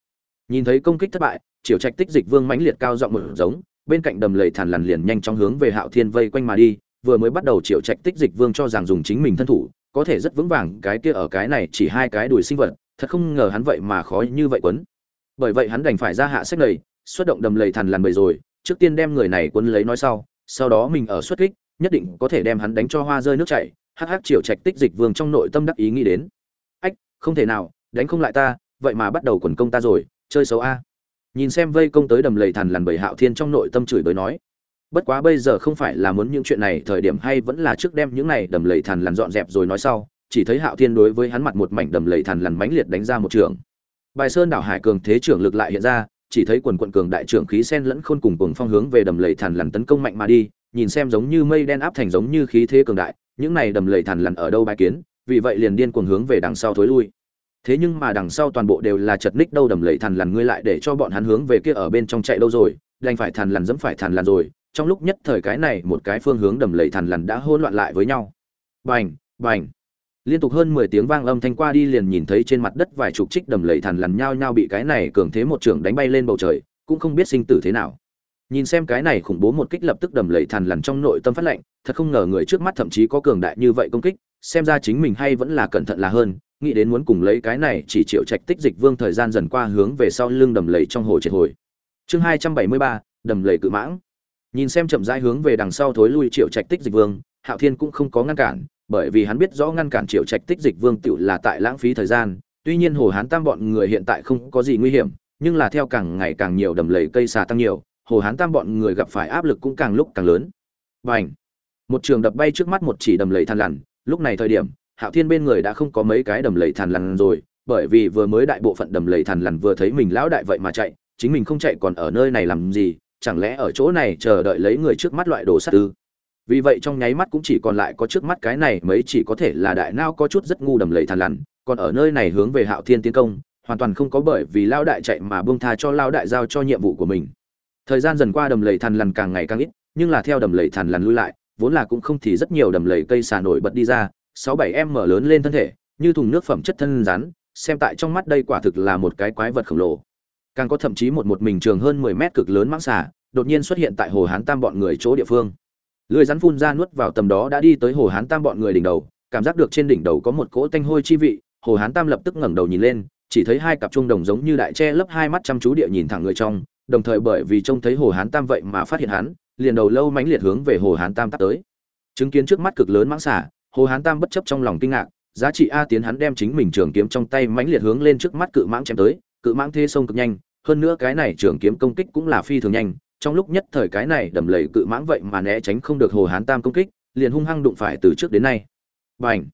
S1: Nhìn thấy công kích thất bại triệu trạch tích dịch vương mãnh liệt cao giọng một giống, bên cạnh đầm lầy thản lằn liền nhanh chóng hướng về hạo thiên vây quanh mà đi, vừa mới bắt đầu triệu trạch tích dịch vương cho rằng dùng chính mình thân thủ, có thể rất vững vàng, cái kia ở cái này chỉ hai cái đùi sinh vật, thật không ngờ hắn vậy mà khó như vậy quấn. Bởi vậy hắn đành phải ra hạ sách này xuất động đầm lầy thằn lằn bầy rồi, trước tiên đem người này quấn lấy nói sau sau đó mình ở xuất kích, nhất định có thể đem hắn đánh cho hoa rơi nước chảy, hắc hắc Triệu trạch tích dịch vương trong nội tâm đắc ý nghĩ đến. Ách, không thể nào, đánh không lại ta, vậy mà bắt đầu quần công ta rồi, chơi xấu a nhìn xem vây công tới đầm lầy thằn lằn bầy hạo thiên trong nội tâm chửi bới nói, bất quá bây giờ không phải là muốn những chuyện này, thời điểm hay vẫn là trước đem những này đầm lầy thằn lằn dọn dẹp rồi nói sau. Chỉ thấy hạo thiên đối với hắn mặt một mảnh đầm lầy thằn lằn mãnh liệt đánh ra một trường. Bài sơn đảo hải cường thế trưởng lực lại hiện ra, chỉ thấy quần quận cường đại trưởng khí sen lẫn khôn cùng cùng phong hướng về đầm lầy thằn lằn tấn công mạnh mà đi, nhìn xem giống như mây đen áp thành giống như khí thế cường đại, những này đầm lầy thằn lằn ở đâu bài kiến, vì vậy liền điên cuồng hướng về đằng sau thối lui thế nhưng mà đằng sau toàn bộ đều là chật ních đâu đầm lầy thằn lằn ngươi lại để cho bọn hắn hướng về kia ở bên trong chạy đâu rồi, đành phải thằn lằn dẫm phải thằn lằn rồi. Trong lúc nhất thời cái này một cái phương hướng đầm lầy thằn lằn đã hỗn loạn lại với nhau. Bành bành. Liên tục hơn mười tiếng vang âm thanh qua đi liền nhìn thấy trên mặt đất vài chục trích đầm lầy thằn lằn nhao nhao bị cái này cường thế một trưởng đánh bay lên bầu trời, cũng không biết sinh tử thế nào. Nhìn xem cái này khủng bố một kích lập tức đầm lầy thằn lằn trong nội tâm phát lệnh, thật không ngờ người trước mắt thậm chí có cường đại như vậy công kích, xem ra chính mình hay vẫn là cẩn thận là hơn nghĩ đến muốn cùng lấy cái này chỉ chịu trạch tích dịch vương thời gian dần qua hướng về sau lưng đầm lầy trong hồ triệt hồi. Chương hai trăm bảy mươi ba, đầm lầy cự mãng. Nhìn xem chậm rãi hướng về đằng sau thối lui triệu trạch tích dịch vương, hạo thiên cũng không có ngăn cản, bởi vì hắn biết rõ ngăn cản triệu trạch tích dịch vương tựu là tại lãng phí thời gian, tuy nhiên hồ hán tam bọn người hiện tại không có gì nguy hiểm, nhưng là theo càng ngày càng nhiều đầm lầy cây xà tăng nhiều, hồ hán tam bọn người gặp phải áp lực cũng càng lúc càng lớn. Và ảnh một trường đập bay trước mắt một chỉ đầm lầy than lằn, lúc này thời điểm hạo thiên bên người đã không có mấy cái đầm lầy thằn lằn rồi, bởi vì vừa mới đại bộ phận đầm lầy thằn lằn vừa thấy mình lão đại vậy mà chạy, chính mình không chạy còn ở nơi này làm gì, chẳng lẽ ở chỗ này chờ đợi lấy người trước mắt loại đồ sát ư? Vì vậy trong nháy mắt cũng chỉ còn lại có trước mắt cái này mấy chỉ có thể là đại nao có chút rất ngu đầm lầy thằn lằn, còn ở nơi này hướng về hạo thiên tiến công, hoàn toàn không có bởi vì lao đại chạy mà buông tha cho lao đại giao cho nhiệm vụ của mình. Thời gian dần qua đầm lầy thằn lằn càng ngày càng ít, nhưng là theo đầm lầy thằn lằn lui lại, vốn là cũng không thì rất nhiều đầm lầy cây xà nổi bật đi ra sáu bảy em mở lớn lên thân thể, như thùng nước phẩm chất thân rắn, xem tại trong mắt đây quả thực là một cái quái vật khổng lồ. Càng có thậm chí một một mình trường hơn mười mét cực lớn mãng xà, đột nhiên xuất hiện tại hồ hán tam bọn người chỗ địa phương. Lưới rắn phun ra nuốt vào tầm đó đã đi tới hồ hán tam bọn người đỉnh đầu, cảm giác được trên đỉnh đầu có một cỗ tanh hôi chi vị, hồ hán tam lập tức ngẩng đầu nhìn lên, chỉ thấy hai cặp trung đồng giống như đại tre lấp hai mắt chăm chú địa nhìn thẳng người trong, đồng thời bởi vì trông thấy hồ hán tam vậy mà phát hiện hắn, liền đầu lâu mãnh liệt hướng về hồ hán tam tắt tới. Chứng kiến trước mắt cực lớn mãng xả hồ hán tam bất chấp trong lòng kinh ngạc, giá trị a tiến hắn đem chính mình trường kiếm trong tay mãnh liệt hướng lên trước mắt cự mãng chém tới, cự mãng thế sông cực nhanh, hơn nữa cái này trường kiếm công kích cũng là phi thường nhanh, trong lúc nhất thời cái này đầm lầy cự mãng vậy mà né tránh không được hồ hán tam công kích, liền hung hăng đụng phải từ trước đến nay Bành!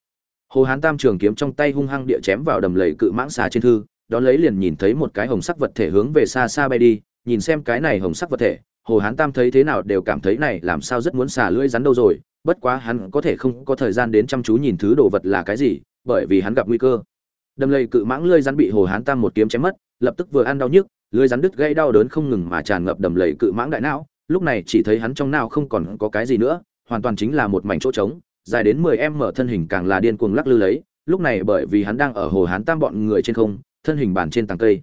S1: hồ hán tam trường kiếm trong tay hung hăng địa chém vào đầm lầy cự mãng xà trên thư, đón lấy liền nhìn thấy một cái hồng sắc vật thể hướng về xa xa bay đi, nhìn xem cái này hồng sắc vật thể hồ hán tam thấy thế nào đều cảm thấy này làm sao rất muốn xả lưỡi rắn đâu rồi, bất quá hắn có thể không có thời gian đến chăm chú nhìn thứ đồ vật là cái gì, bởi vì hắn gặp nguy cơ. Đầm lầy cự mãng lưỡi rắn bị hồ hán tam một kiếm chém mất, lập tức vừa ăn đau nhức, lưỡi rắn đứt gây đau đớn không ngừng mà tràn ngập đầm lầy cự mãng đại não, lúc này chỉ thấy hắn trong não không còn có cái gì nữa, hoàn toàn chính là một mảnh chỗ trống, dài đến mười em mở thân hình càng là điên cuồng lắc lư lấy, lúc này bởi vì hắn đang ở hồ hán tam bọn người trên không, thân hình bàn trên tàng cây.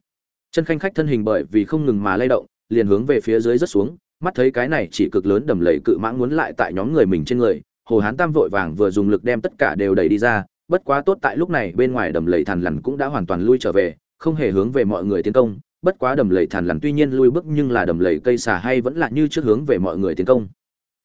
S1: Chân khanh khách thân hình bởi vì không ngừng mà lay động liền hướng về phía dưới rất xuống mắt thấy cái này chỉ cực lớn đầm lầy cự mãng muốn lại tại nhóm người mình trên người hồ hán tam vội vàng vừa dùng lực đem tất cả đều đẩy đi ra bất quá tốt tại lúc này bên ngoài đầm lầy thằn lằn cũng đã hoàn toàn lui trở về không hề hướng về mọi người tiến công bất quá đầm lầy thằn lằn tuy nhiên lui bước nhưng là đầm lầy cây xà hay vẫn là như trước hướng về mọi người tiến công.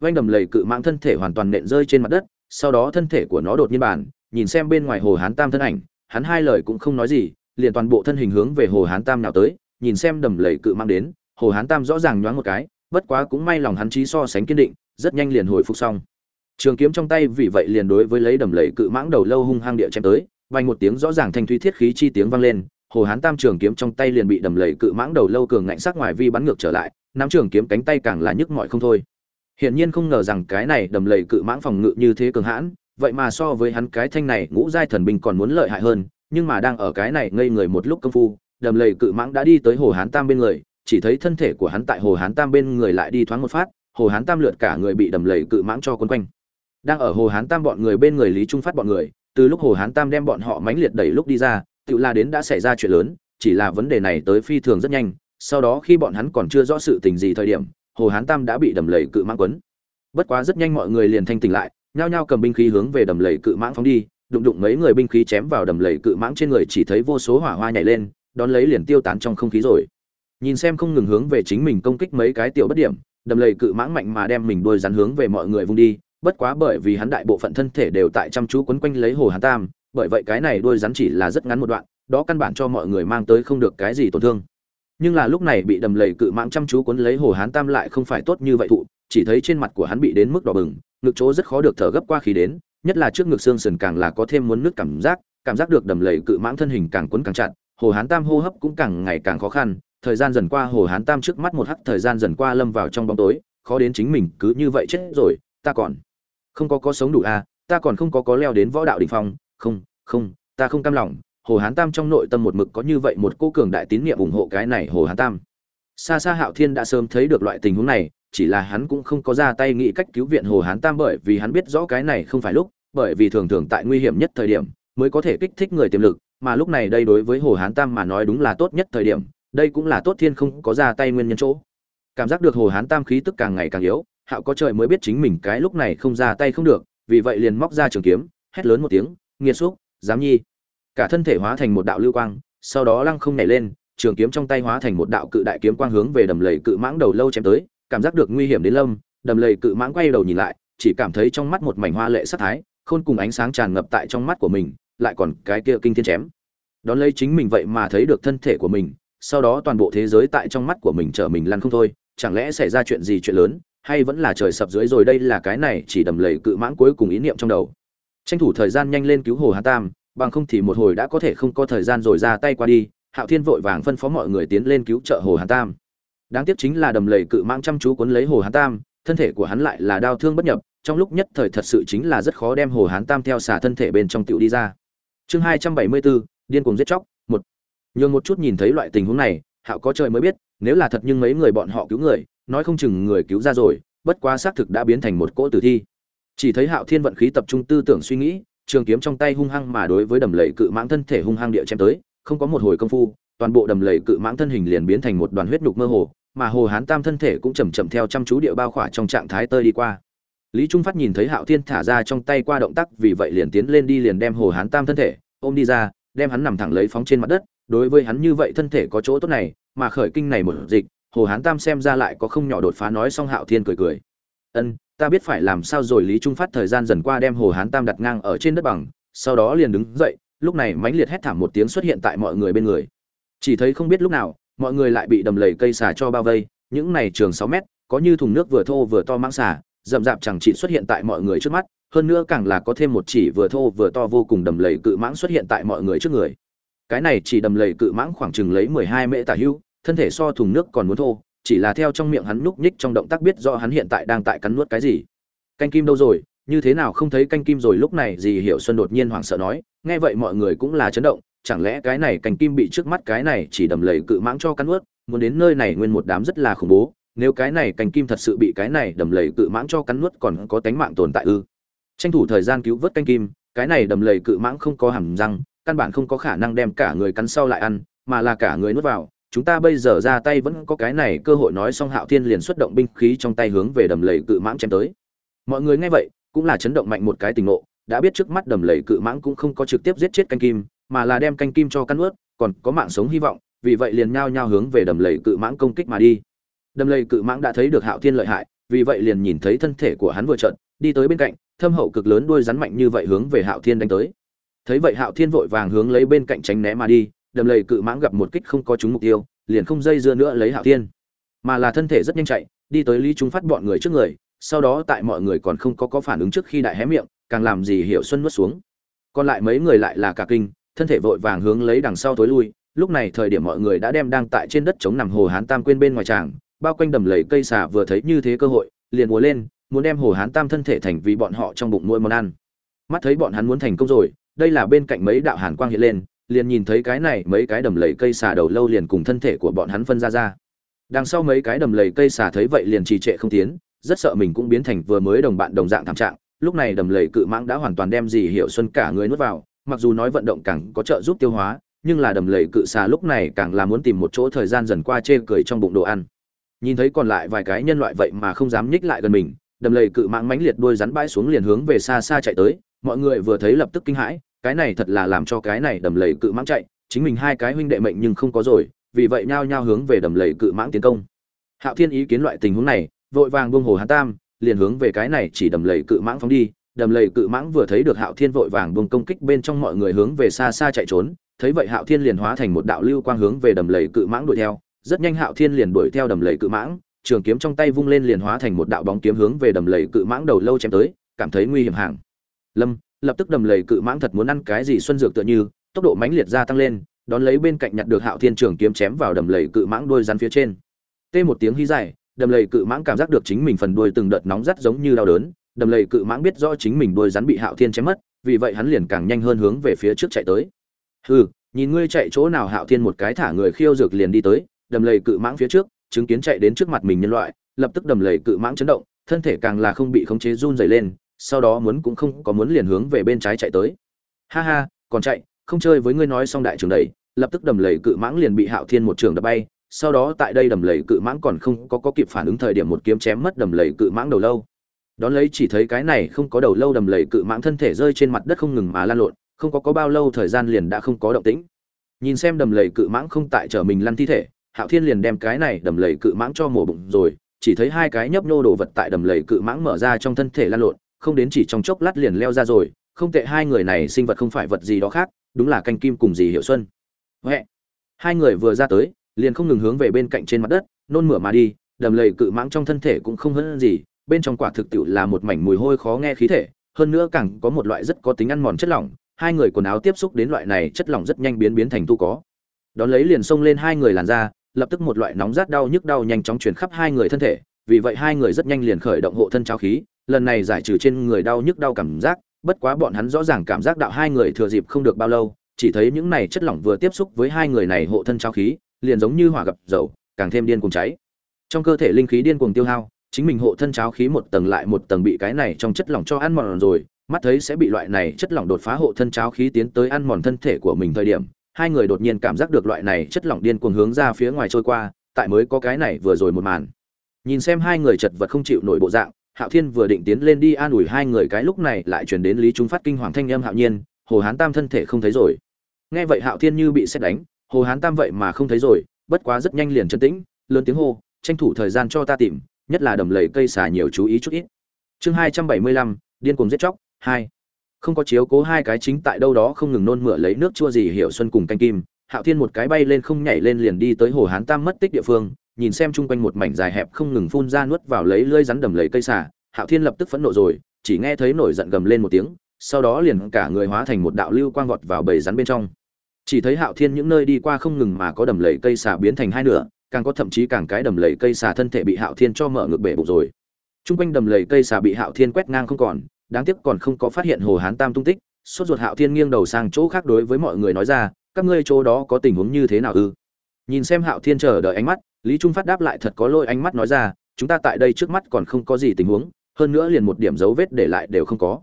S1: Vành đầm lầy cự mãng thân thể hoàn toàn nện rơi trên mặt đất sau đó thân thể của nó đột nhiên bản, nhìn xem bên ngoài hồ hán tam thân ảnh hắn hai lời cũng không nói gì liền toàn bộ thân hình hướng về hồ hán tam nào tới nhìn xem đầm lầy cự mang đến hồ hán tam rõ ràng nhoáng một cái, bất quá cũng may lòng hắn trí so sánh kiên định, rất nhanh liền hồi phục xong. Trường kiếm trong tay vì vậy liền đối với lấy đầm lầy cự mãng đầu lâu hung hăng địa chém tới, vang một tiếng rõ ràng thanh thúy thiết khí chi tiếng vang lên, hồ hán tam trường kiếm trong tay liền bị đầm lầy cự mãng đầu lâu cường ngạnh sắc ngoài vi bắn ngược trở lại, nắm trường kiếm cánh tay càng là nhức mọi không thôi. Hiển nhiên không ngờ rằng cái này đầm lầy cự mãng phòng ngự như thế cường hãn, vậy mà so với hắn cái thanh này ngũ giai thần binh còn muốn lợi hại hơn, nhưng mà đang ở cái này ngây người một lúc công phu, đầm lầy cự mãng đã đi tới hồ hán tam bên người chỉ thấy thân thể của hắn tại hồ hán tam bên người lại đi thoáng một phát, hồ hán tam lượt cả người bị đầm lầy cự mãng cho quấn quanh. Đang ở hồ hán tam bọn người bên người lý trung phát bọn người, từ lúc hồ hán tam đem bọn họ mãnh liệt đẩy lúc đi ra, tự la đến đã xảy ra chuyện lớn, chỉ là vấn đề này tới phi thường rất nhanh, sau đó khi bọn hắn còn chưa rõ sự tình gì thời điểm, hồ hán tam đã bị đầm lầy cự mãng quấn. Bất quá rất nhanh mọi người liền thanh tỉnh lại, nhao nhao cầm binh khí hướng về đầm lầy cự mãng phóng đi, đụng đụng mấy người binh khí chém vào đầm lầy cự mãng trên người chỉ thấy vô số hỏa hoa nhảy lên, đón lấy liền tiêu tán trong không khí rồi nhìn xem không ngừng hướng về chính mình công kích mấy cái tiểu bất điểm, đầm lầy cự mãng mạnh mà đem mình đuôi rắn hướng về mọi người vung đi, bất quá bởi vì hắn đại bộ phận thân thể đều tại chăm chú quấn quanh lấy hồ hán tam, bởi vậy cái này đuôi rắn chỉ là rất ngắn một đoạn, đó căn bản cho mọi người mang tới không được cái gì tổn thương. Nhưng là lúc này bị đầm lầy cự mãng chăm chú quấn lấy hồ hán tam lại không phải tốt như vậy thụ, chỉ thấy trên mặt của hắn bị đến mức đỏ bừng, ngực chỗ rất khó được thở gấp qua khí đến, nhất là trước ngực xương sườn càng là có thêm muốn nước cảm giác cảm giác được đầm lầy cự mãng thân hình càng quấn càng chặt, hồ hán tam hô hấp cũng càng ngày càng khó khăn thời gian dần qua hồ hán tam trước mắt một hắc thời gian dần qua lâm vào trong bóng tối khó đến chính mình cứ như vậy chết rồi ta còn không có có sống đủ à ta còn không có có leo đến võ đạo đỉnh phong không không ta không cam lòng. Hồ hán tam trong nội tâm một mực có như vậy một cô cường đại tín nhiệm ủng hộ cái này hồ hán tam. Xa xa hạo thiên đã sớm thấy được loại tình huống này chỉ là hắn cũng không có ra tay nghĩ cách cứu viện Hồ Hán Tam bởi vì hắn biết rõ cái này không phải lúc, bởi vì thường thường tại nguy hiểm nhất thời điểm mới có thể kích thích người tiềm lực, mà lúc này đây đối với Hồ Hán Tam mà nói đúng là tốt nhất thời điểm, đây cũng là tốt thiên không có ra tay nguyên nhân chỗ. Cảm giác được Hồ Hán Tam khí tức càng ngày càng yếu, Hạo có trời mới biết chính mình cái lúc này không ra tay không được, vì vậy liền móc ra trường kiếm, hét lớn một tiếng, nghiệt xúc, dám nhi. Cả thân thể hóa thành một đạo lưu quang, sau đó lăng không nhảy lên, trường kiếm trong tay hóa thành một đạo cự đại kiếm quang hướng về đầm lầy cự mãng đầu lâu chém tới, cảm giác được nguy hiểm đến lâm đầm lầy cự mãng quay đầu nhìn lại chỉ cảm thấy trong mắt một mảnh hoa lệ sắc thái khôn cùng ánh sáng tràn ngập tại trong mắt của mình lại còn cái kia kinh thiên chém đón lấy chính mình vậy mà thấy được thân thể của mình sau đó toàn bộ thế giới tại trong mắt của mình trở mình lăn không thôi, chẳng lẽ xảy ra chuyện gì chuyện lớn, hay vẫn là trời sập dưới rồi đây là cái này chỉ đầm lầy cự mãng cuối cùng ý niệm trong đầu. Tranh thủ thời gian nhanh lên cứu hồ hán tam, bằng không thì một hồi đã có thể không có thời gian rồi ra tay qua đi, hạo thiên vội vàng phân phó mọi người tiến lên cứu trợ hồ hán tam. Đáng tiếc chính là đầm lầy cự mãng chăm chú cuốn lấy hồ hán tam, thân thể của hắn lại là đau thương bất nhập, trong lúc nhất thời thật sự chính là rất khó đem hồ hán tam theo xả thân thể bên trong tiểu đi ra. Chương hai trăm bảy mươi bốn, điên cuồng giết chóc, một nhường một chút nhìn thấy loại tình huống này, hạo có trời mới biết, nếu là thật nhưng mấy người bọn họ cứu người, nói không chừng người cứu ra rồi, bất quá xác thực đã biến thành một cỗ tử thi. Chỉ thấy hạo thiên vận khí tập trung tư tưởng suy nghĩ, trường kiếm trong tay hung hăng mà đối với đầm lầy cự mãng thân thể hung hăng địa chém tới, không có một hồi công phu, toàn bộ đầm lầy cự mãng thân hình liền biến thành một đoàn huyết nhục mơ hồ, mà hồ hán tam thân thể cũng chậm chậm theo chăm chú địa bao khỏa trong trạng thái tơi đi qua. Lý trung phát nhìn thấy hạo thiên thả ra trong tay qua động tác, vì vậy liền tiến lên đi liền đem hồ hán tam thân thể ôm đi ra, đem hắn nằm thẳng lấy phóng trên mặt đất đối với hắn như vậy thân thể có chỗ tốt này, mà khởi kinh này một dịch, hồ hán tam xem ra lại có không nhỏ đột phá nói xong hạo thiên cười cười. Ân, ta biết phải làm sao rồi. Lý trung phát thời gian dần qua đem hồ hán tam đặt ngang ở trên đất bằng, sau đó liền đứng dậy, lúc này mãnh liệt hét thảm một tiếng xuất hiện tại mọi người bên người. Chỉ thấy không biết lúc nào, mọi người lại bị đầm lầy cây xà cho bao vây, những này trường sáu mét, có như thùng nước vừa thô vừa to mãng xà, rậm rạp chẳng chỉ xuất hiện tại mọi người trước mắt, hơn nữa càng là có thêm một chỉ vừa thô vừa to vô cùng đầm lầy cự mãng xuất hiện tại mọi người trước người cái này chỉ đầm lầy cự mãng khoảng chừng lấy mười hai mễ tả hưu, thân thể so thùng nước còn muốn thô, chỉ là theo trong miệng hắn núp nhích trong động tác biết do hắn hiện tại đang tại cắn nuốt cái gì. Canh kim đâu rồi, như thế nào không thấy canh kim rồi? Lúc này gì hiểu xuân đột nhiên hoảng sợ nói, nghe vậy mọi người cũng là chấn động, chẳng lẽ cái này canh kim bị trước mắt cái này chỉ đầm lầy cự mãng cho cắn nuốt, muốn đến nơi này nguyên một đám rất là khủng bố, nếu cái này canh kim thật sự bị cái này đầm lầy cự mãng cho cắn nuốt còn có tánh mạng tồn tại ư? Tranh thủ thời gian cứu vớt canh kim, cái này đầm lầy cự mãng không có hàm răng căn bản không có khả năng đem cả người cắn sau lại ăn, mà là cả người nuốt vào. Chúng ta bây giờ ra tay vẫn có cái này, cơ hội nói xong hạo thiên liền xuất động binh khí trong tay hướng về đầm lầy cự mãng chém tới. Mọi người nghe vậy, cũng là chấn động mạnh một cái tình ngộ, đã biết trước mắt đầm lầy cự mãng cũng không có trực tiếp giết chết canh kim, mà là đem canh kim cho cắn ướt, còn có mạng sống hy vọng, vì vậy liền nhao nhao hướng về đầm lầy cự mãng công kích mà đi. Đầm lầy cự mãng đã thấy được hạo thiên lợi hại, vì vậy liền nhìn thấy thân thể của hắn vừa trận đi tới bên cạnh, thâm hậu cực lớn đuôi rắn mạnh như vậy hướng về hạo thiên đánh tới thấy vậy hạo thiên vội vàng hướng lấy bên cạnh tránh né mà đi, đầm lầy cự mãng gặp một kích không có trúng mục tiêu, liền không dây dưa nữa lấy hạo thiên. Mà là thân thể rất nhanh chạy, đi tới lý chúng phát bọn người trước người, sau đó tại mọi người còn không có có phản ứng trước khi đại hé miệng, càng làm gì hiểu xuân nuốt xuống. Còn lại mấy người lại là cả kinh, thân thể vội vàng hướng lấy đằng sau tối lui, lúc này thời điểm mọi người đã đem đang tại trên đất chống nằm hồ hán tam quên bên ngoài tràng, bao quanh đầm lầy cây xà vừa thấy như thế cơ hội, liền múa lên, muốn đem hồ hán tam thân thể thành vì bọn họ trong bụng nuôi món ăn. Mắt thấy bọn hắn muốn thành công rồi đây là bên cạnh mấy đạo hàn quang hiện lên, liền nhìn thấy cái này mấy cái đầm lầy cây xà đầu lâu liền cùng thân thể của bọn hắn phân ra ra. Đằng sau mấy cái đầm lầy cây xà thấy vậy liền trì trệ không tiến, rất sợ mình cũng biến thành vừa mới đồng bạn đồng dạng thảm trạng. Lúc này đầm lầy cự mãng đã hoàn toàn đem dì hiệu xuân cả người nuốt vào, mặc dù nói vận động càng có trợ giúp tiêu hóa, nhưng là đầm lầy cự xà lúc này càng là muốn tìm một chỗ thời gian dần qua chê cười trong bụng đồ ăn. Nhìn thấy còn lại vài cái nhân loại vậy mà không dám nhích lại gần mình, đầm lầy cự mãng mãnh liệt đuôi rắn bãi xuống liền hướng về xa xa chạy tới mọi người vừa thấy lập tức kinh hãi, cái này thật là làm cho cái này đầm lầy cự mãng chạy, chính mình hai cái huynh đệ mệnh nhưng không có rồi, vì vậy nhao nhao hướng về đầm lầy cự mãng tiến công. Hạo thiên ý kiến loại tình huống này, vội vàng buông hồ hán tam, liền hướng về cái này chỉ đầm lầy cự mãng phóng đi. Đầm lầy cự mãng vừa thấy được hạo thiên vội vàng buông công kích bên trong mọi người hướng về xa xa chạy trốn, thấy vậy hạo thiên liền hóa thành một đạo lưu quang hướng về đầm lầy cự mãng đuổi theo. Rất nhanh hạo thiên liền đuổi theo đầm lầy cự mãng, trường kiếm trong tay vung lên liền hóa thành một đạo bóng kiếm hướng về đầm lầy cự mãng đầu lâu chém tới, cảm thấy nguy hiểm hàng lâm, lập tức đầm lầy cự mãng thật muốn ăn cái gì xuân dược tựa như, tốc độ mãnh liệt gia tăng lên, đón lấy bên cạnh nhặt được hạo thiên trường kiếm chém vào đầm lầy cự mãng đôi rắn phía trên. Tê một tiếng hí dài, đầm lầy cự mãng cảm giác được chính mình phần đuôi từng đợt nóng rắt giống như đau đớn, đầm lầy cự mãng biết rõ chính mình đuôi rắn bị hạo thiên chém mất, vì vậy hắn liền càng nhanh hơn hướng về phía trước chạy tới. Hừ, nhìn ngươi chạy chỗ nào hạo thiên một cái thả người khiêu dược liền đi tới. Đầm lầy cự mãng phía trước, chứng kiến chạy đến trước mặt mình nhân loại, lập tức đầm lầy cự mãng chấn động, thân thể càng là không bị khống chế run dày lên sau đó muốn cũng không có muốn liền hướng về bên trái chạy tới. Ha ha còn chạy không chơi với ngươi nói xong đại trường đầy lập tức đầm lầy cự mãng liền bị hạo thiên một trường đập bay sau đó tại đây đầm lầy cự mãng còn không có, có kịp phản ứng thời điểm một kiếm chém mất đầm lầy cự mãng đầu lâu. Đón lấy chỉ thấy cái này không có đầu lâu đầm lầy cự mãng thân thể rơi trên mặt đất không ngừng mà lan lộn không có có bao lâu thời gian liền đã không có động tĩnh. Nhìn xem đầm lầy cự mãng không tại trở mình lăn thi thể hạo thiên liền đem cái này đầm lầy cự mãng cho mổ bụng rồi chỉ thấy hai cái nhấp nhô đồ vật tại đầm lầy cự mãng mở ra trong thân thể lan lộn không đến chỉ trong chốc lát liền leo ra rồi, không tệ hai người này sinh vật không phải vật gì đó khác, đúng là canh kim cùng dì hiệu xuân. Huệ. Hai người vừa ra tới, liền không ngừng hướng về bên cạnh trên mặt đất, nôn mửa mà đi, đầm lầy cự mãng trong thân thể cũng không hơn gì, bên trong quả thực tiệu là một mảnh mùi hôi khó nghe khí thể, hơn nữa càng có một loại rất có tính ăn mòn chất lỏng, hai người quần áo tiếp xúc đến loại này chất lỏng rất nhanh biến biến thành tu có. Đón lấy liền xông lên hai người làn da, lập tức một loại nóng rát đau nhức đau nhanh chóng truyền khắp hai người thân thể, vì vậy hai người rất nhanh liền khởi động hộ thân trao khí lần này giải trừ trên người đau nhức đau cảm giác, bất quá bọn hắn rõ ràng cảm giác đạo hai người thừa dịp không được bao lâu, chỉ thấy những này chất lỏng vừa tiếp xúc với hai người này hộ thân trao khí, liền giống như hỏa gặp dầu, càng thêm điên cuồng cháy. Trong cơ thể linh khí điên cuồng tiêu hao, chính mình hộ thân cháo khí một tầng lại một tầng bị cái này trong chất lỏng cho ăn mòn rồi, mắt thấy sẽ bị loại này chất lỏng đột phá hộ thân cháo khí tiến tới ăn mòn thân thể của mình thời điểm, hai người đột nhiên cảm giác được loại này chất lỏng điên cuồng hướng ra phía ngoài trôi qua, tại mới có cái này vừa rồi một màn. Nhìn xem hai người chật vật không chịu nổi bộ dạng hạo thiên vừa định tiến lên đi an ủi hai người, cái lúc này lại chuyển đến lý trung phát kinh hoàng thanh âm hạo nhiên, hồ hán tam thân thể không thấy rồi. Nghe vậy hạo thiên như bị xét đánh, hồ hán tam vậy mà không thấy rồi, bất quá rất nhanh liền chân tĩnh, lớn tiếng hô, tranh thủ thời gian cho ta tìm, nhất là đầm lầy cây xà nhiều chú ý chút ít. Chương hai trăm bảy mươi lăm, điên cuồng giết chóc, hai. Không có chiếu cố hai cái chính tại đâu đó không ngừng nôn mửa lấy nước chua gì hiểu xuân cùng canh kim, hạo thiên một cái bay lên không nhảy lên liền đi tới hồ hán tam mất tích địa phương nhìn xem chung quanh một mảnh dài hẹp không ngừng phun ra nuốt vào lấy lưỡi rắn đầm lầy cây xà hạo thiên lập tức phẫn nộ rồi chỉ nghe thấy nổi giận gầm lên một tiếng sau đó liền cả người hóa thành một đạo lưu quang vọt vào bầy rắn bên trong chỉ thấy hạo thiên những nơi đi qua không ngừng mà có đầm lầy cây xà biến thành hai nửa càng có thậm chí càng cái đầm lầy cây xà thân thể bị hạo thiên cho mở ngược bể bụng rồi chung quanh đầm lầy cây xà bị Hạo Thiên quét ngang không còn, đáng tiếc còn không có phát hiện Hồ Hán Tam tung tích. Sốt ruột Hạo Thiên nghiêng đầu sang chỗ khác đối với mọi người nói ra, các ngươi chỗ đó có tình huống như thế nào ư? Nhìn xem Hạo Thiên chờ đợi ánh mắt, Lý Trung phát đáp lại thật có lôi ánh mắt nói ra, chúng ta tại đây trước mắt còn không có gì tình huống, hơn nữa liền một điểm dấu vết để lại đều không có.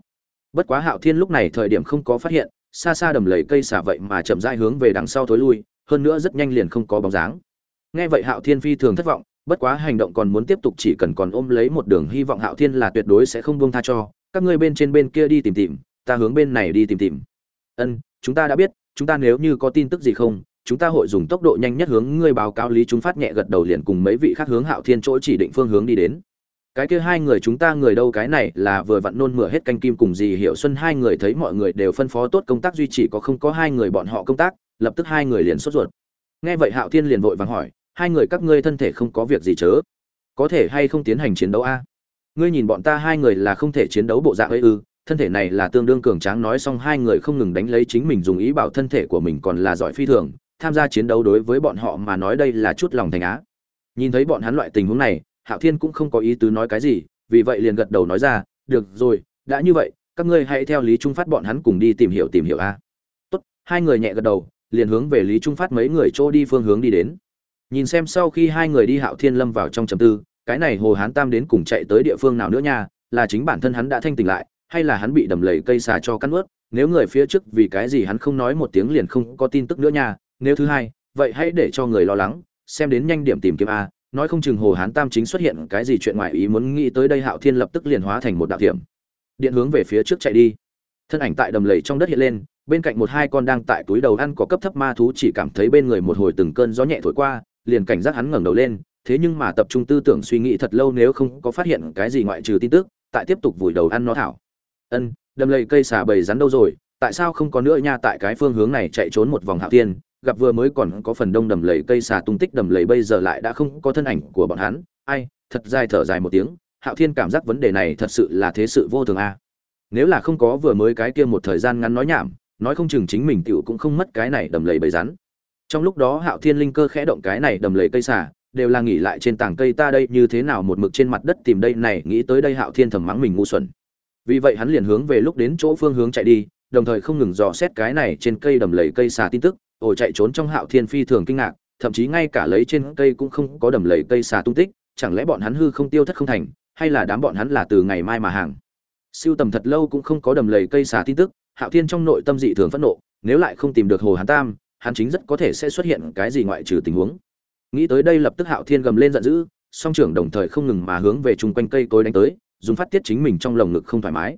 S1: Bất quá Hạo Thiên lúc này thời điểm không có phát hiện, xa xa đầm lầy cây xà vậy mà chậm rãi hướng về đằng sau thối lui, hơn nữa rất nhanh liền không có bóng dáng. Nghe vậy Hạo Thiên phi thường thất vọng, bất quá hành động còn muốn tiếp tục chỉ cần còn ôm lấy một đường hy vọng hạo thiên là tuyệt đối sẽ không buông tha cho các ngươi bên trên bên kia đi tìm tìm ta hướng bên này đi tìm tìm ân chúng ta đã biết chúng ta nếu như có tin tức gì không chúng ta hội dùng tốc độ nhanh nhất hướng ngươi báo cáo lý chúng phát nhẹ gật đầu liền cùng mấy vị khác hướng hạo thiên chỗ chỉ định phương hướng đi đến. Cái kia hai người chúng ta người đâu cái này là vừa vặn nôn mửa hết canh kim cùng gì hiểu xuân hai người thấy mọi người đều phân phó tốt công tác duy trì có không có hai người bọn họ công tác, lập tức hai người liền sốt ruột. Nghe vậy hạo thiên liền vội vàng hỏi, hai người các ngươi thân thể không có việc gì chớ? Có thể hay không tiến hành chiến đấu a? Ngươi nhìn bọn ta hai người là không thể chiến đấu bộ dạng ấy ư, thân thể này là tương đương cường tráng, nói xong hai người không ngừng đánh lấy chính mình dùng ý bảo thân thể của mình còn là giỏi phi thường tham gia chiến đấu đối với bọn họ mà nói đây là chút lòng thành á. Nhìn thấy bọn hắn loại tình huống này, hạo thiên cũng không có ý tứ nói cái gì, vì vậy liền gật đầu nói ra, được rồi, đã như vậy, các ngươi hãy theo lý trung phát bọn hắn cùng đi tìm hiểu tìm hiểu a. Tốt, hai người nhẹ gật đầu, liền hướng về lý trung phát mấy người chỗ đi phương hướng đi đến. Nhìn xem sau khi hai người đi hạo thiên lâm vào trong trầm tư, cái này hồ hán tam đến cùng chạy tới địa phương nào nữa nha, là chính bản thân hắn đã thanh tỉnh lại, hay là hắn bị đầm lầy cây xà cho cắn ướt nếu người phía trước vì cái gì hắn không nói một tiếng liền không có tin tức nữa nha nếu thứ hai vậy hãy để cho người lo lắng xem đến nhanh điểm tìm kiếm a nói không chừng hồ hán tam chính xuất hiện cái gì chuyện ngoài ý muốn nghĩ tới đây hạo thiên lập tức liền hóa thành một đạo tiệm điện hướng về phía trước chạy đi thân ảnh tại đầm lầy trong đất hiện lên bên cạnh một hai con đang tại túi đầu ăn có cấp thấp ma thú chỉ cảm thấy bên người một hồi từng cơn gió nhẹ thổi qua liền cảnh giác hắn ngẩng đầu lên, thế nhưng mà tập trung tư tưởng suy nghĩ thật lâu nếu không có phát hiện cái gì ngoại trừ tin tức, tại tiếp tục vùi đầu ăn nó thảo. Ân, đầm lầy cây xà bầy rắn đâu rồi, tại sao không có nữa nha tại cái phương hướng này chạy trốn một vòng hạo tiên, gặp vừa mới còn có phần đông đầm lầy cây xà tung tích đầm lầy bây giờ lại đã không có thân ảnh của bọn hắn, ai, thật dài thở dài một tiếng, Hạo Thiên cảm giác vấn đề này thật sự là thế sự vô thường a. Nếu là không có vừa mới cái kia một thời gian ngắn nói nhảm, nói không chừng chính mình tiểu cũng không mất cái này đầm lầy bầy rắn. Trong lúc đó hạo thiên linh cơ khẽ động cái này đầm lầy cây xà đều là nghỉ lại trên tảng cây ta đây như thế nào một mực trên mặt đất tìm đây này nghĩ tới đây hạo thiên thầm mắng mình ngu xuẩn. Vì vậy hắn liền hướng về lúc đến chỗ phương hướng chạy đi đồng thời không ngừng dò xét cái này trên cây đầm lầy cây xà tin tức ổ chạy trốn trong hạo thiên phi thường kinh ngạc, thậm chí ngay cả lấy trên cây cũng không có đầm lầy cây xà tung tích, chẳng lẽ bọn hắn hư không tiêu thất không thành, hay là đám bọn hắn là từ ngày mai mà hàng? Siêu tầm thật lâu cũng không có đầm lầy cây xà tin tức, hạo thiên trong nội tâm dị thường phẫn nộ, nếu lại không tìm được hồ hán tam, hắn chính rất có thể sẽ xuất hiện cái gì ngoại trừ tình huống. Nghĩ tới đây lập tức hạo thiên gầm lên giận dữ, song trưởng đồng thời không ngừng mà hướng về chung quanh cây cối đánh tới, dùng phát tiết chính mình trong lồng ngực không thoải mái.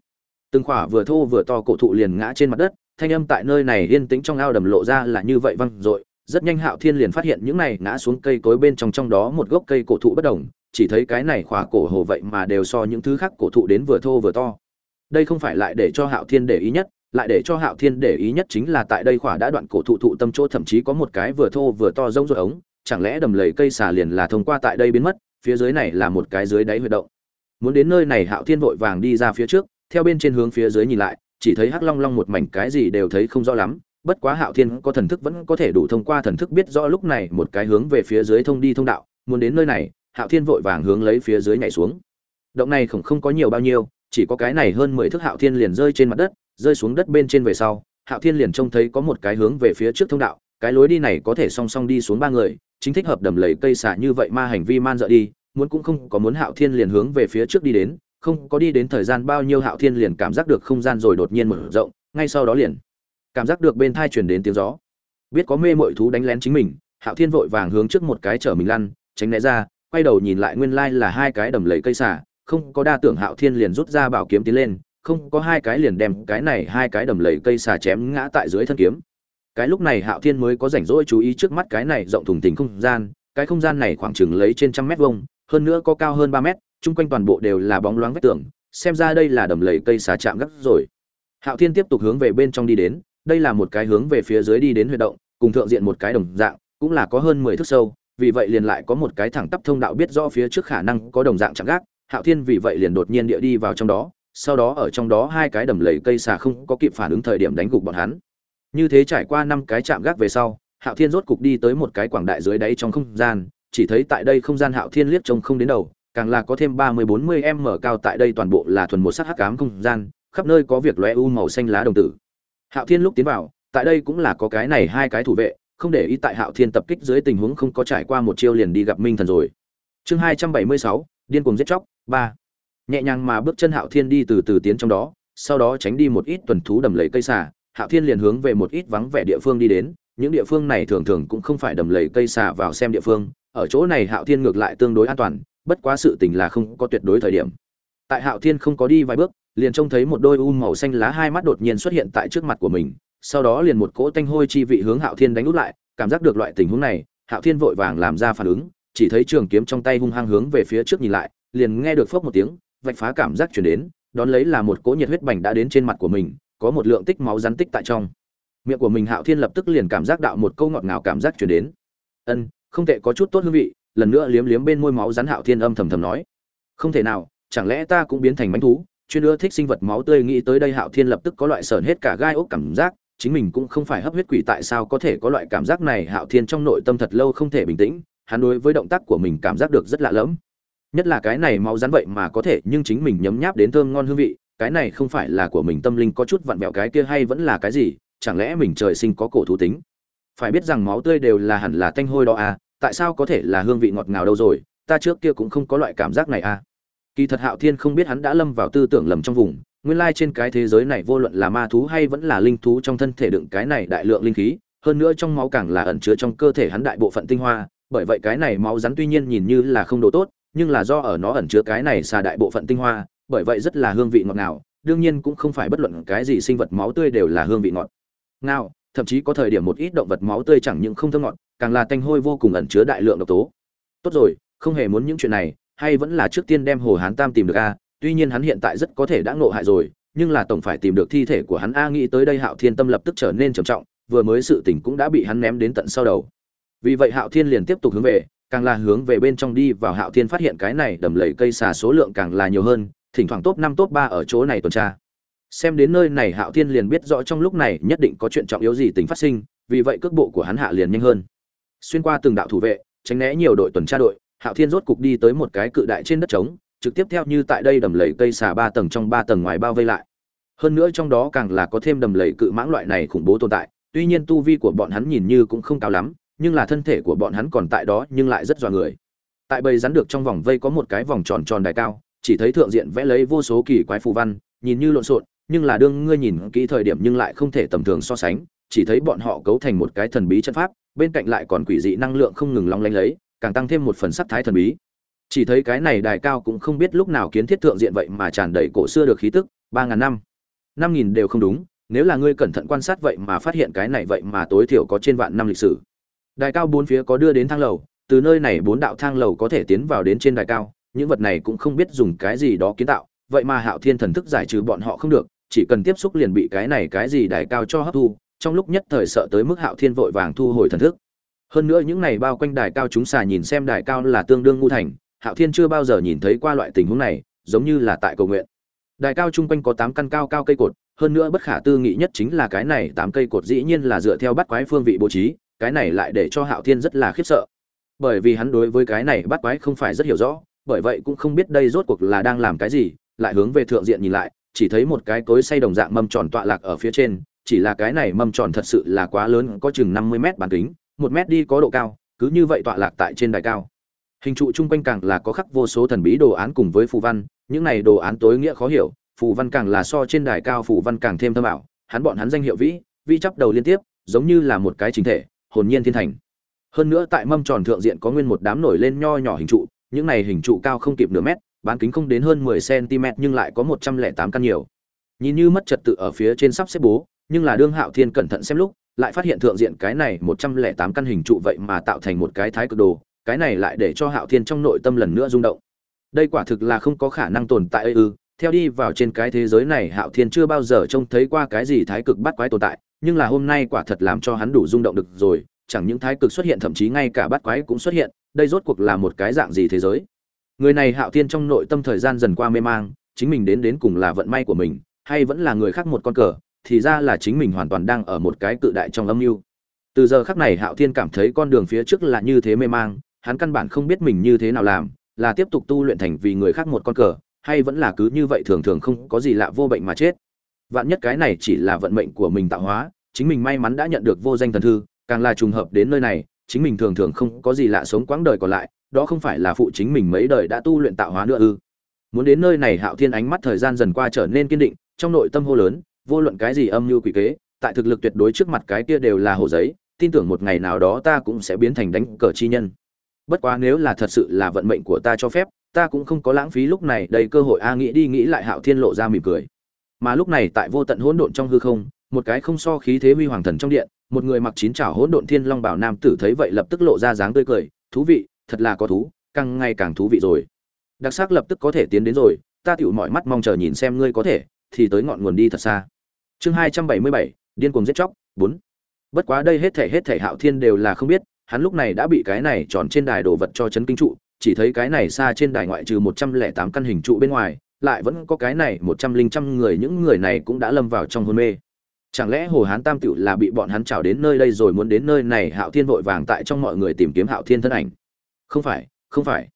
S1: Từng khỏa vừa thô vừa to cổ thụ liền ngã trên mặt đất thanh âm tại nơi này yên tĩnh trong ao đầm lộ ra là như vậy văng dội rất nhanh hạo thiên liền phát hiện những này ngã xuống cây cối bên trong trong đó một gốc cây cổ thụ bất đồng chỉ thấy cái này khỏa cổ hồ vậy mà đều so những thứ khác cổ thụ đến vừa thô vừa to đây không phải lại để cho hạo thiên để ý nhất lại để cho Hạo Thiên để ý nhất chính là tại đây khỏa đã đoạn cổ thụ thụ tâm chỗ thậm chí có một cái vừa thô vừa to rông rồi ống, chẳng lẽ đầm lầy cây xà liền là thông qua tại đây biến mất, phía dưới này là một cái dưới đáy huy động. Muốn đến nơi này Hạo Thiên vội vàng đi ra phía trước, theo bên trên hướng phía dưới nhìn lại, chỉ thấy hắc long long một mảnh cái gì đều thấy không rõ lắm, bất quá Hạo Thiên có thần thức vẫn có thể đủ thông qua thần thức biết rõ lúc này một cái hướng về phía dưới thông đi thông đạo, muốn đến nơi này, Hạo Thiên vội vàng hướng lấy phía dưới nhảy xuống. Động này không không có nhiều bao nhiêu, chỉ có cái này hơn mười thước Hạo Thiên liền rơi trên mặt đất, rơi xuống đất bên trên về sau hạo thiên liền trông thấy có một cái hướng về phía trước thông đạo cái lối đi này có thể song song đi xuống ba người chính thích hợp đầm lầy cây xả như vậy ma hành vi man dợ đi muốn cũng không có muốn hạo thiên liền hướng về phía trước đi đến không có đi đến thời gian bao nhiêu hạo thiên liền cảm giác được không gian rồi đột nhiên mở rộng, ngay sau đó liền cảm giác được bên thai chuyển đến tiếng gió. Biết có mê mội thú đánh lén chính mình, hạo thiên vội vàng hướng trước một cái chở mình lăn, tránh né ra, quay đầu nhìn lại nguyên lai là hai cái đầm lầy cây xả không có đa tưởng hạo thiên liền rút ra bảo kiếm tiến lên, không có hai cái liền đem cái này hai cái đầm lầy cây xà chém ngã tại dưới thân kiếm. Cái lúc này hạo thiên mới có rảnh rỗi chú ý trước mắt cái này rộng thùng thình không gian, cái không gian này khoảng chừng lấy trên trăm mét vuông, hơn nữa có cao hơn ba mét chung quanh toàn bộ đều là bóng loáng vách tường, xem ra đây là đầm lầy cây xà chạm gắt rồi. Hạo thiên tiếp tục hướng về bên trong đi đến, đây là một cái hướng về phía dưới đi đến huy động, cùng thượng diện một cái đồng dạng, cũng là có hơn mười thước sâu, vì vậy liền lại có một cái thẳng tắp thông đạo biết rõ phía trước khả năng có đồng dạng chạm gác. Hạo thiên vì vậy liền đột nhiên địa đi vào trong đó, sau đó ở trong đó hai cái đầm lầy cây xà không có kịp phản ứng thời điểm đánh gục bọn hắn. Như thế trải qua năm cái chạm gác về sau, hạo thiên rốt cục đi tới một cái quảng đại dưới đáy trong không gian, chỉ thấy tại đây không gian hạo thiên liếc trông không đến đầu càng là có thêm ba mươi bốn mươi m cao tại đây toàn bộ là thuần một sắc hắc ám không gian, khắp nơi có việc lóe u màu xanh lá đồng tử. Hạo thiên lúc tiến vào, tại đây cũng là có cái này hai cái thủ vệ, không để ý tại hạo thiên tập kích dưới tình huống không có trải qua một chiêu liền đi gặp minh thần rồi. Chương hai trăm bảy mươi sáu, điên cuồng giết chóc, ba. Nhẹ nhàng mà bước chân hạo thiên đi từ từ tiến trong đó, sau đó tránh đi một ít tuần thú đầm lầy cây xà, hạo thiên liền hướng về một ít vắng vẻ địa phương đi đến, những địa phương này thường thường cũng không phải đầm lầy cây xà vào xem địa phương, ở chỗ này hạo thiên ngược lại tương đối an toàn bất quá sự tình là không có tuyệt đối thời điểm. Tại hạo thiên không có đi vài bước, liền trông thấy một đôi u màu xanh lá hai mắt đột nhiên xuất hiện tại trước mặt của mình, sau đó liền một cỗ tanh hôi chi vị hướng hạo thiên đánh út lại, cảm giác được loại tình huống này, hạo thiên vội vàng làm ra phản ứng, chỉ thấy trường kiếm trong tay hung hăng hướng về phía trước nhìn lại, liền nghe được phốc một tiếng, vạch phá cảm giác chuyển đến, đón lấy là một cỗ nhiệt huyết bành đã đến trên mặt của mình, có một lượng tích máu rắn tích tại trong. Miệng của mình hạo thiên lập tức liền cảm giác đạo một câu ngọt ngào cảm giác chuyển đến. Ân, không thể có chút tốt hương vị lần nữa liếm liếm bên môi máu rắn hạo thiên âm thầm thầm nói. Không thể nào, chẳng lẽ ta cũng biến thành bánh thú? Chuyên ưa thích sinh vật máu tươi nghĩ tới đây hạo thiên lập tức có loại sờn hết cả gai ốc cảm giác. Chính mình cũng không phải hấp huyết quỷ tại sao có thể có loại cảm giác này. Hạo thiên trong nội tâm thật lâu không thể bình tĩnh, hắn đối với động tác của mình cảm giác được rất lạ lẫm. Nhất là cái này máu rắn vậy mà có thể, nhưng chính mình nhấm nháp đến thơm ngon hương vị, cái này không phải là của mình, tâm linh có chút vặn vẹo cái kia hay vẫn là cái gì? Chẳng lẽ mình trời sinh có cổ thú tính? Phải biết rằng máu tươi đều là hẳn là tanh hôi đó à tại sao có thể là hương vị ngọt ngào đâu rồi, ta trước kia cũng không có loại cảm giác này à. Kỳ thật hạo thiên không biết hắn đã lâm vào tư tưởng lầm trong vùng, nguyên lai trên cái thế giới này vô luận là ma thú hay vẫn là linh thú trong thân thể đựng cái này đại lượng linh khí, hơn nữa trong máu càng là ẩn chứa trong cơ thể hắn đại bộ phận tinh hoa, bởi vậy cái này máu rắn tuy nhiên nhìn như là không đồ tốt, nhưng là do ở nó ẩn chứa cái này xà đại bộ phận tinh hoa, bởi vậy rất là hương vị ngọt ngào, đương nhiên cũng không phải bất luận cái gì sinh vật máu tươi đều là hương vị ngọt. Ngào thậm chí có thời điểm một ít động vật máu tươi chẳng những không thơm ngọt, càng là tanh hôi vô cùng ẩn chứa đại lượng độc tố. Tốt rồi, không hề muốn những chuyện này, hay vẫn là trước tiên đem hồ hán tam tìm được a, tuy nhiên hắn hiện tại rất có thể đã ngộ hại rồi, nhưng là tổng phải tìm được thi thể của hắn a nghĩ tới đây hạo thiên tâm lập tức trở nên trầm trọng, vừa mới sự tình cũng đã bị hắn ném đến tận sau đầu. Vì vậy hạo thiên liền tiếp tục hướng về, càng là hướng về bên trong đi vào hạo thiên phát hiện cái này đầm lầy cây xà số lượng càng là nhiều hơn, thỉnh thoảng top năm top ba ở chỗ này tuần tra xem đến nơi này hạo thiên liền biết rõ trong lúc này nhất định có chuyện trọng yếu gì tính phát sinh, vì vậy cước bộ của hắn hạ liền nhanh hơn. Xuyên qua từng đạo thủ vệ, tránh né nhiều đội tuần tra đội, hạo thiên rốt cục đi tới một cái cự đại trên đất trống, trực tiếp theo như tại đây đầm lầy cây xà ba tầng trong ba tầng ngoài bao vây lại. Hơn nữa trong đó càng là có thêm đầm lầy cự mãng loại này khủng bố tồn tại, tuy nhiên tu vi của bọn hắn nhìn như cũng không cao lắm, nhưng là thân thể của bọn hắn còn tại đó nhưng lại rất dọa người. Tại bầy rắn được trong vòng vây có một cái vòng tròn tròn đài cao, chỉ thấy thượng diện vẽ lấy vô số kỳ quái phù văn, nhìn như lộn xộn nhưng là đương ngươi nhìn kỹ thời điểm nhưng lại không thể tầm thường so sánh, chỉ thấy bọn họ cấu thành một cái thần bí chân pháp, bên cạnh lại còn quỷ dị năng lượng không ngừng long lanh lấy, càng tăng thêm một phần sắc thái thần bí. Chỉ thấy cái này đài cao cũng không biết lúc nào kiến thiết thượng diện vậy mà tràn đầy cổ xưa được khí tức, ba ngàn năm. Năm nghìn đều không đúng, nếu là ngươi cẩn thận quan sát vậy mà phát hiện cái này vậy mà tối thiểu có trên vạn năm lịch sử. Đài cao bốn phía có đưa đến thang lầu, từ nơi này bốn đạo thang lầu có thể tiến vào đến trên đài cao, những vật này cũng không biết dùng cái gì đó kiến tạo vậy mà hạo thiên thần thức giải trừ bọn họ không được, chỉ cần tiếp xúc liền bị cái này cái gì đài cao cho hấp thu, trong lúc nhất thời sợ tới mức hạo thiên vội vàng thu hồi thần thức. Hơn nữa những này bao quanh đài cao chúng xà nhìn xem đài cao là tương đương ngu thành, hạo thiên chưa bao giờ nhìn thấy qua loại tình huống này, giống như là tại cầu nguyện. Đài cao chung quanh có tám căn cao cao cây cột, hơn nữa bất khả tư nghị nhất chính là cái này tám cây cột dĩ nhiên là dựa theo bắt quái phương vị bố trí, cái này lại để cho hạo thiên rất là khiếp sợ. Bởi vì hắn đối với cái này bắt quái không phải rất hiểu rõ, bởi vậy cũng không biết đây rốt cuộc là đang làm cái gì lại hướng về thượng diện nhìn lại, chỉ thấy một cái cối xay đồng dạng mâm tròn tọa lạc ở phía trên, chỉ là cái này mâm tròn thật sự là quá lớn, có chừng năm mươi mét bán kính, một mét đi có độ cao, cứ như vậy tọa lạc tại trên đài cao. Hình trụ chung quanh càng là có khắc vô số thần bí đồ án cùng với phù văn, những này đồ án tối nghĩa khó hiểu, phù văn càng là so trên đài cao phù văn càng thêm thâm ảo, hắn bọn hắn danh hiệu vĩ vĩ chắp đầu liên tiếp, giống như là một cái chính thể, hồn nhiên thiên thành. Hơn nữa tại mâm tròn thượng diện có nguyên một đám nổi lên nho nhỏ hình trụ, những này hình trụ cao không kịp nửa mét bán kính không đến hơn 10 cm nhưng lại có 108 căn nhiều. Nhìn như mất trật tự ở phía trên sắp xếp bố, nhưng là đương hạo thiên cẩn thận xem lúc, lại phát hiện thượng diện cái này 108 căn hình trụ vậy mà tạo thành một cái thái cực đồ, cái này lại để cho hạo thiên trong nội tâm lần nữa rung động. Đây quả thực là không có khả năng tồn tại ư. Theo đi vào trên cái thế giới này, hạo thiên chưa bao giờ trông thấy qua cái gì thái cực bắt quái tồn tại, nhưng là hôm nay quả thật làm cho hắn đủ rung động được rồi, chẳng những thái cực xuất hiện, thậm chí ngay cả bắt quái cũng xuất hiện, đây rốt cuộc là một cái dạng gì thế giới? Người này hạo thiên trong nội tâm thời gian dần qua mê mang, chính mình đến đến cùng là vận may của mình, hay vẫn là người khác một con cờ, thì ra là chính mình hoàn toàn đang ở một cái cự đại trong âm mưu. Từ giờ khắc này hạo thiên cảm thấy con đường phía trước là như thế mê mang, hắn căn bản không biết mình như thế nào làm, là tiếp tục tu luyện thành vì người khác một con cờ, hay vẫn là cứ như vậy thường thường không có gì lạ vô bệnh mà chết. Vạn nhất cái này chỉ là vận mệnh của mình tạo hóa, chính mình may mắn đã nhận được vô danh thần thư, càng là trùng hợp đến nơi này, chính mình thường thường không có gì lạ sống quãng đời còn lại đó không phải là phụ chính mình mấy đời đã tu luyện tạo hóa nữa ư? Muốn đến nơi này hạo thiên ánh mắt thời gian dần qua trở nên kiên định, trong nội tâm hô lớn, vô luận cái gì âm mưu quỷ kế, tại thực lực tuyệt đối trước mặt cái kia đều là hồ giấy, tin tưởng một ngày nào đó ta cũng sẽ biến thành đánh cờ chi nhân. Bất quá nếu là thật sự là vận mệnh của ta cho phép, ta cũng không có lãng phí lúc này, đầy cơ hội a nghĩ đi nghĩ lại hạo thiên lộ ra mỉm cười. Mà lúc này tại vô tận hỗn độn trong hư không, một cái không so khí thế huy hoàng thần trong điện, một người mặc chín trảo hỗn độn thiên long bảo nam tử thấy vậy lập tức lộ ra dáng tươi cười, thú vị thật là có thú, càng ngày càng thú vị rồi. Đặc sắc lập tức có thể tiến đến rồi, ta tựu mọi mắt mong chờ nhìn xem ngươi có thể, thì tới ngọn nguồn đi thật xa. Chương hai trăm bảy mươi bảy, điên cuồng giết chóc, bốn. Bất quá đây hết thể hết thể hạo thiên đều là không biết, hắn lúc này đã bị cái này tròn trên đài đồ vật cho chấn kinh trụ, chỉ thấy cái này xa trên đài ngoại trừ một trăm lẻ tám căn hình trụ bên ngoài, lại vẫn có cái này một trăm linh trăm người, những người này cũng đã lâm vào trong hôn mê. Chẳng lẽ hồ hán tam tựu là bị bọn hắn trào đến nơi đây rồi muốn đến nơi này, hạo thiên vội vàng tại trong mọi người tìm kiếm hạo thiên thân ảnh không phải không phải.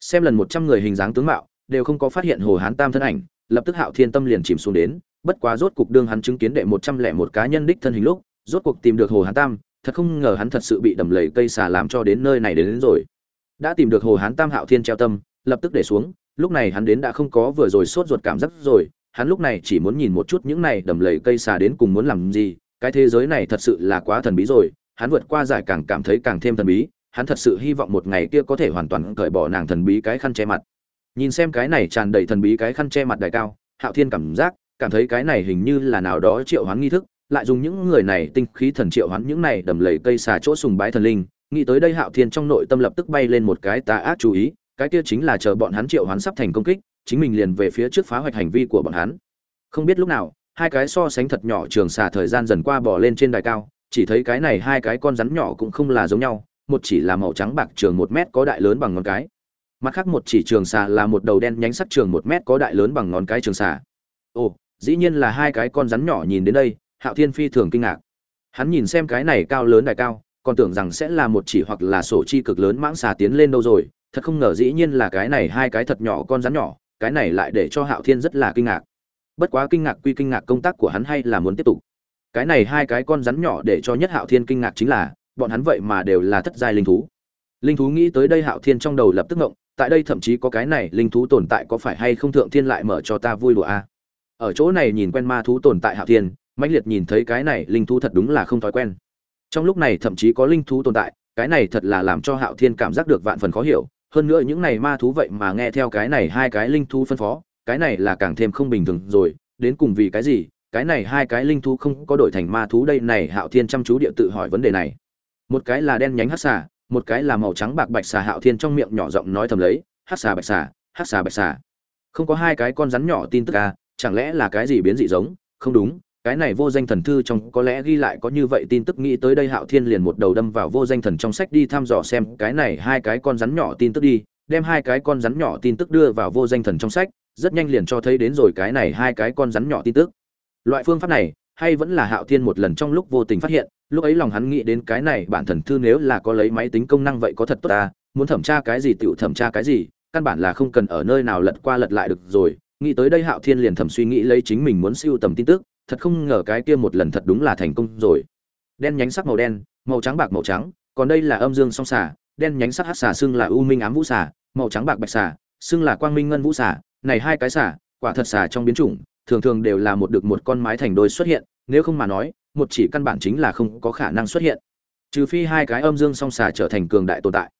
S1: Xem lần một trăm người hình dáng tướng mạo đều không có phát hiện hồ hán tam thân ảnh lập tức hạo thiên tâm liền chìm xuống đến bất quá rốt cuộc đương hắn chứng kiến đệ một trăm lẻ một cá nhân đích thân hình lúc rốt cuộc tìm được hồ hán tam thật không ngờ hắn thật sự bị đầm lầy cây xà làm cho đến nơi này đến, đến rồi. Đã tìm được hồ hán tam hạo thiên treo tâm lập tức để xuống lúc này hắn đến đã không có vừa rồi sốt ruột cảm giác rồi hắn lúc này chỉ muốn nhìn một chút những này đầm lầy cây xà đến cùng muốn làm gì cái thế giới này thật sự là quá thần bí rồi hắn vượt qua giải càng cảm thấy càng thêm thần bí hắn thật sự hy vọng một ngày kia có thể hoàn toàn cởi bỏ nàng thần bí cái khăn che mặt. Nhìn xem cái này tràn đầy thần bí cái khăn che mặt đài cao, hạo thiên cảm giác, cảm thấy cái này hình như là nào đó triệu hoán nghi thức, lại dùng những người này tinh khí thần triệu hoán những này đầm lầy cây xà chỗ sùng bái thần linh, nghĩ tới đây hạo thiên trong nội tâm lập tức bay lên một cái tà ác chú ý, cái kia chính là chờ bọn hắn triệu hoán sắp thành công kích, chính mình liền về phía trước phá hoạch hành vi của bọn hắn. Không biết lúc nào, hai cái so sánh thật nhỏ trường xà thời gian dần qua bỏ lên trên đài cao, chỉ thấy cái này hai cái con rắn nhỏ cũng không là giống nhau một chỉ là màu trắng bạc trường một mét có đại lớn bằng ngón cái. Mặt khác một chỉ trường xà là một đầu đen nhánh sắc trường một mét có đại lớn bằng ngón cái trường xà. Ồ, dĩ nhiên là hai cái con rắn nhỏ nhìn đến đây, hạo thiên phi thường kinh ngạc. Hắn nhìn xem cái này cao lớn đại cao, còn tưởng rằng sẽ là một chỉ hoặc là sổ chi cực lớn mãng xà tiến lên đâu rồi, thật không ngờ dĩ nhiên là cái này hai cái thật nhỏ con rắn nhỏ, cái này lại để cho hạo thiên rất là kinh ngạc. Bất quá kinh ngạc quy kinh ngạc công tác của hắn hay là muốn tiếp tục. Cái này hai cái con rắn nhỏ để cho nhất hạo thiên kinh ngạc chính là bọn hắn vậy mà đều là thất giai linh thú. Linh thú nghĩ tới đây hạo thiên trong đầu lập tức ngộng, tại đây thậm chí có cái này linh thú tồn tại có phải hay không thượng thiên lại mở cho ta vui đùa a? Ở chỗ này nhìn quen ma thú tồn tại hạo thiên, mãnh liệt nhìn thấy cái này linh thú thật đúng là không thói quen. Trong lúc này thậm chí có linh thú tồn tại, cái này thật là làm cho hạo thiên cảm giác được vạn phần khó hiểu. Hơn nữa những này ma thú vậy mà nghe theo cái này hai cái linh thú phân phó, cái này là càng thêm không bình thường rồi. Đến cùng vì cái gì, cái này hai cái linh thú không có đổi thành ma thú đây? Này hạo thiên chăm chú địa tự hỏi vấn đề này một cái là đen nhánh hát xà, một cái là màu trắng bạc bạch xà hạo thiên trong miệng nhỏ giọng nói thầm lấy hát xà bạch xà hát xà bạch xà. Không có hai cái con rắn nhỏ tin tức à chẳng lẽ là cái gì biến dị giống? Không đúng, cái này vô danh thần thư trong có lẽ ghi lại có như vậy tin tức nghĩ tới đây hạo thiên liền một đầu đâm vào vô danh thần trong sách đi thăm dò xem cái này hai cái con rắn nhỏ tin tức đi, đem hai cái con rắn nhỏ tin tức đưa vào vô danh thần trong sách, rất nhanh liền cho thấy đến rồi cái này hai cái con rắn nhỏ tin tức. Loại phương pháp này hay vẫn là hạo thiên một lần trong lúc vô tình phát hiện, lúc ấy lòng hắn nghĩ đến cái này bản thần thư nếu là có lấy máy tính công năng vậy có thật tốt ta, muốn thẩm tra cái gì tiểu thẩm tra cái gì, căn bản là không cần ở nơi nào lật qua lật lại được rồi. Nghĩ tới đây hạo thiên liền thầm suy nghĩ lấy chính mình muốn siêu tầm tin tức, thật không ngờ cái kia một lần thật đúng là thành công rồi. Đen nhánh sắc màu đen, màu trắng bạc màu trắng, còn đây là âm dương song xả đen nhánh sắc hắc xà xưng là u minh ám vũ xà, màu trắng bạc bạch xà xưng là quang minh ngân vũ xà, này hai cái xà, quả thật xà trong biến chủng thường thường đều là một được một con mái thành đôi xuất hiện, nếu không mà nói, một chỉ căn bản chính là không có khả năng xuất hiện. Trừ phi hai cái âm dương song xà trở thành cường đại tồn tại.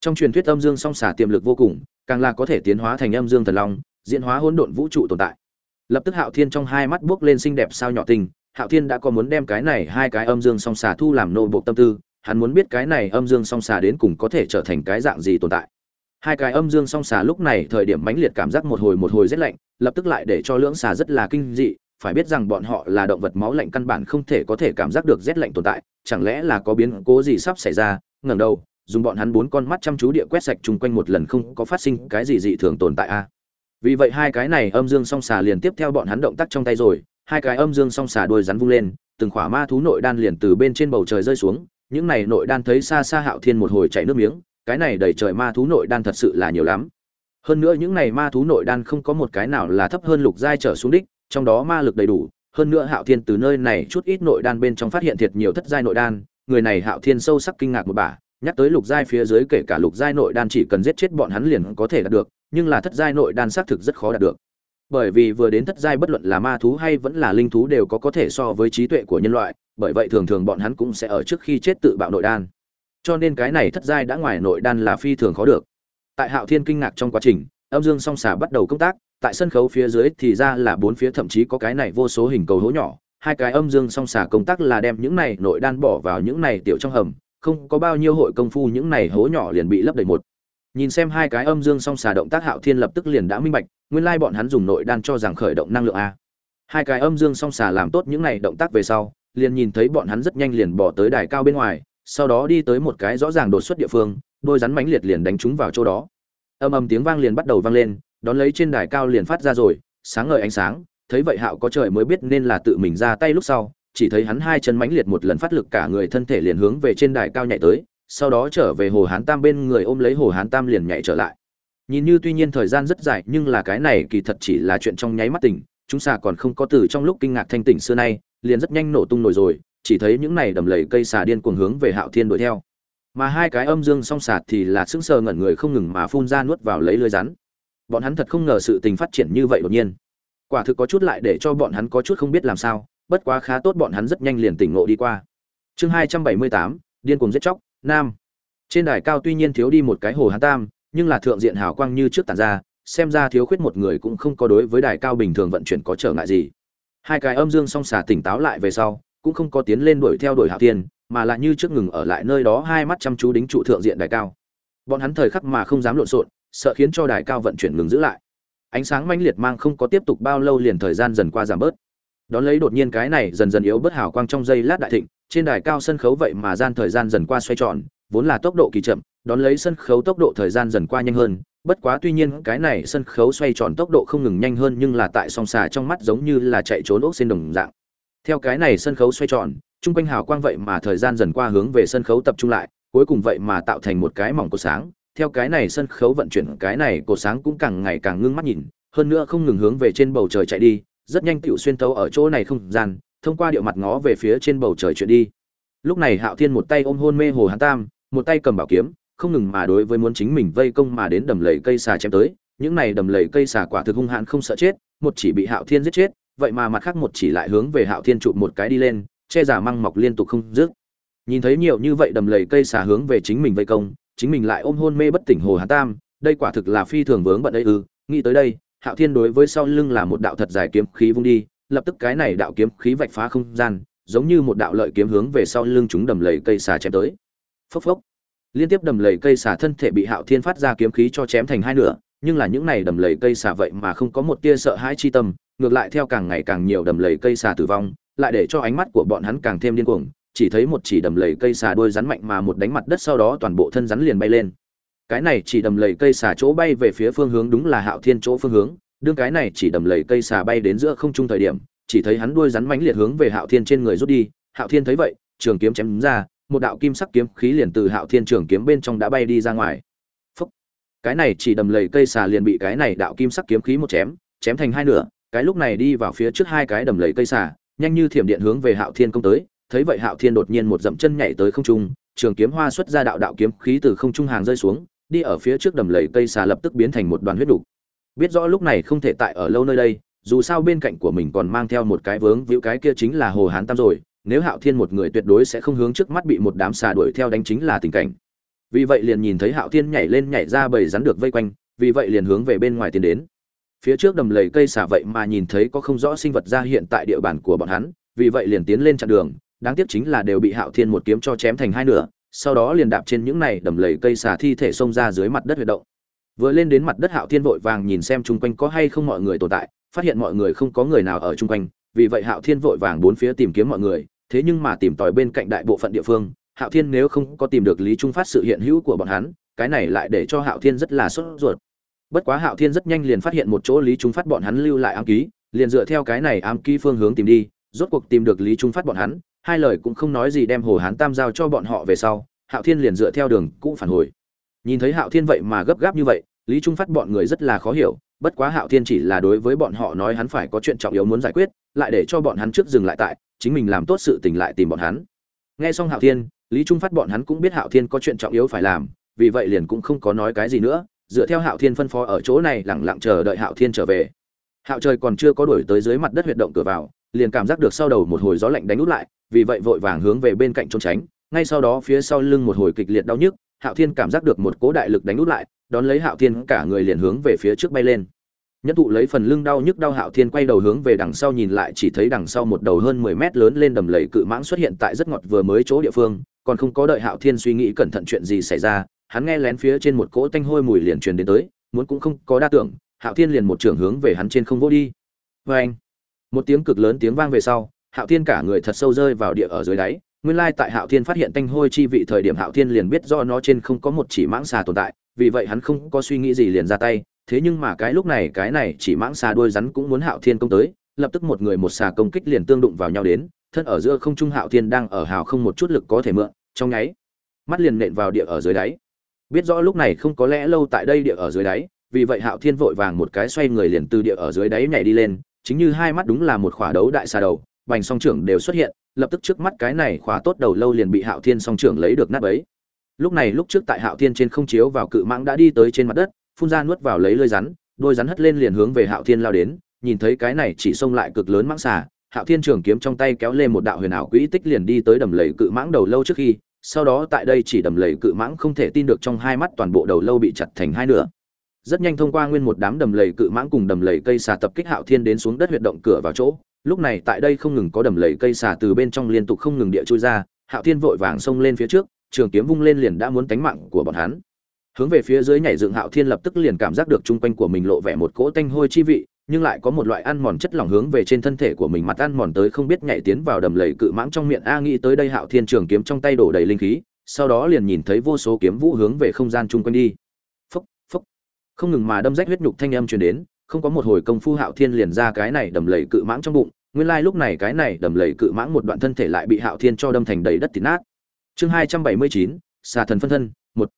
S1: Trong truyền thuyết âm dương song xà tiềm lực vô cùng, càng là có thể tiến hóa thành âm dương thần long, diễn hóa hỗn độn vũ trụ tồn tại. Lập tức hạo thiên trong hai mắt bước lên xinh đẹp sao nhỏ tình, hạo thiên đã có muốn đem cái này hai cái âm dương song xà thu làm nô bộ tâm tư, hắn muốn biết cái này âm dương song xà đến cùng có thể trở thành cái dạng gì tồn tại. Hai cái âm dương song xà lúc này thời điểm mãnh liệt cảm giác một hồi một hồi rét lạnh lập tức lại để cho lưỡng xà rất là kinh dị, phải biết rằng bọn họ là động vật máu lạnh căn bản không thể có thể cảm giác được rét lạnh tồn tại, chẳng lẽ là có biến cố gì sắp xảy ra? Ngẩng đầu, dùng bọn hắn bốn con mắt chăm chú địa quét sạch chung quanh một lần không có phát sinh cái gì dị thường tồn tại a. Vì vậy hai cái này âm dương song xà liền tiếp theo bọn hắn động tác trong tay rồi, hai cái âm dương song xà đôi rắn vung lên, từng khỏa ma thú nội đan liền từ bên trên bầu trời rơi xuống, những này nội đan thấy xa xa hạo thiên một hồi chảy nước miếng, cái này đầy trời ma thú nội đan thật sự là nhiều lắm hơn nữa những này ma thú nội đan không có một cái nào là thấp hơn lục giai trở xuống đích, trong đó ma lực đầy đủ. Hơn nữa hạo thiên từ nơi này chút ít nội đan bên trong phát hiện thiệt nhiều thất giai nội đan, người này hạo thiên sâu sắc kinh ngạc một bà, nhắc tới lục giai phía dưới kể cả lục giai nội đan chỉ cần giết chết bọn hắn liền có thể đạt được, nhưng là thất giai nội đan xác thực rất khó đạt được. Bởi vì vừa đến thất giai bất luận là ma thú hay vẫn là linh thú đều có có thể so với trí tuệ của nhân loại, bởi vậy thường thường bọn hắn cũng sẽ ở trước khi chết tự bạo nội đan. Cho nên cái này thất giai đã ngoài nội đan là phi thường khó được tại hạo thiên kinh ngạc trong quá trình, âm dương song xà bắt đầu công tác, tại sân khấu phía dưới thì ra là bốn phía thậm chí có cái này vô số hình cầu hố nhỏ, hai cái âm dương song xà công tác là đem những này nội đan bỏ vào những này tiểu trong hầm, không có bao nhiêu hội công phu những này hố nhỏ liền bị lấp đầy một. Nhìn xem hai cái âm dương song xà động tác hạo thiên lập tức liền đã minh bạch, nguyên lai bọn hắn dùng nội đan cho rằng khởi động năng lượng a. Hai cái âm dương song xà làm tốt những này động tác về sau, liền nhìn thấy bọn hắn rất nhanh liền bỏ tới đài cao bên ngoài sau đó đi tới một cái rõ ràng đột xuất địa phương, đôi rắn mãnh liệt liền đánh chúng vào chỗ đó. Âm âm tiếng vang liền bắt đầu vang lên, đón lấy trên đài cao liền phát ra rồi, sáng ngời ánh sáng, thấy vậy hạo có trời mới biết nên là tự mình ra tay lúc sau, chỉ thấy hắn hai chân mãnh liệt một lần phát lực cả người thân thể liền hướng về trên đài cao nhảy tới, sau đó trở về hồ hán tam bên người ôm lấy hồ hán tam liền nhảy trở lại. Nhìn như tuy nhiên thời gian rất dài, nhưng là cái này kỳ thật chỉ là chuyện trong nháy mắt tỉnh, chúng xà còn không có từ trong lúc kinh ngạc thanh tỉnh xưa nay, liền rất nhanh nổ tung nổi rồi chỉ thấy những này đầm lầy cây xà điên cuồng hướng về hạo thiên đuổi theo. Mà hai cái âm dương song sạt thì là sững sờ ngẩn người không ngừng mà phun ra nuốt vào lấy lưới rắn. Bọn hắn thật không ngờ sự tình phát triển như vậy đột nhiên. Quả thực có chút lại để cho bọn hắn có chút không biết làm sao, bất quá khá tốt bọn hắn rất nhanh liền tỉnh ngộ đi qua. Chương hai trăm bảy mươi tám, điên cuồng giết chóc, nam. Trên đài cao tuy nhiên thiếu đi một cái hồ hán tam, nhưng là thượng diện hào quang như trước tản ra, xem ra thiếu khuyết một người cũng không có đối với đài cao bình thường vận chuyển có trở ngại gì. Hai cái âm dương song xà tỉnh táo lại về sau cũng không có tiến lên đuổi theo đuổi hạo thiên, mà lại như trước ngừng ở lại nơi đó hai mắt chăm chú đính trụ thượng diện đài cao. Bọn hắn thời khắc mà không dám lộn xộn, sợ khiến cho đài cao vận chuyển ngừng giữ lại. Ánh sáng mãnh liệt mang không có tiếp tục bao lâu liền thời gian dần qua giảm bớt. Đón lấy đột nhiên cái này dần dần yếu bớt hào quang trong giây lát đại thịnh, trên đài cao sân khấu vậy mà gian thời gian dần qua xoay tròn, vốn là tốc độ kỳ chậm, đón lấy sân khấu tốc độ thời gian dần qua nhanh hơn, bất quá tuy nhiên cái này sân khấu xoay tròn tốc độ không ngừng nhanh hơn nhưng là tại song xà trong mắt giống như là chạy trốn ốc xin đồng dạng theo cái này sân khấu xoay tròn, chung quanh hào quang vậy mà thời gian dần qua hướng về sân khấu tập trung lại, cuối cùng vậy mà tạo thành một cái mỏng cột sáng. Theo cái này sân khấu vận chuyển, cái này cột sáng cũng càng ngày càng ngưng mắt nhìn, hơn nữa không ngừng hướng về trên bầu trời chạy đi, rất nhanh tựu xuyên tấu ở chỗ này không gian, thông qua điệu mặt ngó về phía trên bầu trời chuyển đi. Lúc này hạo thiên một tay ôm hôn mê hồ hán tam, một tay cầm bảo kiếm, không ngừng mà đối với muốn chính mình vây công mà đến đầm lầy cây xà chém tới. Những này đầm lầy cây xà quả thực hung hãn không sợ chết, một chỉ bị hạo thiên giết chết vậy mà mặt khác một chỉ lại hướng về hạo thiên chụp một cái đi lên, che giả măng mọc liên tục không dứt. Nhìn thấy nhiều như vậy đầm lầy cây xà hướng về chính mình vây công, chính mình lại ôm hôn mê bất tỉnh hồ hán tam, đây quả thực là phi thường vướng bận ấy ư. Nghĩ tới đây, hạo thiên đối với sau lưng là một đạo thật dài kiếm khí vung đi, lập tức cái này đạo kiếm khí vạch phá không gian, giống như một đạo lợi kiếm hướng về sau lưng chúng đầm lầy cây xà chém tới. Phốc phốc. Liên tiếp đầm lầy cây xà thân thể bị hạo thiên phát ra kiếm khí cho chém thành hai nửa, nhưng là những này đầm lầy cây xà vậy mà không có một tia sợ hãi chi tâm ngược lại theo càng ngày càng nhiều đầm lầy cây xà tử vong, lại để cho ánh mắt của bọn hắn càng thêm điên cuồng, chỉ thấy một chỉ đầm lầy cây xà đuôi rắn mạnh mà một đánh mặt đất sau đó toàn bộ thân rắn liền bay lên. Cái này chỉ đầm lầy cây xà chỗ bay về phía phương hướng đúng là hạo thiên chỗ phương hướng, đương cái này chỉ đầm lầy cây xà bay đến giữa không trung thời điểm, chỉ thấy hắn đuôi rắn mãnh liệt hướng về hạo thiên trên người rút đi. Hạo thiên thấy vậy, trường kiếm chém ra, một đạo kim sắc kiếm khí liền từ hạo thiên trường kiếm bên trong đã bay đi ra ngoài. Phúc. cái này chỉ đầm lầy cây xà liền bị cái này đạo kim sắc kiếm khí một chém chém thành hai nửa cái lúc này đi vào phía trước hai cái đầm lầy cây xà, nhanh như thiểm điện hướng về hạo thiên công tới, thấy vậy hạo thiên đột nhiên một dậm chân nhảy tới không trung, trường kiếm hoa xuất ra đạo đạo kiếm khí từ không trung hàng rơi xuống, đi ở phía trước đầm lầy cây xà lập tức biến thành một đoàn huyết đục. Biết rõ lúc này không thể tại ở lâu nơi đây, dù sao bên cạnh của mình còn mang theo một cái vướng víu cái kia chính là hồ hán tam rồi, nếu hạo thiên một người tuyệt đối sẽ không hướng trước mắt bị một đám xà đuổi theo đánh chính là tình cảnh. Vì vậy liền nhìn thấy hạo thiên nhảy lên nhảy ra bầy rắn được vây quanh, vì vậy liền hướng về bên ngoài tiến đến phía trước đầm lầy cây xả vậy mà nhìn thấy có không rõ sinh vật ra hiện tại địa bàn của bọn hắn, vì vậy liền tiến lên chặn đường, đáng tiếc chính là đều bị hạo thiên một kiếm cho chém thành hai nửa, sau đó liền đạp trên những này đầm lầy cây xả thi thể xông ra dưới mặt đất huyệt động. Vừa lên đến mặt đất hạo thiên vội vàng nhìn xem chung quanh có hay không mọi người tồn tại, phát hiện mọi người không có người nào ở chung quanh, vì vậy hạo thiên vội vàng bốn phía tìm kiếm mọi người, thế nhưng mà tìm tòi bên cạnh đại bộ phận địa phương, hạo thiên nếu không có tìm được lý trung phát sự hiện hữu của bọn hắn, cái này lại để cho hạo thiên rất là sốt ruột bất quá hạo thiên rất nhanh liền phát hiện một chỗ lý trung phát bọn hắn lưu lại ám ký, liền dựa theo cái này ám ký phương hướng tìm đi, rốt cuộc tìm được lý trung phát bọn hắn, hai lời cũng không nói gì đem hồ hán tam giao cho bọn họ về sau, hạo thiên liền dựa theo đường cũ phản hồi. Nhìn thấy hạo thiên vậy mà gấp gáp như vậy, lý trung phát bọn người rất là khó hiểu, bất quá hạo thiên chỉ là đối với bọn họ nói hắn phải có chuyện trọng yếu muốn giải quyết, lại để cho bọn hắn trước dừng lại tại, chính mình làm tốt sự tình lại tìm bọn hắn. Nghe xong hạo thiên, lý trung phát bọn hắn cũng biết hạo thiên có chuyện trọng yếu phải làm, vì vậy liền cũng không có nói cái gì nữa dựa theo hạo thiên phân phó ở chỗ này lẳng lặng chờ đợi hạo thiên trở về. Hạo trời còn chưa có đuổi tới dưới mặt đất huyệt động cửa vào, liền cảm giác được sau đầu một hồi gió lạnh đánh út lại, vì vậy vội vàng hướng về bên cạnh trốn tránh. Ngay sau đó phía sau lưng một hồi kịch liệt đau nhức, hạo thiên cảm giác được một cố đại lực đánh út lại, đón lấy hạo thiên cả người liền hướng về phía trước bay lên. Nhất thụ lấy phần lưng đau nhức đau hạo thiên quay đầu hướng về đằng sau nhìn lại, chỉ thấy đằng sau một đầu hơn mười mét lớn lên đầm lầy cự mãng xuất hiện tại rất ngọt vừa mới chỗ địa phương, còn không có đợi hạo thiên suy nghĩ cẩn thận chuyện gì xảy ra hắn nghe lén phía trên một cỗ tanh hôi mùi liền truyền đến tới, muốn cũng không có đa tưởng, hạo thiên liền một trường hướng về hắn trên không vô đi. Vê anh một tiếng cực lớn tiếng vang về sau, hạo thiên cả người thật sâu rơi vào địa ở dưới đáy. Nguyên lai tại hạo thiên phát hiện tanh hôi chi vị thời điểm, hạo thiên liền biết rõ nó trên không có một chỉ mãng xà tồn tại, vì vậy hắn không có suy nghĩ gì liền ra tay. Thế nhưng mà cái lúc này, cái này chỉ mãng xà đuôi rắn cũng muốn hạo thiên công tới, lập tức một người một xà công kích liền tương đụng vào nhau đến, thân ở giữa không trung hạo thiên đang ở hào không một chút lực có thể mượn, trong nháy mắt liền nện vào địa ở dưới đáy biết rõ lúc này không có lẽ lâu tại đây địa ở dưới đáy, vì vậy hạo thiên vội vàng một cái xoay người liền từ địa ở dưới đáy nhảy đi lên, chính như hai mắt đúng là một khỏa đấu đại xà đầu, bành song trưởng đều xuất hiện, lập tức trước mắt cái này khỏa tốt đầu lâu liền bị hạo thiên song trưởng lấy được nát ấy lúc này lúc trước tại hạo thiên trên không chiếu vào cự mãng đã đi tới trên mặt đất, phun ra nuốt vào lấy lơi rắn, đôi rắn hất lên liền hướng về hạo thiên lao đến, nhìn thấy cái này chỉ xông lại cực lớn mãng xà, hạo thiên trường kiếm trong tay kéo lên một đạo huyền ảo quỹ tích liền đi tới đầm lầy cự mãng đầu lâu trước khi sau đó tại đây chỉ đầm lầy cự mãng không thể tin được trong hai mắt toàn bộ đầu lâu bị chặt thành hai nửa. Rất nhanh thông qua nguyên một đám đầm lầy cự mãng cùng đầm lầy cây xà tập kích hạo thiên đến xuống đất huyệt động cửa vào chỗ. Lúc này tại đây không ngừng có đầm lầy cây xà từ bên trong liên tục không ngừng địa chui ra, hạo thiên vội vàng xông lên phía trước, trường kiếm vung lên liền đã muốn tánh mạng của bọn hắn. Hướng về phía dưới nhảy dựng hạo thiên lập tức liền cảm giác được chung quanh của mình lộ vẻ một cỗ tanh hôi chi vị nhưng lại có một loại ăn mòn chất lỏng hướng về trên thân thể của mình mặt ăn mòn tới không biết nhảy tiến vào đầm lầy cự mãng trong miệng a nghĩ tới đây hạo thiên trường kiếm trong tay đổ đầy linh khí, sau đó liền nhìn thấy vô số kiếm vũ hướng về không gian chung quanh đi. Phốc phốc không ngừng mà đâm rách huyết nhục thanh âm truyền đến, không có một hồi công phu hạo thiên liền ra cái này đầm lầy cự mãng trong bụng, nguyên lai lúc này cái này đầm lầy cự mãng một đoạn thân thể lại bị hạo thiên cho đâm thành đầy đất thịt nát. Chương hai trăm bảy mươi chín, xà thần phân thân, một.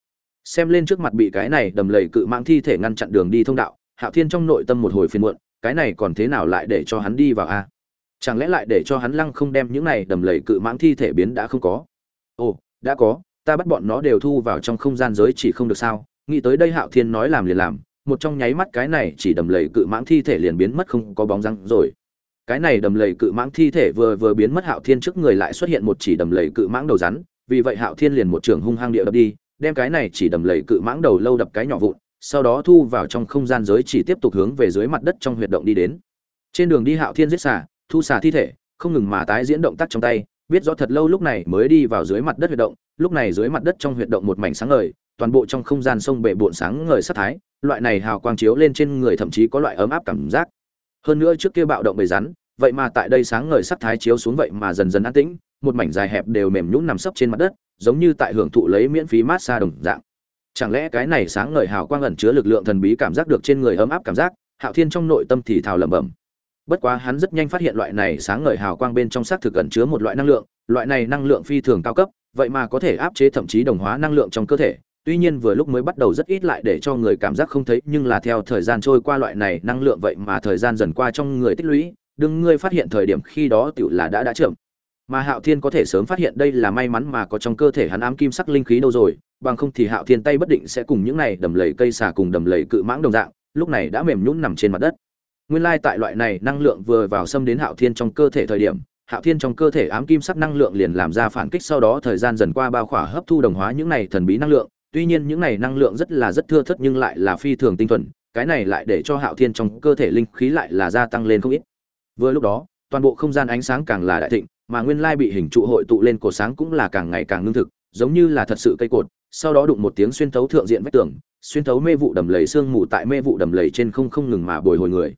S1: Xem lên trước mặt bị cái này đầm lầy cự mãng thi thể ngăn chặn đường đi thông đạo hạo thiên trong nội tâm một hồi phiền muộn, cái này còn thế nào lại để cho hắn đi vào a? Chẳng lẽ lại để cho hắn lăng không đem những này đầm lầy cự mãng thi thể biến đã không có? Ồ, đã có, ta bắt bọn nó đều thu vào trong không gian giới chỉ không được sao? Nghĩ tới đây hạo thiên nói làm liền làm, một trong nháy mắt cái này chỉ đầm lầy cự mãng thi thể liền biến mất không có bóng răng rồi. Cái này đầm lầy cự mãng thi thể vừa vừa biến mất hạo thiên trước người lại xuất hiện một chỉ đầm lầy cự mãng đầu rắn, vì vậy hạo thiên liền một trường hung hăng địa đập đi, đem cái này chỉ đầm lầy cự mãng đầu lâu đập cái nhỏ vụn sau đó thu vào trong không gian giới chỉ tiếp tục hướng về dưới mặt đất trong huyệt động đi đến. Trên đường đi hạo thiên giết xả thu xả thi thể, không ngừng mà tái diễn động tác trong tay, biết rõ thật lâu lúc này mới đi vào dưới mặt đất huyệt động, lúc này dưới mặt đất trong huyệt động một mảnh sáng ngời, toàn bộ trong không gian sông bể bộn sáng ngời sắc thái, loại này hào quang chiếu lên trên người thậm chí có loại ấm áp cảm giác. Hơn nữa trước kia bạo động bầy rắn, vậy mà tại đây sáng ngời sắc thái chiếu xuống vậy mà dần dần an tĩnh, một mảnh dài hẹp đều mềm nhũn nằm sấp trên mặt đất, giống như tại hưởng thụ lấy miễn phí mát xa đồng dạng chẳng lẽ cái này sáng ngời hào quang ẩn chứa lực lượng thần bí cảm giác được trên người ấm áp cảm giác, hạo thiên trong nội tâm thì thào lẩm bẩm bất quá hắn rất nhanh phát hiện loại này sáng ngời hào quang bên trong xác thực ẩn chứa một loại năng lượng, loại này năng lượng phi thường cao cấp, vậy mà có thể áp chế thậm chí đồng hóa năng lượng trong cơ thể tuy nhiên vừa lúc mới bắt đầu rất ít lại để cho người cảm giác không thấy, nhưng là theo thời gian trôi qua loại này năng lượng vậy mà thời gian dần qua trong người tích lũy, đừng ngươi phát hiện thời điểm khi đó tựu là đã đã trưởng. mà hạo thiên có thể sớm phát hiện đây là may mắn mà có trong cơ thể hắn ám kim sắc linh khí đâu rồi bằng không thì hạo thiên tay bất định sẽ cùng những này đầm lầy cây xà cùng đầm lầy cự mãng đồng dạng, lúc này đã mềm nhũn nằm trên mặt đất. Nguyên lai tại loại này năng lượng vừa vào xâm đến hạo thiên trong cơ thể thời điểm, hạo thiên trong cơ thể ám kim sắc năng lượng liền làm ra phản kích sau đó thời gian dần qua bao khỏa hấp thu đồng hóa những này thần bí năng lượng. Tuy nhiên những này năng lượng rất là rất thưa thớt nhưng lại là phi thường tinh thuần, cái này lại để cho hạo thiên trong cơ thể linh khí lại là gia tăng lên không ít. Vừa lúc đó, toàn bộ không gian ánh sáng càng là đại thịnh, mà nguyên lai bị hình trụ hội tụ lên cổ sáng cũng là càng ngày càng ngưng thực, giống như là thật sự cây cột sau đó đụng một tiếng xuyên thấu thượng diện vách tường, xuyên thấu mê vụ đầm lầy sương mù tại mê vụ đầm lầy trên không không ngừng mà bồi hồi người.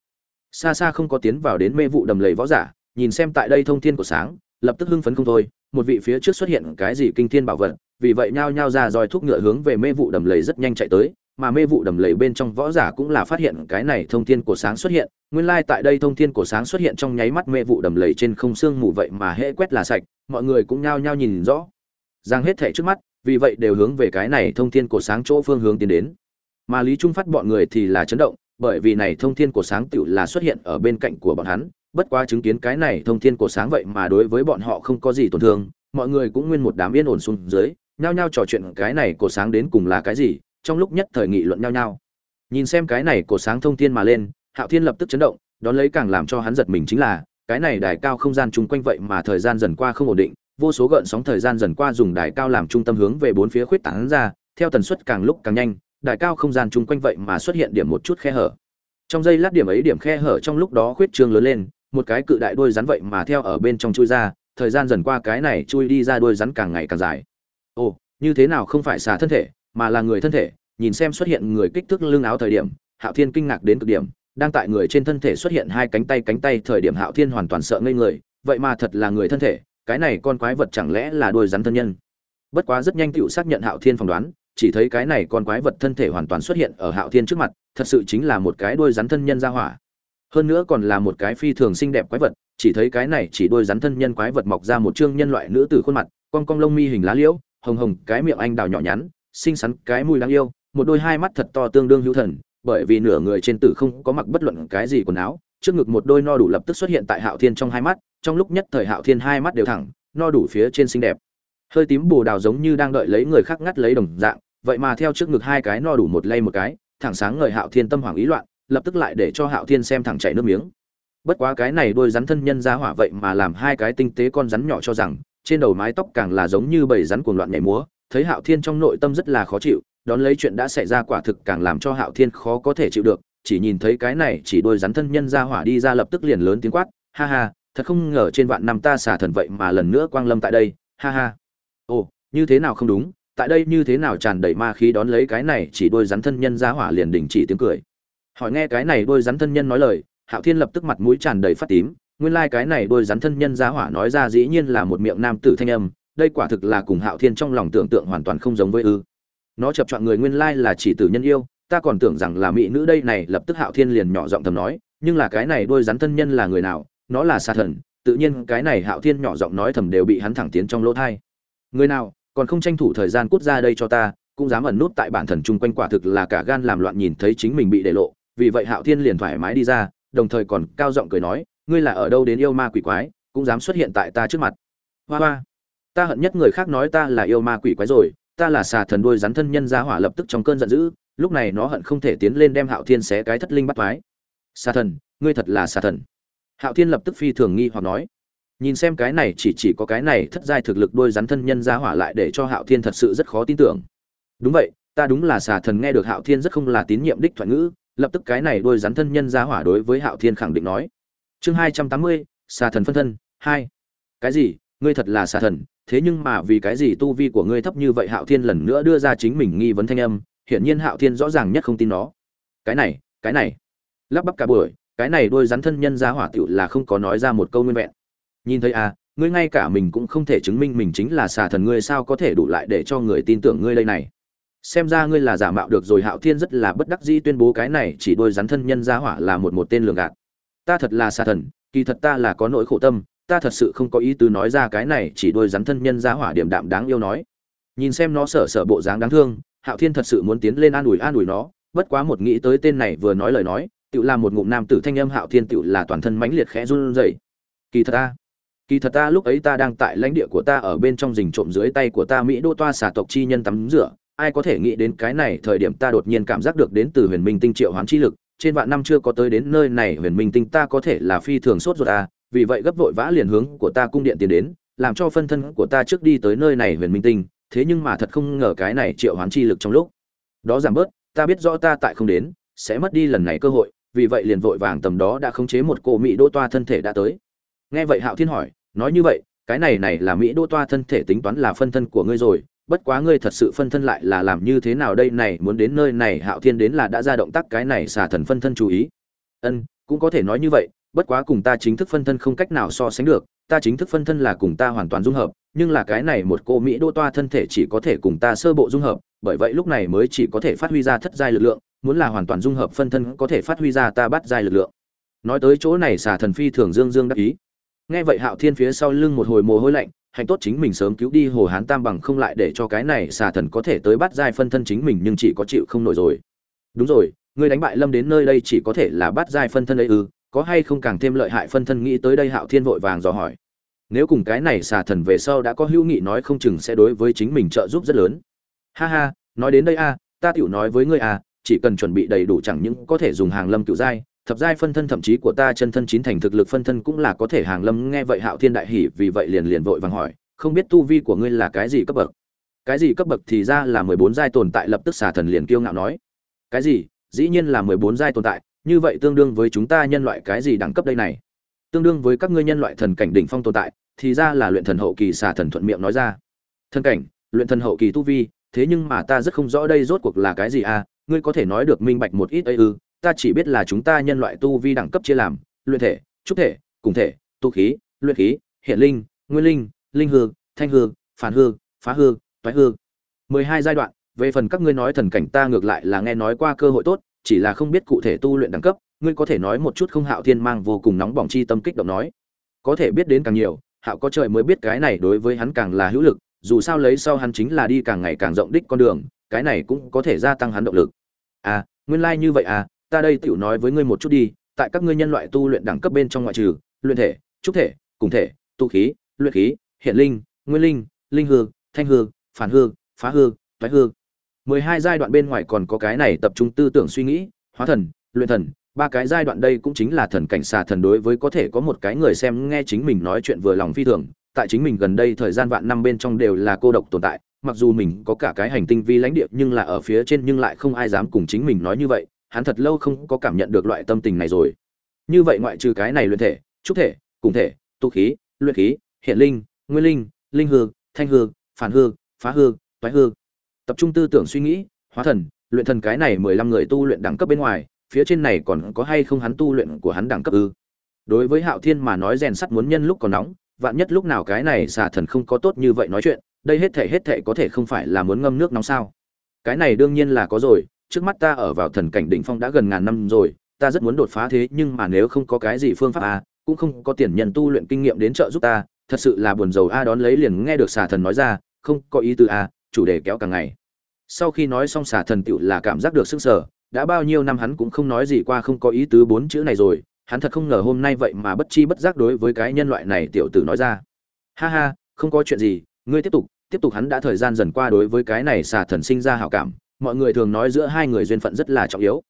S1: Xa xa không có tiến vào đến mê vụ đầm lầy võ giả, nhìn xem tại đây thông thiên của sáng, lập tức hưng phấn không thôi, một vị phía trước xuất hiện cái gì kinh thiên bảo vật, vì vậy nhao nhao ra roi thuốc ngựa hướng về mê vụ đầm lầy rất nhanh chạy tới, mà mê vụ đầm lầy bên trong võ giả cũng là phát hiện cái này thông thiên của sáng xuất hiện, nguyên lai tại đây thông thiên của sáng xuất hiện trong nháy mắt mê vụ đầm lầy trên không xương mù vậy mà hễ quét là sạch, mọi người cũng nhao nhao nhìn rõ. Giang hết thảy trước mắt vì vậy đều hướng về cái này thông thiên cổ sáng chỗ phương hướng tiến đến. Mà lý trung phát bọn người thì là chấn động, bởi vì này thông thiên cổ sáng tựu là xuất hiện ở bên cạnh của bọn hắn, bất quá chứng kiến cái này thông thiên cổ sáng vậy mà đối với bọn họ không có gì tổn thương, mọi người cũng nguyên một đám yên ổn xuống dưới, nhao nhao trò chuyện cái này cổ sáng đến cùng là cái gì, trong lúc nhất thời nghị luận nhao nhao. Nhìn xem cái này cổ sáng thông thiên mà lên, hạo thiên lập tức chấn động, đón lấy càng làm cho hắn giật mình chính là, cái này đài cao không gian chung quanh vậy mà thời gian dần qua không ổn định vô số gợn sóng thời gian dần qua dùng đài cao làm trung tâm hướng về bốn phía khuyết tán ra, theo tần suất càng lúc càng nhanh, đài cao không gian chung quanh vậy mà xuất hiện điểm một chút khe hở. Trong giây lát điểm ấy điểm khe hở trong lúc đó khuyết trương lớn lên, một cái cự đại đuôi rắn vậy mà theo ở bên trong chui ra, thời gian dần qua cái này chui đi ra đuôi rắn càng ngày càng dài. Ồ, như thế nào không phải xà thân thể, mà là người thân thể, nhìn xem xuất hiện người kích thước lưng áo thời điểm, hạo thiên kinh ngạc đến cực điểm, đang tại người trên thân thể xuất hiện hai cánh tay cánh tay thời điểm hạo thiên hoàn toàn sợ ngây người, vậy mà thật là người thân thể cái này con quái vật chẳng lẽ là đuôi rắn thân nhân? Bất quá rất nhanh tựu xác nhận hạo thiên phỏng đoán, chỉ thấy cái này con quái vật thân thể hoàn toàn xuất hiện ở hạo thiên trước mặt, thật sự chính là một cái đuôi rắn thân nhân ra hỏa. Hơn nữa còn là một cái phi thường xinh đẹp quái vật, chỉ thấy cái này chỉ đuôi rắn thân nhân quái vật mọc ra một chương nhân loại nữ tử khuôn mặt con cong lông mi hình lá liễu, hồng hồng, cái miệng anh đào nhỏ nhắn, xinh xắn, cái mùi đáng yêu, một đôi hai mắt thật to tương đương hữu thần, bởi vì nửa người trên tử không có mặc bất luận cái gì quần áo, trước ngực một đôi no đủ lập tức xuất hiện tại hạo thiên trong hai mắt trong lúc nhất thời hạo thiên hai mắt đều thẳng, no đủ phía trên xinh đẹp. Hơi tím bồ đào giống như đang đợi lấy người khác ngắt lấy đồng dạng, vậy mà theo trước ngực hai cái no đủ một lay một cái, thẳng sáng ngời hạo thiên tâm hoảng ý loạn, lập tức lại để cho hạo thiên xem thẳng chảy nước miếng. Bất quá cái này đôi rắn thân nhân ra hỏa vậy mà làm hai cái tinh tế con rắn nhỏ cho rằng, trên đầu mái tóc càng là giống như bầy rắn cuồng loạn nhảy múa, thấy hạo thiên trong nội tâm rất là khó chịu, đón lấy chuyện đã xảy ra quả thực càng làm cho hạo thiên khó có thể chịu được, chỉ nhìn thấy cái này chỉ đôi rắn thân nhân ra hỏa đi ra lập tức liền lớn tiếng quát, ha ha thật không ngờ trên vạn năm ta xả thần vậy mà lần nữa quang lâm tại đây, ha ha. Ồ, như thế nào không đúng, tại đây như thế nào tràn đầy ma khí đón lấy cái này chỉ đôi rắn thân nhân ra hỏa liền đình chỉ tiếng cười. Hỏi nghe cái này đôi rắn thân nhân nói lời, hạo thiên lập tức mặt mũi tràn đầy phát tím, nguyên lai cái này đôi rắn thân nhân ra hỏa nói ra dĩ nhiên là một miệng nam tử thanh âm, đây quả thực là cùng hạo thiên trong lòng tưởng tượng hoàn toàn không giống với ư. Nó chập chọn người nguyên lai là chỉ tử nhân yêu, ta còn tưởng rằng là mỹ nữ đây này, lập tức hạo thiên liền nhỏ giọng thầm nói, nhưng là cái này đôi rắn thân nhân là người nào nó là xa thần, tự nhiên cái này hạo thiên nhỏ giọng nói thầm đều bị hắn thẳng tiến trong lỗ thai. Người nào, còn không tranh thủ thời gian cút ra đây cho ta, cũng dám ẩn nút tại bản thần chung quanh quả thực là cả gan làm loạn nhìn thấy chính mình bị để lộ, vì vậy hạo thiên liền thoải mái đi ra, đồng thời còn cao giọng cười nói, ngươi là ở đâu đến yêu ma quỷ quái, cũng dám xuất hiện tại ta trước mặt. Hoa hoa, ta hận nhất người khác nói ta là yêu ma quỷ quái rồi, ta là xà thần đuôi rắn thân nhân ra hỏa lập tức trong cơn giận dữ, lúc này nó hận không thể tiến lên đem hạo thiên xé cái thất linh bắt thoái xà thần, ngươi thật là xà thần hạo thiên lập tức phi thường nghi hoặc nói, nhìn xem cái này chỉ chỉ có cái này thất giai thực lực đôi rắn thân nhân ra hỏa lại để cho hạo thiên thật sự rất khó tin tưởng. Đúng vậy, ta đúng là xà thần nghe được hạo thiên rất không là tín nhiệm đích thoại ngữ, lập tức cái này đôi rắn thân nhân ra hỏa đối với hạo thiên khẳng định nói. Chương hai trăm tám mươi, xà thần phân thân, hai. Cái gì? Ngươi thật là xà thần, thế nhưng mà vì cái gì tu vi của ngươi thấp như vậy? Hạo thiên lần nữa đưa ra chính mình nghi vấn thanh âm, hiển nhiên hạo thiên rõ ràng nhất không tin nó. Cái này cái này. Lắp bắp cả buổi cái này đôi rắn thân nhân ra hỏa tiểu là không có nói ra một câu nguyên vẹn. Nhìn thấy à ngươi ngay cả mình cũng không thể chứng minh mình chính là xà thần ngươi sao có thể đủ lại để cho người tin tưởng ngươi đây này. Xem ra ngươi là giả mạo được rồi, hạo thiên rất là bất đắc dĩ tuyên bố cái này chỉ đôi rắn thân nhân ra hỏa là một một tên lường gạt. Ta thật là xà thần, kỳ thật ta là có nỗi khổ tâm, ta thật sự không có ý tứ nói ra cái này chỉ đôi rắn thân nhân ra hỏa điểm đạm đáng yêu nói. Nhìn xem nó sợ sợ bộ dáng đáng thương, hạo thiên thật sự muốn tiến lên an ủi an ủi nó, bất quá một nghĩ tới tên này vừa nói lời nói tự là một ngụm nam tử thanh âm hạo thiên tự là toàn thân mãnh liệt khẽ run rẩy. Kỳ thật ta, kỳ thật ta lúc ấy ta đang tại lãnh địa của ta ở bên trong rình trộm dưới tay của ta mỹ đô toa xà tộc chi nhân tắm rửa. Ai có thể nghĩ đến cái này, thời điểm ta đột nhiên cảm giác được đến từ huyền minh tinh triệu hoán chi lực. Trên vạn năm chưa có tới đến nơi này, huyền minh tinh ta có thể là phi thường sốt ruột ta vì vậy gấp vội vã liền hướng của ta cung điện tiến đến, làm cho phân thân của ta trước đi tới nơi này, huyền minh tinh. Thế nhưng mà thật không ngờ cái này triệu hoán chi lực trong lúc đó giảm bớt. Ta biết rõ ta tại không đến, sẽ mất đi lần này cơ hội vì vậy liền vội vàng tầm đó đã khống chế một cô mỹ đô toa thân thể đã tới. Nghe vậy hạo thiên hỏi, nói như vậy, cái này này là mỹ đô toa thân thể tính toán là phân thân của ngươi rồi, bất quá ngươi thật sự phân thân lại là làm như thế nào đây này, muốn đến nơi này hạo thiên đến là đã ra động tác cái này xả thần phân thân chú ý. Ân cũng có thể nói như vậy, bất quá cùng ta chính thức phân thân không cách nào so sánh được, ta chính thức phân thân là cùng ta hoàn toàn dung hợp, nhưng là cái này một cô mỹ đô toa thân thể chỉ có thể cùng ta sơ bộ dung hợp, bởi vậy lúc này mới chỉ có thể phát huy ra thất giai lực lượng muốn là hoàn toàn dung hợp phân thân có thể phát huy ra ta bắt giai lực lượng. Nói tới chỗ này xà thần phi thường dương dương đắc ý. Nghe vậy hạo thiên phía sau lưng một hồi mồ hôi lạnh hành tốt chính mình sớm cứu đi hồ hán tam bằng không lại để cho cái này xà thần có thể tới bắt giai phân thân chính mình nhưng chỉ có chịu không nổi rồi. Đúng rồi người đánh bại lâm đến nơi đây chỉ có thể là bắt giai phân thân ấy ư? Có hay không càng thêm lợi hại phân thân nghĩ tới đây hạo thiên vội vàng dò hỏi. Nếu cùng cái này xà thần về sau đã có hữu nghị nói không chừng sẽ đối với chính mình trợ giúp rất lớn. Ha ha, nói đến đây a, ta tiểu nói với ngươi a chỉ cần chuẩn bị đầy đủ chẳng những có thể dùng hàng lâm cựu giai, thập giai phân thân thậm chí của ta chân thân chín thành thực lực phân thân cũng là có thể hàng lâm. Nghe vậy hạo thiên đại hỉ, vì vậy liền liền vội vàng hỏi, không biết tu vi của ngươi là cái gì cấp bậc? Cái gì cấp bậc thì ra là mười bốn giai tồn tại lập tức xà thần liền kiêu ngạo nói. Cái gì? Dĩ nhiên là mười bốn giai tồn tại, như vậy tương đương với chúng ta nhân loại cái gì đẳng cấp đây này? Tương đương với các ngươi nhân loại thần cảnh đỉnh phong tồn tại, thì ra là luyện thần hậu kỳ xà thần thuận miệng nói ra. Thần cảnh, luyện thần hậu kỳ tu vi, thế nhưng mà ta rất không rõ đây rốt cuộc là cái gì à? Ngươi có thể nói được minh bạch một ít ấy ư, ta chỉ biết là chúng ta nhân loại tu vi đẳng cấp chia làm, luyện thể, trúc thể, cùng thể, tu khí, luyện khí, hiện linh, nguyên linh linh hư, thanh hư, phản hư, phá hư, toái hư. Mười hai giai đoạn, về phần các ngươi nói thần cảnh ta ngược lại là nghe nói qua cơ hội tốt, chỉ là không biết cụ thể tu luyện đẳng cấp, ngươi có thể nói một chút không hạo thiên mang vô cùng nóng bỏng chi tâm kích động nói. Có thể biết đến càng nhiều, hạo có trời mới biết cái này đối với hắn càng là hữu lực, dù sao lấy sau hắn chính là đi càng ngày càng rộng đích con đường cái này cũng có thể gia tăng hắn động lực. À nguyên lai like như vậy à ta đây tiểu nói với ngươi một chút đi, tại các ngươi nhân loại tu luyện đẳng cấp bên trong ngoại trừ luyện thể, trúc thể, cùng thể, tu khí, luyện khí, hiện linh, nguyên linh, linh hư, thanh hư, phản hư, phá hư, toái hư. 12 giai đoạn bên ngoài còn có cái này tập trung tư tưởng suy nghĩ, hóa thần, luyện thần, ba cái giai đoạn đây cũng chính là thần cảnh xà thần đối với có thể có một cái người xem nghe chính mình nói chuyện vừa lòng phi thường, tại chính mình gần đây thời gian vạn năm bên trong đều là cô độc tồn tại, mặc dù mình có cả cái hành tinh vi lãnh địa nhưng là ở phía trên nhưng lại không ai dám cùng chính mình nói như vậy, hắn thật lâu không có cảm nhận được loại tâm tình này rồi. Như vậy ngoại trừ cái này luyện thể trúc thể cùng thể tu khí luyện khí hiện linh nguyên linh linh hư thanh hư phản hư phá hư toái hư. Tập trung tư tưởng suy nghĩ hóa thần luyện thần cái này mười lăm người tu luyện đẳng cấp bên ngoài phía trên này còn có hay không hắn tu luyện của hắn đẳng cấp ư? Đối với hạo thiên mà nói rèn sắt muốn nhân lúc còn nóng vạn nhất lúc nào cái này xà thần không có tốt như vậy nói chuyện đây hết thể hết thể có thể không phải là muốn ngâm nước nóng sao cái này đương nhiên là có rồi trước mắt ta ở vào thần cảnh đỉnh phong đã gần ngàn năm rồi, ta rất muốn đột phá thế nhưng mà nếu không có cái gì phương pháp a, cũng không có tiền nhân tu luyện kinh nghiệm đến trợ giúp ta, thật sự là buồn rầu a đón lấy liền nghe được xà thần nói ra, không, có ý tư a, chủ đề kéo càng ngày. Sau khi nói xong xà thần tựu là cảm giác được sức sở, đã bao nhiêu năm hắn cũng không nói gì qua không có ý tứ bốn chữ này rồi, hắn thật không ngờ hôm nay vậy mà bất chi bất giác đối với cái nhân loại này tiểu tử nói ra. Ha ha, không có chuyện gì, ngươi tiếp tục, tiếp tục hắn đã thời gian dần qua đối với cái này xà thần sinh ra hảo cảm, mọi người thường nói giữa hai người duyên phận rất là trọng yếu.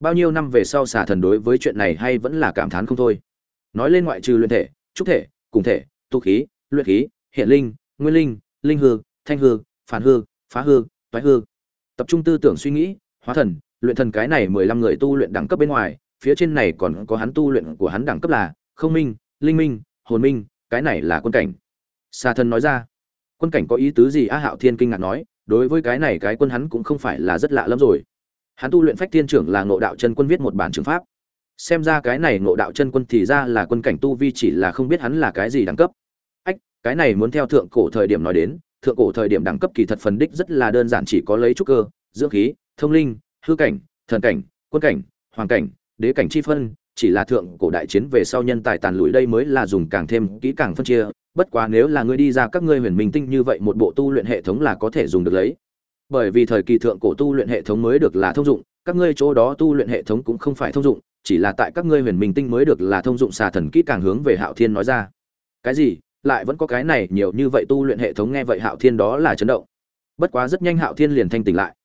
S1: Bao nhiêu năm về sau xà thần đối với chuyện này hay vẫn là cảm thán không thôi. Nói lên ngoại trừ luyện thể trúc thể cùng thể tu khí luyện khí hiện linh nguyên linh linh hư thanh hư phản hư phá hư toái hư. Tập trung tư tưởng suy nghĩ hóa thần luyện thần cái này mười lăm người tu luyện đẳng cấp bên ngoài phía trên này còn có hắn tu luyện của hắn đẳng cấp là không minh linh minh hồn minh cái này là quân cảnh. Xà thần nói ra quân cảnh có ý tứ gì? A hạo thiên kinh ngạc nói, đối với cái này cái quân hắn cũng không phải là rất lạ lắm rồi. Hắn tu luyện phách thiên trưởng là ngộ đạo chân quân viết một bản trường pháp. Xem ra cái này ngộ đạo chân quân thì ra là quân cảnh tu vi chỉ là không biết hắn là cái gì đẳng cấp. Ách, cái này muốn theo thượng cổ thời điểm nói đến, thượng cổ thời điểm đẳng cấp kỳ thật phần đích rất là đơn giản, chỉ có lấy trúc cơ, dưỡng khí, thông linh, hư cảnh, thần cảnh, quân cảnh, hoàng cảnh, đế cảnh chi phân, chỉ là thượng cổ đại chiến về sau nhân tài tàn lụi đây mới là dùng càng thêm kỹ càng phân chia bất quá nếu là ngươi đi ra các ngươi huyền minh tinh như vậy một bộ tu luyện hệ thống là có thể dùng được lấy. Bởi vì thời kỳ thượng cổ tu luyện hệ thống mới được là thông dụng, các ngươi chỗ đó tu luyện hệ thống cũng không phải thông dụng, chỉ là tại các ngươi huyền minh tinh mới được là thông dụng xà thần kỹ càng hướng về hạo thiên nói ra. Cái gì? Lại vẫn có cái này nhiều như vậy tu luyện hệ thống nghe vậy hạo thiên đó là chấn động. Bất quá rất nhanh hạo thiên liền thanh tỉnh lại.